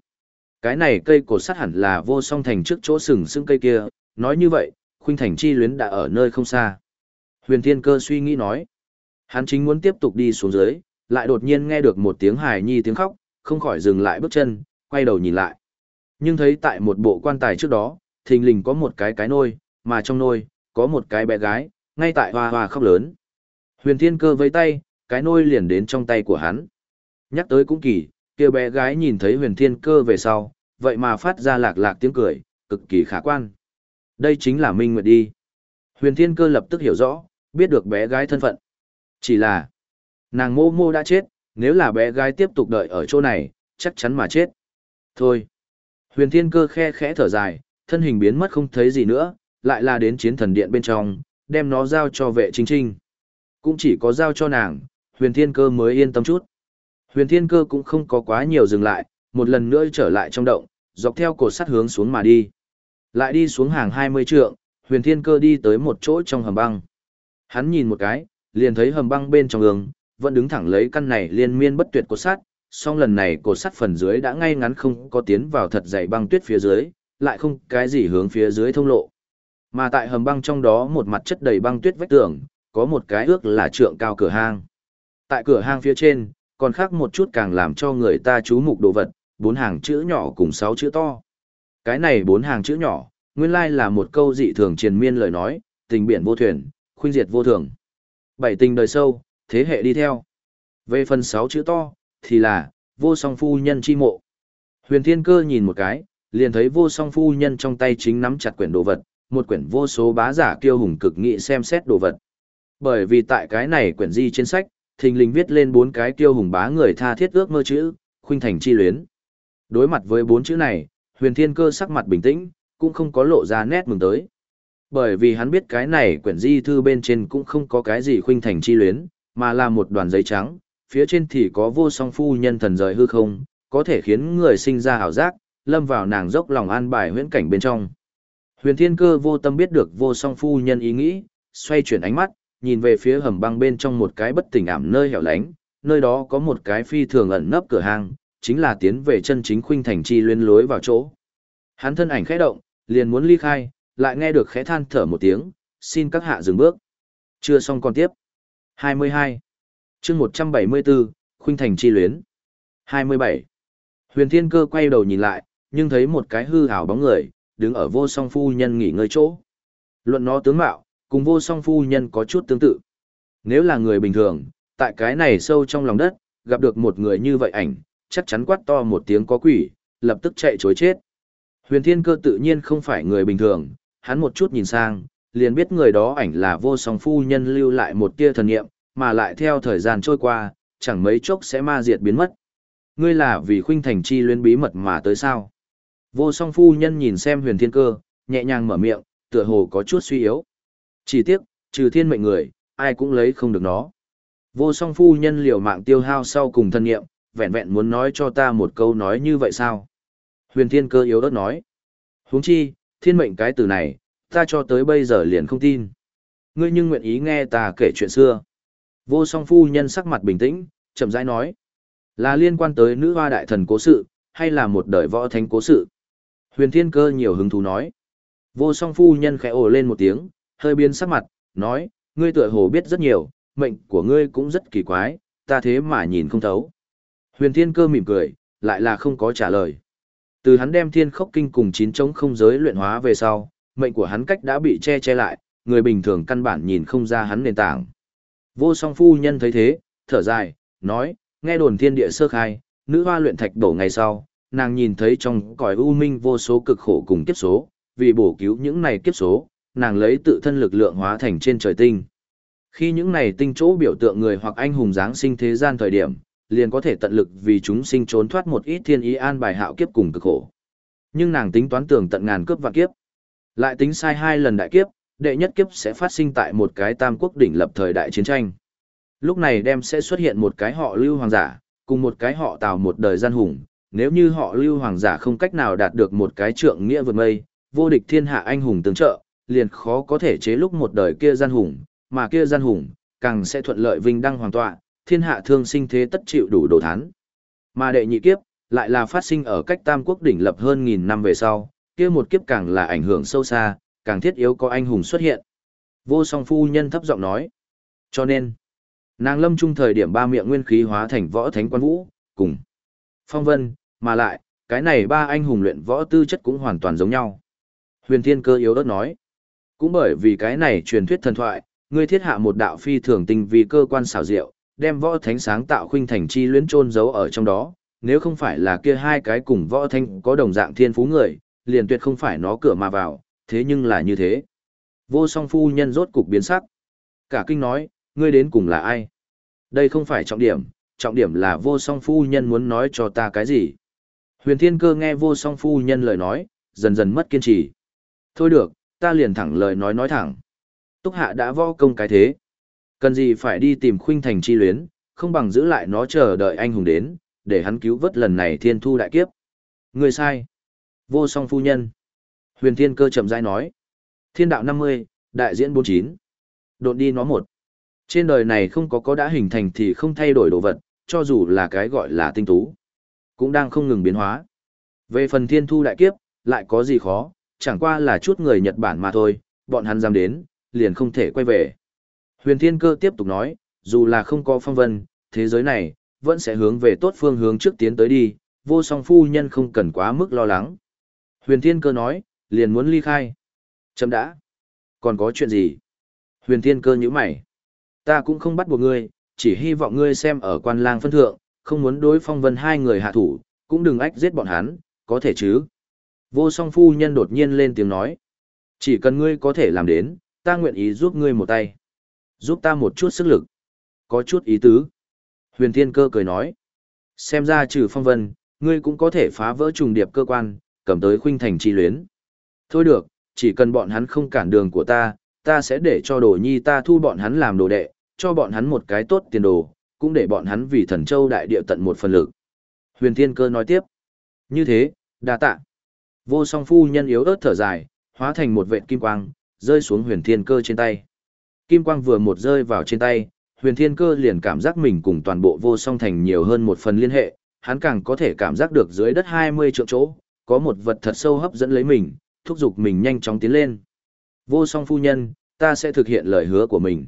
Cái này cây cột sắt hẳn là vô song thành trước chỗ sừng sững cây kia, nói như vậy, khuynh thành chi luyến đã ở nơi không xa. Huyền Thiên Cơ suy nghĩ nói, hắn chính muốn tiếp tục đi xuống dưới, lại đột nhiên nghe được một tiếng hài nhi tiếng khóc, không khỏi dừng lại bước chân, quay đầu nhìn lại. Nhưng thấy tại một bộ quan tài trước đó, thình lình có một cái cái nôi, mà trong nôi, có một cái bé gái, ngay tại hoa hoa khóc lớn. Huyền Thiên Cơ với tay, cái nôi liền đến trong tay của hắn. Nhắc tới cũng kỳ, kia bé gái nhìn thấy Huyền Thiên Cơ về sau, vậy mà phát ra lạc lạc tiếng cười, cực kỳ khả quan. Đây chính là Minh Nguyệt đi. Huyền Thiên Cơ lập tức hiểu rõ, biết được bé gái thân phận. Chỉ là, nàng mô mô đã chết, nếu là bé gái tiếp tục đợi ở chỗ này, chắc chắn mà chết. Thôi. Huyền Thiên Cơ khe khẽ thở dài, thân hình biến mất không thấy gì nữa, lại là đến chiến thần điện bên trong, đem nó giao cho vệ chính trinh. Cũng chỉ có giao cho nàng, huyền thiên cơ mới yên tâm chút. Huyền thiên cơ cũng không có quá nhiều dừng lại, một lần nữa trở lại trong động, dọc theo cột sắt hướng xuống mà đi. Lại đi xuống hàng 20 trượng, huyền thiên cơ đi tới một chỗ trong hầm băng. Hắn nhìn một cái, liền thấy hầm băng bên trong ương, vẫn đứng thẳng lấy căn này liên miên bất tuyệt cột sắt, song lần này cột sắt phần dưới đã ngay ngắn không có tiến vào thật dày băng tuyết phía dưới, lại không cái gì hướng phía dưới thông lộ. Mà tại hầm băng trong đó một mặt chất đầy băng tuyết vách tường, có một cái ước là trượng cao cửa hang. Tại cửa hang phía trên, còn khác một chút càng làm cho người ta chú mục đồ vật, bốn hàng chữ nhỏ cùng sáu chữ to. Cái này bốn hàng chữ nhỏ, nguyên lai là một câu dị thường triền miên lời nói, tình biển vô thuyền, khuynh diệt vô thường. Bảy tình đời sâu, thế hệ đi theo. Về phần sáu chữ to, thì là, vô song phu nhân chi mộ. Huyền Thiên Cơ nhìn một cái, liền thấy vô song phu nhân trong tay chính nắm chặt quyển đồ vật, một quyển vô số bá giả kiêu hùng cực nghị xem xét đồ vật. Bởi vì tại cái này quyển di trên sách, thình lình viết lên bốn cái kiêu hùng bá người tha thiết ước mơ chữ, khuynh thành chi luyến. Đối mặt với bốn chữ này, huyền thiên cơ sắc mặt bình tĩnh, cũng không có lộ ra nét mừng tới. Bởi vì hắn biết cái này quyển di thư bên trên cũng không có cái gì khuynh thành chi luyến, mà là một đoàn giấy trắng, phía trên thì có vô song phu nhân thần rời hư không, có thể khiến người sinh ra hảo giác, lâm vào nàng dốc lòng an bài huyễn cảnh bên trong. Huyền thiên cơ vô tâm biết được vô song phu nhân ý nghĩ, xoay chuyển ánh mắt, nhìn về phía hầm băng bên trong một cái bất tỉnh ảm nơi hẻo lánh, nơi đó có một cái phi thường ẩn nấp cửa hàng, chính là tiến về chân chính khuynh thành chi luyến lối vào chỗ. Hắn thân ảnh khẽ động, liền muốn ly khai, lại nghe được khẽ than thở một tiếng, xin các hạ dừng bước. Chưa xong còn tiếp. 22. chương 174, khuynh thành chi luyến. 27. Huyền Thiên Cơ quay đầu nhìn lại, nhưng thấy một cái hư ảo bóng người, đứng ở vô song phu nhân nghỉ ngơi chỗ. Luận nó tướng mạo, cùng vô song phu nhân có chút tương tự. Nếu là người bình thường, tại cái này sâu trong lòng đất, gặp được một người như vậy ảnh, chắc chắn quát to một tiếng có quỷ, lập tức chạy chối chết. Huyền Thiên Cơ tự nhiên không phải người bình thường, hắn một chút nhìn sang, liền biết người đó ảnh là vô song phu nhân lưu lại một tia thần niệm, mà lại theo thời gian trôi qua, chẳng mấy chốc sẽ ma diệt biến mất. Ngươi là vì khuynh thành chi luyến bí mật mà tới sao? Vô song phu nhân nhìn xem huyền thiên cơ, nhẹ nhàng mở miệng, tựa hồ có chút suy yếu. Chỉ tiếc, trừ thiên mệnh người, ai cũng lấy không được nó. Vô song phu nhân liều mạng tiêu hao sau cùng thân nghiệm, vẹn vẹn muốn nói cho ta một câu nói như vậy sao? Huyền thiên cơ yếu ớt nói. huống chi, thiên mệnh cái từ này, ta cho tới bây giờ liền không tin. Ngươi nhưng nguyện ý nghe ta kể chuyện xưa. Vô song phu nhân sắc mặt bình tĩnh, chậm rãi nói. Là liên quan tới nữ hoa đại thần cố sự, hay là một đời võ thánh cố sự? Huyền thiên cơ nhiều hứng thú nói. Vô song phu nhân khẽ ồ lên một tiếng, hơi biến sắc mặt, nói, ngươi tựa hồ biết rất nhiều, mệnh của ngươi cũng rất kỳ quái, ta thế mà nhìn không thấu. Huyền thiên cơ mỉm cười, lại là không có trả lời. Từ hắn đem thiên khốc kinh cùng chín trống không giới luyện hóa về sau, mệnh của hắn cách đã bị che che lại, người bình thường căn bản nhìn không ra hắn nền tảng. Vô song phu nhân thấy thế, thở dài, nói, nghe đồn thiên địa sơ khai, nữ hoa luyện thạch đổ ngày sau, nàng nhìn thấy trong cõi u minh vô số cực khổ cùng kiếp số, vì bổ cứu những này kiếp số, nàng lấy tự thân lực lượng hóa thành trên trời tinh. Khi những này tinh chỗ biểu tượng người hoặc anh hùng giáng sinh thế gian thời điểm, liền có thể tận lực vì chúng sinh trốn thoát một ít thiên ý an bài hạo kiếp cùng cực khổ. Nhưng nàng tính toán tưởng tận ngàn cướp và kiếp. Lại tính sai hai lần đại kiếp, đệ nhất kiếp sẽ phát sinh tại một cái tam quốc đỉnh lập thời đại chiến tranh. Lúc này đem sẽ xuất hiện một cái họ lưu hoàng giả, cùng một cái họ tào một đời gian hùng. Nếu như họ lưu hoàng giả không cách nào đạt được một cái trượng nghĩa vượt mây, vô địch thiên hạ anh hùng tướng trợ, liền khó có thể chế lúc một đời kia gian hùng, mà kia gian hùng, càng sẽ thuận lợi vinh đăng hoàng tọa, thiên hạ thương sinh thế tất chịu đủ đồ thán. Mà đệ nhị kiếp, lại là phát sinh ở cách tam quốc đỉnh lập hơn nghìn năm về sau, kia một kiếp càng là ảnh hưởng sâu xa, càng thiết yếu có anh hùng xuất hiện. Vô song phu nhân thấp giọng nói. Cho nên, nàng lâm trung thời điểm ba miệng nguyên khí hóa thành võ thánh quan vũ, cùng phong vân, mà lại, cái này ba anh hùng luyện võ tư chất cũng hoàn toàn giống nhau. Huyền thiên cơ yếu đất nói. Cũng bởi vì cái này truyền thuyết thần thoại, ngươi thiết hạ một đạo phi thường tinh vì cơ quan xảo diệu, đem võ thánh sáng tạo khuynh thành chi luyến trôn giấu ở trong đó, nếu không phải là kia hai cái cùng võ thánh có đồng dạng thiên phú người, liền tuyệt không phải nó cửa mà vào, thế nhưng là như thế. Vô song phu nhân rốt cục biến sắc. Cả kinh nói, ngươi đến cùng là ai? Đây không phải trọng điểm, trọng điểm là vô song phu nhân muốn nói cho ta cái gì. Huyền thiên cơ nghe vô song phu nhân lời nói, dần dần mất kiên trì. Thôi được, ta liền thẳng lời nói nói thẳng. Túc hạ đã võ công cái thế. Cần gì phải đi tìm khuynh thành chi luyến, không bằng giữ lại nó chờ đợi anh hùng đến, để hắn cứu vớt lần này thiên thu đại kiếp. Người sai. Vô song phu nhân. Huyền thiên cơ chậm rãi nói. Thiên đạo 50, đại diễn 49. đột đi nó một. Trên đời này không có có đã hình thành thì không thay đổi đồ vật, cho dù là cái gọi là tinh tú. Cũng đang không ngừng biến hóa. Về phần thiên thu đại kiếp, lại có gì khó, chẳng qua là chút người Nhật Bản mà thôi, bọn hắn dám đến, liền không thể quay về. Huyền Thiên Cơ tiếp tục nói, dù là không có phong vân, thế giới này, vẫn sẽ hướng về tốt phương hướng trước tiến tới đi, vô song phu nhân không cần quá mức lo lắng. Huyền Thiên Cơ nói, liền muốn ly khai. Chấm đã. Còn có chuyện gì? Huyền thiên cơ nhíu mày. Ta cũng không bắt buộc ngươi, chỉ hy vọng ngươi xem ở quan lang phân thượng, không muốn đối phong vân hai người hạ thủ, cũng đừng ách giết bọn hắn, có thể chứ. Vô song phu nhân đột nhiên lên tiếng nói. Chỉ cần ngươi có thể làm đến, ta nguyện ý giúp ngươi một tay. Giúp ta một chút sức lực. Có chút ý tứ. Huyền thiên cơ cười nói. Xem ra trừ phong vân, ngươi cũng có thể phá vỡ trùng điệp cơ quan, cầm tới khuynh thành chi luyến. Thôi được, chỉ cần bọn hắn không cản đường của ta, ta sẽ để cho đồ nhi ta thu bọn hắn làm đồ đệ, cho bọn hắn một cái tốt tiền đồ, cũng để bọn hắn vì thần châu đại địa tận một phần lực. Huyền Thiên Cơ nói tiếp. Như thế, đa tạ. Vô song phu nhân yếu ớt thở dài, hóa thành một vệt kim quang, rơi xuống huyền thiên cơ trên tay. Kim quang vừa một rơi vào trên tay, huyền thiên cơ liền cảm giác mình cùng toàn bộ vô song thành nhiều hơn một phần liên hệ, hắn càng có thể cảm giác được dưới đất 20 trượng chỗ, có một vật thật sâu hấp dẫn lấy mình, thúc giục mình nhanh chóng tiến lên. Vô song phu nhân, ta sẽ thực hiện lời hứa của mình.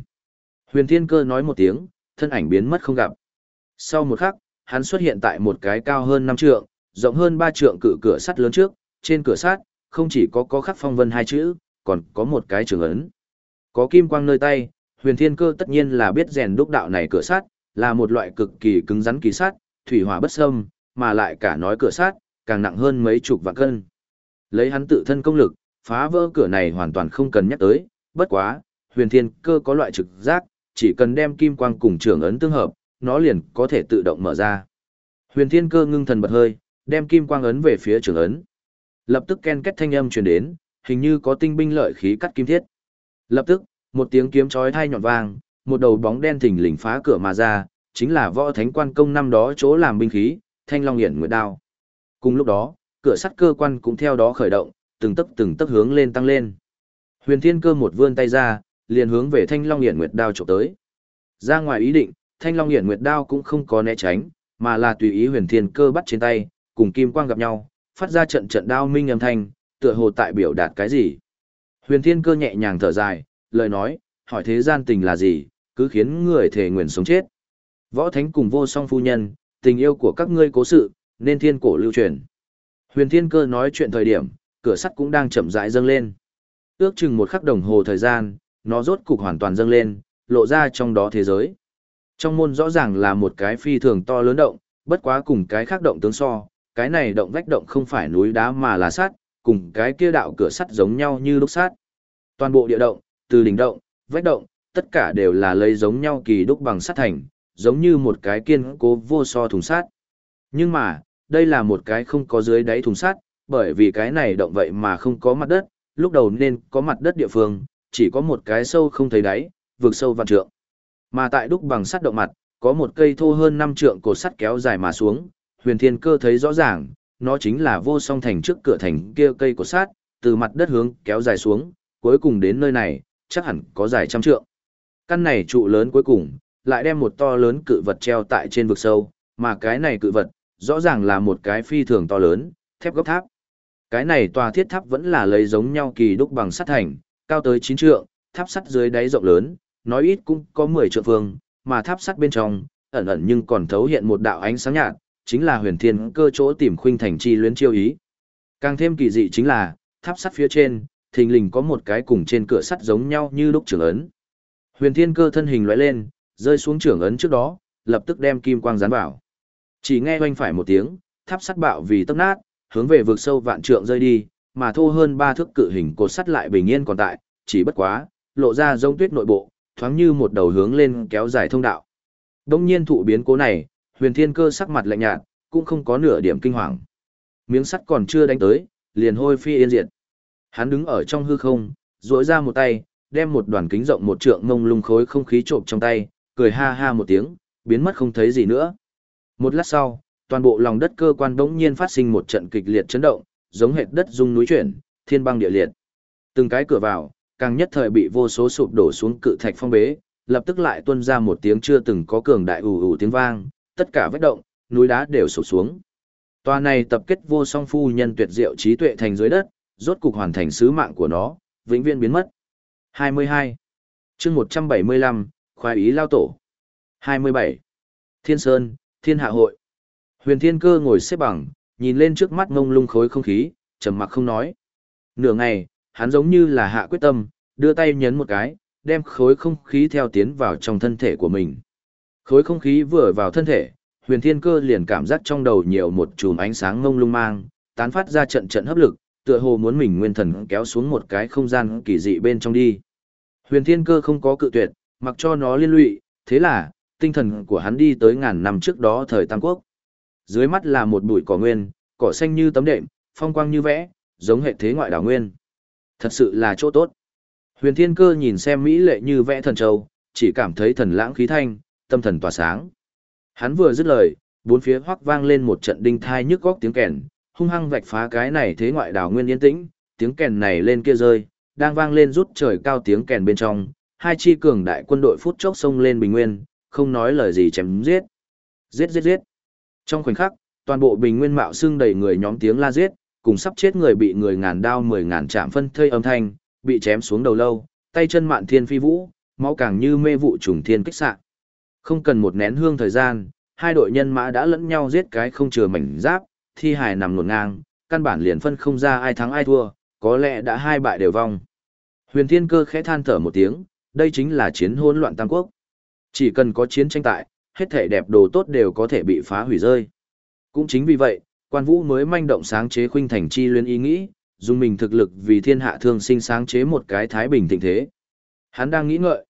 Huyền thiên cơ nói một tiếng, thân ảnh biến mất không gặp. Sau một khắc, hắn xuất hiện tại một cái cao hơn 5 trượng, rộng hơn 3 trượng cự cửa sắt lớn trước, trên cửa sắt, không chỉ có có khắc phong vân hai chữ, còn có một cái trường ấn. Có kim quang nơi tay, huyền thiên cơ tất nhiên là biết rèn đúc đạo này cửa sắt, là một loại cực kỳ cứng rắn kỳ sắt, thủy hỏa bất xâm, mà lại cả nói cửa sắt, càng nặng hơn mấy chục vạn cân. Lấy hắn tự thân công lực, phá vỡ cửa này hoàn toàn không cần nhắc tới, bất quá, huyền thiên cơ có loại trực giác, chỉ cần đem kim quang cùng trường ấn tương hợp, nó liền có thể tự động mở ra. Huyền thiên cơ ngưng thần bật hơi, đem kim quang ấn về phía trường ấn. Lập tức ken kết thanh âm truyền đến, hình như có tinh binh lợi khí cắt kim thiết. Lập tức, một tiếng kiếm chói thai nhọn vang, một đầu bóng đen thình lình phá cửa mà ra, chính là võ thánh quan công năm đó chỗ làm binh khí, thanh long hiển nguyệt đao. Cùng lúc đó, cửa sắt cơ quan cũng theo đó khởi động, từng tấc từng tấc hướng lên tăng lên. Huyền Thiên Cơ một vươn tay ra, liền hướng về Thanh Long Hiển Nguyệt Đao chụp tới. Ra ngoài ý định, Thanh Long Hiển Nguyệt Đao cũng không có né tránh, mà là tùy ý Huyền Thiên Cơ bắt trên tay, cùng kim quang gặp nhau, phát ra trận trận đao minh âm thanh, tựa hồ tại biểu đạt cái gì. Huyền Thiên Cơ nhẹ nhàng thở dài, lời nói, hỏi thế gian tình là gì, cứ khiến người thể nguyện sống chết. Võ Thánh cùng vô song phu nhân, tình yêu của các ngươi cố sự, nên thiên cổ lưu truyền. Huyền Thiên Cơ nói chuyện thời điểm, cửa sắt cũng đang chậm rãi dâng lên. Ước chừng một khắc đồng hồ thời gian, nó rốt cục hoàn toàn dâng lên, lộ ra trong đó thế giới. Trong môn rõ ràng là một cái phi thường to lớn động, bất quá cùng cái khác động tướng so, cái này động vách động không phải núi đá mà là sắt, cùng cái kia đạo cửa sắt giống nhau như lúc sắt. Toàn bộ địa động, từ đỉnh động, vách động, tất cả đều là lấy giống nhau kỳ đúc bằng sắt thành, giống như một cái kiên cố vô so thùng sắt. Nhưng mà, đây là một cái không có dưới đáy thùng sắt, bởi vì cái này động vậy mà không có mặt đất, lúc đầu nên có mặt đất địa phương, chỉ có một cái sâu không thấy đáy, vượt sâu vạn trượng. Mà tại đúc bằng sắt động mặt, có một cây thô hơn 5 trượng cột sắt kéo dài mà xuống, huyền thiên cơ thấy rõ ràng, nó chính là vô song thành trước cửa thành kia cây cột sát từ mặt đất hướng kéo dài xuống, cuối cùng đến nơi này, chắc hẳn có dài trăm trượng. Căn này trụ lớn cuối cùng, lại đem một to lớn cự vật treo tại trên vực sâu, mà cái này cự vật, rõ ràng là một cái phi thường to lớn, thép góc tháp. Cái này tòa thiết tháp vẫn là lấy giống nhau kỳ đúc bằng sắt thành, cao tới 9 trượng, tháp sắt dưới đáy rộng lớn, nói ít cũng có 10 trượng phương, mà tháp sắt bên trong, ẩn ẩn nhưng còn thấu hiện một đạo ánh sáng nhạt, chính là huyền thiên cơ chỗ tìm khuynh thành chi luyến chiêu ý. Càng thêm kỳ dị chính là, tháp sắt phía trên, thình lình có một cái cùng trên cửa sắt giống nhau như lúc trưởng ấn. Huyền thiên cơ thân hình lóe lên, rơi xuống trưởng ấn trước đó, lập tức đem kim quang dán vào. Chỉ nghe oanh phải một tiếng, tháp sắt bạo vì tốc nát, hướng về vực sâu vạn trượng rơi đi, mà thô hơn ba thước cự hình cột sắt lại bình yên còn tại, chỉ bất quá, lộ ra giống tuyết nội bộ, thoáng như một đầu hướng lên kéo dài thông đạo. Đông nhiên thụ biến cố này, huyền thiên cơ sắc mặt lạnh nhạt, cũng không có nửa điểm kinh hoàng. Miếng sắt còn chưa đánh tới, liền hôi phi yên diệt. Hắn đứng ở trong hư không, duỗi ra một tay, đem một đoàn kính rộng một trượng ngông lung khối không khí trộm trong tay, cười ha ha một tiếng, biến mất không thấy gì nữa. Một lát sau, toàn bộ lòng đất cơ quan bỗng nhiên phát sinh một trận kịch liệt chấn động, giống hệt đất rung núi chuyển, thiên băng địa liệt. Từng cái cửa vào, càng nhất thời bị vô số sụp đổ xuống cự thạch phong bế, lập tức lại tuôn ra một tiếng chưa từng có cường đại ù ù tiếng vang, tất cả vết động, núi đá đều sụp xuống. Tòa này tập kết vô song phu nhân tuyệt diệu trí tuệ thành dưới đất, rốt cục hoàn thành sứ mạng của nó, vĩnh viễn biến mất. 22. chương 175, khoái ý lao tổ. 27. Thiên Sơn, Thiên Hạ Hội. Huyền Thiên Cơ ngồi xếp bằng, nhìn lên trước mắt ngông lung khối không khí, trầm mặc không nói. Nửa ngày, hắn giống như là hạ quyết tâm, đưa tay nhấn một cái, đem khối không khí theo tiến vào trong thân thể của mình. Khối không khí vừa vào thân thể, huyền thiên cơ liền cảm giác trong đầu nhiều một chùm ánh sáng ngông lung mang, tán phát ra trận trận hấp lực, tựa hồ muốn mình nguyên thần kéo xuống một cái không gian kỳ dị bên trong đi. Huyền thiên cơ không có cự tuyệt, mặc cho nó liên lụy, thế là, tinh thần của hắn đi tới ngàn năm trước đó thời Tam Quốc. Dưới mắt là một bụi cỏ nguyên, cỏ xanh như tấm đệm, phong quang như vẽ, giống hệ thế ngoại đảo nguyên. Thật sự là chỗ tốt. Huyền Thiên Cơ nhìn xem mỹ lệ như vẽ thần châu, chỉ cảm thấy thần lãng khí thanh, tâm thần tỏa sáng. Hắn vừa dứt lời, bốn phía hoắc vang lên một trận đinh thai nhức góc tiếng kèn, hung hăng vạch phá cái này thế ngoại đảo nguyên yên tĩnh, tiếng kèn này lên kia rơi, đang vang lên rút trời cao tiếng kèn bên trong, hai chi cường đại quân đội phút chốc xông lên bình nguyên, không nói lời gì chém giết. Giết giết giết. Trong khoảnh khắc, toàn bộ bình nguyên mạo xương đầy người nhóm tiếng la giết, cùng sắp chết người bị người ngàn đao mười ngàn chạm phân thây âm thanh, bị chém xuống đầu lâu, tay chân mạn thiên phi vũ, máu càng như mê vụ trùng thiên kích sạc. Không cần một nén hương thời gian, hai đội nhân mã đã lẫn nhau giết cái không chừa mảnh giáp, thi hài nằm ngổn ngang, căn bản liền phân không ra ai thắng ai thua, có lẽ đã hai bại đều vong. Huyền Thiên Cơ khẽ than thở một tiếng, đây chính là chiến hỗn loạn tam quốc. Chỉ cần có chiến tranh tại, hết thể đẹp đồ tốt đều có thể bị phá hủy rơi. Cũng chính vì vậy, quan vũ mới manh động sáng chế khuynh thành chi luyến ý nghĩ, dùng mình thực lực vì thiên hạ thương sinh sáng chế một cái thái bình thịnh thế. Hắn đang nghĩ ngợi.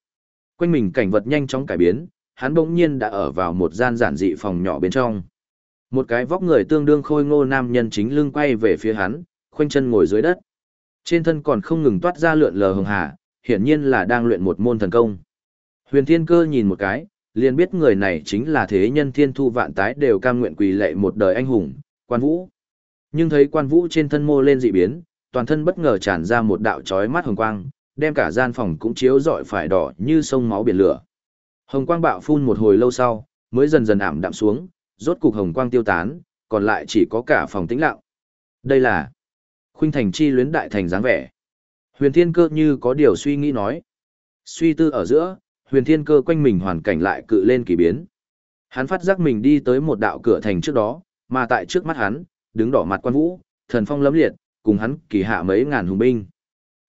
Quanh mình cảnh vật nhanh chóng cải biến, hắn bỗng nhiên đã ở vào một gian giản dị phòng nhỏ bên trong. Một cái vóc người tương đương khôi ngô nam nhân chính lưng quay về phía hắn, khoanh chân ngồi dưới đất. Trên thân còn không ngừng toát ra lượn lờ hồng hà, hiển nhiên là đang luyện một môn thần công. Huyền Thiên Cơ nhìn một cái, liền biết người này chính là thế nhân thiên thu vạn tái đều cam nguyện quỳ lệ một đời anh hùng, quan vũ. Nhưng thấy quan vũ trên thân mô lên dị biến, toàn thân bất ngờ tràn ra một đạo chói mắt hồng quang, đem cả gian phòng cũng chiếu rọi phải đỏ như sông máu biển lửa. Hồng quang bạo phun một hồi lâu sau, mới dần dần ảm đạm xuống, rốt cục hồng quang tiêu tán, còn lại chỉ có cả phòng tĩnh lặng. Đây là Khuynh Thành chi luyến đại thành dáng vẻ. Huyền Thiên Cơ như có điều suy nghĩ nói. Suy tư ở giữa, Huyền Thiên Cơ quanh mình hoàn cảnh lại cự lên kỳ biến. Hắn phát giác mình đi tới một đạo cửa thành trước đó, mà tại trước mắt hắn, đứng đỏ mặt quan vũ, thần phong lấm liệt, cùng hắn kỳ hạ mấy ngàn hùng binh.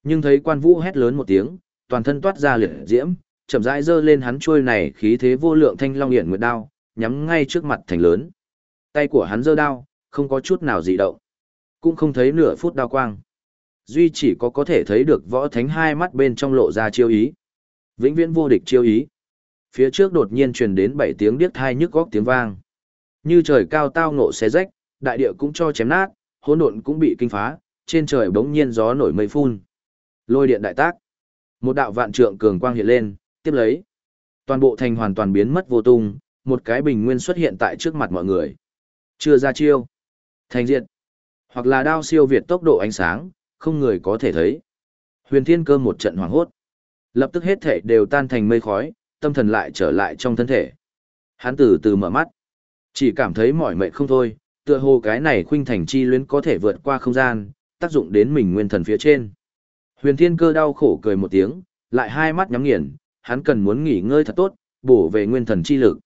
Nhưng thấy quan vũ hét lớn một tiếng, toàn thân toát ra liệt diễm, chậm rãi giơ lên hắn chuôi này khí thế vô lượng thanh long hiển nguyệt đao, nhắm ngay trước mặt thành lớn. Tay của hắn giơ đao, không có chút nào dị động. Cũng không thấy nửa phút đao quang. Duy chỉ có có thể thấy được võ thánh hai mắt bên trong lộ ra chiêu ý. Vĩnh viễn vô địch chiêu ý. Phía trước đột nhiên truyền đến bảy tiếng điếc thai nhức góc tiếng vang. Như trời cao tao ngộ xé rách, đại địa cũng cho chém nát, hỗn độn cũng bị kinh phá, trên trời bỗng nhiên gió nổi mây phun. Lôi điện đại tác. Một đạo vạn trượng cường quang hiện lên, tiếp lấy. Toàn bộ thành hoàn toàn biến mất vô tung, một cái bình nguyên xuất hiện tại trước mặt mọi người. Chưa ra chiêu. Thành diện. Hoặc là đao siêu việt tốc độ ánh sáng, không người có thể thấy. Huyền thiên cơ một trận hoảng hốt. Lập tức hết thể đều tan thành mây khói, tâm thần lại trở lại trong thân thể. Hắn từ từ mở mắt. Chỉ cảm thấy mỏi mệt không thôi, tựa hồ cái này khuynh thành chi luyến có thể vượt qua không gian, tác dụng đến mình nguyên thần phía trên. Huyền thiên cơ đau khổ cười một tiếng, lại hai mắt nhắm nghiền, hắn cần muốn nghỉ ngơi thật tốt, bổ về nguyên thần chi lực.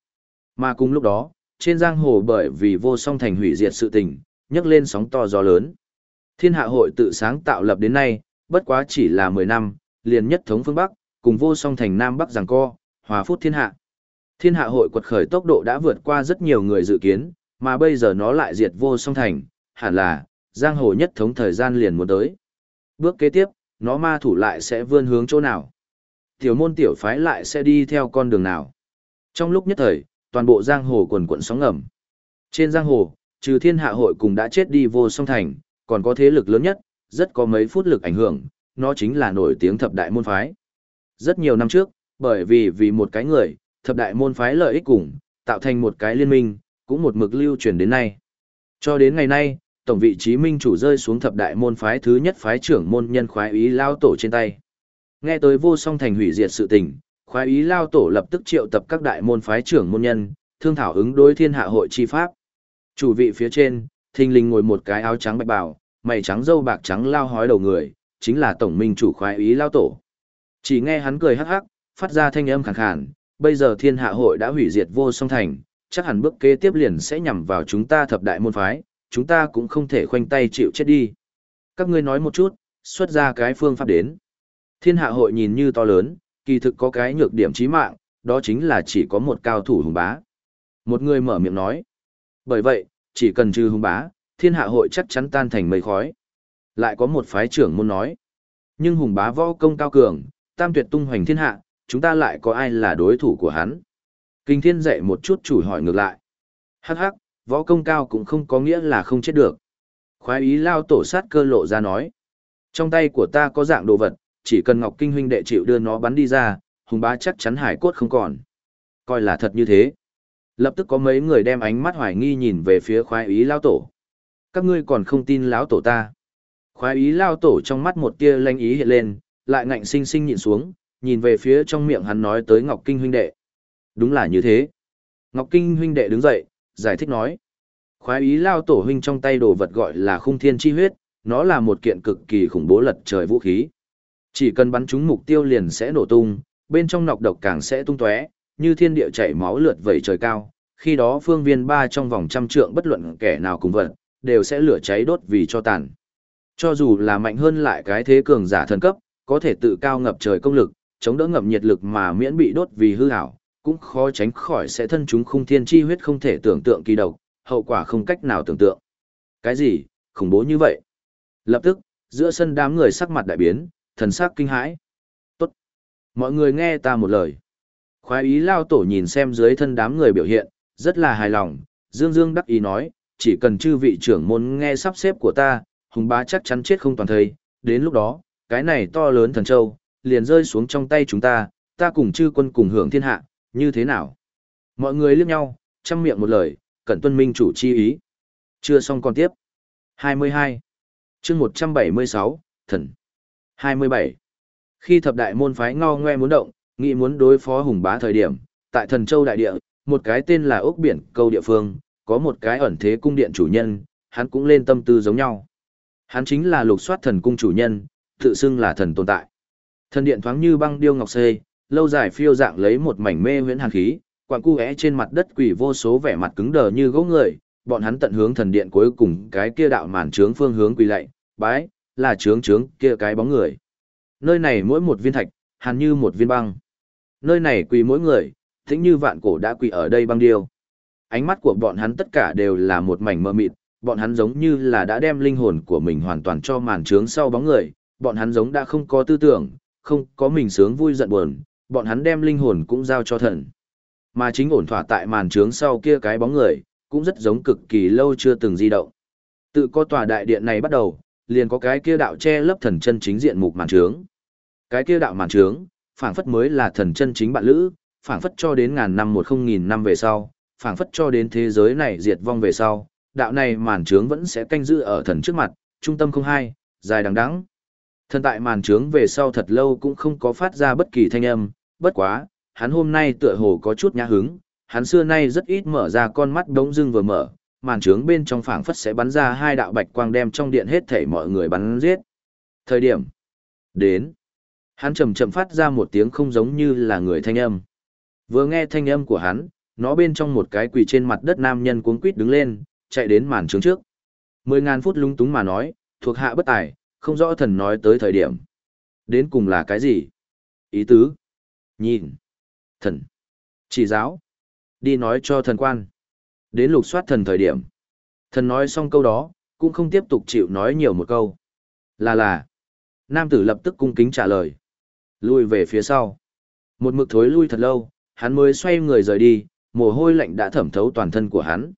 Mà cùng lúc đó, trên giang hồ bởi vì vô song thành hủy diệt sự tình, nhấc lên sóng to gió lớn. Thiên hạ hội tự sáng tạo lập đến nay, bất quá chỉ là 10 năm, liền nhất thống phương Bắc, cùng vô song thành Nam Bắc giằng co, hòa phút thiên hạ. Thiên hạ hội quật khởi tốc độ đã vượt qua rất nhiều người dự kiến, mà bây giờ nó lại diệt vô song thành, hẳn là, giang hồ nhất thống thời gian liền muốn tới. Bước kế tiếp, nó ma thủ lại sẽ vươn hướng chỗ nào? Tiểu môn tiểu phái lại sẽ đi theo con đường nào? Trong lúc nhất thời, toàn bộ giang hồ quần quận sóng ngầm. Trên giang hồ, trừ thiên hạ hội cùng đã chết đi vô song thành, còn có thế lực lớn nhất, rất có mấy phút lực ảnh hưởng, nó chính là nổi tiếng thập đại môn phái. Rất nhiều năm trước, bởi vì vì một cái người, thập đại môn phái lợi ích cùng, tạo thành một cái liên minh, cũng một mực lưu truyền đến nay. Cho đến ngày nay, tổng vị trí minh chủ rơi xuống thập đại môn phái thứ nhất phái trưởng môn nhân khoái ý lao tổ trên tay. Nghe tới vô song thành hủy diệt sự tình, khoái ý lao tổ lập tức triệu tập các đại môn phái trưởng môn nhân, thương thảo ứng đối thiên hạ hội chi pháp. Chủ vị phía trên, thình lình ngồi một cái áo trắng bạch bào, mày trắng dâu bạc trắng lao hói đầu người, chính là tổng minh chủ khoái ý lao tổ. Chỉ nghe hắn cười hắc hắc, phát ra thanh âm khàn khàn, bây giờ thiên hạ hội đã hủy diệt vô song thành, chắc hẳn bước kế tiếp liền sẽ nhằm vào chúng ta thập đại môn phái, chúng ta cũng không thể khoanh tay chịu chết đi. Các ngươi nói một chút, xuất ra cái phương pháp đến. Thiên hạ hội nhìn như to lớn, kỳ thực có cái nhược điểm chí mạng, đó chính là chỉ có một cao thủ hùng bá. Một người mở miệng nói. Bởi vậy, chỉ cần trừ hùng bá, thiên hạ hội chắc chắn tan thành mây khói. Lại có một phái trưởng muốn nói. Nhưng hùng bá võ công cao cường, tam tuyệt tung hoành thiên hạ, chúng ta lại có ai là đối thủ của hắn. Kinh thiên dạy một chút chủ hỏi ngược lại. Hắc hắc, võ công cao cũng không có nghĩa là không chết được. Khoái ý lao tổ sát cơ lộ ra nói. Trong tay của ta có dạng đồ vật, chỉ cần Ngọc Kinh huynh đệ chịu đưa nó bắn đi ra, hùng bá chắc chắn hải cốt không còn. Coi là thật như thế. Lập tức có mấy người đem ánh mắt hoài nghi nhìn về phía khoái ý lao tổ. Các ngươi còn không tin lão tổ ta. Khoái ý lao tổ trong mắt một tia lanh ý hiện lên, lại ngạnh sinh sinh nhìn xuống, nhìn về phía trong miệng hắn nói tới Ngọc Kinh huynh đệ. Đúng là như thế. Ngọc Kinh huynh đệ đứng dậy, giải thích nói. Khoái ý lao tổ huynh trong tay đồ vật gọi là khung thiên chi huyết, nó là một kiện cực kỳ khủng bố lật trời vũ khí. Chỉ cần bắn trúng mục tiêu liền sẽ nổ tung, bên trong nọc độc càng sẽ tung tóe, như thiên địa chảy máu lượt vẩy trời cao. Khi đó phương viên ba trong vòng trăm trượng bất luận kẻ nào cùng vật, đều sẽ lửa cháy đốt vì cho tàn. Cho dù là mạnh hơn lại cái thế cường giả thần cấp, có thể tự cao ngập trời công lực, chống đỡ ngập nhiệt lực mà miễn bị đốt vì hư ảo, cũng khó tránh khỏi sẽ thân chúng khung thiên chi huyết không thể tưởng tượng kỳ độc, hậu quả không cách nào tưởng tượng. Cái gì, khủng bố như vậy? Lập tức, giữa sân đám người sắc mặt đại biến, thần sắc kinh hãi. Tốt. Mọi người nghe ta một lời. Khoái ý lao tổ nhìn xem dưới thân đám người biểu hiện, rất là hài lòng, dương dương đắc ý nói, chỉ cần chư vị trưởng môn nghe sắp xếp của ta, hùng bá chắc chắn chết không toàn thây, đến lúc đó, cái này to lớn thần châu, liền rơi xuống trong tay chúng ta, ta cùng chư quân cùng hưởng thiên hạ, như thế nào? Mọi người liếc nhau, chăm miệng một lời, cẩn tuân minh chủ chi ý. Chưa xong còn tiếp. 22. chương 176, thần. 27. Khi thập đại môn phái ngao ngoe muốn động, nghĩ muốn đối phó hùng bá thời điểm, tại thần châu đại địa, một cái tên là ốc biển câu địa phương, có một cái ẩn thế cung điện chủ nhân, hắn cũng lên tâm tư giống nhau. Hắn chính là lục soát thần cung chủ nhân, tự xưng là thần tồn tại. Thần điện thoáng như băng điêu ngọc xê, lâu dài phiêu dạng lấy một mảnh mê huyễn hàn khí, quặng cu trên mặt đất quỷ vô số vẻ mặt cứng đờ như gỗ người, bọn hắn tận hướng thần điện cuối cùng cái kia đạo màn trướng phương hướng quỳ lạy, bái, là trướng trướng kia cái bóng người. Nơi này mỗi một viên thạch, hàn như một viên băng. Nơi này quỳ mỗi người, tĩnh như vạn cổ đã quỳ ở đây băng điêu. Ánh mắt của bọn hắn tất cả đều là một mảnh mơ mịt, bọn hắn giống như là đã đem linh hồn của mình hoàn toàn cho màn trướng sau bóng người, bọn hắn giống đã không có tư tưởng, không có mình sướng vui giận buồn, bọn hắn đem linh hồn cũng giao cho thần. Mà chính ổn thỏa tại màn trướng sau kia cái bóng người, cũng rất giống cực kỳ lâu chưa từng di động. Tự có tòa đại điện này bắt đầu, liền có cái kia đạo che lấp thần chân chính diện mục màn trướng. Cái kia đạo màn trướng, phảng phất mới là thần chân chính bạn lữ, phảng phất cho đến ngàn năm một không nghìn năm về sau, phảng phất cho đến thế giới này diệt vong về sau, đạo này màn trướng vẫn sẽ canh giữ ở thần trước mặt, trung tâm không hai, dài đằng đẵng. Thần tại màn trướng về sau thật lâu cũng không có phát ra bất kỳ thanh âm, bất quá, hắn hôm nay tựa hồ có chút nhã hứng, hắn xưa nay rất ít mở ra con mắt đống dưng vừa mở, màn trướng bên trong phảng phất sẽ bắn ra hai đạo bạch quang đem trong điện hết thảy mọi người bắn giết. Thời điểm đến, hắn chậm chậm phát ra một tiếng không giống như là người thanh âm. Vừa nghe thanh âm của hắn, nó bên trong một cái quỳ trên mặt đất nam nhân cuống quýt đứng lên, chạy đến màn trướng trước. Mười ngàn phút lung túng mà nói, thuộc hạ bất tài, không rõ thần nói tới thời điểm. Đến cùng là cái gì? Ý tứ? Nhìn. Thần. Chỉ giáo. Đi nói cho thần quan. Đến lục soát thần thời điểm. Thần nói xong câu đó, cũng không tiếp tục chịu nói nhiều một câu. Là là. Nam tử lập tức cung kính trả lời. Lui về phía sau. Một mực thối lui thật lâu, hắn mới xoay người rời đi, mồ hôi lạnh đã thẩm thấu toàn thân của hắn.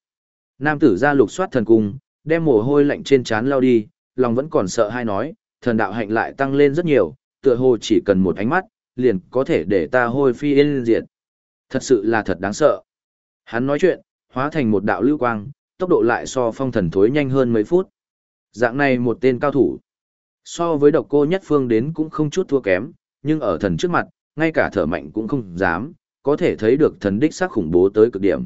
Nam tử ra lục soát thần cung, đem mồ hôi lạnh trên trán lao đi, lòng vẫn còn sợ hay nói, thần đạo hạnh lại tăng lên rất nhiều, tựa hồ chỉ cần một ánh mắt, liền có thể để ta hôi phi yên diệt. Thật sự là thật đáng sợ. Hắn nói chuyện, hóa thành một đạo lưu quang, tốc độ lại so phong thần thối nhanh hơn mấy phút. Dạng này một tên cao thủ. So với độc cô nhất phương đến cũng không chút thua kém, nhưng ở thần trước mặt, ngay cả thở mạnh cũng không dám, có thể thấy được thần đích xác khủng bố tới cực điểm.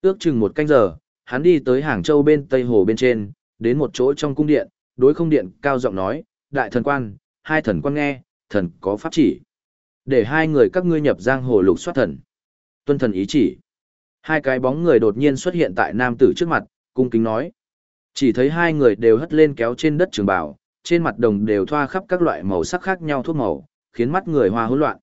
Ước chừng một canh giờ, hắn đi tới Hàng Châu bên Tây Hồ bên trên, đến một chỗ trong cung điện, đối không điện cao giọng nói, đại thần quan, hai thần quan nghe, thần có pháp chỉ. Để hai người các ngươi nhập giang hồ lục soát thần. Tuân thần ý chỉ. Hai cái bóng người đột nhiên xuất hiện tại nam tử trước mặt, cung kính nói. Chỉ thấy hai người đều hất lên kéo trên đất trường bào, trên mặt đồng đều thoa khắp các loại màu sắc khác nhau thuốc màu, khiến mắt người hoa hỗn loạn.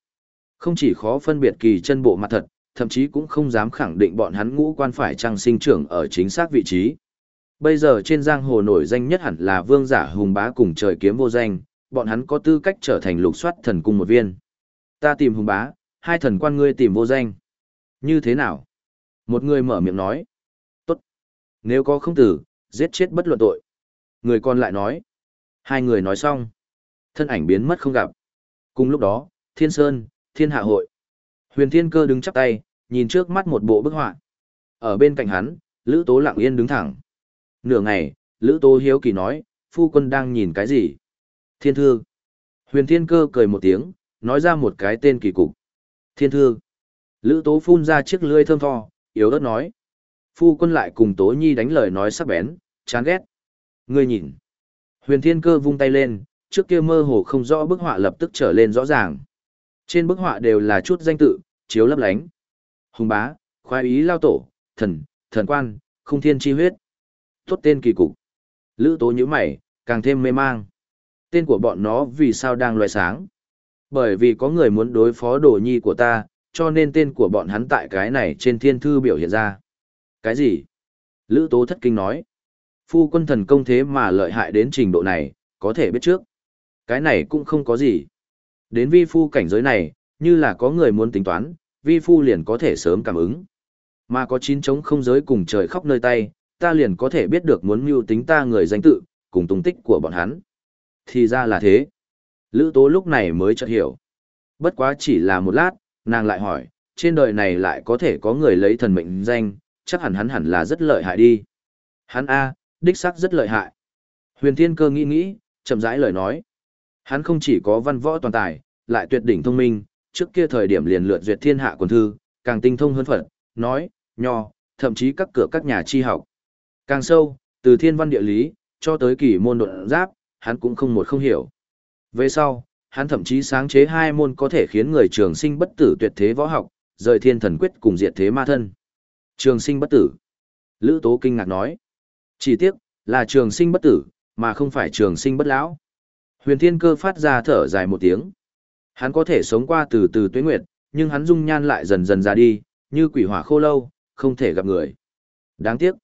Không chỉ khó phân biệt kỳ chân bộ mặt thật, thậm chí cũng không dám khẳng định bọn hắn ngũ quan phải chăng sinh trưởng ở chính xác vị trí. Bây giờ trên giang hồ nổi danh nhất hẳn là vương giả hùng bá cùng trời kiếm vô danh, bọn hắn có tư cách trở thành lục soát thần cung một viên. Ta tìm hùng bá, hai thần quan ngươi tìm vô danh. Như thế nào? Một người mở miệng nói. Tốt. Nếu có không tử, giết chết bất luận tội. Người còn lại nói. Hai người nói xong. Thân ảnh biến mất không gặp. Cùng lúc đó, Thiên Sơn, Thiên Hạ Hội. Huyền Thiên Cơ đứng chắp tay, nhìn trước mắt một bộ bức họa. Ở bên cạnh hắn, Lữ Tố lặng yên đứng thẳng. Nửa ngày, Lữ Tố hiếu kỳ nói, phu quân đang nhìn cái gì? Thiên Thư. Huyền Thiên Cơ cười một tiếng, nói ra một cái tên kỳ cục. Thiên Thư. Lữ Tố phun ra chiếc lưỡi thơm tho, yếu ớt nói. Phu quân lại cùng Tố Nhi đánh lời nói sắc bén, chán ghét. Ngươi nhìn. Huyền Thiên Cơ vung tay lên, trước kia mơ hồ không rõ bức họa lập tức trở lên rõ ràng. Trên bức họa đều là chút danh tự, chiếu lấp lánh. Hùng bá, khoái ý lao tổ, thần, thần quan, không thiên chi huyết. Tốt tên kỳ cục. Lữ tố như mày, càng thêm mê mang. Tên của bọn nó vì sao đang loại sáng? Bởi vì có người muốn đối phó đồ nhi của ta, cho nên tên của bọn hắn tại cái này trên thiên thư biểu hiện ra. Cái gì? Lữ tố thất kinh nói. Phu quân thần công thế mà lợi hại đến trình độ này, có thể biết trước. Cái này cũng không có gì. Đến vi phu cảnh giới này, như là có người muốn tính toán, vi phu liền có thể sớm cảm ứng. Mà có chín trống không giới cùng trời khóc nơi tay, ta liền có thể biết được muốn mưu tính ta người danh tự, cùng tung tích của bọn hắn. Thì ra là thế. Lữ tố lúc này mới chợt hiểu. Bất quá chỉ là một lát, nàng lại hỏi, trên đời này lại có thể có người lấy thần mệnh danh, chắc hẳn hắn hẳn là rất lợi hại đi. Hắn A, đích xác rất lợi hại. Huyền Thiên Cơ nghĩ nghĩ, chậm rãi lời nói. Hắn không chỉ có văn võ toàn tài, lại tuyệt đỉnh thông minh, trước kia thời điểm liền lượt duyệt thiên hạ quần thư, càng tinh thông hơn Phật, nói, nho, thậm chí các cửa các nhà tri học. Càng sâu, từ thiên văn địa lý, cho tới kỳ môn độn giáp, hắn cũng không một không hiểu. Về sau, hắn thậm chí sáng chế hai môn có thể khiến người trường sinh bất tử tuyệt thế võ học, rời thiên thần quyết cùng diệt thế ma thân. Trường sinh bất tử. Lữ Tố kinh ngạc nói. Chỉ tiếc, là trường sinh bất tử, mà không phải trường sinh bất lão. Huyền Thiên Cơ phát ra thở dài một tiếng. Hắn có thể sống qua từ từ tuế nguyệt, nhưng hắn dung nhan lại dần dần ra đi, như quỷ hỏa khô lâu, không thể gặp người. Đáng tiếc.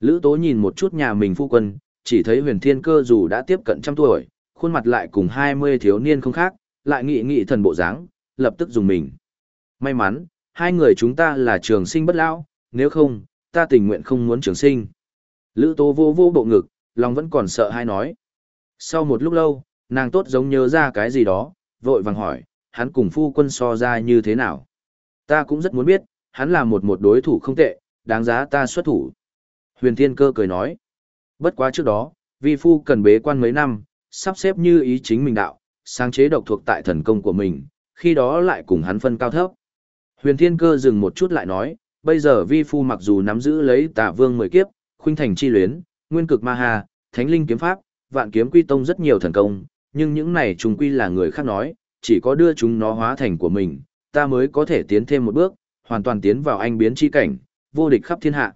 Lữ Tố nhìn một chút nhà mình phu quân, chỉ thấy Huyền Thiên Cơ dù đã tiếp cận trăm tuổi, khuôn mặt lại cùng hai mươi thiếu niên không khác, lại nghị nghị thần bộ dáng, lập tức dùng mình. May mắn, hai người chúng ta là trường sinh bất lão, nếu không, ta tình nguyện không muốn trường sinh. Lữ Tố vô vô bộ ngực, lòng vẫn còn sợ hai nói. Sau một lúc lâu, nàng tốt giống nhớ ra cái gì đó, vội vàng hỏi, hắn cùng phu quân so ra như thế nào. Ta cũng rất muốn biết, hắn là một một đối thủ không tệ, đáng giá ta xuất thủ. Huyền Thiên Cơ cười nói, bất quá trước đó, vi phu cần bế quan mấy năm, sắp xếp như ý chính mình đạo, sáng chế độc thuộc tại thần công của mình, khi đó lại cùng hắn phân cao thấp. Huyền Thiên Cơ dừng một chút lại nói, bây giờ vi phu mặc dù nắm giữ lấy tả vương mười kiếp, khuynh thành chi luyến, nguyên cực ma hà, thánh linh kiếm pháp, vạn kiếm quy tông rất nhiều thần công, nhưng những này chúng quy là người khác nói, chỉ có đưa chúng nó hóa thành của mình, ta mới có thể tiến thêm một bước, hoàn toàn tiến vào anh biến chi cảnh, vô địch khắp thiên hạ.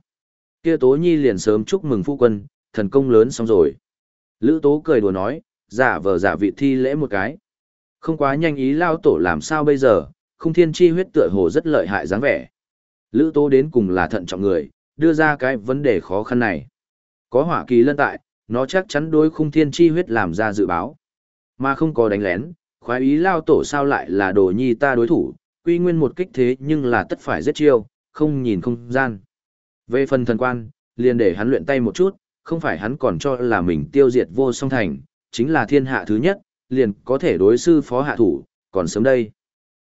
Kia Tố Nhi liền sớm chúc mừng phu quân, thần công lớn xong rồi. Lữ Tố cười đùa nói, giả vờ giả vị thi lễ một cái. Không quá nhanh ý lao tổ làm sao bây giờ, không thiên chi huyết tựa hồ rất lợi hại dáng vẻ. Lữ Tố đến cùng là thận trọng người, đưa ra cái vấn đề khó khăn này. Có hỏa kỳ lân tại, nó chắc chắn đối khung thiên chi huyết làm ra dự báo. Mà không có đánh lén, khoái ý lao tổ sao lại là đồ nhi ta đối thủ, quy nguyên một kích thế nhưng là tất phải rất chiêu, không nhìn không gian. Về phần thần quan, liền để hắn luyện tay một chút, không phải hắn còn cho là mình tiêu diệt vô song thành, chính là thiên hạ thứ nhất, liền có thể đối sư phó hạ thủ, còn sớm đây.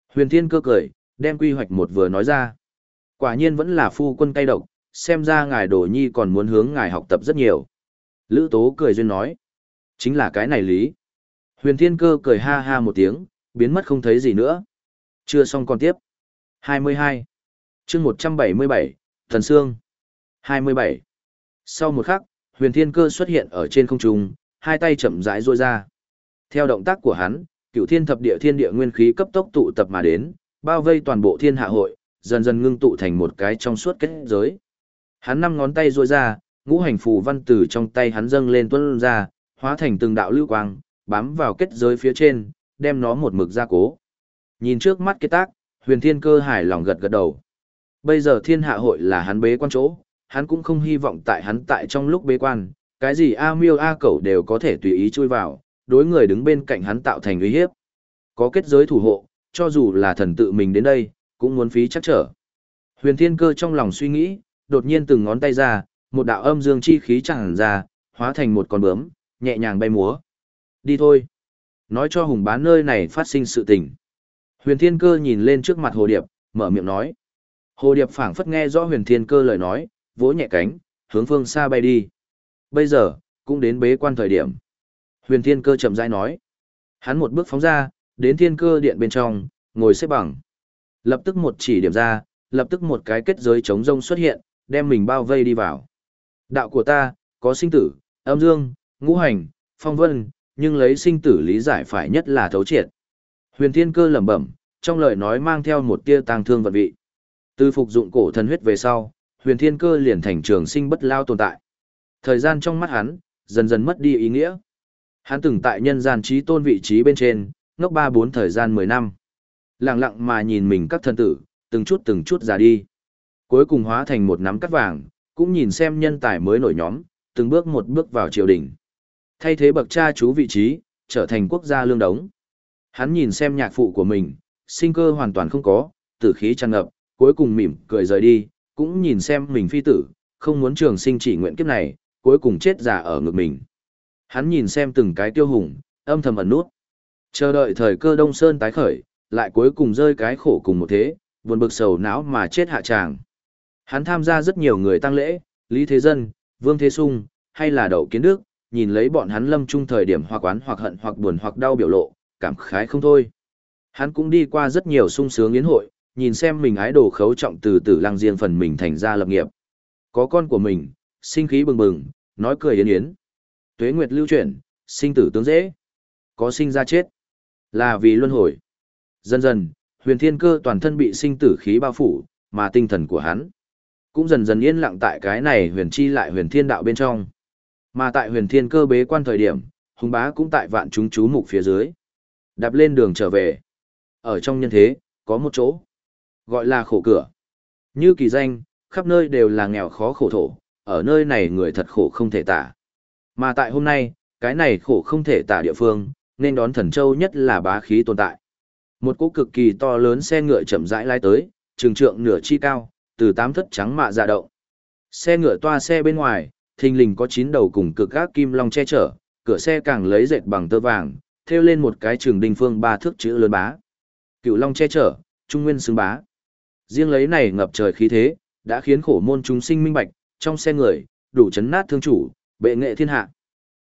Huyền thiên cơ cười, đem quy hoạch một vừa nói ra. Quả nhiên vẫn là phu quân cay độc, xem ra ngài đồ nhi còn muốn hướng ngài học tập rất nhiều. Lữ tố cười duyên nói. Chính là cái này lý. Huyền thiên cơ cười ha ha một tiếng, biến mất không thấy gì nữa. Chưa xong còn tiếp. 22. chương 177, Thần Sương. 27. Sau một khắc, huyền thiên cơ xuất hiện ở trên không trung, hai tay chậm rãi rôi ra. Theo động tác của hắn, cựu thiên thập địa thiên địa nguyên khí cấp tốc tụ tập mà đến, bao vây toàn bộ thiên hạ hội, dần dần ngưng tụ thành một cái trong suốt kết giới. Hắn năm ngón tay rôi ra, ngũ hành phù văn từ trong tay hắn dâng lên tuôn ra, hóa thành từng đạo lưu quang, bám vào kết giới phía trên, đem nó một mực ra cố. Nhìn trước mắt cái tác, huyền thiên cơ hài lòng gật gật đầu. Bây giờ thiên hạ hội là hắn bế quan chỗ, hắn cũng không hy vọng tại hắn tại trong lúc bế quan, cái gì A miêu A cẩu đều có thể tùy ý chui vào, đối người đứng bên cạnh hắn tạo thành uy hiếp. Có kết giới thủ hộ, cho dù là thần tự mình đến đây, cũng muốn phí chắc trở. Huyền thiên cơ trong lòng suy nghĩ, đột nhiên từng ngón tay ra, một đạo âm dương chi khí tràn ra, hóa thành một con bướm, nhẹ nhàng bay múa. Đi thôi. Nói cho hùng bá nơi này phát sinh sự tình. Huyền thiên cơ nhìn lên trước mặt hồ điệp, mở miệng nói. Hồ điệp phảng phất nghe rõ huyền thiên cơ lời nói, vỗ nhẹ cánh, hướng phương xa bay đi. Bây giờ, cũng đến bế quan thời điểm. Huyền thiên cơ chậm rãi nói. Hắn một bước phóng ra, đến thiên cơ điện bên trong, ngồi xếp bằng. Lập tức một chỉ điểm ra, lập tức một cái kết giới chống rông xuất hiện, đem mình bao vây đi vào. Đạo của ta, có sinh tử, âm dương, ngũ hành, phong vân, nhưng lấy sinh tử lý giải phải nhất là thấu triệt. Huyền Thiên Cơ lẩm bẩm, trong lời nói mang theo một tia tang thương vận vị. Từ phục dụng cổ thần huyết về sau, Huyền Thiên Cơ liền thành trường sinh bất lao tồn tại. Thời gian trong mắt hắn dần dần mất đi ý nghĩa. Hắn từng tại nhân gian trí tôn vị trí bên trên, ngốc ba bốn thời gian mười năm. Lặng lặng mà nhìn mình các thân tử, từng chút từng chút già đi. Cuối cùng hóa thành một nắm cắt vàng, cũng nhìn xem nhân tài mới nổi nhóm, từng bước một bước vào triều đình. Thay thế bậc cha chú vị trí, trở thành quốc gia lương đống. Hắn nhìn xem nhạc phụ của mình, sinh cơ hoàn toàn không có, tử khí tràn ngập, cuối cùng mỉm cười rời đi, cũng nhìn xem mình phi tử, không muốn trường sinh chỉ nguyện kiếp này, cuối cùng chết già ở ngực mình. Hắn nhìn xem từng cái tiêu hùng, âm thầm ẩn nút. Chờ đợi thời cơ Đông Sơn tái khởi, lại cuối cùng rơi cái khổ cùng một thế, buồn bực sầu não mà chết hạ tràng. Hắn tham gia rất nhiều người tăng lễ, Lý Thế Dân, Vương Thế Sung, hay là Đậu Kiến Đức, nhìn lấy bọn hắn lâm chung thời điểm hoặc oán hoặc hận hoặc buồn hoặc đau biểu lộ, cảm khái không thôi. Hắn cũng đi qua rất nhiều sung sướng yến hội, nhìn xem mình ái đồ khấu trọng từ từ lăng riêng phần mình thành ra lập nghiệp. Có con của mình, sinh khí bừng bừng, nói cười yến yến. Tuế nguyệt lưu chuyển, sinh tử tướng dễ. Có sinh ra chết. Là vì luân hồi. Dần dần, huyền thiên cơ toàn thân bị sinh tử khí bao phủ, mà tinh thần của hắn cũng dần dần yên lặng tại cái này huyền chi lại huyền thiên đạo bên trong. Mà tại huyền thiên cơ bế quan thời điểm, hùng bá cũng tại vạn chúng chú mục phía dưới. Đạp lên đường trở về. Ở trong nhân thế, có một chỗ. Gọi là khổ cửa. Như kỳ danh, khắp nơi đều là nghèo khó khổ thổ, ở nơi này người thật khổ không thể tả. Mà tại hôm nay, cái này khổ không thể tả địa phương, nên đón thần châu nhất là bá khí tồn tại. Một cỗ cực kỳ to lớn xe ngựa chậm rãi lái tới, trường trượng nửa chi cao, từ tám thất trắng mạ ra động. Xe ngựa toa xe bên ngoài, thình lình có chín đầu cùng cực gác kim long che chở, cửa xe càng lấy dệt bằng tơ vàng, thêu lên một cái trường đình phương ba thước chữ lớn bá. Cựu long che chở, trung nguyên xứng bá. Riêng lấy này ngập trời khí thế, đã khiến khổ môn chúng sinh minh bạch, trong xe người, đủ chấn nát thương chủ, bệ nghệ thiên hạ.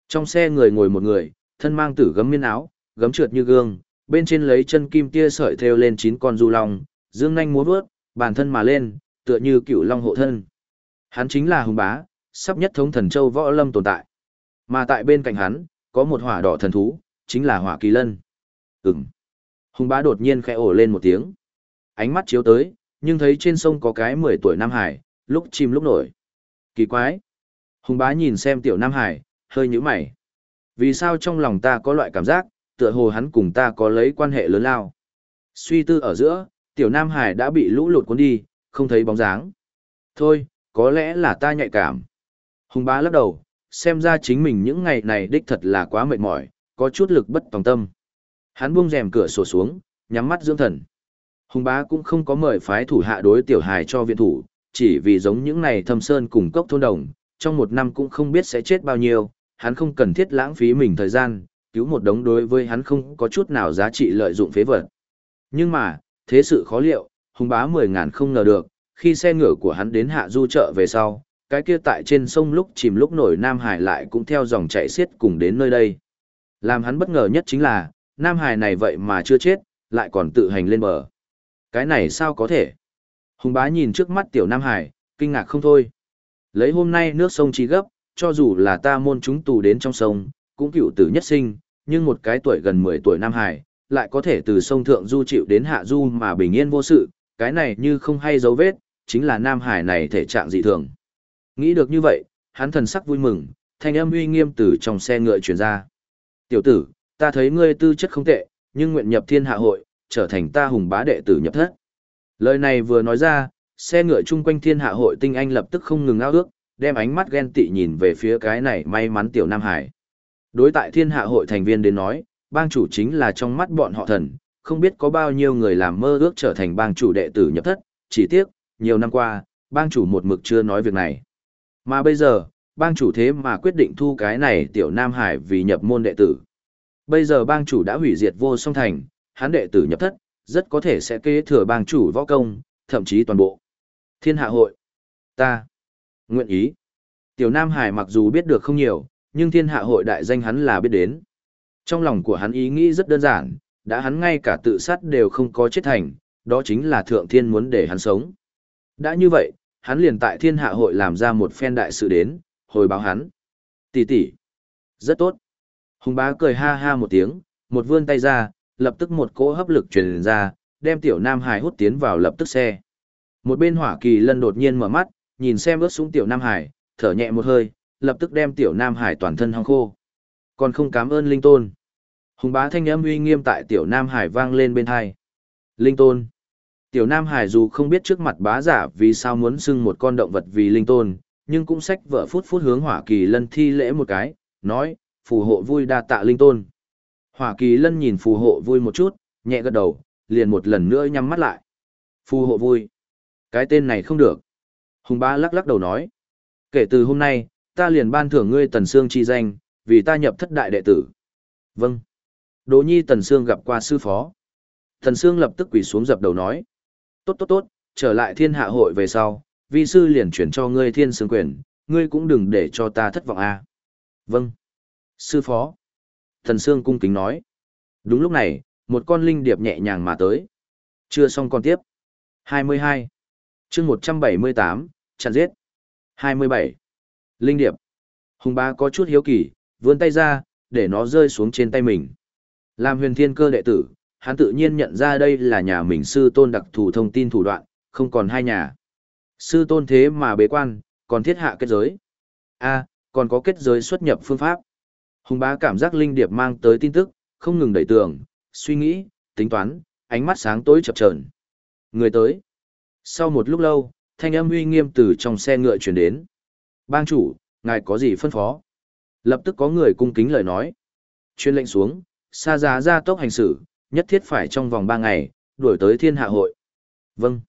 Trong xe người ngồi một người, thân mang tử gấm miên áo, gấm trượt như gương, bên trên lấy chân kim tia sợi thêu lên chín con du long, dương nhanh múa vớt, bản thân mà lên, tựa như cựu long hộ thân. Hắn chính là hùng bá, sắp nhất thống thần châu võ lâm tồn tại. Mà tại bên cạnh hắn, có một hỏa đỏ thần thú, chính là hỏa kỳ lân. Ừm. Hùng bá đột nhiên khẽ ổ lên một tiếng. Ánh mắt chiếu tới, nhưng thấy trên sông có cái 10 tuổi Nam Hải, lúc chìm lúc nổi. Kỳ quái. Hùng bá nhìn xem tiểu Nam Hải, hơi nhíu mày. Vì sao trong lòng ta có loại cảm giác, tựa hồ hắn cùng ta có lấy quan hệ lớn lao. Suy tư ở giữa, tiểu Nam Hải đã bị lũ lụt cuốn đi, không thấy bóng dáng. Thôi, có lẽ là ta nhạy cảm. Hùng bá lắc đầu, xem ra chính mình những ngày này đích thật là quá mệt mỏi, có chút lực bất tòng tâm. Hắn buông rèm cửa sổ xuống, nhắm mắt dưỡng thần. Hùng bá cũng không có mời phái thủ hạ đối tiểu hài cho viện thủ, chỉ vì giống những này thâm sơn cùng cốc thôn đồng, trong một năm cũng không biết sẽ chết bao nhiêu, hắn không cần thiết lãng phí mình thời gian, cứu một đống đối với hắn không có chút nào giá trị lợi dụng phế vật. Nhưng mà, thế sự khó liệu, hùng bá mười ngàn không ngờ được, khi xe ngựa của hắn đến hạ du chợ về sau, cái kia tại trên sông lúc chìm lúc nổi Nam Hải lại cũng theo dòng chạy xiết cùng đến nơi đây. Làm hắn bất ngờ nhất chính là, Nam Hải này vậy mà chưa chết, lại còn tự hành lên bờ. Cái này sao có thể? Hùng bá nhìn trước mắt tiểu Nam Hải, kinh ngạc không thôi. Lấy hôm nay nước sông chi gấp, cho dù là ta môn chúng tù đến trong sông, cũng cựu tử nhất sinh, nhưng một cái tuổi gần 10 tuổi Nam Hải, lại có thể từ sông Thượng Du chịu đến Hạ Du mà bình yên vô sự, cái này như không hay dấu vết, chính là Nam Hải này thể trạng dị thường. Nghĩ được như vậy, hắn thần sắc vui mừng, thanh âm uy nghiêm từ trong xe ngựa truyền ra. Tiểu tử, ta thấy ngươi tư chất không tệ, nhưng nguyện nhập thiên hạ hội, trở thành ta hùng bá đệ tử nhập thất. Lời này vừa nói ra, xe ngựa chung quanh thiên hạ hội tinh anh lập tức không ngừng ao ước, đem ánh mắt ghen tị nhìn về phía cái này may mắn tiểu Nam Hải. Đối tại thiên hạ hội thành viên đến nói, bang chủ chính là trong mắt bọn họ thần, không biết có bao nhiêu người làm mơ ước trở thành bang chủ đệ tử nhập thất, chỉ tiếc, nhiều năm qua, bang chủ một mực chưa nói việc này. Mà bây giờ, bang chủ thế mà quyết định thu cái này tiểu Nam Hải vì nhập môn đệ tử. Bây giờ bang chủ đã hủy diệt vô song thành, hắn đệ tử nhập thất, rất có thể sẽ kế thừa bang chủ võ công, thậm chí toàn bộ. Thiên hạ hội. Ta. Nguyện ý. Tiểu Nam Hải mặc dù biết được không nhiều, nhưng thiên hạ hội đại danh hắn là biết đến. Trong lòng của hắn ý nghĩ rất đơn giản, đã hắn ngay cả tự sát đều không có chết thành, đó chính là thượng thiên muốn để hắn sống. Đã như vậy, hắn liền tại thiên hạ hội làm ra một phen đại sự đến, hồi báo hắn. Tỷ tỷ. Rất tốt. Hùng bá cười ha ha một tiếng, một vươn tay ra, lập tức một cỗ hấp lực truyền ra, đem tiểu Nam Hải hút tiến vào lập tức xe. Một bên Hỏa Kỳ Lân đột nhiên mở mắt, nhìn xem ướt xuống tiểu Nam Hải, thở nhẹ một hơi, lập tức đem tiểu Nam Hải toàn thân hong khô. Còn không cảm ơn Linh Tôn. Hùng bá thanh âm uy nghiêm tại tiểu Nam Hải vang lên bên hai. Linh Tôn. Tiểu Nam Hải dù không biết trước mặt bá giả vì sao muốn xưng một con động vật vì Linh Tôn, nhưng cũng sách vợ phút phút hướng Hỏa Kỳ Lân thi lễ một cái, nói, phù hộ vui đa tạ Linh Tôn. Hỏa Kỳ Lân nhìn phù hộ vui một chút, nhẹ gật đầu, liền một lần nữa nhắm mắt lại. Phù hộ vui. Cái tên này không được. Hùng bá lắc lắc đầu nói. Kể từ hôm nay, ta liền ban thưởng ngươi Tần Sương chi danh, vì ta nhập thất đại đệ tử. Vâng. Đỗ nhi Tần Sương gặp qua sư phó. Tần Sương lập tức quỳ xuống dập đầu nói. Tốt tốt tốt, trở lại thiên hạ hội về sau, vi sư liền chuyển cho ngươi thiên sương quyền, ngươi cũng đừng để cho ta thất vọng a. À. Vâng. Sư phó. Thần Sương cung kính nói. Đúng lúc này, một con linh điệp nhẹ nhàng mà tới. Chưa xong còn tiếp. 22. chương 178, chặn giết. 27. Linh điệp. Hùng bá có chút hiếu kỳ, vươn tay ra, để nó rơi xuống trên tay mình. Làm huyền thiên cơ đệ tử, hắn tự nhiên nhận ra đây là nhà mình sư tôn đặc thù thông tin thủ đoạn, không còn hai nhà. Sư tôn thế mà bế quan, còn thiết hạ kết giới. a còn có kết giới xuất nhập phương pháp. Hùng bá cảm giác linh điệp mang tới tin tức, không ngừng đẩy tường, suy nghĩ, tính toán, ánh mắt sáng tối chập chờn. Người tới. Sau một lúc lâu, thanh âm uy nghiêm từ trong xe ngựa chuyển đến. Bang chủ, ngài có gì phân phó? Lập tức có người cung kính lời nói. Chuyên lệnh xuống, xa giá ra tốc hành xử, nhất thiết phải trong vòng 3 ngày, đuổi tới thiên hạ hội. Vâng.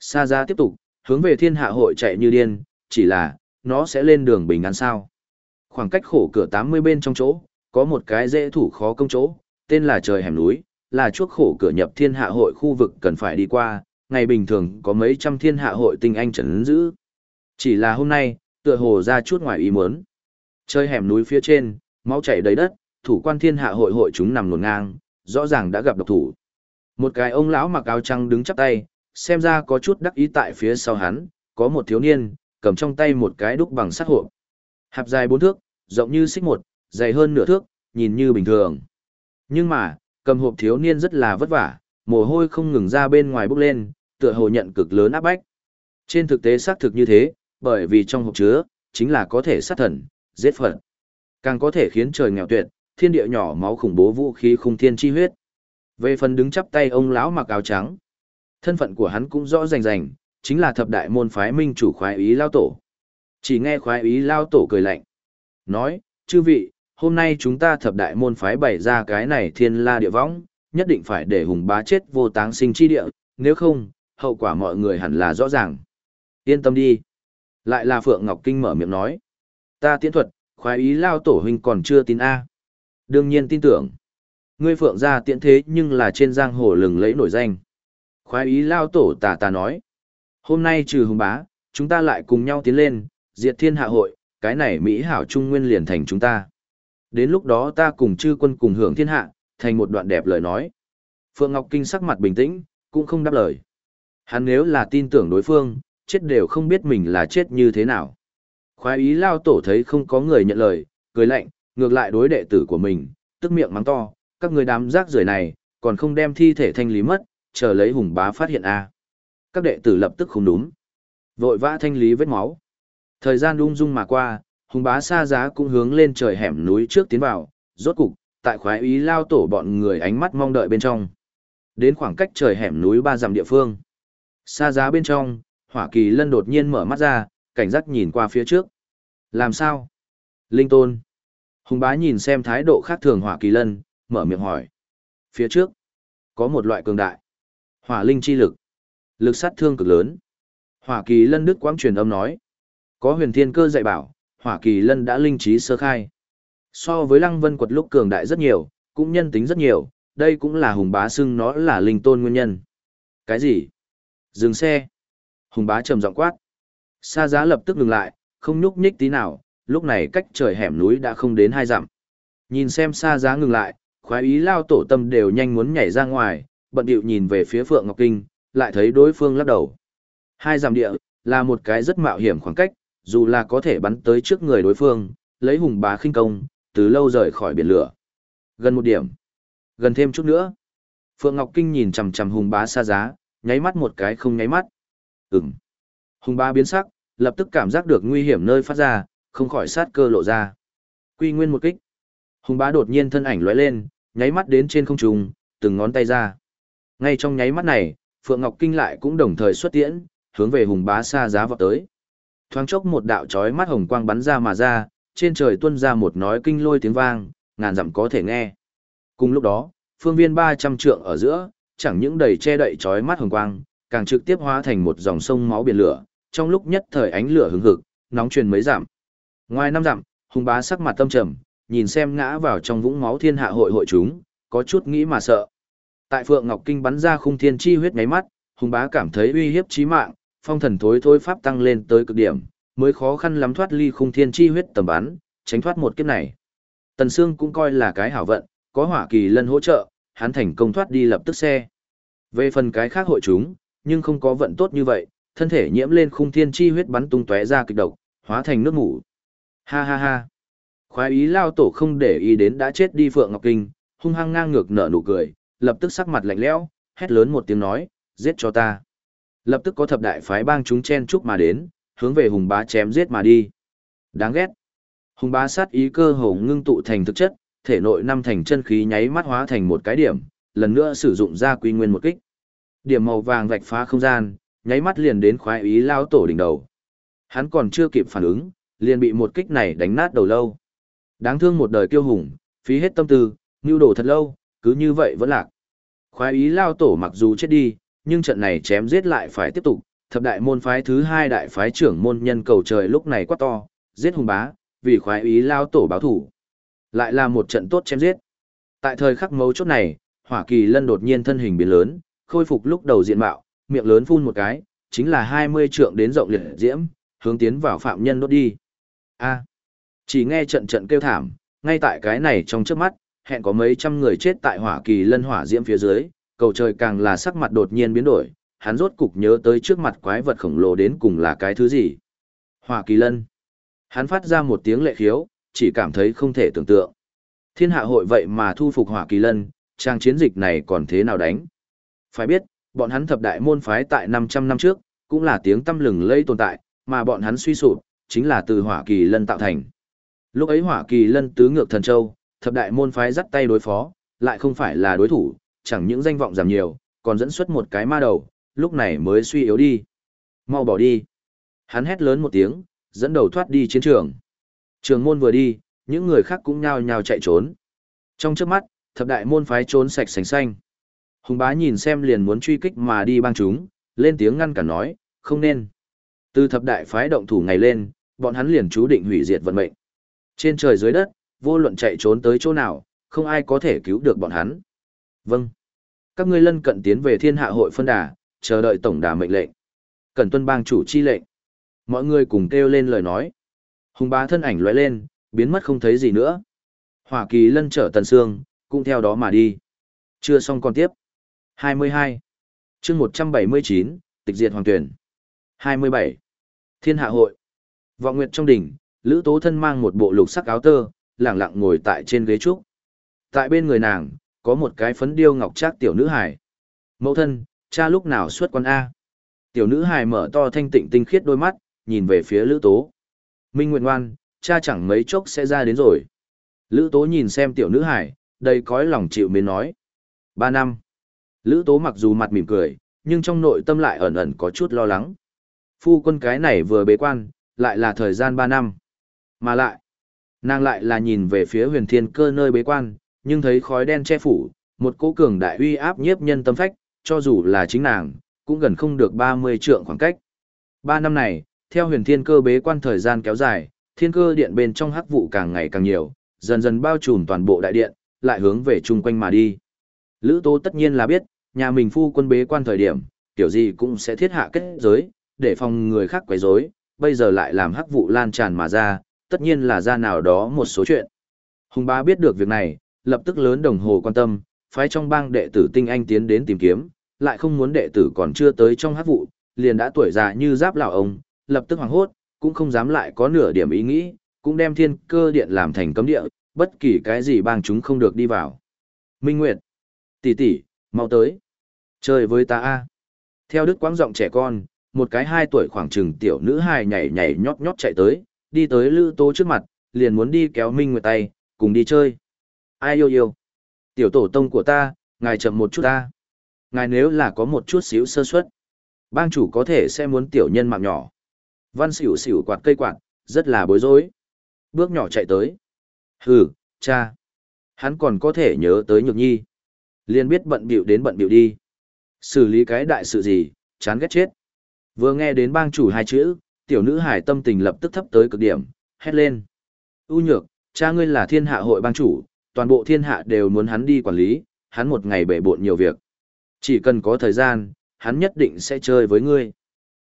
Sa giá tiếp tục, hướng về thiên hạ hội chạy như điên, chỉ là, nó sẽ lên đường bình an sao. Khoảng cách khổ cửa 80 bên trong chỗ, có một cái dễ thủ khó công chỗ, tên là trời hẻm núi, là chuốc khổ cửa nhập thiên hạ hội khu vực cần phải đi qua, ngày bình thường có mấy trăm thiên hạ hội tinh anh trấn giữ. Chỉ là hôm nay, tựa hồ ra chút ngoài ý muốn. Chơi hẻm núi phía trên, máu chảy đầy đất, thủ quan thiên hạ hội hội chúng nằm luồn ngang, rõ ràng đã gặp độc thủ. Một cái ông lão mặc áo trắng đứng chắp tay, xem ra có chút đắc ý tại phía sau hắn, có một thiếu niên, cầm trong tay một cái đúc bằng sắt hộp. Hạp dài bốn thước, rộng như xích một, dày hơn nửa thước, nhìn như bình thường. Nhưng mà, cầm hộp thiếu niên rất là vất vả, mồ hôi không ngừng ra bên ngoài bốc lên, tựa hồ nhận cực lớn áp bách. Trên thực tế xác thực như thế, bởi vì trong hộp chứa, chính là có thể sát thần, giết phật. Càng có thể khiến trời nghèo tuyệt, thiên địa nhỏ máu khủng bố vũ khí khung thiên chi huyết. Về phần đứng chắp tay ông lão mặc áo trắng, thân phận của hắn cũng rõ rành rành, chính là thập đại môn phái minh chủ khoái ý lao tổ. Chỉ nghe khoái ý lao tổ cười lạnh. Nói, chư vị, hôm nay chúng ta thập đại môn phái bày ra cái này thiên la địa võng, nhất định phải để hùng bá chết vô táng sinh chi địa, nếu không, hậu quả mọi người hẳn là rõ ràng. Yên tâm đi. Lại là Phượng Ngọc Kinh mở miệng nói. Ta tiễn thuật, khoái ý lao tổ huynh còn chưa tin A. Đương nhiên tin tưởng. Ngươi Phượng gia tiễn thế nhưng là trên giang hồ lừng lẫy nổi danh. Khoái ý lao tổ tà tà nói. Hôm nay trừ hùng bá, chúng ta lại cùng nhau tiến lên, diệt thiên hạ hội, cái này Mỹ hảo trung nguyên liền thành chúng ta. Đến lúc đó ta cùng chư quân cùng hưởng thiên hạ, thành một đoạn đẹp lời nói. Phượng Ngọc Kinh sắc mặt bình tĩnh, cũng không đáp lời. Hắn nếu là tin tưởng đối phương, chết đều không biết mình là chết như thế nào. Khoái ý lao tổ thấy không có người nhận lời, cười lạnh, ngược lại đối đệ tử của mình, tức miệng mắng to, các người đám rác rưởi này, còn không đem thi thể thanh lý mất, chờ lấy hùng bá phát hiện a. Các đệ tử lập tức không đúng. Vội vã thanh lý vết máu. Thời gian ung dung mà qua, hùng bá xa giá cũng hướng lên trời hẻm núi trước tiến vào, rốt cục, tại khoái ý lao tổ bọn người ánh mắt mong đợi bên trong. Đến khoảng cách trời hẻm núi ba dặm địa phương. Xa giá bên trong, Hỏa Kỳ Lân đột nhiên mở mắt ra, cảnh giác nhìn qua phía trước. Làm sao? Linh Tôn. Hùng bá nhìn xem thái độ khác thường Hỏa Kỳ Lân, mở miệng hỏi. Phía trước, có một loại cường đại. Hỏa linh chi lực. Lực sát thương cực lớn. Hỏa Kỳ Lân Đức quang truyền âm nói. Có huyền thiên cơ dạy bảo, Hỏa Kỳ Lân đã linh trí sơ khai. So với Lăng Vân quật lúc cường đại rất nhiều, cũng nhân tính rất nhiều, đây cũng là hùng bá xưng nó là linh tôn nguyên nhân. Cái gì? Dừng xe. Hùng bá trầm giọng quát. Sa giá lập tức ngừng lại, không nhúc nhích tí nào, lúc này cách trời hẻm núi đã không đến hai dặm. Nhìn xem sa giá ngừng lại, khoái ý lao tổ tâm đều nhanh muốn nhảy ra ngoài, bận điệu nhìn về phía Phượng Ngọc Kinh, lại thấy đối phương lắc đầu. Hai dặm địa, là một cái rất mạo hiểm khoảng cách, dù là có thể bắn tới trước người đối phương, lấy hùng bá khinh công, từ lâu rời khỏi biển lửa. Gần một điểm. Gần thêm chút nữa. Phượng Ngọc Kinh nhìn chằm chằm hùng bá xa giá, nháy mắt một cái không nháy mắt. Ừm. Hùng bá biến sắc, lập tức cảm giác được nguy hiểm nơi phát ra, không khỏi sát cơ lộ ra. Quy nguyên một kích. Hùng bá đột nhiên thân ảnh lóe lên, nháy mắt đến trên không trung, từng ngón tay ra. Ngay trong nháy mắt này, Phượng Ngọc Kinh lại cũng đồng thời xuất tiễn, hướng về hùng bá xa giá vọt tới. Thoáng chốc một đạo chói mắt hồng quang bắn ra mà ra, trên trời tuôn ra một nói kinh lôi tiếng vang, ngàn dặm có thể nghe. Cùng lúc đó, phương viên 300 trượng ở giữa, chẳng những đầy che đậy chói mắt hồng quang, càng trực tiếp hóa thành một dòng sông máu biển lửa, trong lúc nhất thời ánh lửa hừng hực, nóng truyền mấy giảm. Ngoài năm dặm, hùng bá sắc mặt tâm trầm, nhìn xem ngã vào trong vũng máu thiên hạ hội hội chúng, có chút nghĩ mà sợ. Tại Phượng Ngọc Kinh bắn ra khung thiên chi huyết ngáy mắt, hùng bá cảm thấy uy hiếp chí mạng, phong thần thối thối pháp tăng lên tới cực điểm, mới khó khăn lắm thoát ly khung thiên chi huyết tầm bắn, tránh thoát một kiếp này. Tần Sương cũng coi là cái hảo vận, có hỏa kỳ lân hỗ trợ, hắn thành công thoát đi lập tức xe. Về phần cái khác hội chúng, nhưng không có vận tốt như vậy, thân thể nhiễm lên khung thiên chi huyết bắn tung tóe ra kịch độc, hóa thành nước ngủ. Ha ha ha. Khoái ý lao tổ không để ý đến đã chết đi Phượng Ngọc Kinh, hung hăng ngang ngược nở nụ cười, lập tức sắc mặt lạnh lẽo, hét lớn một tiếng nói, giết cho ta. Lập tức có thập đại phái bang chúng chen chúc mà đến, hướng về hùng bá chém giết mà đi. Đáng ghét. Hùng bá sát ý cơ hồ ngưng tụ thành thực chất, thể nội năm thành chân khí nháy mắt hóa thành một cái điểm, lần nữa sử dụng ra quy nguyên một kích. Điểm màu vàng vạch phá không gian, nháy mắt liền đến khoái ý lao tổ đỉnh đầu. Hắn còn chưa kịp phản ứng, liền bị một kích này đánh nát đầu lâu. Đáng thương một đời kiêu hùng, phí hết tâm tư, nưu đổ thật lâu, cứ như vậy vẫn lạc. Khoái ý lao tổ mặc dù chết đi, nhưng trận này chém giết lại phải tiếp tục, thập đại môn phái thứ hai đại phái trưởng môn nhân cầu trời lúc này quát to, giết hùng bá, vì khoái ý lao tổ báo thủ. Lại là một trận tốt chém giết. Tại thời khắc mấu chốt này, Hỏa Kỳ Lân đột nhiên thân hình biến lớn, khôi phục lúc đầu diện mạo, miệng lớn phun một cái, chính là 20 trượng đến rộng liệt diễm, hướng tiến vào phạm nhân đốt đi. A. chỉ nghe trận trận kêu thảm, ngay tại cái này trong trước mắt, hẹn có mấy trăm người chết tại Hỏa Kỳ Lân hỏa diễm phía dưới, cầu trời càng là sắc mặt đột nhiên biến đổi, hắn rốt cục nhớ tới trước mặt quái vật khổng lồ đến cùng là cái thứ gì. Hỏa Kỳ Lân. Hắn phát ra một tiếng lệ khiếu, chỉ cảm thấy không thể tưởng tượng. Thiên hạ hội vậy mà thu phục hỏa kỳ lân, trang chiến dịch này còn thế nào đánh. Phải biết, bọn hắn thập đại môn phái tại 500 năm trước, cũng là tiếng tâm lừng lây tồn tại, mà bọn hắn suy sụp, chính là từ hỏa kỳ lân tạo thành. Lúc ấy hỏa kỳ lân tứ ngược thần châu, thập đại môn phái dắt tay đối phó, lại không phải là đối thủ, chẳng những danh vọng giảm nhiều, còn dẫn xuất một cái ma đầu, lúc này mới suy yếu đi. Mau bỏ đi. Hắn hét lớn một tiếng, dẫn đầu thoát đi chiến trường. Trường môn vừa đi, những người khác cũng nhao nhao chạy trốn. Trong trước mắt, thập đại môn phái trốn sạch sành xanh. Hùng bá nhìn xem liền muốn truy kích mà đi bang chúng, lên tiếng ngăn cản nói, không nên. Từ thập đại phái động thủ ngày lên, bọn hắn liền chú định hủy diệt vận mệnh. Trên trời dưới đất, vô luận chạy trốn tới chỗ nào, không ai có thể cứu được bọn hắn. Vâng. Các ngươi lân cận tiến về thiên hạ hội phân đà, chờ đợi tổng đà mệnh lệnh. Cần tuân bang chủ chi lệnh. Mọi người cùng kêu lên lời nói. Hùng bá thân ảnh lóe lên, biến mất không thấy gì nữa. Hỏa kỳ lân trở tần sương, cũng theo đó mà đi. Chưa xong còn tiếp. 22. chương 179, tịch diệt hoàng tuyển. 27. Thiên hạ hội. Vọng nguyệt trong đỉnh, Lữ Tố thân mang một bộ lục sắc áo tơ, lẳng lặng ngồi tại trên ghế trúc. Tại bên người nàng, có một cái phấn điêu ngọc trác tiểu nữ hải. Mẫu thân, cha lúc nào xuất quan A. Tiểu nữ hải mở to thanh tịnh tinh khiết đôi mắt, nhìn về phía Lữ Tố. Minh nguyện Ngoan, cha chẳng mấy chốc sẽ ra đến rồi. Lữ tố nhìn xem tiểu nữ hải, đầy cõi lòng chịu mến nói. Ba năm. Lữ tố mặc dù mặt mỉm cười, nhưng trong nội tâm lại ẩn ẩn có chút lo lắng. Phu quân cái này vừa bế quan, lại là thời gian ba năm. Mà lại, nàng lại là nhìn về phía huyền thiên cơ nơi bế quan, nhưng thấy khói đen che phủ, một cỗ cường đại uy áp nhiếp nhân tâm phách, cho dù là chính nàng, cũng gần không được 30 trượng khoảng cách. Ba năm này, theo huyền thiên cơ bế quan thời gian kéo dài, thiên cơ điện bên trong hắc vụ càng ngày càng nhiều, dần dần bao trùm toàn bộ đại điện, lại hướng về chung quanh mà đi. Lữ Tố tất nhiên là biết, nhà mình phu quân bế quan thời điểm, kiểu gì cũng sẽ thiết hạ kết giới, để phòng người khác quấy rối, bây giờ lại làm hắc vụ lan tràn mà ra, tất nhiên là ra nào đó một số chuyện. Hùng bá biết được việc này, lập tức lớn đồng hồ quan tâm, phái trong bang đệ tử tinh anh tiến đến tìm kiếm, lại không muốn đệ tử còn chưa tới trong hát vụ, liền đã tuổi già như giáp lão ông, lập tức hoảng hốt, cũng không dám lại có nửa điểm ý nghĩ, cũng đem thiên cơ điện làm thành cấm địa, bất kỳ cái gì bang chúng không được đi vào. Minh Nguyệt, tỷ tỷ, mau tới, chơi với ta a. Theo đức quãng giọng trẻ con, một cái hai tuổi khoảng chừng tiểu nữ hài nhảy nhảy nhót nhót chạy tới, đi tới Lữ Tố trước mặt, liền muốn đi kéo Minh Nguyệt tay, cùng đi chơi. Ai yêu yêu? Tiểu tổ tông của ta, ngài chậm một chút ta. Ngài nếu là có một chút xíu sơ suất, bang chủ có thể sẽ muốn tiểu nhân mạng nhỏ. Văn xỉu xỉu quạt cây quạt, rất là bối rối. Bước nhỏ chạy tới. Hừ, cha. Hắn còn có thể nhớ tới nhược nhi. Liền biết bận bịu đến bận bịu đi. Xử lý cái đại sự gì, chán ghét chết. Vừa nghe đến bang chủ hai chữ, tiểu nữ hải tâm tình lập tức thấp tới cực điểm, hét lên. U nhược, cha ngươi là thiên hạ hội bang chủ, toàn bộ thiên hạ đều muốn hắn đi quản lý, hắn một ngày bể bộn nhiều việc. Chỉ cần có thời gian, hắn nhất định sẽ chơi với ngươi.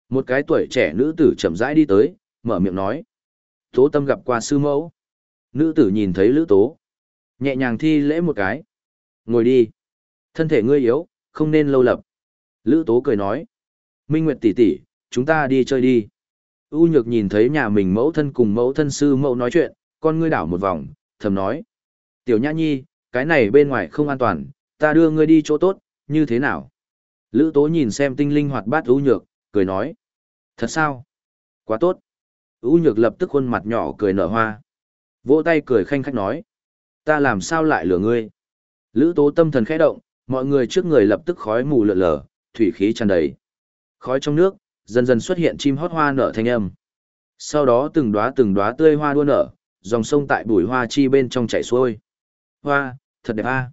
Một cái tuổi trẻ nữ tử chậm rãi đi tới, mở miệng nói. Tố tâm gặp qua sư mẫu. Nữ tử nhìn thấy lữ tố. Nhẹ nhàng thi lễ một cái. Ngồi đi. Thân thể ngươi yếu, không nên lâu lập. Lữ tố cười nói. Minh Nguyệt tỷ tỷ, chúng ta đi chơi đi. U nhược nhìn thấy nhà mình mẫu thân cùng mẫu thân sư mẫu nói chuyện, con ngươi đảo một vòng, thầm nói. Tiểu nhã nhi, cái này bên ngoài không an toàn, ta đưa ngươi đi chỗ tốt, như thế nào? Lữ tố nhìn xem tinh linh hoạt bát U nhược, cười nói. Thật sao? Quá tốt. U nhược lập tức khuôn mặt nhỏ cười nở hoa. Vỗ tay cười khanh khách nói. Ta làm sao lại lừa ngươi? Lữ tố tâm thần khẽ động, mọi người trước người lập tức khói mù lượn lờ, thủy khí tràn đầy. Khói trong nước, dần dần xuất hiện chim hót hoa nở thanh âm. Sau đó từng đóa từng đóa tươi hoa đua nở, dòng sông tại bụi hoa chi bên trong chảy xuôi. Hoa, thật đẹp a. À.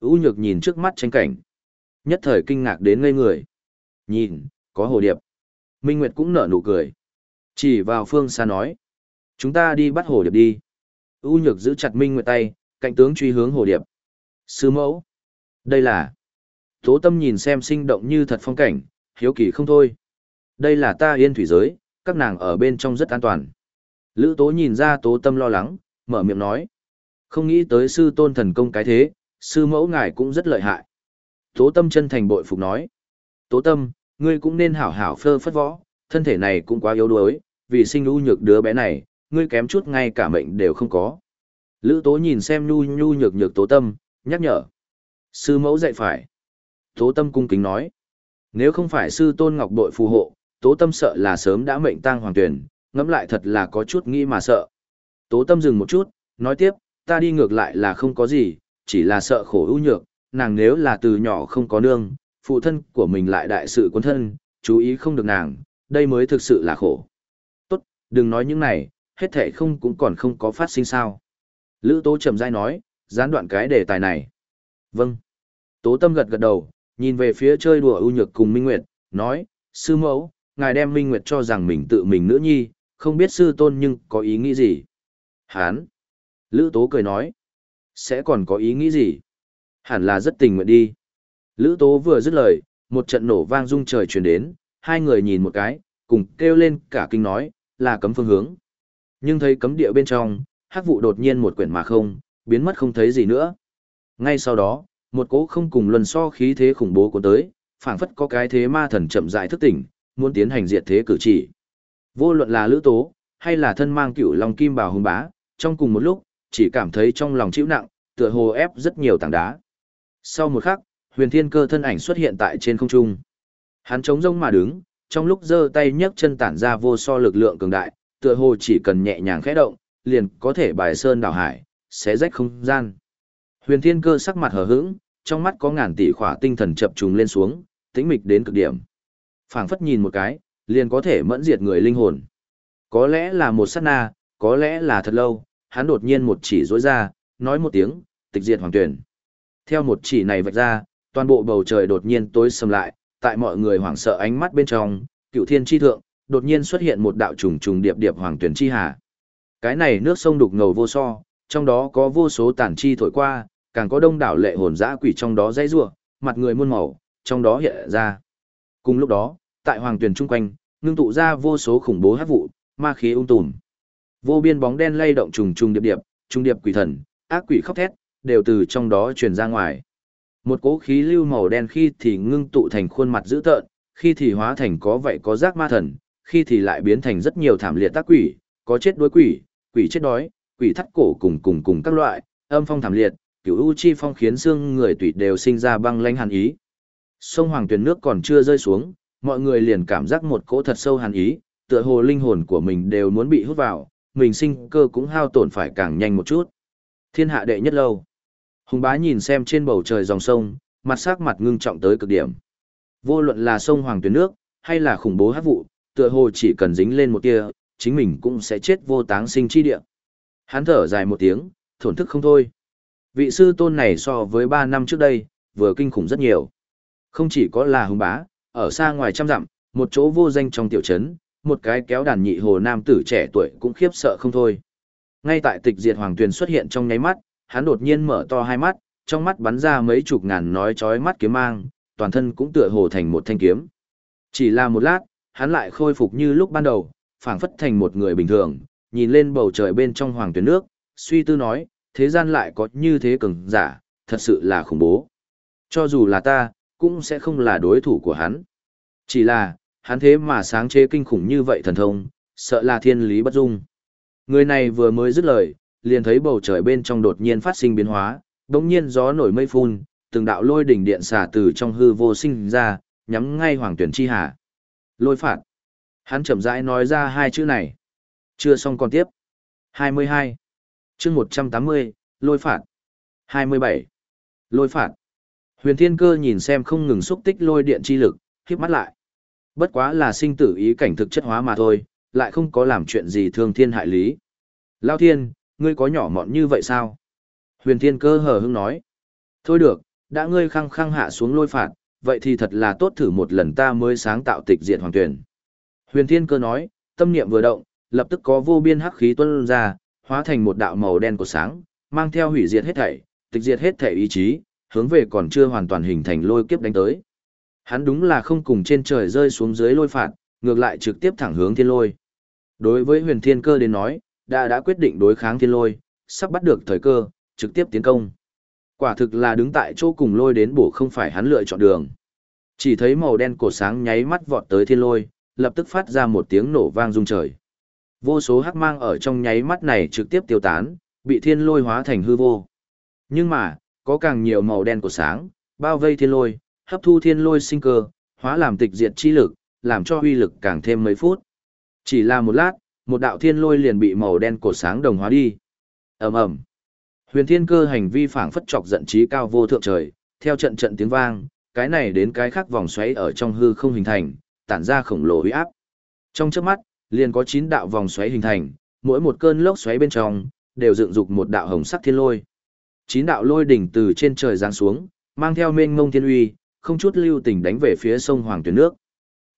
U nhược nhìn trước mắt tranh cảnh. Nhất thời kinh ngạc đến ngây người. Nhìn, có hồ điệp. Minh Nguyệt cũng nở nụ cười. Chỉ vào phương xa nói. Chúng ta đi bắt hồ điệp đi. U nhược giữ chặt Minh Nguyệt tay, cạnh tướng truy hướng hồ điệp. Sư mẫu. Đây là. Tố tâm nhìn xem sinh động như thật phong cảnh, hiếu kỳ không thôi. Đây là ta yên thủy giới, các nàng ở bên trong rất an toàn. Lữ tố nhìn ra tố tâm lo lắng, mở miệng nói. Không nghĩ tới sư tôn thần công cái thế, sư mẫu ngài cũng rất lợi hại. Tố tâm chân thành bội phục nói. Tố tâm, ngươi cũng nên hảo hảo phơ phất võ, thân thể này cũng quá yếu đuối, vì sinh nhu nhược đứa bé này, ngươi kém chút ngay cả mệnh đều không có. Lữ tố nhìn xem nhu nhu nhược nhược tố tâm, nhắc nhở. Sư mẫu dạy phải. Tố tâm cung kính nói. Nếu không phải sư tôn ngọc bội phù hộ, tố tâm sợ là sớm đã mệnh tang hoàng tuyển, ngẫm lại thật là có chút nghĩ mà sợ. Tố tâm dừng một chút, nói tiếp, ta đi ngược lại là không có gì, chỉ là sợ khổ ưu nhược, nàng nếu là từ nhỏ không có nương, phụ thân của mình lại đại sự quân thân, chú ý không được nàng, đây mới thực sự là khổ. Tốt, đừng nói những này, hết thể không cũng còn không có phát sinh sao. Lữ Tố trầm dai nói, gián đoạn cái đề tài này. Vâng. Tố Tâm gật gật đầu, nhìn về phía chơi đùa ưu nhược cùng Minh Nguyệt, nói, sư mẫu, ngài đem Minh Nguyệt cho rằng mình tự mình nữ nhi, không biết sư tôn nhưng có ý nghĩ gì. Hán. Lữ Tố cười nói, sẽ còn có ý nghĩ gì? Hẳn là rất tình nguyện đi. Lữ Tố vừa dứt lời, một trận nổ vang rung trời truyền đến, hai người nhìn một cái, cùng kêu lên cả kinh nói, là cấm phương hướng. Nhưng thấy cấm địa bên trong, hắc vụ đột nhiên một quyển mà không, biến mất không thấy gì nữa. Ngay sau đó, một cỗ không cùng luân so khí thế khủng bố của tới, phảng phất có cái thế ma thần chậm rãi thức tỉnh, muốn tiến hành diệt thế cử chỉ. Vô luận là lữ tố, hay là thân mang cựu long kim bào hùng bá, trong cùng một lúc, chỉ cảm thấy trong lòng chịu nặng, tựa hồ ép rất nhiều tảng đá. Sau một khắc, huyền thiên cơ thân ảnh xuất hiện tại trên không trung. Hắn chống rông mà đứng, trong lúc giơ tay nhấc chân tản ra vô so lực lượng cường đại, tựa hồ chỉ cần nhẹ nhàng khẽ động, liền có thể bài sơn đảo hải, xé rách không gian. Huyền Thiên Cơ sắc mặt hờ hững, trong mắt có ngàn tỷ khỏa tinh thần chập trùng lên xuống, tĩnh mịch đến cực điểm. Phảng phất nhìn một cái, liền có thể mẫn diệt người linh hồn. Có lẽ là một sát na, có lẽ là thật lâu, hắn đột nhiên một chỉ rối ra, nói một tiếng, tịch diệt hoàng tuyển. Theo một chỉ này vạch ra, toàn bộ bầu trời đột nhiên tối sầm lại, tại mọi người hoảng sợ ánh mắt bên trong, cựu thiên chi thượng, đột nhiên xuất hiện một đạo trùng trùng điệp điệp hoàng tuyển chi hà. Cái này nước sông đục ngầu vô so, trong đó có vô số tản chi thổi qua, càng có đông đảo lệ hồn dã quỷ trong đó dãy rủa, mặt người muôn màu, trong đó hiện ra. Cùng lúc đó, tại hoàng tuyển chung quanh, ngưng tụ ra vô số khủng bố hắc vụ, ma khí ung tùm. Vô biên bóng đen lay động trùng trùng điệp điệp, trung điệp quỷ thần, ác quỷ khóc thét, đều từ trong đó truyền ra ngoài. Một cỗ khí lưu màu đen khi thì ngưng tụ thành khuôn mặt dữ tợn, khi thì hóa thành có vậy có giác ma thần, khi thì lại biến thành rất nhiều thảm liệt tác quỷ, có chết đuối quỷ, quỷ chết đói, quỷ thắt cổ cùng cùng cùng các loại, âm phong thảm liệt, cửu u chi phong khiến xương người tùy đều sinh ra băng lanh hàn ý. Sông Hoàng Tuyền nước còn chưa rơi xuống, mọi người liền cảm giác một cỗ thật sâu hàn ý, tựa hồ linh hồn của mình đều muốn bị hút vào, mình sinh cơ cũng hao tổn phải càng nhanh một chút. Thiên hạ đệ nhất lâu. Hùng bá nhìn xem trên bầu trời dòng sông, mặt sắc mặt ngưng trọng tới cực điểm. Vô luận là sông Hoàng tuyến nước, hay là khủng bố hát vụ, tựa hồ chỉ cần dính lên một tia, chính mình cũng sẽ chết vô táng sinh chi địa. Hắn thở dài một tiếng, thổn thức không thôi. Vị sư tôn này so với 3 năm trước đây, vừa kinh khủng rất nhiều. Không chỉ có là hùng bá, ở xa ngoài trăm dặm, một chỗ vô danh trong tiểu trấn, một cái kéo đàn nhị hồ nam tử trẻ tuổi cũng khiếp sợ không thôi. Ngay tại tịch diệt hoàng tuyền xuất hiện trong nháy mắt, hắn đột nhiên mở to hai mắt, trong mắt bắn ra mấy chục ngàn nói chói mắt kiếm mang, toàn thân cũng tựa hồ thành một thanh kiếm. Chỉ là một lát, hắn lại khôi phục như lúc ban đầu, phảng phất thành một người bình thường, nhìn lên bầu trời bên trong hoàng tuyền nước, suy tư nói, thế gian lại có như thế cường giả, thật sự là khủng bố. Cho dù là ta, cũng sẽ không là đối thủ của hắn. Chỉ là, hắn thế mà sáng chế kinh khủng như vậy thần thông, sợ là thiên lý bất dung. Người này vừa mới dứt lời, liền thấy bầu trời bên trong đột nhiên phát sinh biến hóa, đột nhiên gió nổi mây phun, từng đạo lôi đỉnh điện xả từ trong hư vô sinh ra, nhắm ngay hoàng tuyển chi hà. Lôi phạt. Hắn chậm rãi nói ra hai chữ này. Chưa xong còn tiếp. 22. chương 180, lôi phạt. 27. Lôi phạt. Huyền Thiên Cơ nhìn xem không ngừng xúc tích lôi điện chi lực, khiếp mắt lại. Bất quá là sinh tử ý cảnh thực chất hóa mà thôi, lại không có làm chuyện gì thương thiên hại lý. Lao Thiên, ngươi có nhỏ mọn như vậy sao? Huyền Thiên Cơ hờ hững nói. Thôi được, đã ngươi khăng khăng hạ xuống lôi phạt, vậy thì thật là tốt thử một lần ta mới sáng tạo tịch diện hoàng tuyển. Huyền Thiên Cơ nói, tâm niệm vừa động, lập tức có vô biên hắc khí tuôn ra, hóa thành một đạo màu đen của sáng, mang theo hủy diệt hết thảy, tịch diệt hết thảy ý chí, hướng về còn chưa hoàn toàn hình thành lôi kiếp đánh tới. Hắn đúng là không cùng trên trời rơi xuống dưới lôi phạt, ngược lại trực tiếp thẳng hướng thiên lôi. Đối với huyền thiên cơ đến nói, đã đã quyết định đối kháng thiên lôi, sắp bắt được thời cơ, trực tiếp tiến công. Quả thực là đứng tại chỗ cùng lôi đến bổ không phải hắn lựa chọn đường. Chỉ thấy màu đen cổ sáng nháy mắt vọt tới thiên lôi, lập tức phát ra một tiếng nổ vang rung trời. Vô số hắc mang ở trong nháy mắt này trực tiếp tiêu tán, bị thiên lôi hóa thành hư vô. Nhưng mà, có càng nhiều màu đen của sáng, bao vây thiên lôi, hấp thu thiên lôi sinh cơ, hóa làm tịch diệt chi lực, làm cho huy lực càng thêm mấy phút. Chỉ là một lát, một đạo thiên lôi liền bị màu đen cột sáng đồng hóa đi. ầm ầm, Huyền thiên cơ hành vi phảng phất chọc giận trí cao vô thượng trời, theo trận trận tiếng vang, cái này đến cái khác vòng xoáy ở trong hư không hình thành, tản ra khổng lồ uy áp. Trong chớp mắt, liền có 9 đạo vòng xoáy hình thành, mỗi một cơn lốc xoáy bên trong đều dựng dục một đạo hồng sắc thiên lôi. Chín đạo lôi đỉnh từ trên trời giáng xuống, mang theo mênh mông thiên uy, không chút lưu tình đánh về phía sông Hoàng Tuyền nước.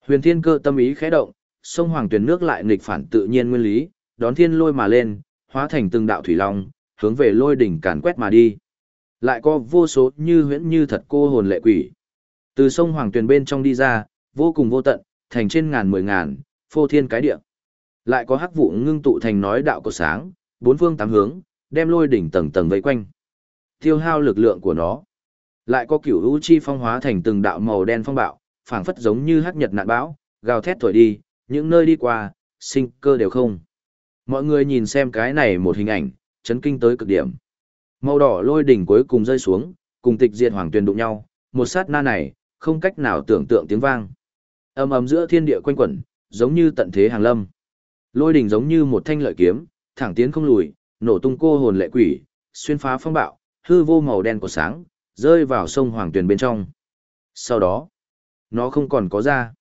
Huyền Thiên Cơ tâm ý khẽ động, sông Hoàng Tuyền nước lại nghịch phản tự nhiên nguyên lý, đón thiên lôi mà lên, hóa thành từng đạo thủy long, hướng về lôi đỉnh càn quét mà đi. Lại có vô số như huyễn như thật cô hồn lệ quỷ. Từ sông Hoàng Tuyền bên trong đi ra, vô cùng vô tận, thành trên ngàn mười ngàn, phô thiên cái địa. Lại có hắc vụ ngưng tụ thành nói đạo của sáng, bốn phương tám hướng, đem lôi đỉnh tầng tầng vây quanh. Tiêu hao lực lượng của nó. Lại có cửu u chi phong hóa thành từng đạo màu đen phong bạo, phảng phất giống như hắc nhật nạn bão, gào thét thổi đi, những nơi đi qua, sinh cơ đều không. Mọi người nhìn xem cái này một hình ảnh, chấn kinh tới cực điểm. Màu đỏ lôi đỉnh cuối cùng rơi xuống, cùng tịch diệt hoàng tuyền đụng nhau, một sát na này, không cách nào tưởng tượng tiếng vang. Ầm ầm giữa thiên địa quanh quẩn, giống như tận thế hàng lâm. Lôi đỉnh giống như một thanh lợi kiếm, thẳng tiến không lùi, nổ tung cô hồn lệ quỷ, xuyên phá phong bạo, hư vô màu đen của sáng, rơi vào sông Hoàng Tuyền bên trong. Sau đó, nó không còn có ra.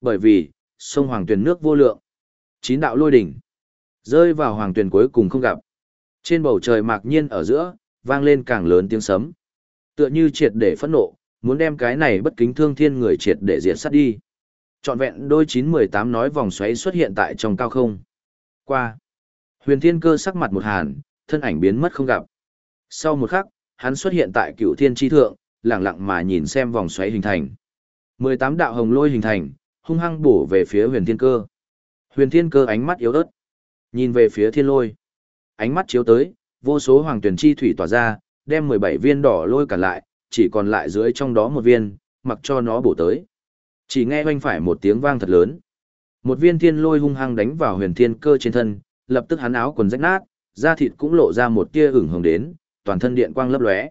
Bởi vì, sông Hoàng Tuyền nước vô lượng. Chín đạo lôi đỉnh, rơi vào Hoàng Tuyền cuối cùng không gặp. Trên bầu trời mạc nhiên ở giữa, vang lên càng lớn tiếng sấm. Tựa như triệt để phẫn nộ, muốn đem cái này bất kính thương thiên người triệt để diệt sát đi. Trọn vẹn đôi 918 nói vòng xoáy xuất hiện tại trong cao không. Qua. Huyền Thiên Cơ sắc mặt một hàn, thân ảnh biến mất không gặp. Sau một khắc, hắn xuất hiện tại cựu thiên tri thượng, lặng lặng mà nhìn xem vòng xoáy hình thành. 18 đạo hồng lôi hình thành, hung hăng bổ về phía huyền thiên cơ. Huyền thiên cơ ánh mắt yếu ớt. Nhìn về phía thiên lôi. Ánh mắt chiếu tới, vô số hoàng tuyển chi thủy tỏa ra, đem 17 viên đỏ lôi cả lại, chỉ còn lại dưới trong đó một viên, mặc cho nó bổ tới. Chỉ nghe oanh phải một tiếng vang thật lớn. Một viên thiên lôi hung hăng đánh vào huyền thiên cơ trên thân, lập tức hắn áo quần rách nát, da thịt cũng lộ ra một tia ửng hồng đến, toàn thân điện quang lấp lóe.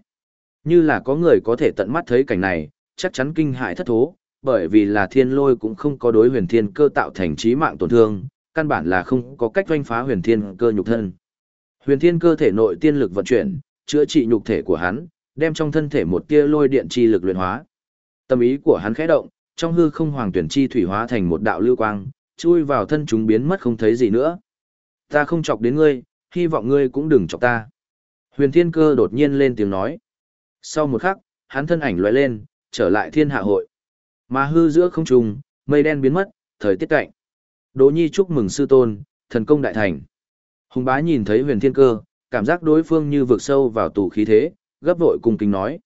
Như là có người có thể tận mắt thấy cảnh này, chắc chắn kinh hại thất thố, bởi vì là thiên lôi cũng không có đối huyền thiên cơ tạo thành trí mạng tổn thương, căn bản là không có cách doanh phá huyền thiên cơ nhục thân. Huyền thiên cơ thể nội tiên lực vận chuyển, chữa trị nhục thể của hắn, đem trong thân thể một tia lôi điện chi lực luyện hóa. Tâm ý của hắn khẽ động, trong hư không hoàng tuyển chi thủy hóa thành một đạo lưu quang, chui vào thân chúng biến mất không thấy gì nữa. Ta không chọc đến ngươi, hy vọng ngươi cũng đừng chọc ta. Huyền thiên cơ đột nhiên lên tiếng nói. Sau một khắc, hắn thân ảnh lóe lên, trở lại thiên hạ hội. Mà hư giữa không trùng, mây đen biến mất, thời tiết cạnh. Đỗ Nhi chúc mừng sư tôn, thần công đại thành. Hùng bá nhìn thấy huyền thiên cơ, cảm giác đối phương như vượt sâu vào tù khí thế, gấp vội cùng kính nói.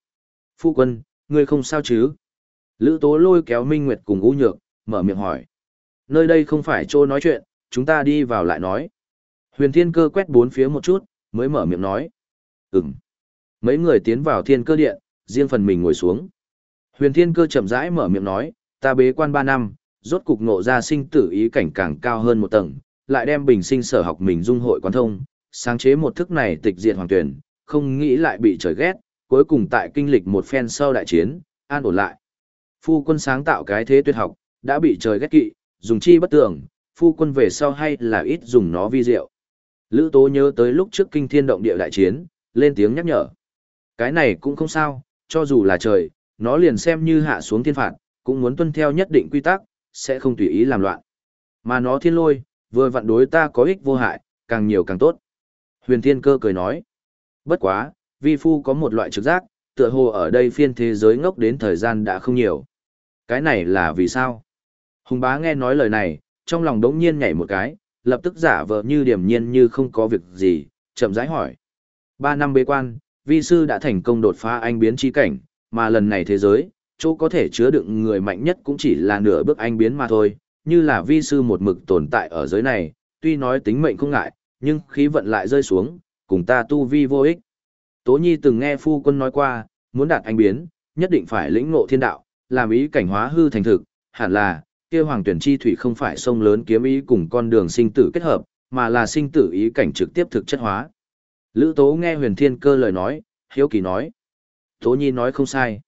Phu quân, ngươi không sao chứ? Lữ tố lôi kéo Minh Nguyệt cùng U Nhược, mở miệng hỏi. Nơi đây không phải chỗ nói chuyện, chúng ta đi vào lại nói. Huyền thiên cơ quét bốn phía một chút, mới mở miệng nói. Ừm. Mấy người tiến vào thiên cơ điện, riêng phần mình ngồi xuống. Huyền thiên cơ chậm rãi mở miệng nói, ta bế quan ba năm, rốt cục ngộ ra sinh tử ý cảnh càng cao hơn một tầng, lại đem bình sinh sở học mình dung hội quan thông, sáng chế một thức này tịch diệt hoàng tuyển, không nghĩ lại bị trời ghét, cuối cùng tại kinh lịch một phen sau đại chiến, an ổn lại. Phu quân sáng tạo cái thế tuyệt học, đã bị trời ghét kỵ, dùng chi bất tưởng, phu quân về sau hay là ít dùng nó vi diệu. Lữ Tố nhớ tới lúc trước kinh thiên động địa đại chiến, lên tiếng nhắc nhở. Cái này cũng không sao, cho dù là trời, nó liền xem như hạ xuống thiên phạt, cũng muốn tuân theo nhất định quy tắc, sẽ không tùy ý làm loạn. Mà nó thiên lôi, vừa vặn đối ta có ích vô hại, càng nhiều càng tốt. Huyền Thiên Cơ cười nói. Bất quá, vi phu có một loại trực giác, tựa hồ ở đây phiên thế giới ngốc đến thời gian đã không nhiều. Cái này là vì sao? Hùng bá nghe nói lời này, trong lòng đống nhiên nhảy một cái, lập tức giả vờ như điềm nhiên như không có việc gì, chậm rãi hỏi. Ba năm bế quan, vi sư đã thành công đột phá anh biến chi cảnh, mà lần này thế giới, chỗ có thể chứa đựng người mạnh nhất cũng chỉ là nửa bước anh biến mà thôi, như là vi sư một mực tồn tại ở giới này, tuy nói tính mệnh không ngại, nhưng khí vận lại rơi xuống, cùng ta tu vi vô ích. Tố Nhi từng nghe phu quân nói qua, muốn đạt anh biến, nhất định phải lĩnh ngộ thiên đạo, làm ý cảnh hóa hư thành thực, hẳn là, kia hoàng tuyển chi thủy không phải sông lớn kiếm ý cùng con đường sinh tử kết hợp, mà là sinh tử ý cảnh trực tiếp thực chất hóa. Lữ Tố nghe huyền thiên cơ lời nói, hiếu kỳ nói. Tố Nhi nói không sai.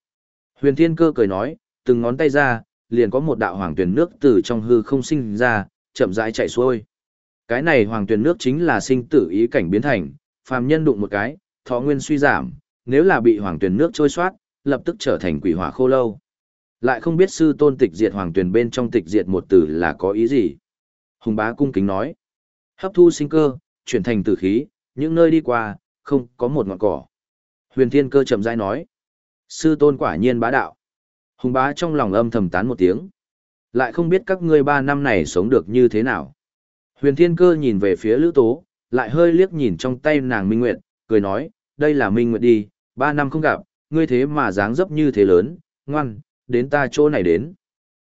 Huyền thiên cơ cười nói, từng ngón tay ra, liền có một đạo hoàng tuyển nước từ trong hư không sinh ra, chậm rãi chạy xuôi. Cái này hoàng tuyển nước chính là sinh tử ý cảnh biến thành, phàm nhân đụng một cái, thọ nguyên suy giảm, nếu là bị hoàng tuyển nước trôi soát, lập tức trở thành quỷ hỏa khô lâu. Lại không biết sư tôn tịch diệt hoàng tuyển bên trong tịch diệt một từ là có ý gì. Hùng bá cung kính nói, hấp thu sinh cơ, chuyển thành tử khí, những nơi đi qua, không có một ngọn cỏ. Huyền thiên cơ chậm rãi nói, sư tôn quả nhiên bá đạo. Hùng bá trong lòng âm thầm tán một tiếng. Lại không biết các ngươi ba năm này sống được như thế nào. Huyền thiên cơ nhìn về phía lữ tố, lại hơi liếc nhìn trong tay nàng Minh Nguyệt, cười nói, đây là Minh Nguyệt đi, ba năm không gặp, ngươi thế mà dáng dấp như thế lớn, ngoan, đến ta chỗ này đến.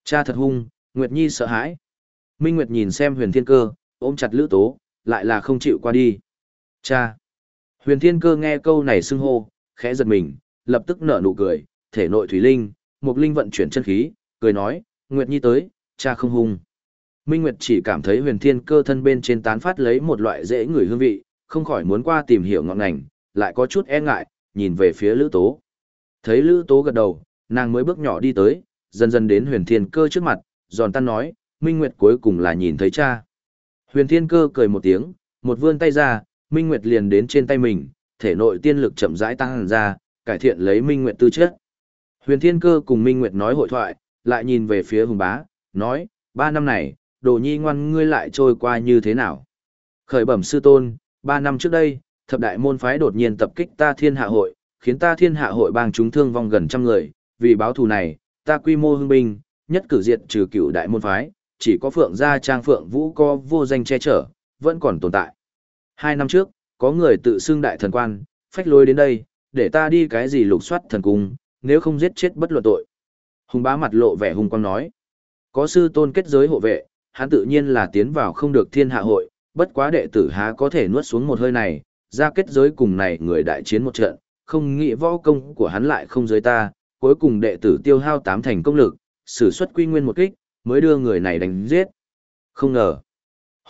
Cha thật hung, Nguyệt Nhi sợ hãi. Minh Nguyệt nhìn xem huyền thiên cơ, ôm chặt lữ tố, lại là không chịu qua đi. Cha! Huyền thiên cơ nghe câu này xưng hô, khẽ giật mình, lập tức nở nụ cười, thể nội thủy linh, Mục linh vận chuyển chân khí, cười nói, Nguyệt Nhi tới, cha không hung. Minh Nguyệt chỉ cảm thấy huyền thiên cơ thân bên trên tán phát lấy một loại dễ người hương vị, không khỏi muốn qua tìm hiểu ngọn ngành, lại có chút e ngại, nhìn về phía Lữ Tố. Thấy Lữ Tố gật đầu, nàng mới bước nhỏ đi tới, dần dần đến huyền thiên cơ trước mặt, giòn tan nói, Minh Nguyệt cuối cùng là nhìn thấy cha. Huyền thiên cơ cười một tiếng, một vươn tay ra, Minh Nguyệt liền đến trên tay mình, thể nội tiên lực chậm rãi tăng ra, cải thiện lấy Minh Nguyệt tư chất. Huyền Thiên Cơ cùng Minh Nguyệt nói hội thoại, lại nhìn về phía Hùng Bá, nói, ba năm này, đồ nhi ngoan ngươi lại trôi qua như thế nào? Khởi bẩm sư tôn, ba năm trước đây, thập đại môn phái đột nhiên tập kích ta thiên hạ hội, khiến ta thiên hạ hội bang chúng thương vong gần trăm người, vì báo thù này, ta quy mô hưng binh, nhất cử diệt trừ cựu đại môn phái, chỉ có phượng gia trang phượng vũ có vô danh che chở, vẫn còn tồn tại. Hai năm trước, có người tự xưng đại thần quan, phách lối đến đây, để ta đi cái gì lục soát thần cung, nếu không giết chết bất luận tội. Hùng bá mặt lộ vẻ hung quang nói. Có sư tôn kết giới hộ vệ, hắn tự nhiên là tiến vào không được thiên hạ hội, bất quá đệ tử há có thể nuốt xuống một hơi này, ra kết giới cùng này người đại chiến một trận, không nghĩ võ công của hắn lại không giới ta, cuối cùng đệ tử tiêu hao tám thành công lực, sử xuất quy nguyên một kích, mới đưa người này đánh giết. Không ngờ,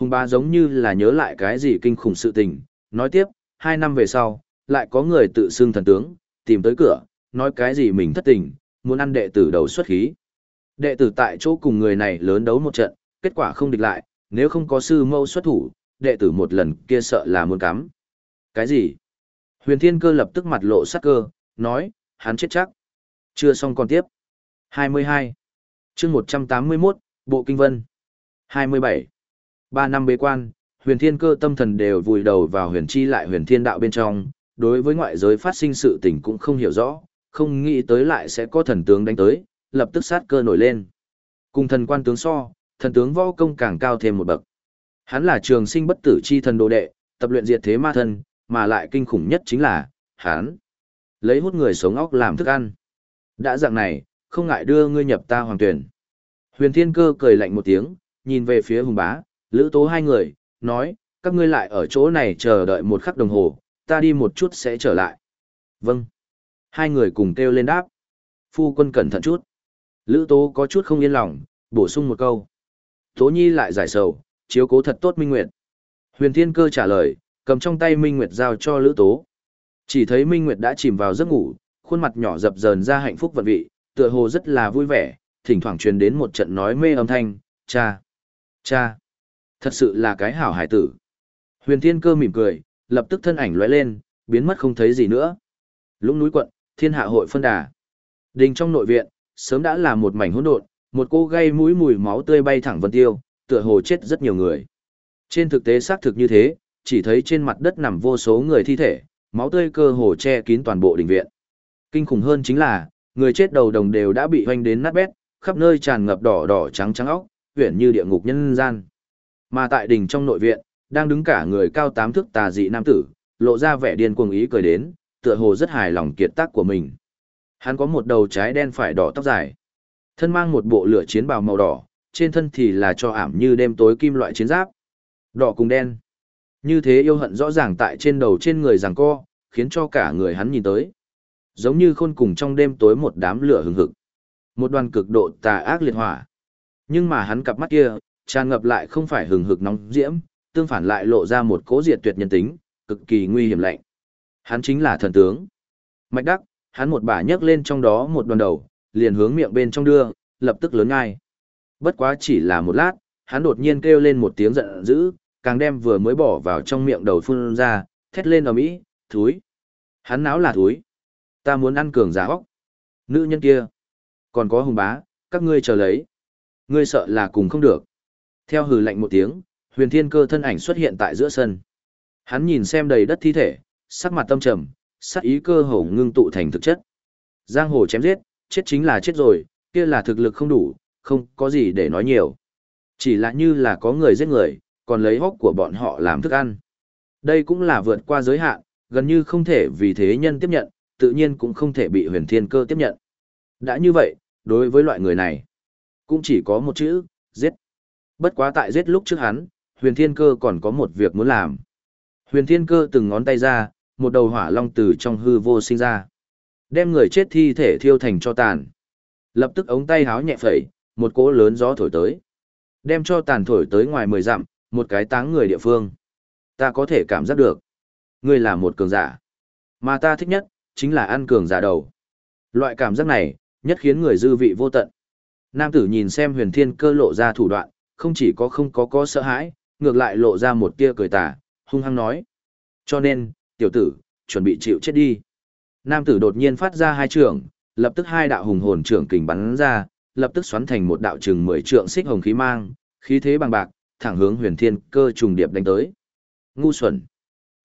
hùng bá giống như là nhớ lại cái gì kinh khủng sự tình, nói tiếp, hai năm về sau, lại có người tự xưng thần tướng, tìm tới cửa, nói cái gì mình thất tình, muốn ăn đệ tử đầu xuất khí. Đệ tử tại chỗ cùng người này lớn đấu một trận, kết quả không địch lại, nếu không có sư mâu xuất thủ, đệ tử một lần kia sợ là muốn cắm. Cái gì? Huyền Thiên Cơ lập tức mặt lộ sắc cơ, nói, hắn chết chắc. Chưa xong còn tiếp. 22. chương 181, Bộ Kinh Vân. 27. Ba năm bế quan, huyền thiên cơ tâm thần đều vùi đầu vào huyền chi lại huyền thiên đạo bên trong, đối với ngoại giới phát sinh sự tình cũng không hiểu rõ, không nghĩ tới lại sẽ có thần tướng đánh tới, lập tức sát cơ nổi lên. Cùng thần quan tướng so, thần tướng võ công càng cao thêm một bậc. Hắn là trường sinh bất tử chi thần đồ đệ, tập luyện diệt thế ma thân, mà lại kinh khủng nhất chính là, hắn lấy hút người sống óc làm thức ăn. Đã dạng này, không ngại đưa ngươi nhập ta hoàng tuyển. Huyền Thiên Cơ cười lạnh một tiếng, nhìn về phía Hùng Bá, Lữ Tố hai người, nói, các ngươi lại ở chỗ này chờ đợi một khắc đồng hồ, ta đi một chút sẽ trở lại. Vâng. Hai người cùng kêu lên đáp. Phu quân cẩn thận chút. Lữ Tố có chút không yên lòng, bổ sung một câu. Tố Nhi lại giải sầu, chiếu cố thật tốt Minh Nguyệt. Huyền Thiên Cơ trả lời, cầm trong tay Minh Nguyệt giao cho Lữ Tố. Chỉ thấy Minh Nguyệt đã chìm vào giấc ngủ, khuôn mặt nhỏ dập dờn ra hạnh phúc vận vị, tựa hồ rất là vui vẻ, thỉnh thoảng truyền đến một trận nói mê âm thanh, cha, cha, thật sự là cái hảo hải tử. Huyền Thiên Cơ mỉm cười, lập tức thân ảnh lóe lên, biến mất không thấy gì nữa. Lũng núi quận, Thiên Hạ hội phân đà. Đình trong nội viện, sớm đã là một mảnh hỗn độn, một cô gây mũi mùi máu tươi bay thẳng vân tiêu, tựa hồ chết rất nhiều người. Trên thực tế xác thực như thế, chỉ thấy trên mặt đất nằm vô số người thi thể, máu tươi cơ hồ che kín toàn bộ đình viện. Kinh khủng hơn chính là, người chết đầu đồng đều đã bị hoanh đến nát bét, khắp nơi tràn ngập đỏ đỏ trắng trắng óc, huyển như địa ngục nhân gian. Mà tại đình trong nội viện, đang đứng cả người cao tám thước tà dị nam tử, lộ ra vẻ điên cuồng ý cười đến, tựa hồ rất hài lòng kiệt tác của mình. Hắn có một đầu trái đen phải đỏ tóc dài, thân mang một bộ lửa chiến bào màu đỏ, trên thân thì là cho ảm như đêm tối kim loại chiến giáp. Đỏ cùng đen. Như thế yêu hận rõ ràng tại trên đầu trên người giằng co, khiến cho cả người hắn nhìn tới. Giống như khôn cùng trong đêm tối một đám lửa hừng hực. Một đoàn cực độ tà ác liệt hỏa. Nhưng mà hắn cặp mắt kia, tràn ngập lại không phải hừng hực nóng diễm, tương phản lại lộ ra một cố diệt tuyệt nhân tính, cực kỳ nguy hiểm lạnh. Hắn chính là thần tướng. Mạch đắc, hắn một bả nhấc lên trong đó một đoàn đầu, liền hướng miệng bên trong đưa, lập tức lớn ngay. Bất quá chỉ là một lát, hắn đột nhiên kêu lên một tiếng giận dữ, càng đem vừa mới bỏ vào trong miệng đầu phun ra, thét lên ở mỹ, thúi. Hắn náo là thúi. Ta muốn ăn cường giả óc. Nữ nhân kia. Còn có hùng bá, các ngươi chờ lấy. Ngươi sợ là cùng không được. Theo hừ lạnh một tiếng, huyền thiên cơ thân ảnh xuất hiện tại giữa sân. Hắn nhìn xem đầy đất thi thể, sắc mặt tâm trầm, sắc ý cơ hồ ngưng tụ thành thực chất. Giang hồ chém giết, chết chính là chết rồi, kia là thực lực không đủ, không có gì để nói nhiều. Chỉ là như là có người giết người, còn lấy hốc của bọn họ làm thức ăn. Đây cũng là vượt qua giới hạn, gần như không thể vì thế nhân tiếp nhận, tự nhiên cũng không thể bị huyền thiên cơ tiếp nhận. Đã như vậy, đối với loại người này, cũng chỉ có một chữ, giết. Bất quá tại giết lúc trước hắn, huyền thiên cơ còn có một việc muốn làm. Huyền thiên cơ từng ngón tay ra, một đầu hỏa long từ trong hư vô sinh ra. Đem người chết thi thể thiêu thành cho tàn. Lập tức ống tay háo nhẹ phẩy, một cỗ lớn gió thổi tới. Đem cho tàn thổi tới ngoài mười dặm, một cái táng người địa phương. Ta có thể cảm giác được. Ngươi là một cường giả. Mà ta thích nhất, chính là ăn cường giả đầu. Loại cảm giác này, nhất khiến người dư vị vô tận. Nam tử nhìn xem huyền thiên cơ lộ ra thủ đoạn, không chỉ có không có có sợ hãi, ngược lại lộ ra một tia cười tà, hung hăng nói. Cho nên, tiểu tử, chuẩn bị chịu chết đi. Nam tử đột nhiên phát ra hai trường, lập tức hai đạo hùng hồn trưởng kình bắn ra, lập tức xoắn thành một đạo chừng mười trượng xích hồng khí mang, khí thế bằng bạc, thẳng hướng huyền thiên cơ trùng điệp đánh tới. Ngu xuẩn.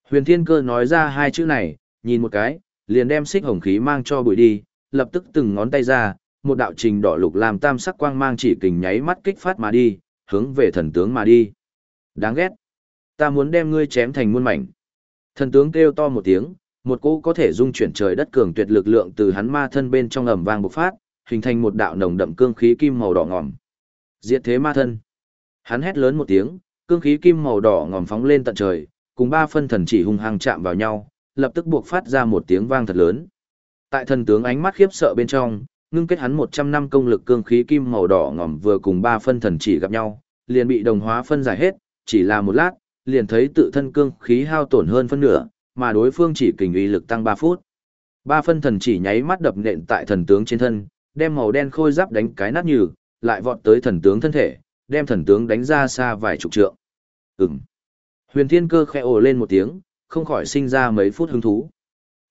Huyền thiên cơ nói ra hai chữ này, nhìn một cái, liền đem xích hồng khí mang cho bụi đi, lập tức từng ngón tay ra, một đạo trình đỏ lục làm tam sắc quang mang chỉ kình nháy mắt kích phát mà đi, hướng về thần tướng mà đi. Đáng ghét. Ta muốn đem ngươi chém thành muôn mảnh. Thần tướng kêu to một tiếng, một cỗ có thể dung chuyển trời đất cường tuyệt lực lượng từ hắn ma thân bên trong ầm vang bộc phát, hình thành một đạo nồng đậm cương khí kim màu đỏ ngòm. Diệt thế ma thân. Hắn hét lớn một tiếng, cương khí kim màu đỏ ngòm phóng lên tận trời, cùng ba phân thần chỉ hung hăng chạm vào nhau, lập tức buộc phát ra một tiếng vang thật lớn. Tại thần tướng ánh mắt khiếp sợ bên trong, ngưng kết hắn 100 năm công lực cương khí kim màu đỏ ngòm vừa cùng ba phân thần chỉ gặp nhau, liền bị đồng hóa phân giải hết, chỉ là một lát, liền thấy tự thân cương khí hao tổn hơn phân nửa, mà đối phương chỉ kình uy lực tăng 3 phút. Ba phân thần chỉ nháy mắt đập nện tại thần tướng trên thân, đem màu đen khôi giáp đánh cái nát nhừ, lại vọt tới thần tướng thân thể, đem thần tướng đánh ra xa vài chục trượng. Ừm. Huyền Thiên Cơ khẽ ồ lên một tiếng, không khỏi sinh ra mấy phút hứng thú.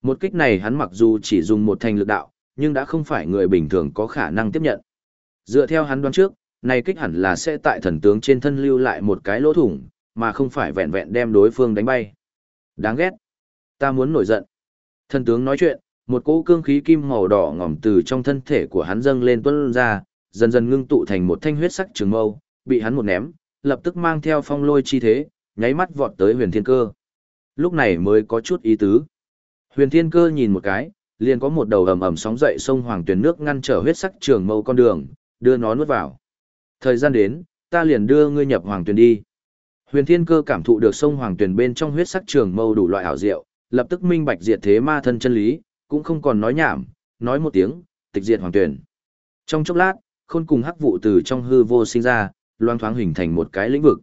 Một kích này hắn mặc dù chỉ dùng một thành lực đạo, nhưng đã không phải người bình thường có khả năng tiếp nhận. Dựa theo hắn đoán trước, này kích hẳn là sẽ tại thần tướng trên thân lưu lại một cái lỗ thủng, mà không phải vẹn vẹn đem đối phương đánh bay. Đáng ghét. Ta muốn nổi giận. Thần tướng nói chuyện, một cỗ cương khí kim màu đỏ ngỏm từ trong thân thể của hắn dâng lên tuôn ra, dần dần ngưng tụ thành một thanh huyết sắc trường mâu, bị hắn một ném, lập tức mang theo phong lôi chi thế, nháy mắt vọt tới huyền thiên cơ. Lúc này mới có chút ý tứ. Huyền thiên cơ nhìn một cái, liền có một đầu ầm ầm sóng dậy sông hoàng Tuyền nước ngăn trở huyết sắc trường mâu con đường, đưa nó nuốt vào. Thời gian đến, ta liền đưa ngươi nhập hoàng Tuyền đi. Huyền thiên cơ cảm thụ được sông hoàng Tuyền bên trong huyết sắc trường mâu đủ loại ảo diệu, lập tức minh bạch diệt thế ma thân chân lý, cũng không còn nói nhảm, nói một tiếng, tịch diệt hoàng Tuyền Trong chốc lát, khôn cùng hắc vụ từ trong hư vô sinh ra, loang thoáng hình thành một cái lĩnh vực.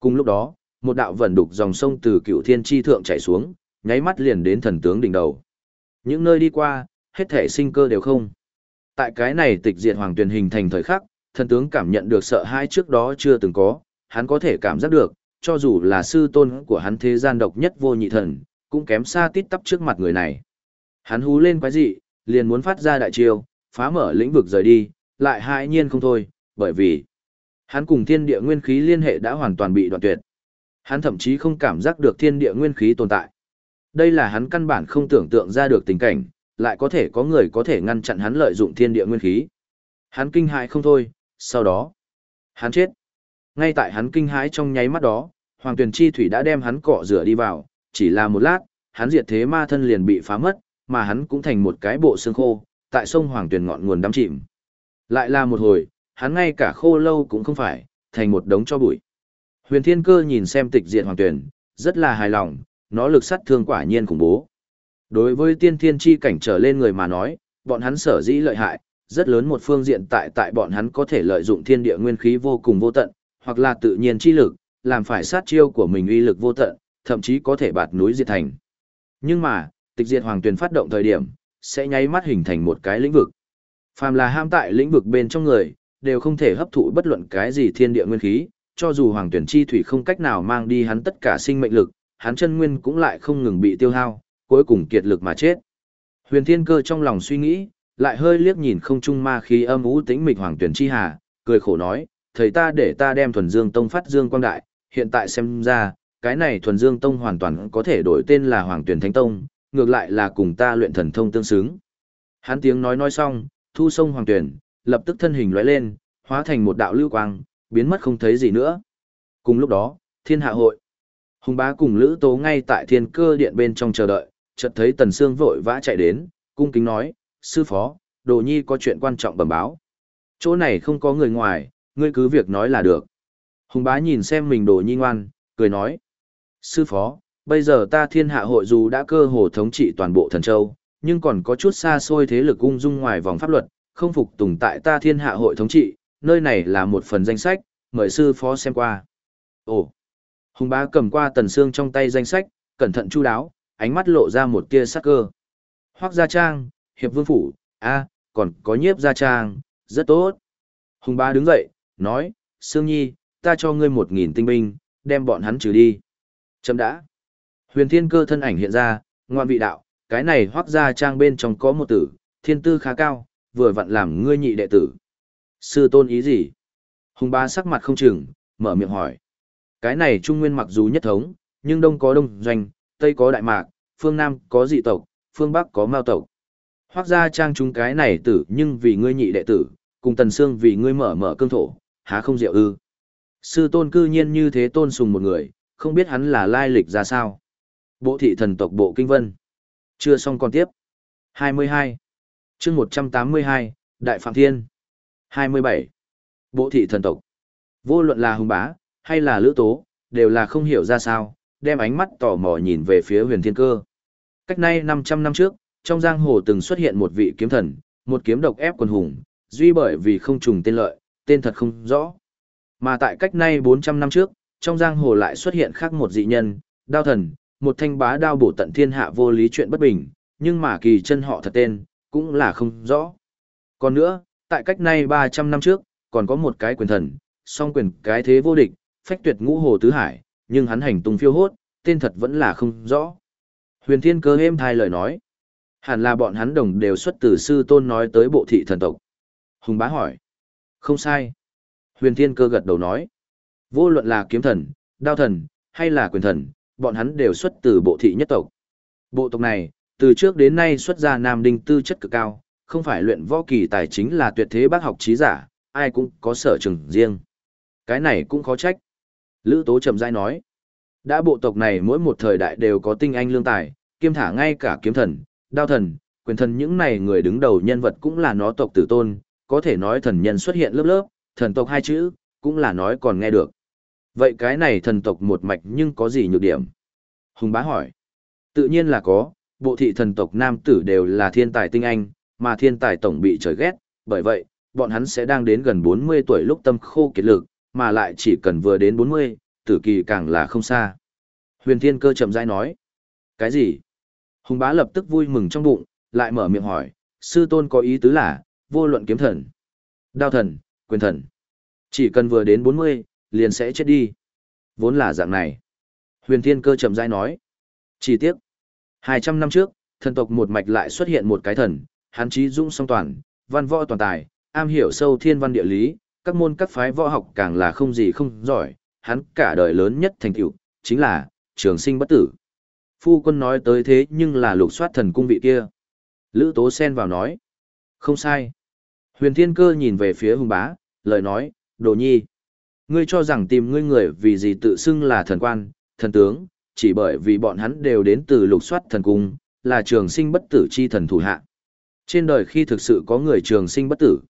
Cùng lúc đó, một đạo vẩn đục dòng sông từ cựu thiên tri thượng chảy xuống, nháy mắt liền đến thần tướng đỉnh đầu. Những nơi đi qua, hết thể sinh cơ đều không. Tại cái này tịch diệt hoàng tuyển hình thành thời khắc, thần tướng cảm nhận được sợ hãi trước đó chưa từng có, hắn có thể cảm giác được, cho dù là sư tôn của hắn thế gian độc nhất vô nhị thần, cũng kém xa tít tắp trước mặt người này. Hắn hú lên quái dị, liền muốn phát ra đại chiêu, phá mở lĩnh vực rời đi, lại hãi nhiên không thôi, bởi vì hắn cùng thiên địa nguyên khí liên hệ đã hoàn toàn bị đoạn tuyệt. Hắn thậm chí không cảm giác được thiên địa nguyên khí tồn tại. Đây là hắn căn bản không tưởng tượng ra được tình cảnh, lại có thể có người có thể ngăn chặn hắn lợi dụng thiên địa nguyên khí. Hắn kinh hãi không thôi, sau đó, hắn chết. Ngay tại hắn kinh hãi trong nháy mắt đó, Hoàng Tuyền Chi Thủy đã đem hắn cọ rửa đi vào, chỉ là một lát, hắn diệt thế ma thân liền bị phá mất, mà hắn cũng thành một cái bộ xương khô, tại sông Hoàng Tuyền ngọn nguồn đắm chìm. Lại là một hồi, hắn ngay cả khô lâu cũng không phải, thành một đống cho bụi. Huyền Thiên Cơ nhìn xem tịch diệt Hoàng Tuyền, rất là hài lòng, nó lực sát thương quả nhiên khủng bố. Đối với tiên thiên chi cảnh trở lên người mà nói, bọn hắn sở dĩ lợi hại, rất lớn một phương diện tại tại bọn hắn có thể lợi dụng thiên địa nguyên khí vô cùng vô tận, hoặc là tự nhiên chi lực, làm phải sát chiêu của mình uy lực vô tận, thậm chí có thể bạt núi diệt thành. Nhưng mà, tịch diệt hoàng tuyển phát động thời điểm, sẽ nháy mắt hình thành một cái lĩnh vực. Phàm là ham tại lĩnh vực bên trong người, đều không thể hấp thụ bất luận cái gì thiên địa nguyên khí, cho dù hoàng tuyển chi thủy không cách nào mang đi hắn tất cả sinh mệnh lực, hắn chân nguyên cũng lại không ngừng bị tiêu hao, cuối cùng kiệt lực mà chết. Huyền Thiên Cơ trong lòng suy nghĩ, lại hơi liếc nhìn không trung ma khí âm u tĩnh mịch hoàng tuyển chi hà, cười khổ nói, thầy ta để ta đem thuần dương tông phát dương quang đại, hiện tại xem ra, cái này thuần dương tông hoàn toàn có thể đổi tên là hoàng tuyển thánh tông, ngược lại là cùng ta luyện thần thông tương xứng. Hắn tiếng nói nói xong, thu sông hoàng tuyển, lập tức thân hình lóe lên, hóa thành một đạo lưu quang, biến mất không thấy gì nữa. Cùng lúc đó, thiên hạ hội. Hùng bá cùng Lữ Tố ngay tại thiên cơ điện bên trong chờ đợi, chợt thấy Tần Sương vội vã chạy đến, cung kính nói, sư phó, đồ nhi có chuyện quan trọng bẩm báo. Chỗ này không có người ngoài, ngươi cứ việc nói là được. Hùng bá nhìn xem mình đồ nhi ngoan, cười nói. Sư phó, bây giờ ta thiên hạ hội dù đã cơ hồ thống trị toàn bộ thần châu, nhưng còn có chút xa xôi thế lực ung dung ngoài vòng pháp luật, không phục tùng tại ta thiên hạ hội thống trị, nơi này là một phần danh sách, mời sư phó xem qua. Ồ! Hùng bá cầm qua tần xương trong tay danh sách, cẩn thận chu đáo, ánh mắt lộ ra một tia sắc cơ. Hoắc gia trang, hiệp vương phủ, a, còn có nhiếp gia trang, rất tốt. Hùng bá đứng dậy, nói, Sương Nhi, ta cho ngươi một nghìn tinh binh, đem bọn hắn trừ đi. Chấm đã. Huyền thiên cơ thân ảnh hiện ra, ngoan vị đạo, cái này Hoắc Gia trang bên trong có một tử, thiên tư khá cao, vừa vặn làm ngươi nhị đệ tử. Sư tôn ý gì? Hùng bá sắc mặt không chừng, mở miệng hỏi. Cái này trung nguyên mặc dù nhất thống, nhưng đông có đông doanh, tây có đại mạc, phương nam có dị tộc, phương bắc có mao tộc. Hoác ra trang chúng cái này tử nhưng vì ngươi nhị đệ tử, cùng tần xương vì ngươi mở mở cương thổ, há không diệu ư. Sư tôn cư nhiên như thế tôn sùng một người, không biết hắn là lai lịch ra sao. Bộ thị thần tộc bộ kinh vân. Chưa xong còn tiếp. 22. chương 182, Đại Phạm Thiên. 27. Bộ thị thần tộc. Vô luận là hùng bá, hay là lữ tố, đều là không hiểu ra sao, đem ánh mắt tò mò nhìn về phía huyền thiên cơ. Cách nay 500 năm trước, trong giang hồ từng xuất hiện một vị kiếm thần, một kiếm độc ép quần hùng, duy bởi vì không trùng tên lợi, tên thật không rõ. Mà tại cách nay 400 năm trước, trong giang hồ lại xuất hiện khác một dị nhân, đao thần, một thanh bá đao bổ tận thiên hạ vô lý chuyện bất bình, nhưng mà kỳ chân họ thật tên, cũng là không rõ. Còn nữa, tại cách nay 300 năm trước, còn có một cái quyền thần, song quyền cái thế vô địch, phách tuyệt ngũ hồ tứ hải, nhưng hắn hành tung phiêu hốt, tên thật vẫn là không rõ. Huyền Thiên Cơ êm thai lời nói. Hẳn là bọn hắn đồng đều xuất từ sư tôn nói tới bộ thị thần tộc. Hùng bá hỏi. Không sai. Huyền Thiên Cơ gật đầu nói. Vô luận là kiếm thần, đao thần, hay là quyền thần, bọn hắn đều xuất từ bộ thị nhất tộc. Bộ tộc này, từ trước đến nay xuất ra nam đinh tư chất cực cao, không phải luyện võ kỳ tài chính là tuyệt thế bác học trí giả, ai cũng có sở trường riêng. Cái này cũng khó trách. Lữ Tố chậm rãi nói. Đã bộ tộc này mỗi một thời đại đều có tinh anh lương tài, kiêm thả ngay cả kiếm thần, đao thần, quyền thần những này người đứng đầu nhân vật cũng là nó tộc tử tôn, có thể nói thần nhân xuất hiện lớp lớp, thần tộc hai chữ, cũng là nói còn nghe được. Vậy cái này thần tộc một mạch nhưng có gì nhược điểm? Hùng bá hỏi. Tự nhiên là có, bộ thị thần tộc nam tử đều là thiên tài tinh anh, mà thiên tài tổng bị trời ghét, bởi vậy, bọn hắn sẽ đang đến gần 40 tuổi lúc tâm khô kiệt lực, mà lại chỉ cần vừa đến 40, tử kỳ càng là không xa. Huyền Thiên Cơ chậm rãi nói. Cái gì? Hùng bá lập tức vui mừng trong bụng, lại mở miệng hỏi, sư tôn có ý tứ là, vô luận kiếm thần, đao thần, quyền thần. Chỉ cần vừa đến 40, liền sẽ chết đi. Vốn là dạng này. Huyền Thiên Cơ chậm rãi nói. Chỉ tiếc. 200 năm trước, thần tộc một mạch lại xuất hiện một cái thần, hắn trí dũng song toàn, văn võ toàn tài, am hiểu sâu thiên văn địa lý, các môn các phái võ học càng là không gì không giỏi, hắn cả đời lớn nhất thành tựu chính là trường sinh bất tử. Phu quân nói tới thế nhưng là lục soát thần cung vị kia. Lữ Tố xen vào nói. Không sai. Huyền Thiên Cơ nhìn về phía hùng bá, lời nói, đồ nhi. Ngươi cho rằng tìm ngươi người vì gì tự xưng là thần quan, thần tướng, chỉ bởi vì bọn hắn đều đến từ lục soát thần cung, là trường sinh bất tử chi thần thủ hạ. Trên đời khi thực sự có người trường sinh bất tử.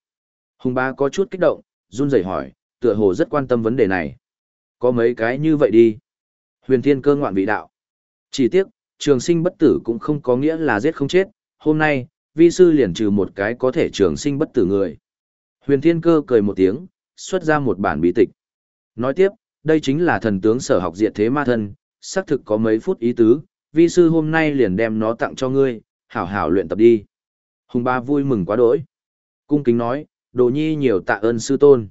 Hùng bá có chút kích động, run rẩy hỏi, tựa hồ rất quan tâm vấn đề này. Có mấy cái như vậy đi. Huyền thiên cơ ngoạn vị đạo. Chỉ tiếc, trường sinh bất tử cũng không có nghĩa là giết không chết. Hôm nay, vi sư liền trừ một cái có thể trường sinh bất tử người. Huyền thiên cơ cười một tiếng, xuất ra một bản bí tịch. Nói tiếp, đây chính là thần tướng sở học diệt thế ma thân, xác thực có mấy phút ý tứ, vi sư hôm nay liền đem nó tặng cho ngươi, hảo hảo luyện tập đi. Hùng ba vui mừng quá đỗi. Cung kính nói, đồ nhi nhiều tạ ơn sư tôn.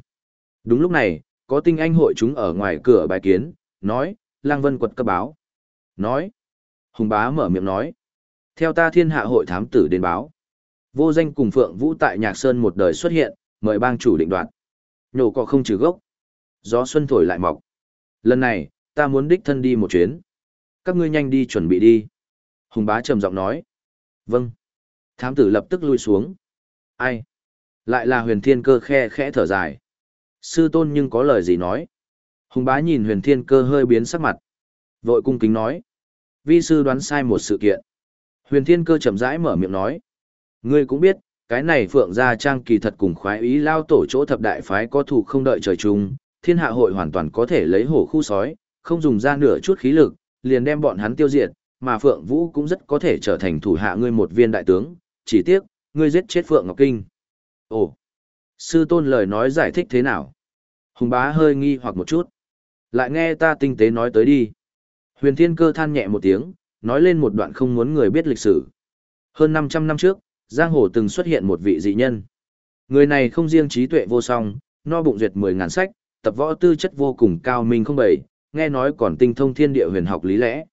Đúng lúc này, có tinh anh hội chúng ở ngoài cửa bài kiến, nói, lang vân quật cấp báo. Nói, hùng bá mở miệng nói, theo ta thiên hạ hội thám tử đến báo. Vô danh cùng phượng vũ tại nhạc sơn một đời xuất hiện, mời bang chủ định đoạt. Nhổ cỏ không trừ gốc. Gió xuân thổi lại mọc. Lần này, ta muốn đích thân đi một chuyến. Các ngươi nhanh đi chuẩn bị đi. Hùng bá trầm giọng nói. Vâng. Thám tử lập tức lui xuống. Ai? Lại là huyền thiên cơ khe khẽ thở dài. Sư tôn nhưng có lời gì nói? Hùng bá nhìn huyền thiên cơ hơi biến sắc mặt. Vội cung kính nói. Vi sư đoán sai một sự kiện. Huyền thiên cơ chậm rãi mở miệng nói. Ngươi cũng biết, cái này phượng gia trang kỳ thật cùng khoái ý lao tổ chỗ thập đại phái có thủ không đợi trời chung, thiên hạ hội hoàn toàn có thể lấy hổ khu sói, không dùng ra nửa chút khí lực, liền đem bọn hắn tiêu diệt, mà Phượng Vũ cũng rất có thể trở thành thủ hạ ngươi một viên đại tướng, chỉ tiếc, ngươi giết chết Phượng Ngọc Kinh. Ồ, sư tôn lời nói giải thích thế nào? Hùng bá hơi nghi hoặc một chút. Lại nghe ta tinh tế nói tới đi. Huyền Thiên Cơ than nhẹ một tiếng, nói lên một đoạn không muốn người biết lịch sử. Hơn 500 năm trước, Giang Hồ từng xuất hiện một vị dị nhân. Người này không riêng trí tuệ vô song, no bụng duyệt 10 ngàn sách, tập võ tư chất vô cùng cao minh không bẩy, nghe nói còn tinh thông thiên địa huyền học lý lẽ.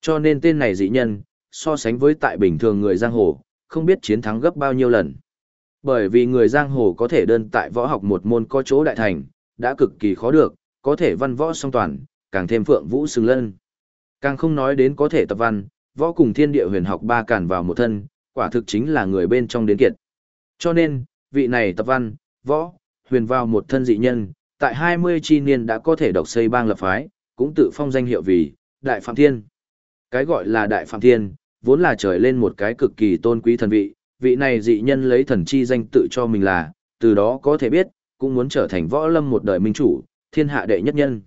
Cho nên tên này dị nhân, so sánh với tại bình thường người giang hồ, không biết chiến thắng gấp bao nhiêu lần. Bởi vì người giang hồ có thể đơn tại võ học một môn có chỗ đại thành, đã cực kỳ khó được, có thể văn võ song toàn, càng thêm phượng vũ xứng lân. Càng không nói đến có thể tập văn, võ cùng thiên địa huyền học ba càn vào một thân, quả thực chính là người bên trong đến kiệt. Cho nên, vị này tập văn, võ, huyền vào một thân dị nhân, tại 20 chi niên đã có thể độc xây bang lập phái, cũng tự phong danh hiệu vì Đại Phạm Thiên. Cái gọi là Đại Phạm Thiên, vốn là trời lên một cái cực kỳ tôn quý thần vị, vị này dị nhân lấy thần chi danh tự cho mình là, từ đó có thể biết, cũng muốn trở thành võ lâm một đời minh chủ, thiên hạ đệ nhất nhân.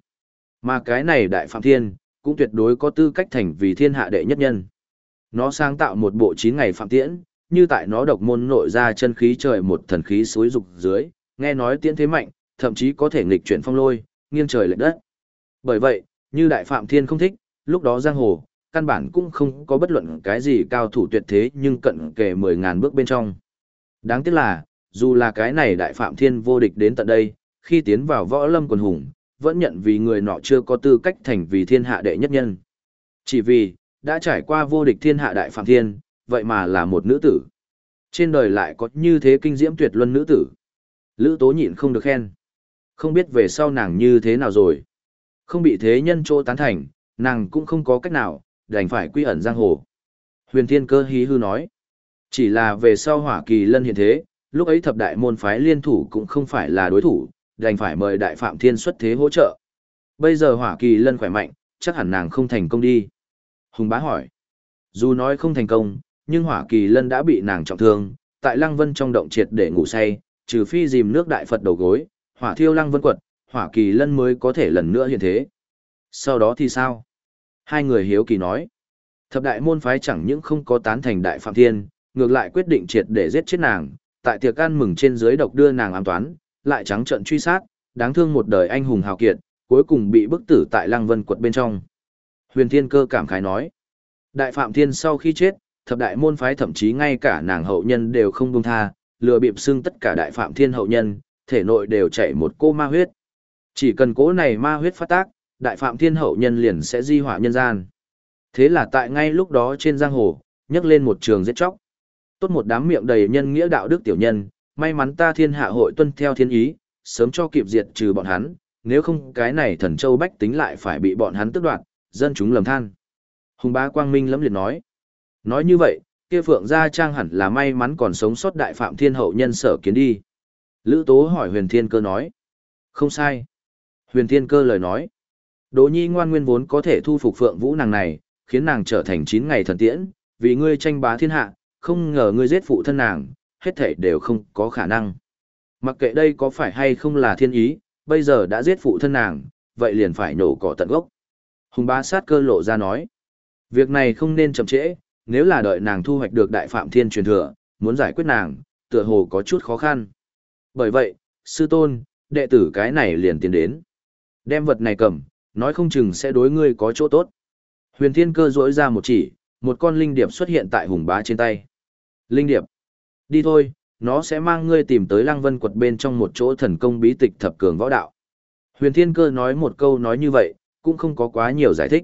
Mà cái này Đại Phạm Thiên, cũng tuyệt đối có tư cách thành vì thiên hạ đệ nhất nhân. Nó sáng tạo một bộ chín ngày phạm tiễn, như tại nó độc môn nội ra chân khí trời một thần khí suối dục dưới, nghe nói tiễn thế mạnh, thậm chí có thể nghịch chuyển phong lôi, nghiêng trời lệch đất. Bởi vậy, như đại phạm thiên không thích, lúc đó giang hồ, căn bản cũng không có bất luận cái gì cao thủ tuyệt thế nhưng cận kề 10.000 bước bên trong. Đáng tiếc là, dù là cái này đại phạm thiên vô địch đến tận đây, khi tiến vào võ lâm quần hùng, vẫn nhận vì người nọ chưa có tư cách thành vì thiên hạ đệ nhất nhân. Chỉ vì, đã trải qua vô địch thiên hạ đại phạm thiên, vậy mà là một nữ tử. Trên đời lại có như thế kinh diễm tuyệt luân nữ tử. Lữ tố nhịn không được khen. Không biết về sau nàng như thế nào rồi. Không bị thế nhân chỗ tán thành, nàng cũng không có cách nào, đành phải quy ẩn giang hồ. Huyền thiên cơ hí hư nói. Chỉ là về sau hỏa kỳ lân hiện thế, lúc ấy thập đại môn phái liên thủ cũng không phải là đối thủ, đành phải mời đại phạm thiên xuất thế hỗ trợ. Bây giờ hỏa kỳ lân khỏe mạnh, chắc hẳn nàng không thành công đi. Hùng bá hỏi. Dù nói không thành công, nhưng hỏa kỳ lân đã bị nàng trọng thương, tại lăng vân trong động triệt để ngủ say, trừ phi dìm nước đại Phật đầu gối, hỏa thiêu lăng vân quật, hỏa kỳ lân mới có thể lần nữa hiện thế. Sau đó thì sao? Hai người hiếu kỳ nói. Thập đại môn phái chẳng những không có tán thành đại phạm thiên, ngược lại quyết định triệt để giết chết nàng, tại tiệc ăn mừng trên dưới độc đưa nàng ám toán, lại trắng trận truy sát, đáng thương một đời anh hùng hào kiệt, cuối cùng bị bức tử tại lăng vân quật bên trong. Huyền Thiên Cơ cảm khái nói, Đại Phạm Thiên sau khi chết, thập đại môn phái thậm chí ngay cả nàng hậu nhân đều không buông tha, lừa bịp xưng tất cả Đại Phạm Thiên hậu nhân, thể nội đều chảy một cô ma huyết. Chỉ cần cố này ma huyết phát tác, Đại Phạm Thiên hậu nhân liền sẽ di họa nhân gian. Thế là tại ngay lúc đó trên giang hồ, nhấc lên một trường giết chóc. Tốt một đám miệng đầy nhân nghĩa đạo đức tiểu nhân, may mắn ta thiên hạ hội tuân theo thiên ý, sớm cho kịp diệt trừ bọn hắn, nếu không cái này thần châu bách tính lại phải bị bọn hắn tước đoạt, dân chúng lầm than. Hùng bá quang minh lẫm liệt nói. Nói như vậy, kia phượng gia trang hẳn là may mắn còn sống sót đại phạm thiên hậu nhân sở kiến đi. Lữ tố hỏi huyền thiên cơ nói. Không sai. Huyền thiên cơ lời nói. Đỗ nhi ngoan nguyên vốn có thể thu phục phượng vũ nàng này, khiến nàng trở thành 9 ngày thần tiễn, vì ngươi tranh bá thiên hạ, không ngờ ngươi giết phụ thân nàng, hết thảy đều không có khả năng. Mặc kệ đây có phải hay không là thiên ý, bây giờ đã giết phụ thân nàng, vậy liền phải nổ cỏ tận gốc. Hùng bá sát cơ lộ ra nói. Việc này không nên chậm trễ, nếu là đợi nàng thu hoạch được đại phạm thiên truyền thừa, muốn giải quyết nàng, tựa hồ có chút khó khăn. Bởi vậy, sư tôn, đệ tử cái này liền tiến đến. Đem vật này cầm, nói không chừng sẽ đối ngươi có chỗ tốt. Huyền thiên cơ rỗi ra một chỉ, một con linh điệp xuất hiện tại hùng bá trên tay. Linh điệp. Đi thôi, nó sẽ mang ngươi tìm tới lăng vân quật bên trong một chỗ thần công bí tịch thập cường võ đạo. Huyền thiên cơ nói một câu nói như vậy, cũng không có quá nhiều giải thích.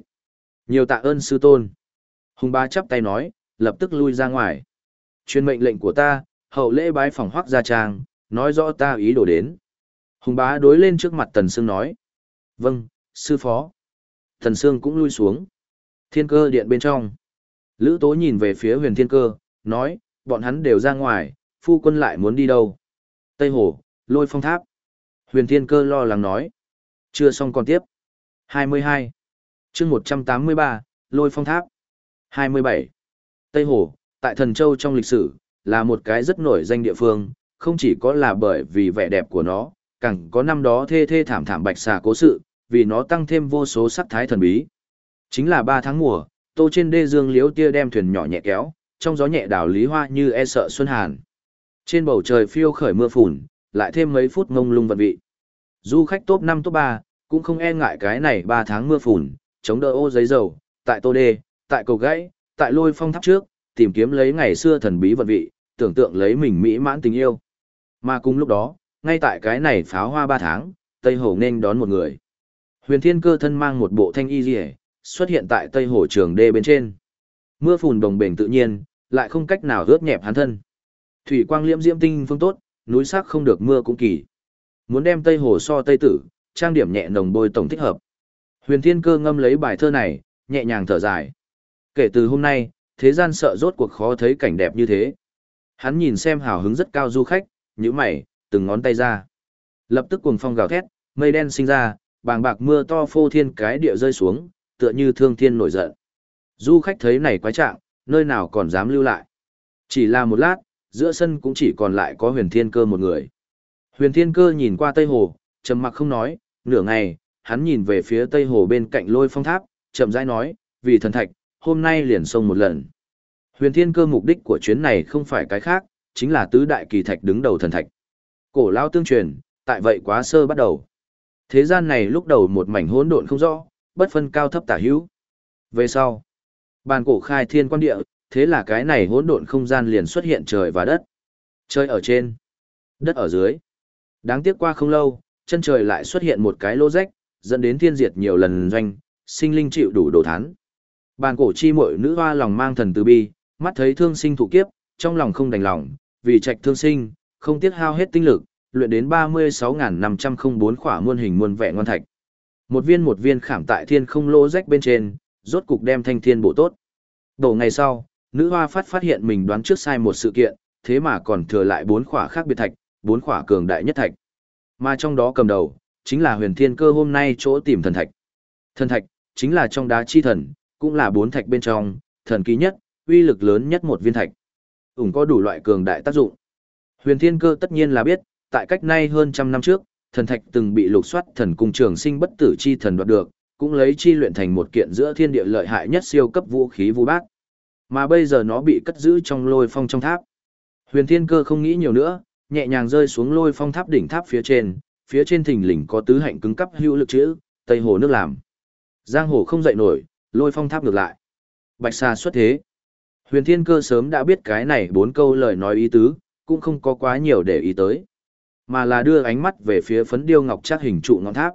Nhiều tạ ơn sư tôn. Hùng bá chắp tay nói, lập tức lui ra ngoài. Chuyên mệnh lệnh của ta, hậu lễ bái phòng hoác gia trang, nói rõ ta ý đồ đến. Hùng bá đối lên trước mặt Tần Sương nói. Vâng, sư phó. thần Sương cũng lui xuống. Thiên cơ điện bên trong. Lữ tố nhìn về phía huyền thiên cơ, nói, bọn hắn đều ra ngoài, phu quân lại muốn đi đâu. Tây Hồ, lôi phong tháp. Huyền thiên cơ lo lắng nói. Chưa xong còn tiếp. 22. chương 183, Lôi Phong Tháp. 27. Tây Hồ, tại Thần Châu trong lịch sử, là một cái rất nổi danh địa phương, không chỉ có là bởi vì vẻ đẹp của nó, càng có năm đó thê thê thảm thảm bạch xà cố sự, vì nó tăng thêm vô số sắc thái thần bí. Chính là 3 tháng mùa, tô trên đê dương liếu tia đem thuyền nhỏ nhẹ kéo, trong gió nhẹ đảo lý hoa như e sợ xuân hàn. Trên bầu trời phiêu khởi mưa phùn, lại thêm mấy phút ngông lung vận vị. Du khách top 5 top 3, cũng không e ngại cái này 3 tháng mưa phùn, chống đỡ ô giấy dầu, tại tô đê, tại cầu gãy, tại lôi phong tháp trước, tìm kiếm lấy ngày xưa thần bí vận vị, tưởng tượng lấy mình mỹ mãn tình yêu. Mà cùng lúc đó, ngay tại cái này pháo hoa 3 tháng, Tây Hồ nên đón một người. Huyền Thiên Cơ thân mang một bộ thanh y liễu, xuất hiện tại Tây Hồ Trường Đê bên trên. Mưa phùn đồng bền tự nhiên, lại không cách nào ướt nhẹp hắn thân. Thủy quang liễm diễm tinh phương tốt, núi sắc không được mưa cũng kỳ. Muốn đem Tây Hồ so Tây Tử, trang điểm nhẹ nồng bôi tổng thích hợp. Huyền Thiên Cơ ngâm lấy bài thơ này, nhẹ nhàng thở dài. Kể từ hôm nay, thế gian sợ rốt cuộc khó thấy cảnh đẹp như thế. Hắn nhìn xem hào hứng rất cao du khách, nhíu mày, từng ngón tay ra. Lập tức cuồng phong gào thét, mây đen sinh ra, bàng bạc mưa to phô thiên cái địa rơi xuống, tựa như thương thiên nổi giận. Du khách thấy này quái trạng, nơi nào còn dám lưu lại. Chỉ là một lát, giữa sân cũng chỉ còn lại có huyền thiên cơ một người. Huyền thiên cơ nhìn qua Tây Hồ, trầm mặc không nói, nửa ngày, hắn nhìn về phía Tây Hồ bên cạnh lôi phong tháp, chậm rãi nói, vì thần thạch, hôm nay liền sông một lần. Huyền thiên cơ mục đích của chuyến này không phải cái khác, chính là tứ đại kỳ thạch đứng đầu thần thạch. Cổ lao tương truyền, tại vậy quá sơ bắt đầu. Thế gian này lúc đầu một mảnh hỗn độn không rõ, bất phân cao thấp tả hữu. Về sau, bàn cổ khai thiên quan địa, thế là cái này hỗn độn không gian liền xuất hiện trời và đất. Trời ở trên, đất ở dưới. Đáng tiếc qua không lâu, chân trời lại xuất hiện một cái lỗ rách, dẫn đến thiên diệt nhiều lần doanh, sinh linh chịu đủ đồ thán. Bàn cổ chi muội nữ hoa lòng mang thần từ bi, mắt thấy thương sinh thụ kiếp, trong lòng không đành lòng, vì trạch thương sinh, không tiếc hao hết tinh lực, luyện đến 36.504 khỏa muôn hình muôn vẻ ngon thạch. Một viên một viên khảm tại thiên không lỗ rách bên trên, rốt cục đem thanh thiên bổ tốt. Đổ ngày sau, nữ hoa phát phát hiện mình đoán trước sai một sự kiện, thế mà còn thừa lại bốn khỏa khác biệt thạch, bốn khỏa cường đại nhất thạch. Mà trong đó cầm đầu, chính là huyền thiên cơ hôm nay chỗ tìm thần thạch. Thần thạch, chính là trong đá chi thần, cũng là bốn thạch bên trong, thần kỳ nhất, uy lực lớn nhất một viên thạch. cũng có đủ loại cường đại tác dụng. Huyền thiên cơ tất nhiên là biết, tại cách nay hơn trăm năm trước, thần thạch từng bị lục soát thần cung trường sinh bất tử chi thần đoạt được, cũng lấy chi luyện thành một kiện giữa thiên địa lợi hại nhất siêu cấp vũ khí vũ bác. Mà bây giờ nó bị cất giữ trong lôi phong trong tháp. Huyền thiên cơ không nghĩ nhiều nữa, nhẹ nhàng rơi xuống lôi phong tháp đỉnh tháp phía trên, phía trên thình lình có tứ hạnh cứng cấp hữu lực chữ, Tây Hồ nước làm. Giang hồ không dậy nổi, lôi phong tháp ngược lại. Bạch xa xuất thế. Huyền thiên cơ sớm đã biết cái này bốn câu lời nói ý tứ, cũng không có quá nhiều để ý tới mà là đưa ánh mắt về phía phấn điêu ngọc chắc hình trụ ngọn tháp.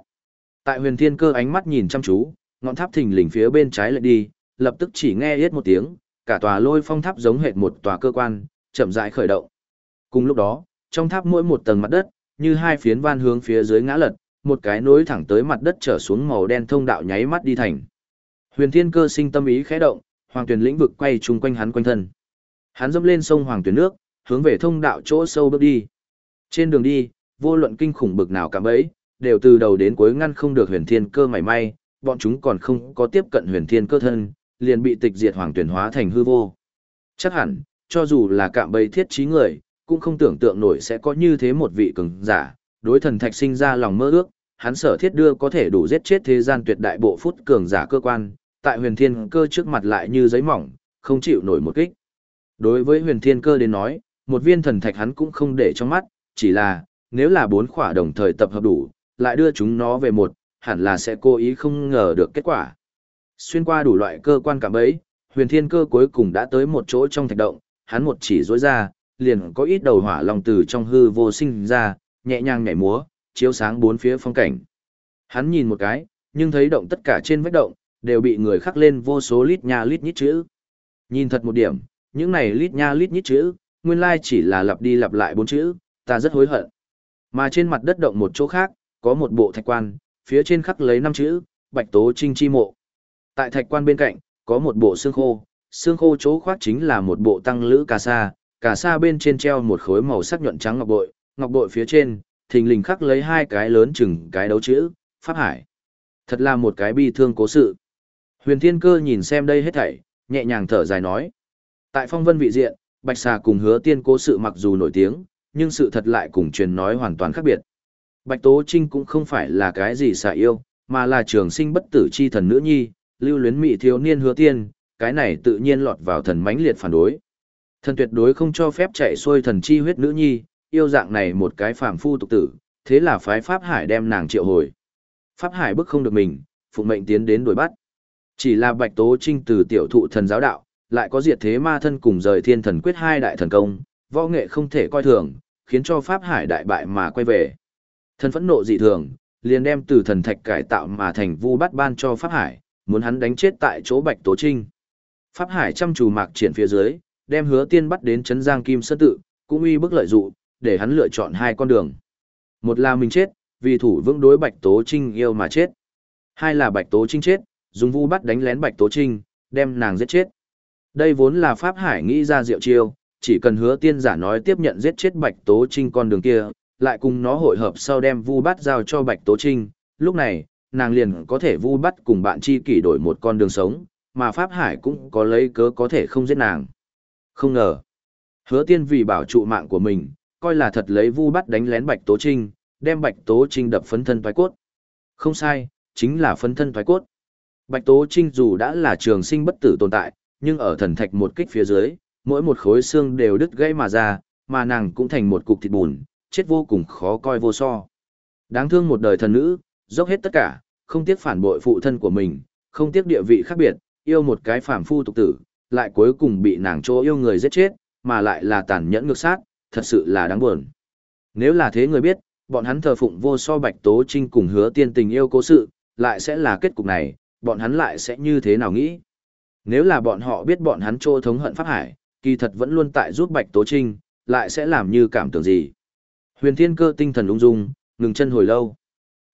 Tại huyền thiên cơ ánh mắt nhìn chăm chú, ngọn tháp thình lình phía bên trái lại đi, lập tức chỉ nghe yết một tiếng, cả tòa lôi phong tháp giống hệt một tòa cơ quan, chậm rãi khởi động. Cùng lúc đó, trong tháp mỗi một tầng mặt đất, như hai phiến van hướng phía dưới ngã lật, một cái nối thẳng tới mặt đất trở xuống màu đen thông đạo nháy mắt đi thành. Huyền Thiên Cơ sinh tâm ý khẽ động, hoàng tuyển lĩnh vực quay chung quanh hắn quanh thân. Hắn dẫm lên sông hoàng tuyển nước, hướng về thông đạo chỗ sâu bước đi. Trên đường đi, vô luận kinh khủng bực nào cảm bấy, đều từ đầu đến cuối ngăn không được huyền thiên cơ mảy may, bọn chúng còn không có tiếp cận huyền thiên cơ thân, liền bị tịch diệt hoàng tuyển hóa thành hư vô. Chắc hẳn, cho dù là cạm bấy thiết trí người, cũng không tưởng tượng nổi sẽ có như thế một vị cường giả, đối thần thạch sinh ra lòng mơ ước, hắn sở thiết đưa có thể đủ giết chết thế gian tuyệt đại bộ phút cường giả cơ quan, tại huyền thiên cơ trước mặt lại như giấy mỏng, không chịu nổi một kích. Đối với huyền thiên cơ đến nói, một viên thần thạch hắn cũng không để trong mắt, chỉ là, nếu là bốn khỏa đồng thời tập hợp đủ, lại đưa chúng nó về một, hẳn là sẽ cố ý không ngờ được kết quả. Xuyên qua đủ loại cơ quan cảm ấy, huyền thiên cơ cuối cùng đã tới một chỗ trong thạch động, hắn một chỉ rối ra, liền có ít đầu hỏa long từ trong hư vô sinh ra, nhẹ nhàng nhảy múa, chiếu sáng bốn phía phong cảnh. Hắn nhìn một cái, nhưng thấy động tất cả trên vách động, đều bị người khắc lên vô số lít nha lít nhít chữ. Nhìn thật một điểm, những này lít nha lít nhít chữ, nguyên lai chỉ là lặp đi lặp lại bốn chữ, ta rất hối hận. Mà trên mặt đất động một chỗ khác, có một bộ thạch quan, phía trên khắc lấy năm chữ, Bạch Tố Trinh Chi Mộ. Tại thạch quan bên cạnh, có một bộ xương khô, xương khô chỗ khoác chính là một bộ tăng lữ cà sa, cà sa bên trên treo một khối màu sắc nhuận trắng ngọc bội, ngọc bội phía trên, thình lình khắc lấy hai cái lớn chừng cái đấu chữ, Pháp Hải. Thật là một cái bi thương cố sự. Huyền Thiên Cơ nhìn xem đây hết thảy, nhẹ nhàng thở dài nói. Tại phong vân vị diện, Bạch Xà cùng hứa tiên cố sự mặc dù nổi tiếng, nhưng sự thật lại cùng truyền nói hoàn toàn khác biệt. Bạch Tố Trinh cũng không phải là cái gì xả yêu, mà là trường sinh bất tử chi thần nữ nhi, lưu luyến mị thiếu niên hứa tiên, cái này tự nhiên lọt vào thần mãnh liệt phản đối. Thần tuyệt đối không cho phép chạy xuôi thần chi huyết nữ nhi, yêu dạng này một cái phàm phu tục tử, thế là phái Pháp Hải đem nàng triệu hồi. Pháp Hải bức không được mình, phụng mệnh tiến đến đuổi bắt. Chỉ là Bạch Tố Trinh từ tiểu thụ thần giáo đạo, lại có diệt thế ma thân cùng rời thiên thần quyết hai đại thần công, võ nghệ không thể coi thường, khiến cho Pháp Hải đại bại mà quay về. Thân phẫn nộ dị thường, liền đem từ thần thạch cải tạo mà thành vu bắt ban cho Pháp Hải, muốn hắn đánh chết tại chỗ Bạch Tố Trinh. Pháp Hải chăm chú mạc triển phía dưới, đem hứa tiên bắt đến Trấn Giang Kim Sơn Tự, cũng uy bức lợi dụ, để hắn lựa chọn hai con đường. Một là mình chết, vì thủ vững đối Bạch Tố Trinh yêu mà chết. Hai là Bạch Tố Trinh chết, dùng vu bắt đánh lén Bạch Tố Trinh, đem nàng giết chết. Đây vốn là Pháp Hải nghĩ ra diệu chiêu, chỉ cần hứa tiên giả nói tiếp nhận giết chết Bạch Tố Trinh con đường kia, lại cùng nó hội hợp sau đem vu bắt giao cho Bạch Tố Trinh, lúc này, nàng liền có thể vu bắt cùng bạn chi kỷ đổi một con đường sống, mà Pháp Hải cũng có lấy cớ có thể không giết nàng. Không ngờ, hứa tiên vì bảo trụ mạng của mình, coi là thật lấy vu bắt đánh lén Bạch Tố Trinh, đem Bạch Tố Trinh đập phấn thân thoái cốt. Không sai, chính là phấn thân thoái cốt. Bạch Tố Trinh dù đã là trường sinh bất tử tồn tại, nhưng ở thần thạch một kích phía dưới, mỗi một khối xương đều đứt gãy mà ra, mà nàng cũng thành một cục thịt bùn, chết vô cùng khó coi vô so. Đáng thương một đời thần nữ, dốc hết tất cả, không tiếc phản bội phụ thân của mình, không tiếc địa vị khác biệt, yêu một cái phàm phu tục tử, lại cuối cùng bị nàng chỗ yêu người giết chết, mà lại là tàn nhẫn ngược sát, thật sự là đáng buồn. Nếu là thế người biết, bọn hắn thờ phụng vô so bạch tố trinh cùng hứa tiên tình yêu cố sự, lại sẽ là kết cục này, bọn hắn lại sẽ như thế nào nghĩ? Nếu là bọn họ biết bọn hắn trô thống hận Pháp Hải, kỳ thật vẫn luôn tại giúp Bạch Tố Trinh, lại sẽ làm như cảm tưởng gì? Huyền Thiên Cơ tinh thần lung dung, ngừng chân hồi lâu.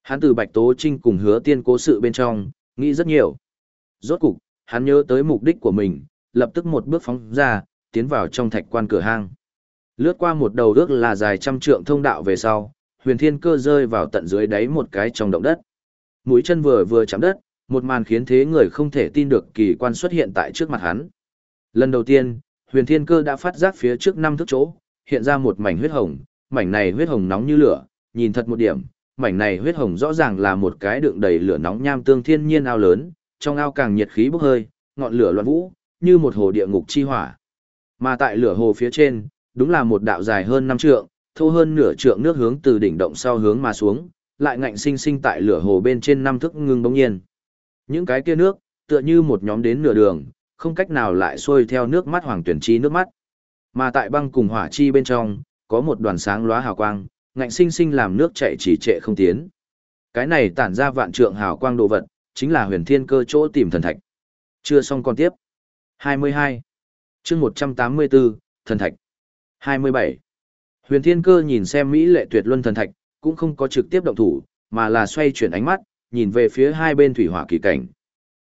Hắn từ Bạch Tố Trinh cùng hứa tiên cố sự bên trong, nghĩ rất nhiều. Rốt cục, hắn nhớ tới mục đích của mình, lập tức một bước phóng ra, tiến vào trong thạch quan cửa hang. Lướt qua một đầu ước là dài trăm trượng thông đạo về sau, huyền thiên cơ rơi vào tận dưới đáy một cái trong động đất. Mũi chân vừa vừa chạm đất, một màn khiến thế người không thể tin được kỳ quan xuất hiện tại trước mặt hắn. Lần đầu tiên, huyền thiên cơ đã phát giác phía trước năm thước chỗ, hiện ra một mảnh huyết hồng, mảnh này huyết hồng nóng như lửa, nhìn thật một điểm, mảnh này huyết hồng rõ ràng là một cái đựng đầy lửa nóng nham tương thiên nhiên ao lớn, trong ao càng nhiệt khí bốc hơi, ngọn lửa loạn vũ, như một hồ địa ngục chi hỏa. Mà tại lửa hồ phía trên, đúng là một đạo dài hơn năm trượng, thô hơn nửa trượng nước hướng từ đỉnh động sau hướng mà xuống, lại ngạnh sinh sinh tại lửa hồ bên trên năm thước ngưng bỗng nhiên. Những cái kia nước, tựa như một nhóm đến nửa đường, không cách nào lại xuôi theo nước mắt hoàng tuyển chi nước mắt. Mà tại băng cùng hỏa chi bên trong, có một đoàn sáng lóa hào quang, ngạnh sinh sinh làm nước chảy chỉ trệ không tiến. Cái này tản ra vạn trượng hào quang đồ vật, chính là huyền thiên cơ chỗ tìm thần thạch. Chưa xong còn tiếp. 22. chương 184, thần thạch. 27. Huyền thiên cơ nhìn xem Mỹ lệ tuyệt luân thần thạch, cũng không có trực tiếp động thủ, mà là xoay chuyển ánh mắt, nhìn về phía hai bên thủy hỏa kỳ cảnh.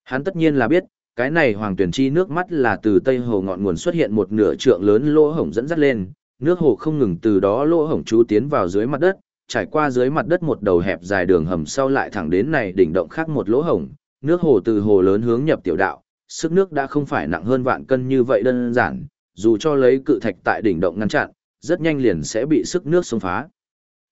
Hắn tất nhiên là biết, cái này hoàng tuyển chi nước mắt là từ tây hồ ngọn nguồn xuất hiện một nửa trượng lớn lỗ hổng dẫn dắt lên, nước hồ không ngừng từ đó lỗ hổng chú tiến vào dưới mặt đất, trải qua dưới mặt đất một đầu hẹp dài đường hầm sau lại thẳng đến này đỉnh động khác một lỗ hổng, nước hồ từ hồ lớn hướng nhập tiểu đạo, sức nước đã không phải nặng hơn vạn cân như vậy đơn giản, dù cho lấy cự thạch tại đỉnh động ngăn chặn, rất nhanh liền sẽ bị sức nước xông phá.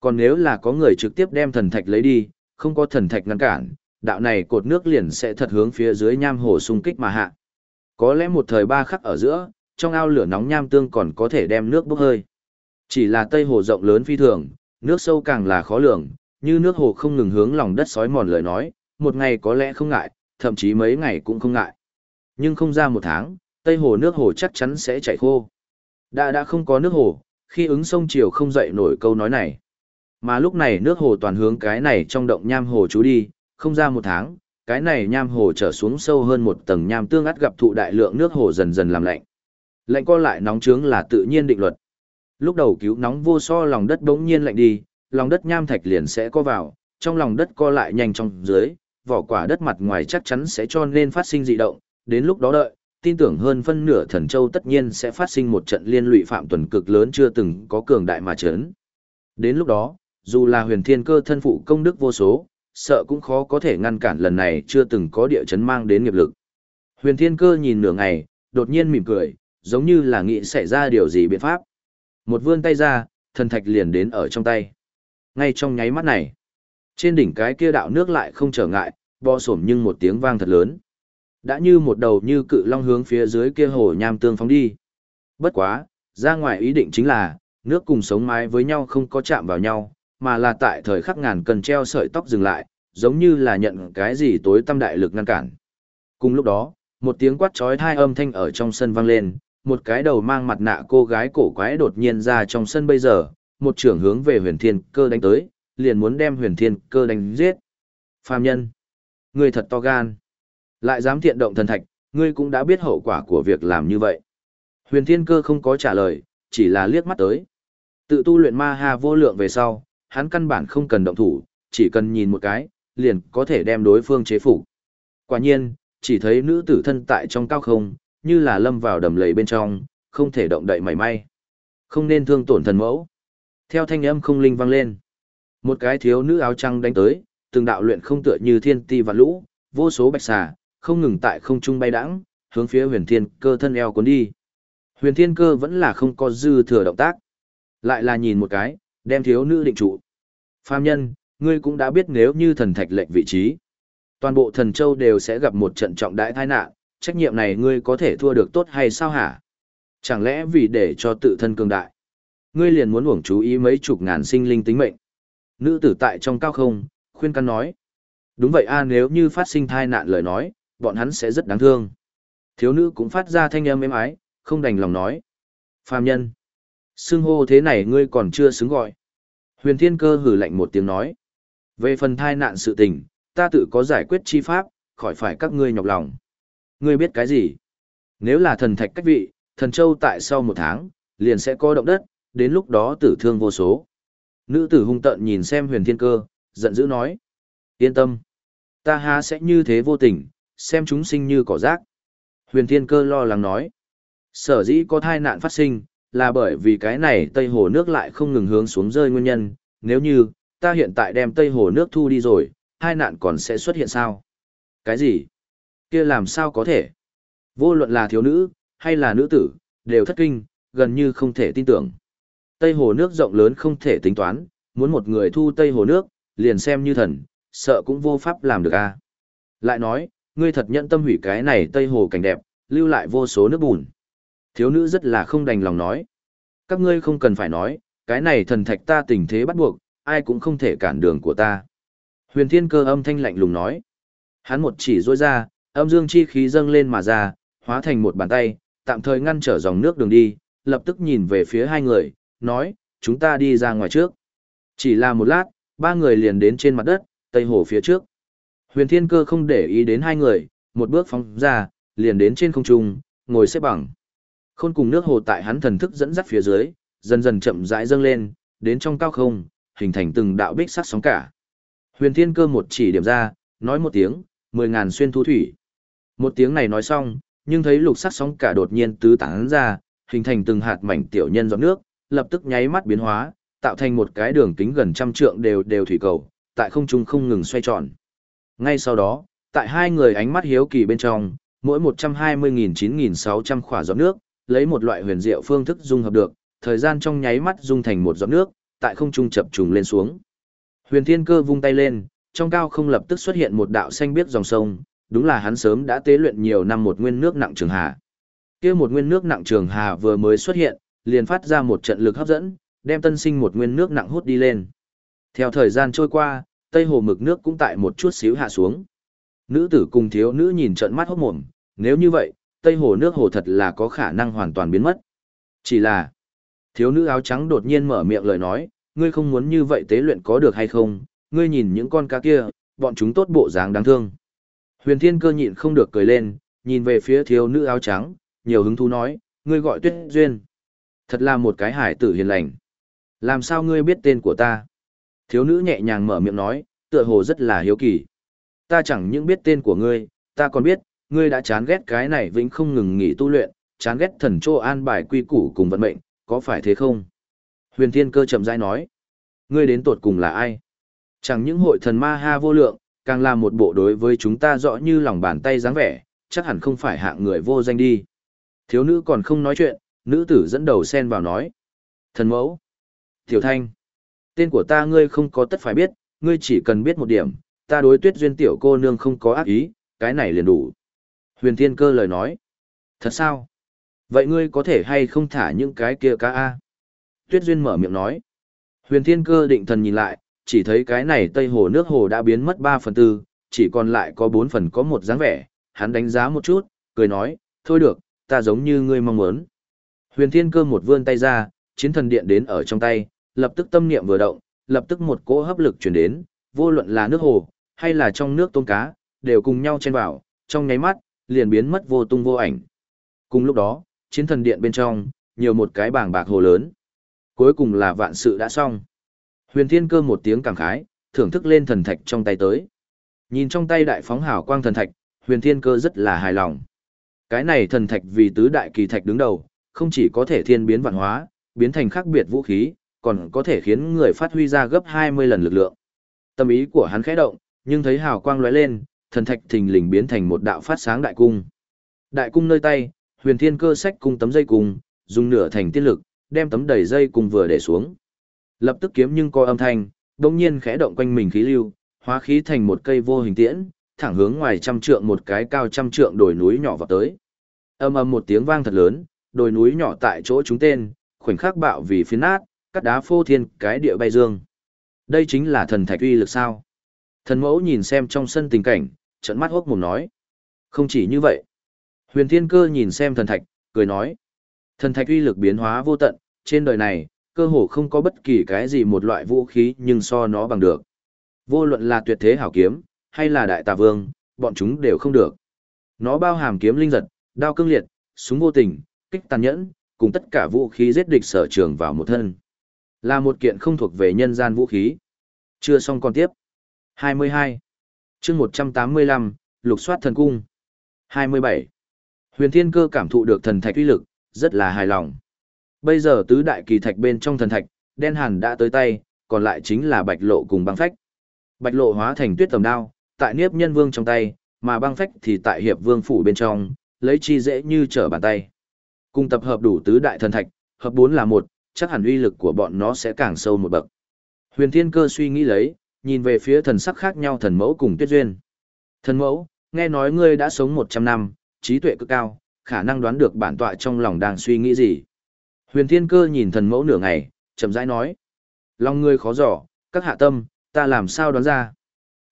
Còn nếu là có người trực tiếp đem thần thạch lấy đi, không có thần thạch ngăn cản, đạo này cột nước liền sẽ thật hướng phía dưới nham hồ xung kích mà hạ. Có lẽ một thời ba khắc ở giữa, trong ao lửa nóng nham tương còn có thể đem nước bốc hơi. Chỉ là tây hồ rộng lớn phi thường, nước sâu càng là khó lường, như nước hồ không ngừng hướng lòng đất sói mòn lời nói, một ngày có lẽ không ngại, thậm chí mấy ngày cũng không ngại. Nhưng không ra một tháng, tây hồ nước hồ chắc chắn sẽ chảy khô. Đã đã không có nước hồ, khi ứng sông chiều không dậy nổi câu nói này. Mà lúc này nước hồ toàn hướng cái này trong động nham hồ chú đi, không ra một tháng, cái này nham hồ trở xuống sâu hơn một tầng nham tương ắt gặp thụ đại lượng nước hồ dần dần làm lạnh. Lạnh co lại nóng trướng là tự nhiên định luật. Lúc đầu cứu nóng vô so lòng đất bỗng nhiên lạnh đi, lòng đất nham thạch liền sẽ co vào, trong lòng đất co lại nhanh trong dưới, vỏ quả đất mặt ngoài chắc chắn sẽ cho nên phát sinh dị động, đến lúc đó đợi, tin tưởng hơn phân nửa thần châu tất nhiên sẽ phát sinh một trận liên lụy phạm tuần cực lớn chưa từng có cường đại mà chấn. Đến lúc đó, dù là huyền thiên cơ thân phụ công đức vô số, sợ cũng khó có thể ngăn cản lần này chưa từng có địa chấn mang đến nghiệp lực. Huyền thiên cơ nhìn nửa ngày, đột nhiên mỉm cười, giống như là nghĩ xảy ra điều gì biện pháp. Một vươn tay ra, thần thạch liền đến ở trong tay. Ngay trong nháy mắt này, trên đỉnh cái kia đạo nước lại không trở ngại, bò sổm nhưng một tiếng vang thật lớn. Đã như một đầu như cự long hướng phía dưới kia hồ nham tương phóng đi. Bất quá, ra ngoài ý định chính là, nước cùng sống mái với nhau không có chạm vào nhau, mà là tại thời khắc ngàn cần treo sợi tóc dừng lại, giống như là nhận cái gì tối tâm đại lực ngăn cản. Cùng lúc đó, một tiếng quát trói thai âm thanh ở trong sân vang lên, một cái đầu mang mặt nạ cô gái cổ quái đột nhiên ra trong sân bây giờ, một trưởng hướng về huyền thiên cơ đánh tới, liền muốn đem huyền thiên cơ đánh giết. Phàm nhân, ngươi thật to gan. Lại dám thiện động thần thạch, ngươi cũng đã biết hậu quả của việc làm như vậy. Huyền thiên cơ không có trả lời, chỉ là liếc mắt tới. Tự tu luyện ma ha vô lượng về sau, hắn căn bản không cần động thủ, chỉ cần nhìn một cái, liền có thể đem đối phương chế phục. Quả nhiên, chỉ thấy nữ tử thân tại trong cao không, như là lâm vào đầm lầy bên trong, không thể động đậy mảy may. Không nên thương tổn thần mẫu. Theo thanh âm không linh vang lên. Một cái thiếu nữ áo trắng đánh tới, từng đạo luyện không tựa như thiên ti và lũ, vô số bạch xà, không ngừng tại không trung bay đãng, hướng phía huyền thiên cơ thân eo cuốn đi. Huyền thiên cơ vẫn là không có dư thừa động tác. Lại là nhìn một cái, đem thiếu nữ định trụ. Phàm nhân, ngươi cũng đã biết nếu như thần thạch lệnh vị trí. Toàn bộ thần châu đều sẽ gặp một trận trọng đại tai nạn, trách nhiệm này ngươi có thể thua được tốt hay sao hả? Chẳng lẽ vì để cho tự thân cường đại? Ngươi liền muốn uổng chú ý mấy chục ngàn sinh linh tính mệnh. Nữ tử tại trong cao không, khuyên can nói. Đúng vậy a nếu như phát sinh thai nạn lời nói, bọn hắn sẽ rất đáng thương. Thiếu nữ cũng phát ra thanh âm êm ái, không đành lòng nói. Phàm nhân. Xưng hô thế này ngươi còn chưa xứng gọi. Huyền thiên cơ hử lạnh một tiếng nói. Về phần thai nạn sự tình, ta tự có giải quyết chi pháp, khỏi phải các ngươi nhọc lòng. Ngươi biết cái gì? Nếu là thần thạch cách vị, thần châu tại sau một tháng, liền sẽ có động đất, đến lúc đó tử thương vô số. Nữ tử hung tận nhìn xem huyền thiên cơ, giận dữ nói. Yên tâm. Ta há sẽ như thế vô tình, xem chúng sinh như cỏ rác. Huyền thiên cơ lo lắng nói. Sở dĩ có thai nạn phát sinh, là bởi vì cái này Tây Hồ nước lại không ngừng hướng xuống rơi nguyên nhân. Nếu như, ta hiện tại đem Tây Hồ nước thu đi rồi, hai nạn còn sẽ xuất hiện sao? Cái gì? kia làm sao có thể? Vô luận là thiếu nữ, hay là nữ tử, đều thất kinh, gần như không thể tin tưởng. Tây hồ nước rộng lớn không thể tính toán, muốn một người thu Tây hồ nước, liền xem như thần, sợ cũng vô pháp làm được a. Lại nói, ngươi thật nhận tâm hủy cái này Tây hồ cảnh đẹp, lưu lại vô số nước bùn. Thiếu nữ rất là không đành lòng nói. Các ngươi không cần phải nói, cái này thần thạch ta tình thế bắt buộc, ai cũng không thể cản đường của ta. Huyền thiên cơ âm thanh lạnh lùng nói. Hắn một chỉ rôi ra, âm dương chi khí dâng lên mà ra, hóa thành một bàn tay, tạm thời ngăn trở dòng nước đường đi, lập tức nhìn về phía hai người, nói, chúng ta đi ra ngoài trước. Chỉ là một lát, ba người liền đến trên mặt đất, tây hồ phía trước. Huyền thiên cơ không để ý đến hai người, một bước phóng ra, liền đến trên không trung, ngồi xếp bằng. Khôn cùng nước hồ tại hắn thần thức dẫn dắt phía dưới, dần dần chậm rãi dâng lên, đến trong cao không, hình thành từng đạo bích sắc sóng cả. Huyền thiên cơ một chỉ điểm ra, nói một tiếng, mười ngàn xuyên thu thủy. Một tiếng này nói xong, nhưng thấy lục sắc sóng cả đột nhiên tứ tán ra, hình thành từng hạt mảnh tiểu nhân giọt nước, lập tức nháy mắt biến hóa, tạo thành một cái đường kính gần trăm trượng đều đều thủy cầu, tại không trung không ngừng xoay tròn. Ngay sau đó, tại hai người ánh mắt hiếu kỳ bên trong, mỗi 120.9600 khỏa giọt nước, lấy một loại huyền diệu phương thức dung hợp được, thời gian trong nháy mắt dung thành một giọt nước, tại không trung chập trùng lên xuống. Huyền Thiên Cơ vung tay lên, trong cao không lập tức xuất hiện một đạo xanh biếc dòng sông, đúng là hắn sớm đã tế luyện nhiều năm một nguyên nước nặng trường hà. Kia một nguyên nước nặng trường hà vừa mới xuất hiện, liền phát ra một trận lực hấp dẫn, đem tân sinh một nguyên nước nặng hút đi lên. Theo thời gian trôi qua, tây hồ mực nước cũng tại một chút xíu hạ xuống. Nữ tử cùng thiếu nữ nhìn trận mắt hốt mồm, nếu như vậy, tây hồ nước hồ thật là có khả năng hoàn toàn biến mất. Chỉ là, thiếu nữ áo trắng đột nhiên mở miệng lời nói, ngươi không muốn như vậy tế luyện có được hay không, ngươi nhìn những con cá kia, bọn chúng tốt bộ dáng đáng thương. Huyền Thiên Cơ nhịn không được cười lên, nhìn về phía thiếu nữ áo trắng, nhiều hứng thú nói, ngươi gọi Tuyết Duyên. Thật là một cái hải tử hiền lành. Làm sao ngươi biết tên của ta? Thiếu nữ nhẹ nhàng mở miệng nói, tựa hồ rất là hiếu kỳ. Ta chẳng những biết tên của ngươi, ta còn biết, ngươi đã chán ghét cái này vĩnh không ngừng nghỉ tu luyện, chán ghét thần chô an bài quy củ cùng vận mệnh, có phải thế không? Huyền Thiên Cơ chậm rãi nói, ngươi đến tột cùng là ai? Chẳng những hội thần ma ha vô lượng, càng là một bộ đối với chúng ta rõ như lòng bàn tay dáng vẻ, chắc hẳn không phải hạng người vô danh đi. Thiếu nữ còn không nói chuyện, nữ tử dẫn đầu xen vào nói. Thần mẫu. Tiểu thanh. Tên của ta ngươi không có tất phải biết, ngươi chỉ cần biết một điểm, ta đối tuyết duyên tiểu cô nương không có ác ý, cái này liền đủ. Huyền thiên cơ lời nói. Thật sao? Vậy ngươi có thể hay không thả những cái kia cá A? Tuyết duyên mở miệng nói. Huyền thiên cơ định thần nhìn lại, chỉ thấy cái này tây hồ nước hồ đã biến mất 3 phần tư, chỉ còn lại có 4 phần có một dáng vẻ, hắn đánh giá một chút, cười nói, thôi được, ta giống như ngươi mong muốn. Huyền thiên cơ một vươn tay ra, chiến thần điện đến ở trong tay, lập tức tâm niệm vừa động, lập tức một cỗ hấp lực chuyển đến, vô luận là nước hồ, hay là trong nước tôm cá, đều cùng nhau chen vào, trong nháy mắt, liền biến mất vô tung vô ảnh. Cùng lúc đó, chiến thần điện bên trong, nhiều một cái bảng bạc hồ lớn. Cuối cùng là vạn sự đã xong. Huyền Thiên Cơ một tiếng cảm khái, thưởng thức lên thần thạch trong tay tới. Nhìn trong tay đại phóng hào quang thần thạch, Huyền Thiên Cơ rất là hài lòng. Cái này thần thạch vì tứ đại kỳ thạch đứng đầu, không chỉ có thể thiên biến vạn hóa, biến thành khác biệt vũ khí, còn có thể khiến người phát huy ra gấp 20 lần lực lượng. Tâm ý của hắn khẽ động, nhưng thấy hào quang lóe lên, thần thạch thình lình biến thành một đạo phát sáng đại cung. Đại cung nơi tay, Huyền Thiên Cơ sách cung tấm dây cung, dùng nửa thành tiên lực, đem tấm đầy dây cung vừa để xuống. Lập tức kiếm nhưng có âm thanh, đồng nhiên khẽ động quanh mình khí lưu, hóa khí thành một cây vô hình tiễn, thẳng hướng ngoài trăm trượng một cái cao trăm trượng đồi núi nhỏ vào tới. Âm ầm một tiếng vang thật lớn, đồi núi nhỏ tại chỗ chúng tên, khoảnh khắc bạo vì phiến nát, cắt đá phô thiên cái địa bay dương. Đây chính là thần thạch uy lực sao? Thần mẫu nhìn xem trong sân tình cảnh, trận mắt hốc mồm nói. Không chỉ như vậy. Huyền thiên cơ nhìn xem thần thạch, cười nói. Thần thạch uy lực biến hóa vô tận, trên đời này, cơ hồ không có bất kỳ cái gì một loại vũ khí nhưng so nó bằng được. Vô luận là tuyệt thế hảo kiếm, hay là đại tà vương, bọn chúng đều không được. Nó bao hàm kiếm linh giật, đao cương liệt, súng vô tình, kích tàn nhẫn, cùng tất cả vũ khí giết địch sở trường vào một thân. Là một kiện không thuộc về nhân gian vũ khí. Chưa xong còn tiếp. 22 chương 185, lục soát thần cung. 27. Huyền Thiên Cơ cảm thụ được thần thạch uy lực, rất là hài lòng. Bây giờ tứ đại kỳ thạch bên trong thần thạch, đen hàn đã tới tay, còn lại chính là bạch lộ cùng băng phách. Bạch lộ hóa thành tuyết tầm đao, tại niếp nhân vương trong tay, mà băng phách thì tại hiệp vương phủ bên trong, lấy chi dễ như trở bàn tay. Cùng tập hợp đủ tứ đại thần thạch, hợp bốn là một, chắc hẳn uy lực của bọn nó sẽ càng sâu một bậc. Huyền Thiên Cơ suy nghĩ lấy, nhìn về phía thần sắc khác nhau thần mẫu cùng Tuyết Duyên. Thần mẫu, nghe nói ngươi đã sống 100 năm, trí tuệ cực cao, khả năng đoán được bản tọa trong lòng đang suy nghĩ gì. Huyền Thiên Cơ nhìn thần mẫu nửa ngày, chậm rãi nói. Lòng ngươi khó dò, các hạ tâm, ta làm sao đoán ra.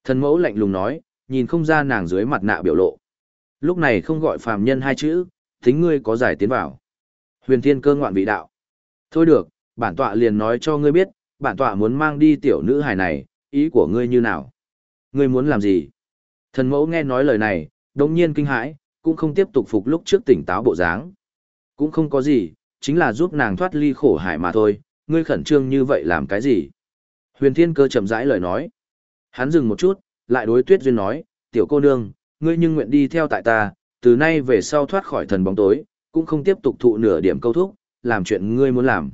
Thần mẫu lạnh lùng nói, nhìn không ra nàng dưới mặt nạ biểu lộ. Lúc này không gọi phàm nhân hai chữ, tính ngươi có giải tiến vào. Huyền Thiên Cơ ngoạn vị đạo. Thôi được, bản tọa liền nói cho ngươi biết, bản tọa muốn mang đi tiểu nữ hài này, ý của ngươi như nào? Ngươi muốn làm gì? Thần mẫu nghe nói lời này, đồng nhiên kinh hãi, cũng không tiếp tục phục lúc trước tỉnh táo bộ dáng. Cũng không có gì, chính là giúp nàng thoát ly khổ hải mà thôi, ngươi khẩn trương như vậy làm cái gì? Huyền Thiên Cơ chậm rãi lời nói. Hắn dừng một chút, lại đối Tuyết Duyên nói, tiểu cô nương, ngươi nhưng nguyện đi theo tại ta, từ nay về sau thoát khỏi thần bóng tối, cũng không tiếp tục thụ nửa điểm câu thúc, làm chuyện ngươi muốn làm.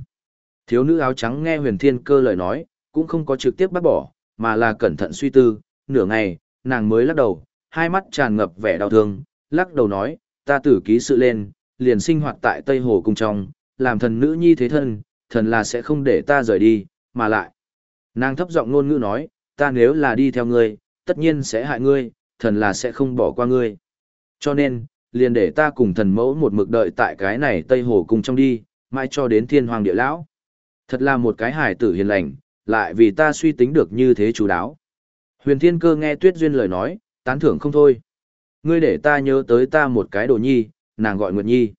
Thiếu nữ áo trắng nghe huyền thiên cơ lời nói, cũng không có trực tiếp bắt bỏ, mà là cẩn thận suy tư, nửa ngày, nàng mới lắc đầu, hai mắt tràn ngập vẻ đau thương, lắc đầu nói, ta tử ký sự lên, liền sinh hoạt tại Tây Hồ Cung trong, làm thần nữ nhi thế thân, thần là sẽ không để ta rời đi, mà lại. Nàng thấp giọng ngôn ngữ nói, ta nếu là đi theo ngươi, tất nhiên sẽ hại ngươi, thần là sẽ không bỏ qua ngươi. Cho nên, liền để ta cùng thần mẫu một mực đợi tại cái này Tây Hồ Cung trong đi, mãi cho đến thiên hoàng địa lão. Thật là một cái hải tử hiền lành, lại vì ta suy tính được như thế chú đáo. Huyền Thiên Cơ nghe Tuyết Duyên lời nói, tán thưởng không thôi. Ngươi để ta nhớ tới ta một cái đồ nhi, nàng gọi Nguyệt Nhi.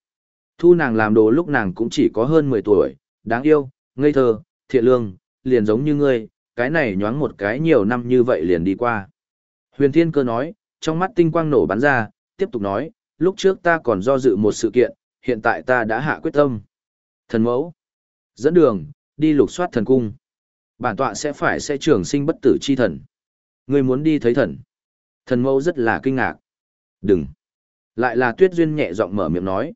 Thu nàng làm đồ lúc nàng cũng chỉ có hơn 10 tuổi, đáng yêu, ngây thơ, thiện lương, liền giống như ngươi, cái này nhoáng một cái nhiều năm như vậy liền đi qua. Huyền Thiên Cơ nói, trong mắt tinh quang nổ bắn ra, tiếp tục nói, lúc trước ta còn do dự một sự kiện, hiện tại ta đã hạ quyết tâm. Thần mẫu, dẫn đường, đi lục soát thần cung. Bản tọa sẽ phải sẽ trường sinh bất tử chi thần. Ngươi muốn đi thấy thần. Thần mẫu rất là kinh ngạc. Đừng. Lại là tuyết duyên nhẹ giọng mở miệng nói.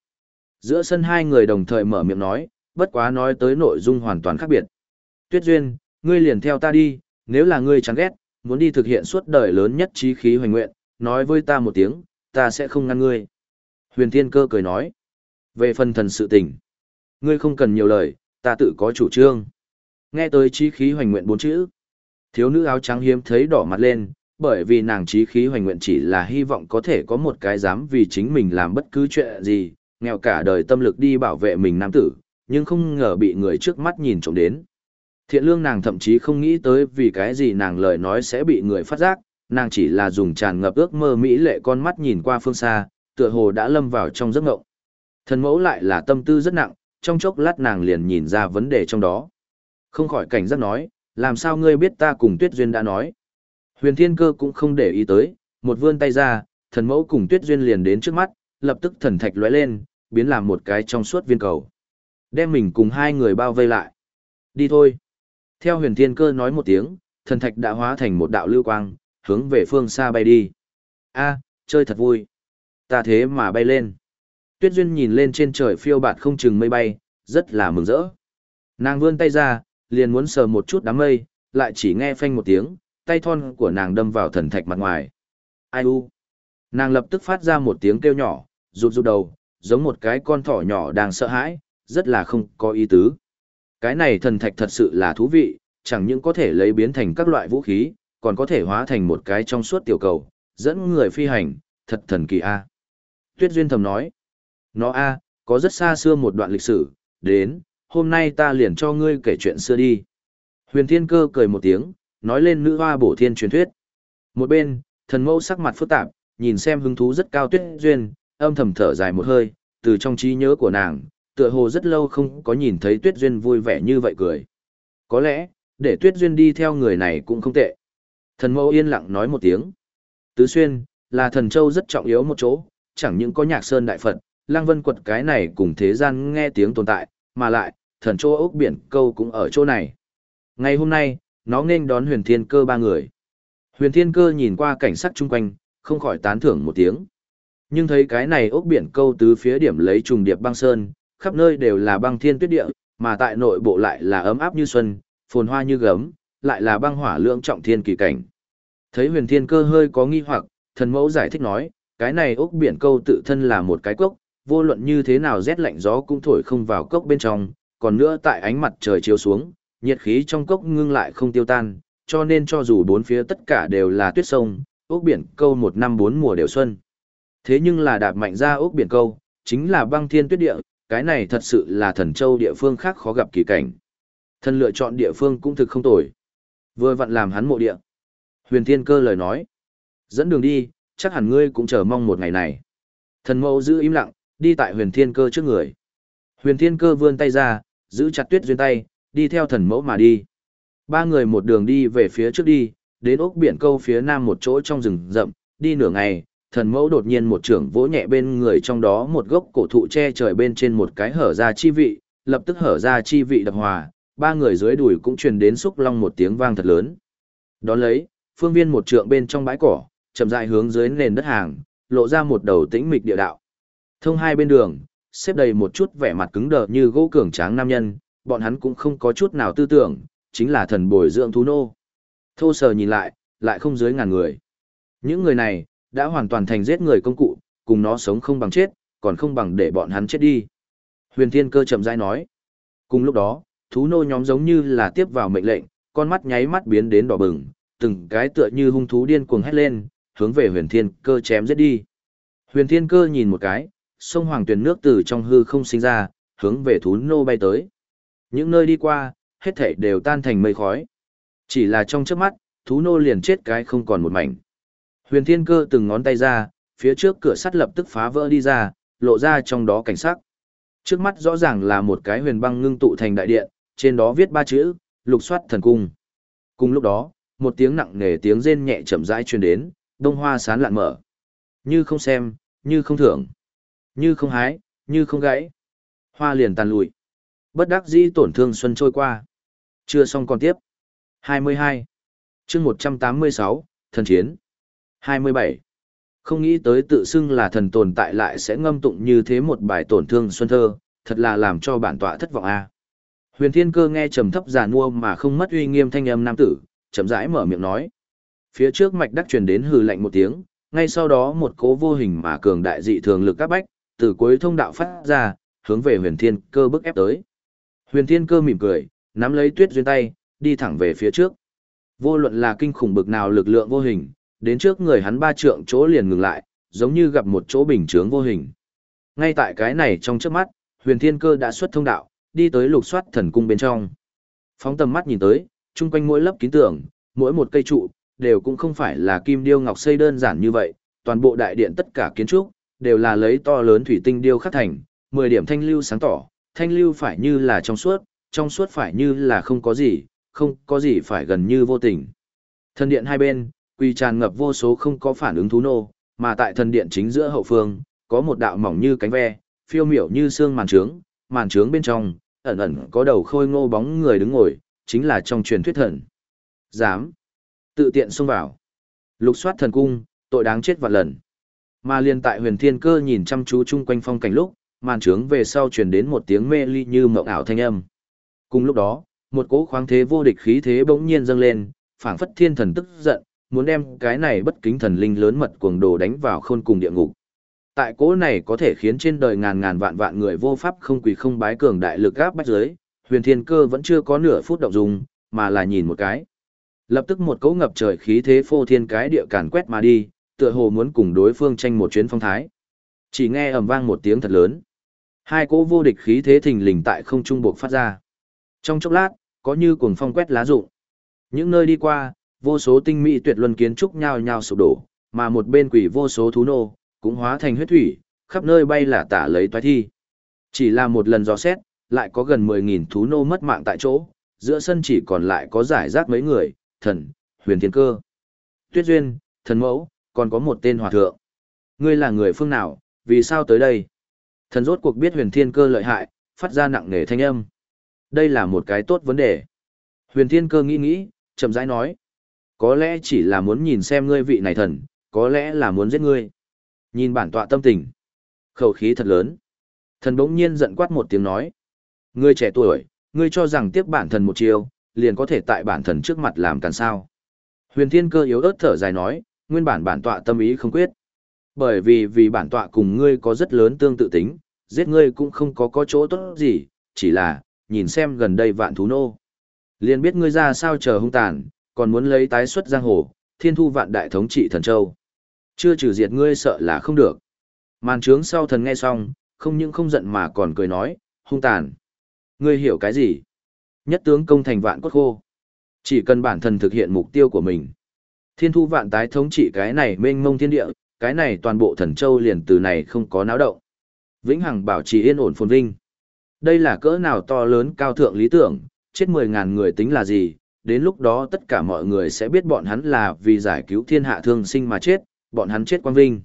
Giữa sân hai người đồng thời mở miệng nói, bất quá nói tới nội dung hoàn toàn khác biệt. Tuyết duyên, ngươi liền theo ta đi, nếu là ngươi chán ghét, muốn đi thực hiện suốt đời lớn nhất trí khí hoành nguyện, nói với ta một tiếng, ta sẽ không ngăn ngươi. Huyền Thiên Cơ cười nói, về phần thần sự tình, ngươi không cần nhiều lời, ta tự có chủ trương. Nghe tới trí khí hoành nguyện bốn chữ, thiếu nữ áo trắng hiếm thấy đỏ mặt lên, bởi vì nàng trí khí hoành nguyện chỉ là hy vọng có thể có một cái dám vì chính mình làm bất cứ chuyện gì, nghèo cả đời tâm lực đi bảo vệ mình nam tử, nhưng không ngờ bị người trước mắt nhìn trộm đến. Thiện lương nàng thậm chí không nghĩ tới vì cái gì nàng lời nói sẽ bị người phát giác, nàng chỉ là dùng tràn ngập ước mơ mỹ lệ con mắt nhìn qua phương xa, tựa hồ đã lâm vào trong giấc ngộng. Thần mẫu lại là tâm tư rất nặng, trong chốc lát nàng liền nhìn ra vấn đề trong đó. Không khỏi cảnh giác nói, Làm sao ngươi biết ta cùng Tuyết Duyên đã nói? Huyền Thiên Cơ cũng không để ý tới, một vươn tay ra, thần mẫu cùng Tuyết Duyên liền đến trước mắt, lập tức thần thạch lóe lên, biến làm một cái trong suốt viên cầu. Đem mình cùng hai người bao vây lại. Đi thôi. Theo huyền thiên cơ nói một tiếng, thần thạch đã hóa thành một đạo lưu quang, hướng về phương xa bay đi. a chơi thật vui. Ta thế mà bay lên. Tuyết Duyên nhìn lên trên trời phiêu bạt không chừng mây bay, rất là mừng rỡ. Nàng vươn tay ra, liền muốn sờ một chút đám mây, lại chỉ nghe phanh một tiếng, tay thon của nàng đâm vào thần thạch mặt ngoài. Ai u? Nàng lập tức phát ra một tiếng kêu nhỏ, rụt rụt đầu, giống một cái con thỏ nhỏ đang sợ hãi, rất là không có ý tứ. Cái này thần thạch thật sự là thú vị, chẳng những có thể lấy biến thành các loại vũ khí, còn có thể hóa thành một cái trong suốt tiểu cầu, dẫn người phi hành, thật thần kỳ a. Tuyết Duyên thầm nói, nó a, có rất xa xưa một đoạn lịch sử, đến, hôm nay ta liền cho ngươi kể chuyện xưa đi. Huyền Thiên Cơ cười một tiếng, nói lên nữ hoa bổ thiên truyền thuyết. Một bên, thần mẫu sắc mặt phức tạp, nhìn xem hứng thú rất cao Tuyết Duyên, âm thầm thở dài một hơi, từ trong trí nhớ của nàng, tựa hồ rất lâu không có nhìn thấy Tuyết Duyên vui vẻ như vậy cười. Có lẽ, để Tuyết Duyên đi theo người này cũng không tệ. Thần mẫu yên lặng nói một tiếng. Tứ Xuyên, là thần châu rất trọng yếu một chỗ, chẳng những có nhạc sơn đại Phật, lang vân quật cái này cùng thế gian nghe tiếng tồn tại, mà lại, thần châu ốc biển câu cũng ở chỗ này. Ngày hôm nay, nó nên đón huyền thiên cơ ba người. Huyền thiên cơ nhìn qua cảnh sắc chung quanh, không khỏi tán thưởng một tiếng. Nhưng thấy cái này ốc biển câu tứ phía điểm lấy trùng điệp băng sơn, khắp nơi đều là băng thiên tuyết địa, mà tại nội bộ lại là ấm áp như xuân, phồn hoa như gấm, lại là băng hỏa lượng trọng thiên kỳ cảnh. Thấy huyền thiên cơ hơi có nghi hoặc, thần mẫu giải thích nói, cái này ốc biển câu tự thân là một cái cốc, vô luận như thế nào rét lạnh gió cũng thổi không vào cốc bên trong, còn nữa tại ánh mặt trời chiếu xuống, nhiệt khí trong cốc ngưng lại không tiêu tan, cho nên cho dù bốn phía tất cả đều là tuyết sông, ốc biển câu một năm bốn mùa đều xuân. Thế nhưng là đạp mạnh ra ốc biển câu, chính là băng thiên tuyết địa, cái này thật sự là thần châu địa phương khác khó gặp kỳ cảnh. Thần lựa chọn địa phương cũng thực không tồi. Vừa vặn làm hắn mộ địa. Huyền Thiên Cơ lời nói. Dẫn đường đi, chắc hẳn ngươi cũng chờ mong một ngày này. Thần mẫu giữ im lặng, đi tại huyền thiên cơ trước người. Huyền thiên cơ vươn tay ra, giữ chặt tuyết duyên tay, đi theo thần mẫu mà đi. Ba người một đường đi về phía trước đi, đến ốc biển câu phía nam một chỗ trong rừng rậm, đi nửa ngày, thần mẫu đột nhiên một trưởng vỗ nhẹ bên người trong đó một gốc cổ thụ che trời bên trên một cái hở ra chi vị, lập tức hở ra chi vị đập hòa, ba người dưới đùi cũng truyền đến xúc long một tiếng vang thật lớn. Đón lấy, phương viên một trượng bên trong bãi cỏ, chậm rãi hướng dưới nền đất hàng, lộ ra một đầu tĩnh mịch địa đạo. Thông hai bên đường, xếp đầy một chút vẻ mặt cứng đờ như gỗ cường tráng nam nhân, bọn hắn cũng không có chút nào tư tưởng, chính là thần bồi dưỡng thú nô. Thô sờ nhìn lại, lại không dưới ngàn người. Những người này, đã hoàn toàn thành giết người công cụ, cùng nó sống không bằng chết, còn không bằng để bọn hắn chết đi. Huyền Thiên Cơ chậm rãi nói. Cùng lúc đó, thú nô nhóm giống như là tiếp vào mệnh lệnh, con mắt nháy mắt biến đến đỏ bừng, từng cái tựa như hung thú điên cuồng hét lên, hướng về Huyền Thiên Cơ chém giết đi. Huyền Thiên Cơ nhìn một cái, sông hoàng tuyền nước từ trong hư không sinh ra, hướng về thú nô bay tới. Những nơi đi qua, hết thảy đều tan thành mây khói. Chỉ là trong chớp mắt, thú nô liền chết cái không còn một mảnh. Huyền Thiên Cơ từng ngón tay ra, phía trước cửa sắt lập tức phá vỡ đi ra, lộ ra trong đó cảnh sắc. Trước mắt rõ ràng là một cái huyền băng ngưng tụ thành đại điện, trên đó viết ba chữ, lục soát thần cung. Cùng lúc đó, một tiếng nặng nề tiếng rên nhẹ chậm rãi truyền đến, đông hoa sán lạn mở. Như không xem, như không thưởng, như không hái, như không gãy. Hoa liền tàn lụi. Bất đắc dĩ tổn thương xuân trôi qua. Chưa xong còn tiếp. 22. chương 186, thần chiến. 27. Không nghĩ tới tự xưng là thần tồn tại lại sẽ ngâm tụng như thế một bài tổn thương xuân thơ, thật là làm cho bản tọa thất vọng a. Huyền Thiên Cơ nghe trầm thấp giàn mua mà không mất uy nghiêm thanh âm nam tử, chậm rãi mở miệng nói. Phía trước mạch đắc truyền đến hừ lạnh một tiếng, ngay sau đó một cố vô hình mà cường đại dị thường lực các bách, từ cuối thông đạo phát ra, hướng về Huyền Thiên Cơ bức ép tới. Huyền Thiên Cơ mỉm cười, nắm lấy Tuyết duyên tay, đi thẳng về phía trước. Vô luận là kinh khủng bực nào lực lượng vô hình, đến trước người hắn ba trượng chỗ liền ngừng lại, giống như gặp một chỗ bình chướng vô hình. Ngay tại cái này trong trước mắt, huyền thiên cơ đã xuất thông đạo, đi tới lục soát thần cung bên trong. Phóng tầm mắt nhìn tới, chung quanh mỗi lớp kín tường, mỗi một cây trụ, đều cũng không phải là kim điêu ngọc xây đơn giản như vậy, toàn bộ đại điện tất cả kiến trúc, đều là lấy to lớn thủy tinh điêu khắc thành, 10 điểm thanh lưu sáng tỏ, thanh lưu phải như là trong suốt, trong suốt phải như là không có gì, không có gì phải gần như vô tình. Thần điện hai bên, quy tràn ngập vô số không có phản ứng thú nô, mà tại thần điện chính giữa hậu phương, có một đạo mỏng như cánh ve, phiêu miểu như xương màn trướng, màn trướng bên trong, ẩn ẩn có đầu khôi ngô bóng người đứng ngồi, chính là trong truyền thuyết thần. Dám tự tiện xông vào. Lục soát thần cung, tội đáng chết vạn lần. Mà liên tại huyền thiên cơ nhìn chăm chú chung quanh phong cảnh lúc, màn trướng về sau truyền đến một tiếng mê ly như mộng ảo thanh âm. Cùng lúc đó, một cỗ khoáng thế vô địch khí thế bỗng nhiên dâng lên, phảng phất thiên thần tức giận, muốn đem cái này bất kính thần linh lớn mật cuồng đồ đánh vào khôn cùng địa ngục. Tại cỗ này có thể khiến trên đời ngàn ngàn vạn vạn người vô pháp không quỳ không bái cường đại lực gáp bách giới, huyền thiên cơ vẫn chưa có nửa phút động dung, mà là nhìn một cái. Lập tức một cỗ ngập trời khí thế phô thiên cái địa càn quét mà đi, tựa hồ muốn cùng đối phương tranh một chuyến phong thái. Chỉ nghe ầm vang một tiếng thật lớn. Hai cỗ vô địch khí thế thình lình tại không trung buộc phát ra. Trong chốc lát, có như cuồng phong quét lá rụng. Những nơi đi qua, vô số tinh mỹ tuyệt luân kiến trúc nhao nhao sụp đổ, mà một bên quỷ vô số thú nô, cũng hóa thành huyết thủy, khắp nơi bay là tả lấy toái thi. Chỉ là một lần dò xét, lại có gần 10.000 thú nô mất mạng tại chỗ, giữa sân chỉ còn lại có giải rác mấy người, thần, huyền thiên cơ, tuyết duyên, thần mẫu, còn có một tên hòa thượng. Ngươi là người phương nào, vì sao tới đây? Thần rốt cuộc biết huyền thiên cơ lợi hại, phát ra nặng nề thanh âm. Đây là một cái tốt vấn đề. Huyền thiên cơ nghĩ nghĩ, chậm rãi nói. Có lẽ chỉ là muốn nhìn xem ngươi vị này thần, có lẽ là muốn giết ngươi. Nhìn bản tọa tâm tình. Khẩu khí thật lớn. Thần bỗng nhiên giận quát một tiếng nói. Ngươi trẻ tuổi, ngươi cho rằng tiếp bản thần một chiều, liền có thể tại bản thần trước mặt làm càn sao. Huyền thiên cơ yếu ớt thở dài nói, nguyên bản bản tọa tâm ý không quyết. Bởi vì vì bản tọa cùng ngươi có rất lớn tương tự tính, giết ngươi cũng không có có chỗ tốt gì, chỉ là, nhìn xem gần đây vạn thú nô. Liền biết ngươi ra sao chờ hung tàn, còn muốn lấy tái xuất giang hồ, thiên thu vạn đại thống trị thần châu. Chưa trừ diệt ngươi sợ là không được. Màn trướng sau thần nghe xong, không những không giận mà còn cười nói, hung tàn. Ngươi hiểu cái gì? Nhất tướng công thành vạn cốt khô. Chỉ cần bản thân thực hiện mục tiêu của mình. Thiên thu vạn tái thống trị cái này mênh mông thiên địa, cái này toàn bộ thần châu liền từ này không có náo động. Vĩnh hằng bảo trì yên ổn phồn vinh. Đây là cỡ nào to lớn cao thượng lý tưởng, chết 10.000 người tính là gì, đến lúc đó tất cả mọi người sẽ biết bọn hắn là vì giải cứu thiên hạ thương sinh mà chết, bọn hắn chết quang vinh.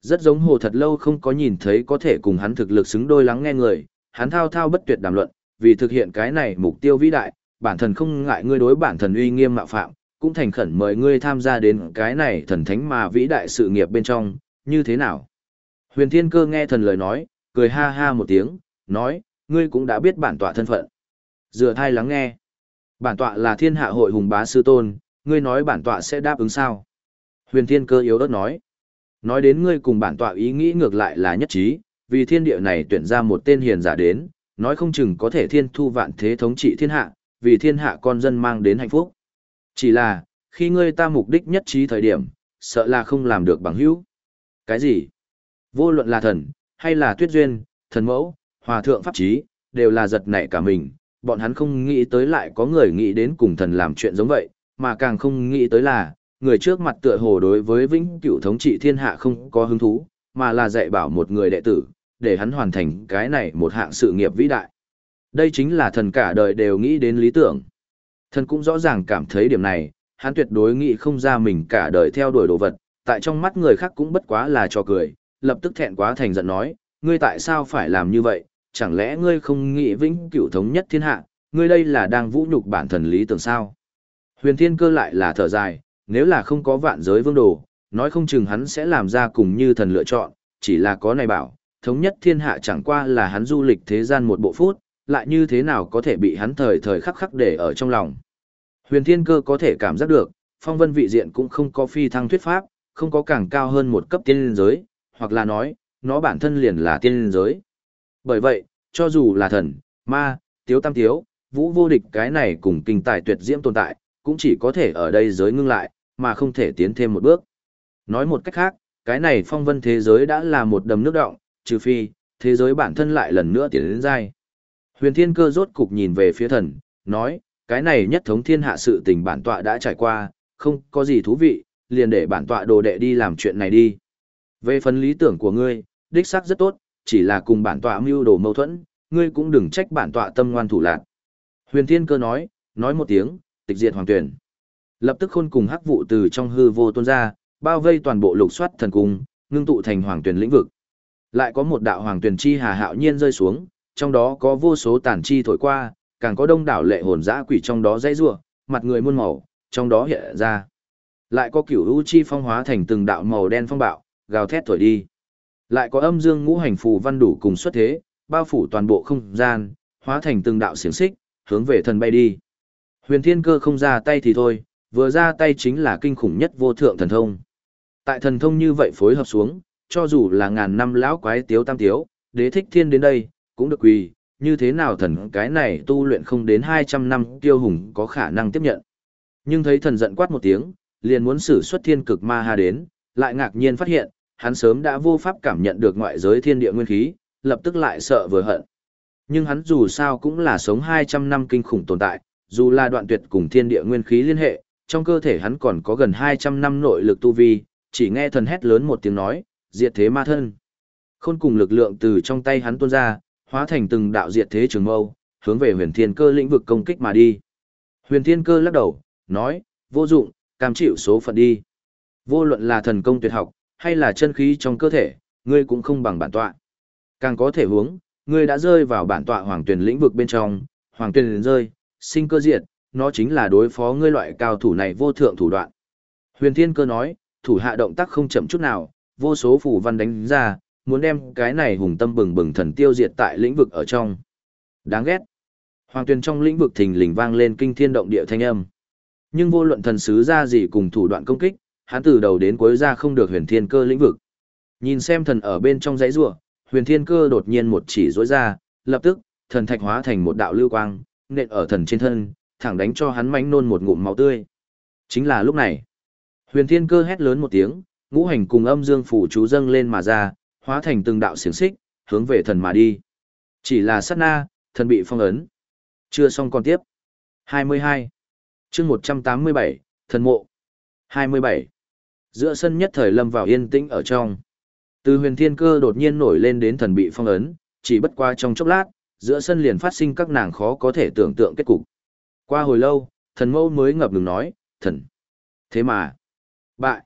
Rất giống hồ thật lâu không có nhìn thấy có thể cùng hắn thực lực xứng đôi lắng nghe người, hắn thao thao bất tuyệt đàm luận, vì thực hiện cái này mục tiêu vĩ đại, bản thân không ngại ngươi đối bản thân uy nghiêm mạo phạm, cũng thành khẩn mời ngươi tham gia đến cái này thần thánh mà vĩ đại sự nghiệp bên trong, như thế nào? Huyền Thiên Cơ nghe thần lời nói, cười ha ha một tiếng, nói, ngươi cũng đã biết bản tọa thân phận. Dựa thai lắng nghe. Bản tọa là thiên hạ hội hùng bá sư tôn, ngươi nói bản tọa sẽ đáp ứng sao? Huyền Thiên Cơ yếu ớt nói. Nói đến ngươi cùng bản tọa ý nghĩ ngược lại là nhất trí, vì thiên địa này tuyển ra một tên hiền giả đến, nói không chừng có thể thiên thu vạn thế thống trị thiên hạ, vì thiên hạ con dân mang đến hạnh phúc. Chỉ là, khi ngươi ta mục đích nhất trí thời điểm, sợ là không làm được bằng hữu. Cái gì? Vô luận là thần, hay là tuyết duyên, thần mẫu, hòa thượng pháp trí, đều là giật nảy cả mình, bọn hắn không nghĩ tới lại có người nghĩ đến cùng thần làm chuyện giống vậy, mà càng không nghĩ tới là, người trước mặt tựa hồ đối với vĩnh cửu thống trị thiên hạ không có hứng thú, mà là dạy bảo một người đệ tử, để hắn hoàn thành cái này một hạng sự nghiệp vĩ đại. Đây chính là thần cả đời đều nghĩ đến lý tưởng. Thần cũng rõ ràng cảm thấy điểm này, hắn tuyệt đối nghĩ không ra mình cả đời theo đuổi đồ vật, tại trong mắt người khác cũng bất quá là trò cười, lập tức thẹn quá thành giận nói, ngươi tại sao phải làm như vậy, chẳng lẽ ngươi không nghĩ vĩnh cửu thống nhất thiên hạ, ngươi đây là đang vũ nhục bản thần lý tưởng sao? Huyền Thiên Cơ lại là thở dài, nếu là không có vạn giới vương đồ, nói không chừng hắn sẽ làm ra cùng như thần lựa chọn, chỉ là có này bảo, thống nhất thiên hạ chẳng qua là hắn du lịch thế gian một bộ phút, lại như thế nào có thể bị hắn thời thời khắc khắc để ở trong lòng. Huyền Thiên Cơ có thể cảm giác được, phong vân vị diện cũng không có phi thăng thuyết pháp, không có càng cao hơn một cấp tiên giới, hoặc là nói, nó bản thân liền là tiên giới. Bởi vậy, cho dù là thần, ma, tiếu tam tiếu, vũ vô địch cái này cùng kinh tài tuyệt diễm tồn tại, cũng chỉ có thể ở đây giới ngưng lại, mà không thể tiến thêm một bước. Nói một cách khác, cái này phong vân thế giới đã là một đầm nước động, trừ phi, thế giới bản thân lại lần nữa tiến đến dai. Huyền Thiên Cơ rốt cục nhìn về phía thần, nói, cái này nhất thống thiên hạ sự tình bản tọa đã trải qua, không có gì thú vị, liền để bản tọa đồ đệ đi làm chuyện này đi. Về phần lý tưởng của ngươi, đích xác rất tốt, chỉ là cùng bản tọa mưu đồ mâu thuẫn, ngươi cũng đừng trách bản tọa tâm ngoan thủ lạc. Huyền Thiên Cơ nói, nói một tiếng, tịch diệt hoàng tuyển. Lập tức khôn cùng hắc vụ từ trong hư vô tuôn ra, bao vây toàn bộ lục soát thần cung, ngưng tụ thành hoàng tuyển lĩnh vực. Lại có một đạo hoàng tuyển chi hà hạo nhiên rơi xuống, trong đó có vô số tàn chi thổi qua, càng có đông đảo lệ hồn dã quỷ trong đó dãy rủa, mặt người muôn màu, trong đó hiện ra. Lại có cửu u chi phong hóa thành từng đạo màu đen phong bạo, gào thét thổi đi. Lại có âm dương ngũ hành phù văn đủ cùng xuất thế, bao phủ toàn bộ không gian, hóa thành từng đạo xiềng xích, hướng về thần bay đi. Huyền Thiên Cơ không ra tay thì thôi, vừa ra tay chính là kinh khủng nhất vô thượng thần thông. Tại thần thông như vậy phối hợp xuống, cho dù là ngàn năm lão quái tiếu tam tiếu, đế thích thiên đến đây, cũng được quỳ, như thế nào thần cái này tu luyện không đến 200 năm tiêu hùng có khả năng tiếp nhận. Nhưng thấy thần giận quát một tiếng, liền muốn sử xuất thiên cực ma ha đến, lại ngạc nhiên phát hiện, hắn sớm đã vô pháp cảm nhận được ngoại giới thiên địa nguyên khí, lập tức lại sợ vừa hận. Nhưng hắn dù sao cũng là sống 200 năm kinh khủng tồn tại, dù là đoạn tuyệt cùng thiên địa nguyên khí liên hệ, trong cơ thể hắn còn có gần 200 năm nội lực tu vi, chỉ nghe thần hét lớn một tiếng nói, diệt thế ma thân. Khôn cùng lực lượng từ trong tay hắn tuôn ra, hóa thành từng đạo diệt thế trường mâu, hướng về huyền thiên cơ lĩnh vực công kích mà đi. Huyền thiên cơ lắc đầu, nói, vô dụng, cam chịu số phận đi. Vô luận là thần công tuyệt học, hay là chân khí trong cơ thể, ngươi cũng không bằng bản tọa. Càng có thể hướng, ngươi đã rơi vào bản tọa hoàng tuyển lĩnh vực bên trong, hoàng tuyển rơi, sinh cơ diệt, nó chính là đối phó ngươi loại cao thủ này vô thượng thủ đoạn. Huyền Thiên Cơ nói, thủ hạ động tác không chậm chút nào, vô số phủ văn đánh ra, muốn đem cái này hùng tâm bừng bừng thần tiêu diệt tại lĩnh vực ở trong. Đáng ghét. Hoàng tuyên trong lĩnh vực thình lình vang lên kinh thiên động địa thanh âm. Nhưng vô luận thần sứ ra gì cùng thủ đoạn công kích, hắn từ đầu đến cuối ra không được huyền thiên cơ lĩnh vực. Nhìn xem thần ở bên trong giấy rùa, huyền thiên cơ đột nhiên một chỉ rối ra, lập tức, thần thạch hóa thành một đạo lưu quang, nện ở thần trên thân, thẳng đánh cho hắn mánh nôn một ngụm máu tươi. Chính là lúc này, huyền thiên cơ hét lớn một tiếng, ngũ hành cùng âm dương phủ chú dâng lên mà ra, hóa thành từng đạo xiềng xích, hướng về thần mà đi. Chỉ là sát na, thần bị phong ấn. Chưa xong còn tiếp. 22. chương 187, thần mộ. 27. Giữa sân nhất thời lâm vào yên tĩnh ở trong. Từ huyền thiên cơ đột nhiên nổi lên đến thần bị phong ấn, chỉ bất qua trong chốc lát, giữa sân liền phát sinh các nàng khó có thể tưởng tượng kết cục. Qua hồi lâu, thần mâu mới ngập ngừng nói, thần. Thế mà, bại.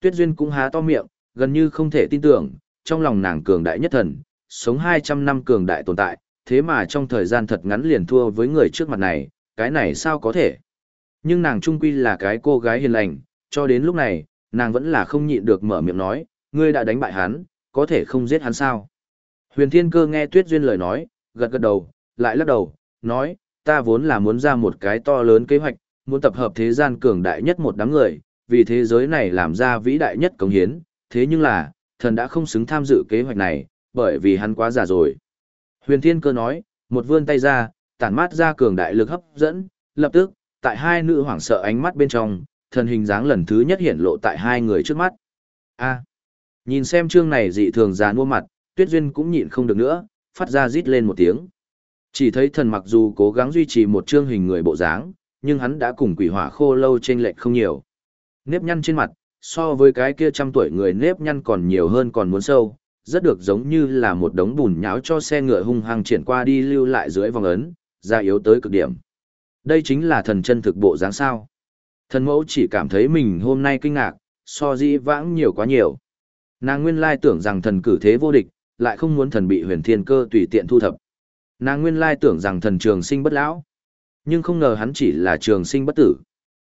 Tuyết Duyên cũng há to miệng, gần như không thể tin tưởng, trong lòng nàng cường đại nhất thần, sống 200 năm cường đại tồn tại, thế mà trong thời gian thật ngắn liền thua với người trước mặt này, cái này sao có thể. Nhưng nàng trung quy là cái cô gái hiền lành, cho đến lúc này, nàng vẫn là không nhịn được mở miệng nói, ngươi đã đánh bại hắn, có thể không giết hắn sao. Huyền Thiên Cơ nghe Tuyết Duyên lời nói, gật gật đầu, lại lắc đầu, nói, ta vốn là muốn ra một cái to lớn kế hoạch, muốn tập hợp thế gian cường đại nhất một đám người, vì thế giới này làm ra vĩ đại nhất công hiến, thế nhưng là, thần đã không xứng tham dự kế hoạch này, bởi vì hắn quá già rồi. Huyền Thiên Cơ nói, một vươn tay ra, tản mát ra cường đại lực hấp dẫn, lập tức, tại hai nữ hoảng sợ ánh mắt bên trong, thần hình dáng lần thứ nhất hiện lộ tại hai người trước mắt. A. nhìn xem chương này dị thường già mua mặt, Tuyết Duyên cũng nhịn không được nữa, phát ra rít lên một tiếng. Chỉ thấy thần mặc dù cố gắng duy trì một chương hình người bộ dáng, nhưng hắn đã cùng quỷ hỏa khô lâu trên lệch không nhiều. Nếp nhăn trên mặt, so với cái kia trăm tuổi người nếp nhăn còn nhiều hơn còn muốn sâu, rất được giống như là một đống bùn nháo cho xe ngựa hung hăng triển qua đi lưu lại dưới vòng ấn, ra yếu tới cực điểm. Đây chính là thần chân thực bộ dáng sao. Thần mẫu chỉ cảm thấy mình hôm nay kinh ngạc, so di vãng nhiều quá nhiều. Nàng nguyên lai tưởng rằng thần cử thế vô địch, lại không muốn thần bị huyền thiên cơ tùy tiện thu thập. Nàng nguyên lai tưởng rằng thần trường sinh bất lão, nhưng không ngờ hắn chỉ là trường sinh bất tử.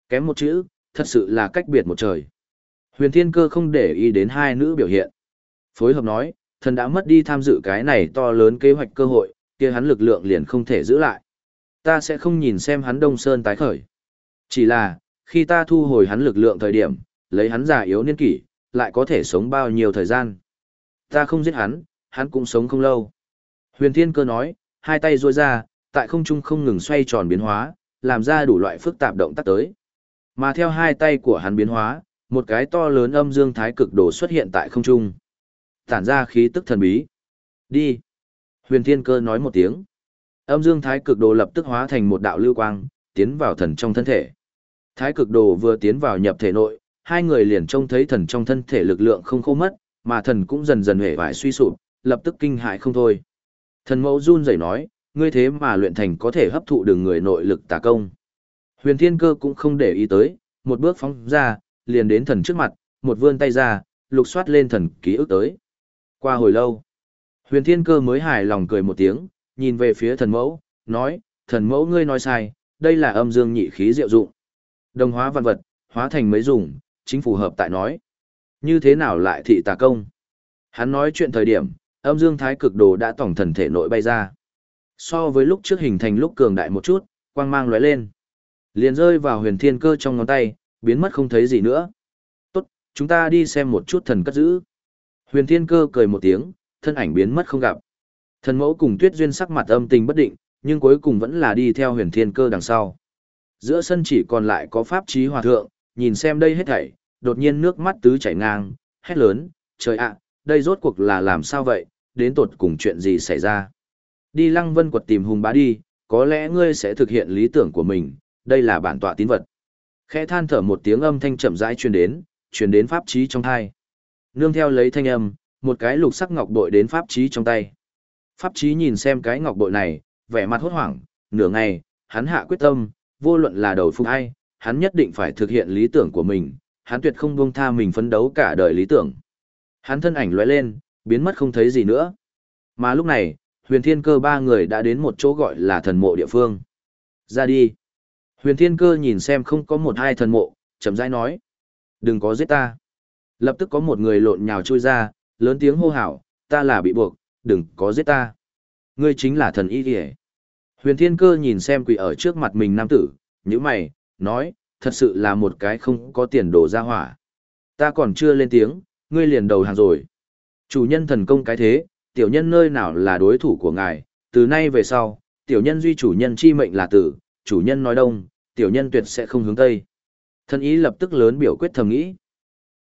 Kém một chữ, thật sự là cách biệt một trời. Huyền thiên cơ không để ý đến hai nữ biểu hiện. Phối hợp nói, thần đã mất đi tham dự cái này to lớn kế hoạch cơ hội, kia hắn lực lượng liền không thể giữ lại. Ta sẽ không nhìn xem hắn đông sơn tái khởi. Chỉ là, khi ta thu hồi hắn lực lượng thời điểm, lấy hắn già yếu niên kỷ, lại có thể sống bao nhiêu thời gian. Ta không giết hắn, hắn cũng sống không lâu. Huyền Thiên Cơ nói, hai tay duỗi ra, tại không trung không ngừng xoay tròn biến hóa, làm ra đủ loại phức tạp động tác tới. Mà theo hai tay của hắn biến hóa, một cái to lớn âm dương thái cực đồ xuất hiện tại không trung. Tản ra khí tức thần bí. Đi. Huyền Thiên Cơ nói một tiếng. Âm dương thái cực đồ lập tức hóa thành một đạo lưu quang, tiến vào thần trong thân thể. Thái cực đồ vừa tiến vào nhập thể nội, hai người liền trông thấy thần trong thân thể lực lượng không khô mất, mà thần cũng dần dần hề vải suy sụp, lập tức kinh hại không thôi. Thần mẫu run rẩy nói, ngươi thế mà luyện thành có thể hấp thụ đường người nội lực tà công. Huyền Thiên Cơ cũng không để ý tới, một bước phóng ra, liền đến thần trước mặt, một vươn tay ra, lục soát lên thần ký ức tới. Qua hồi lâu, Huyền Thiên Cơ mới hài lòng cười một tiếng, nhìn về phía thần mẫu, nói, thần mẫu ngươi nói sai, đây là âm dương nhị khí diệu dụng. Đồng hóa văn vật, hóa thành mấy dùng, chính phù hợp tại nói. Như thế nào lại thị tà công? Hắn nói chuyện thời điểm, âm dương thái cực đồ đã tổng thần thể nội bay ra. So với lúc trước hình thành lúc cường đại một chút, quang mang lóe lên. Liền rơi vào huyền thiên cơ trong ngón tay, biến mất không thấy gì nữa. Tốt, chúng ta đi xem một chút thần cất giữ. Huyền thiên cơ cười một tiếng, thân ảnh biến mất không gặp. Thần mẫu cùng tuyết duyên sắc mặt âm tình bất định, nhưng cuối cùng vẫn là đi theo huyền thiên cơ đằng sau. Giữa sân chỉ còn lại có pháp trí hòa thượng, nhìn xem đây hết thảy, đột nhiên nước mắt tứ chảy ngang, hét lớn, trời ạ, đây rốt cuộc là làm sao vậy, đến tột cùng chuyện gì xảy ra. Đi lăng vân quật tìm hùng bá đi, có lẽ ngươi sẽ thực hiện lý tưởng của mình, đây là bản tọa tín vật. Khẽ than thở một tiếng âm thanh chậm rãi truyền đến, truyền đến pháp trí trong thai. Nương theo lấy thanh âm, một cái lục sắc ngọc bội đến pháp trí trong tay. Pháp trí nhìn xem cái ngọc bội này, vẻ mặt hốt hoảng, nửa ngày, hắn hạ quyết tâm, vô luận là đầu phục ai, hắn nhất định phải thực hiện lý tưởng của mình, hắn tuyệt không buông tha mình phấn đấu cả đời lý tưởng. Hắn thân ảnh lóe lên, biến mất không thấy gì nữa. Mà lúc này, huyền thiên cơ ba người đã đến một chỗ gọi là thần mộ địa phương. Ra đi. Huyền thiên cơ nhìn xem không có một hai thần mộ, chậm rãi nói. Đừng có giết ta. Lập tức có một người lộn nhào trôi ra, lớn tiếng hô hào, ta là bị buộc, đừng có giết ta. Ngươi chính là thần y kìa. Huyền thiên cơ nhìn xem quỷ ở trước mặt mình nam tử, như mày, nói, thật sự là một cái không có tiền đồ ra hỏa. Ta còn chưa lên tiếng, ngươi liền đầu hàng rồi. Chủ nhân thần công cái thế, tiểu nhân nơi nào là đối thủ của ngài, từ nay về sau, tiểu nhân duy chủ nhân chi mệnh là tử, chủ nhân nói đông, tiểu nhân tuyệt sẽ không hướng tây. Thân ý lập tức lớn biểu quyết thầm nghĩ.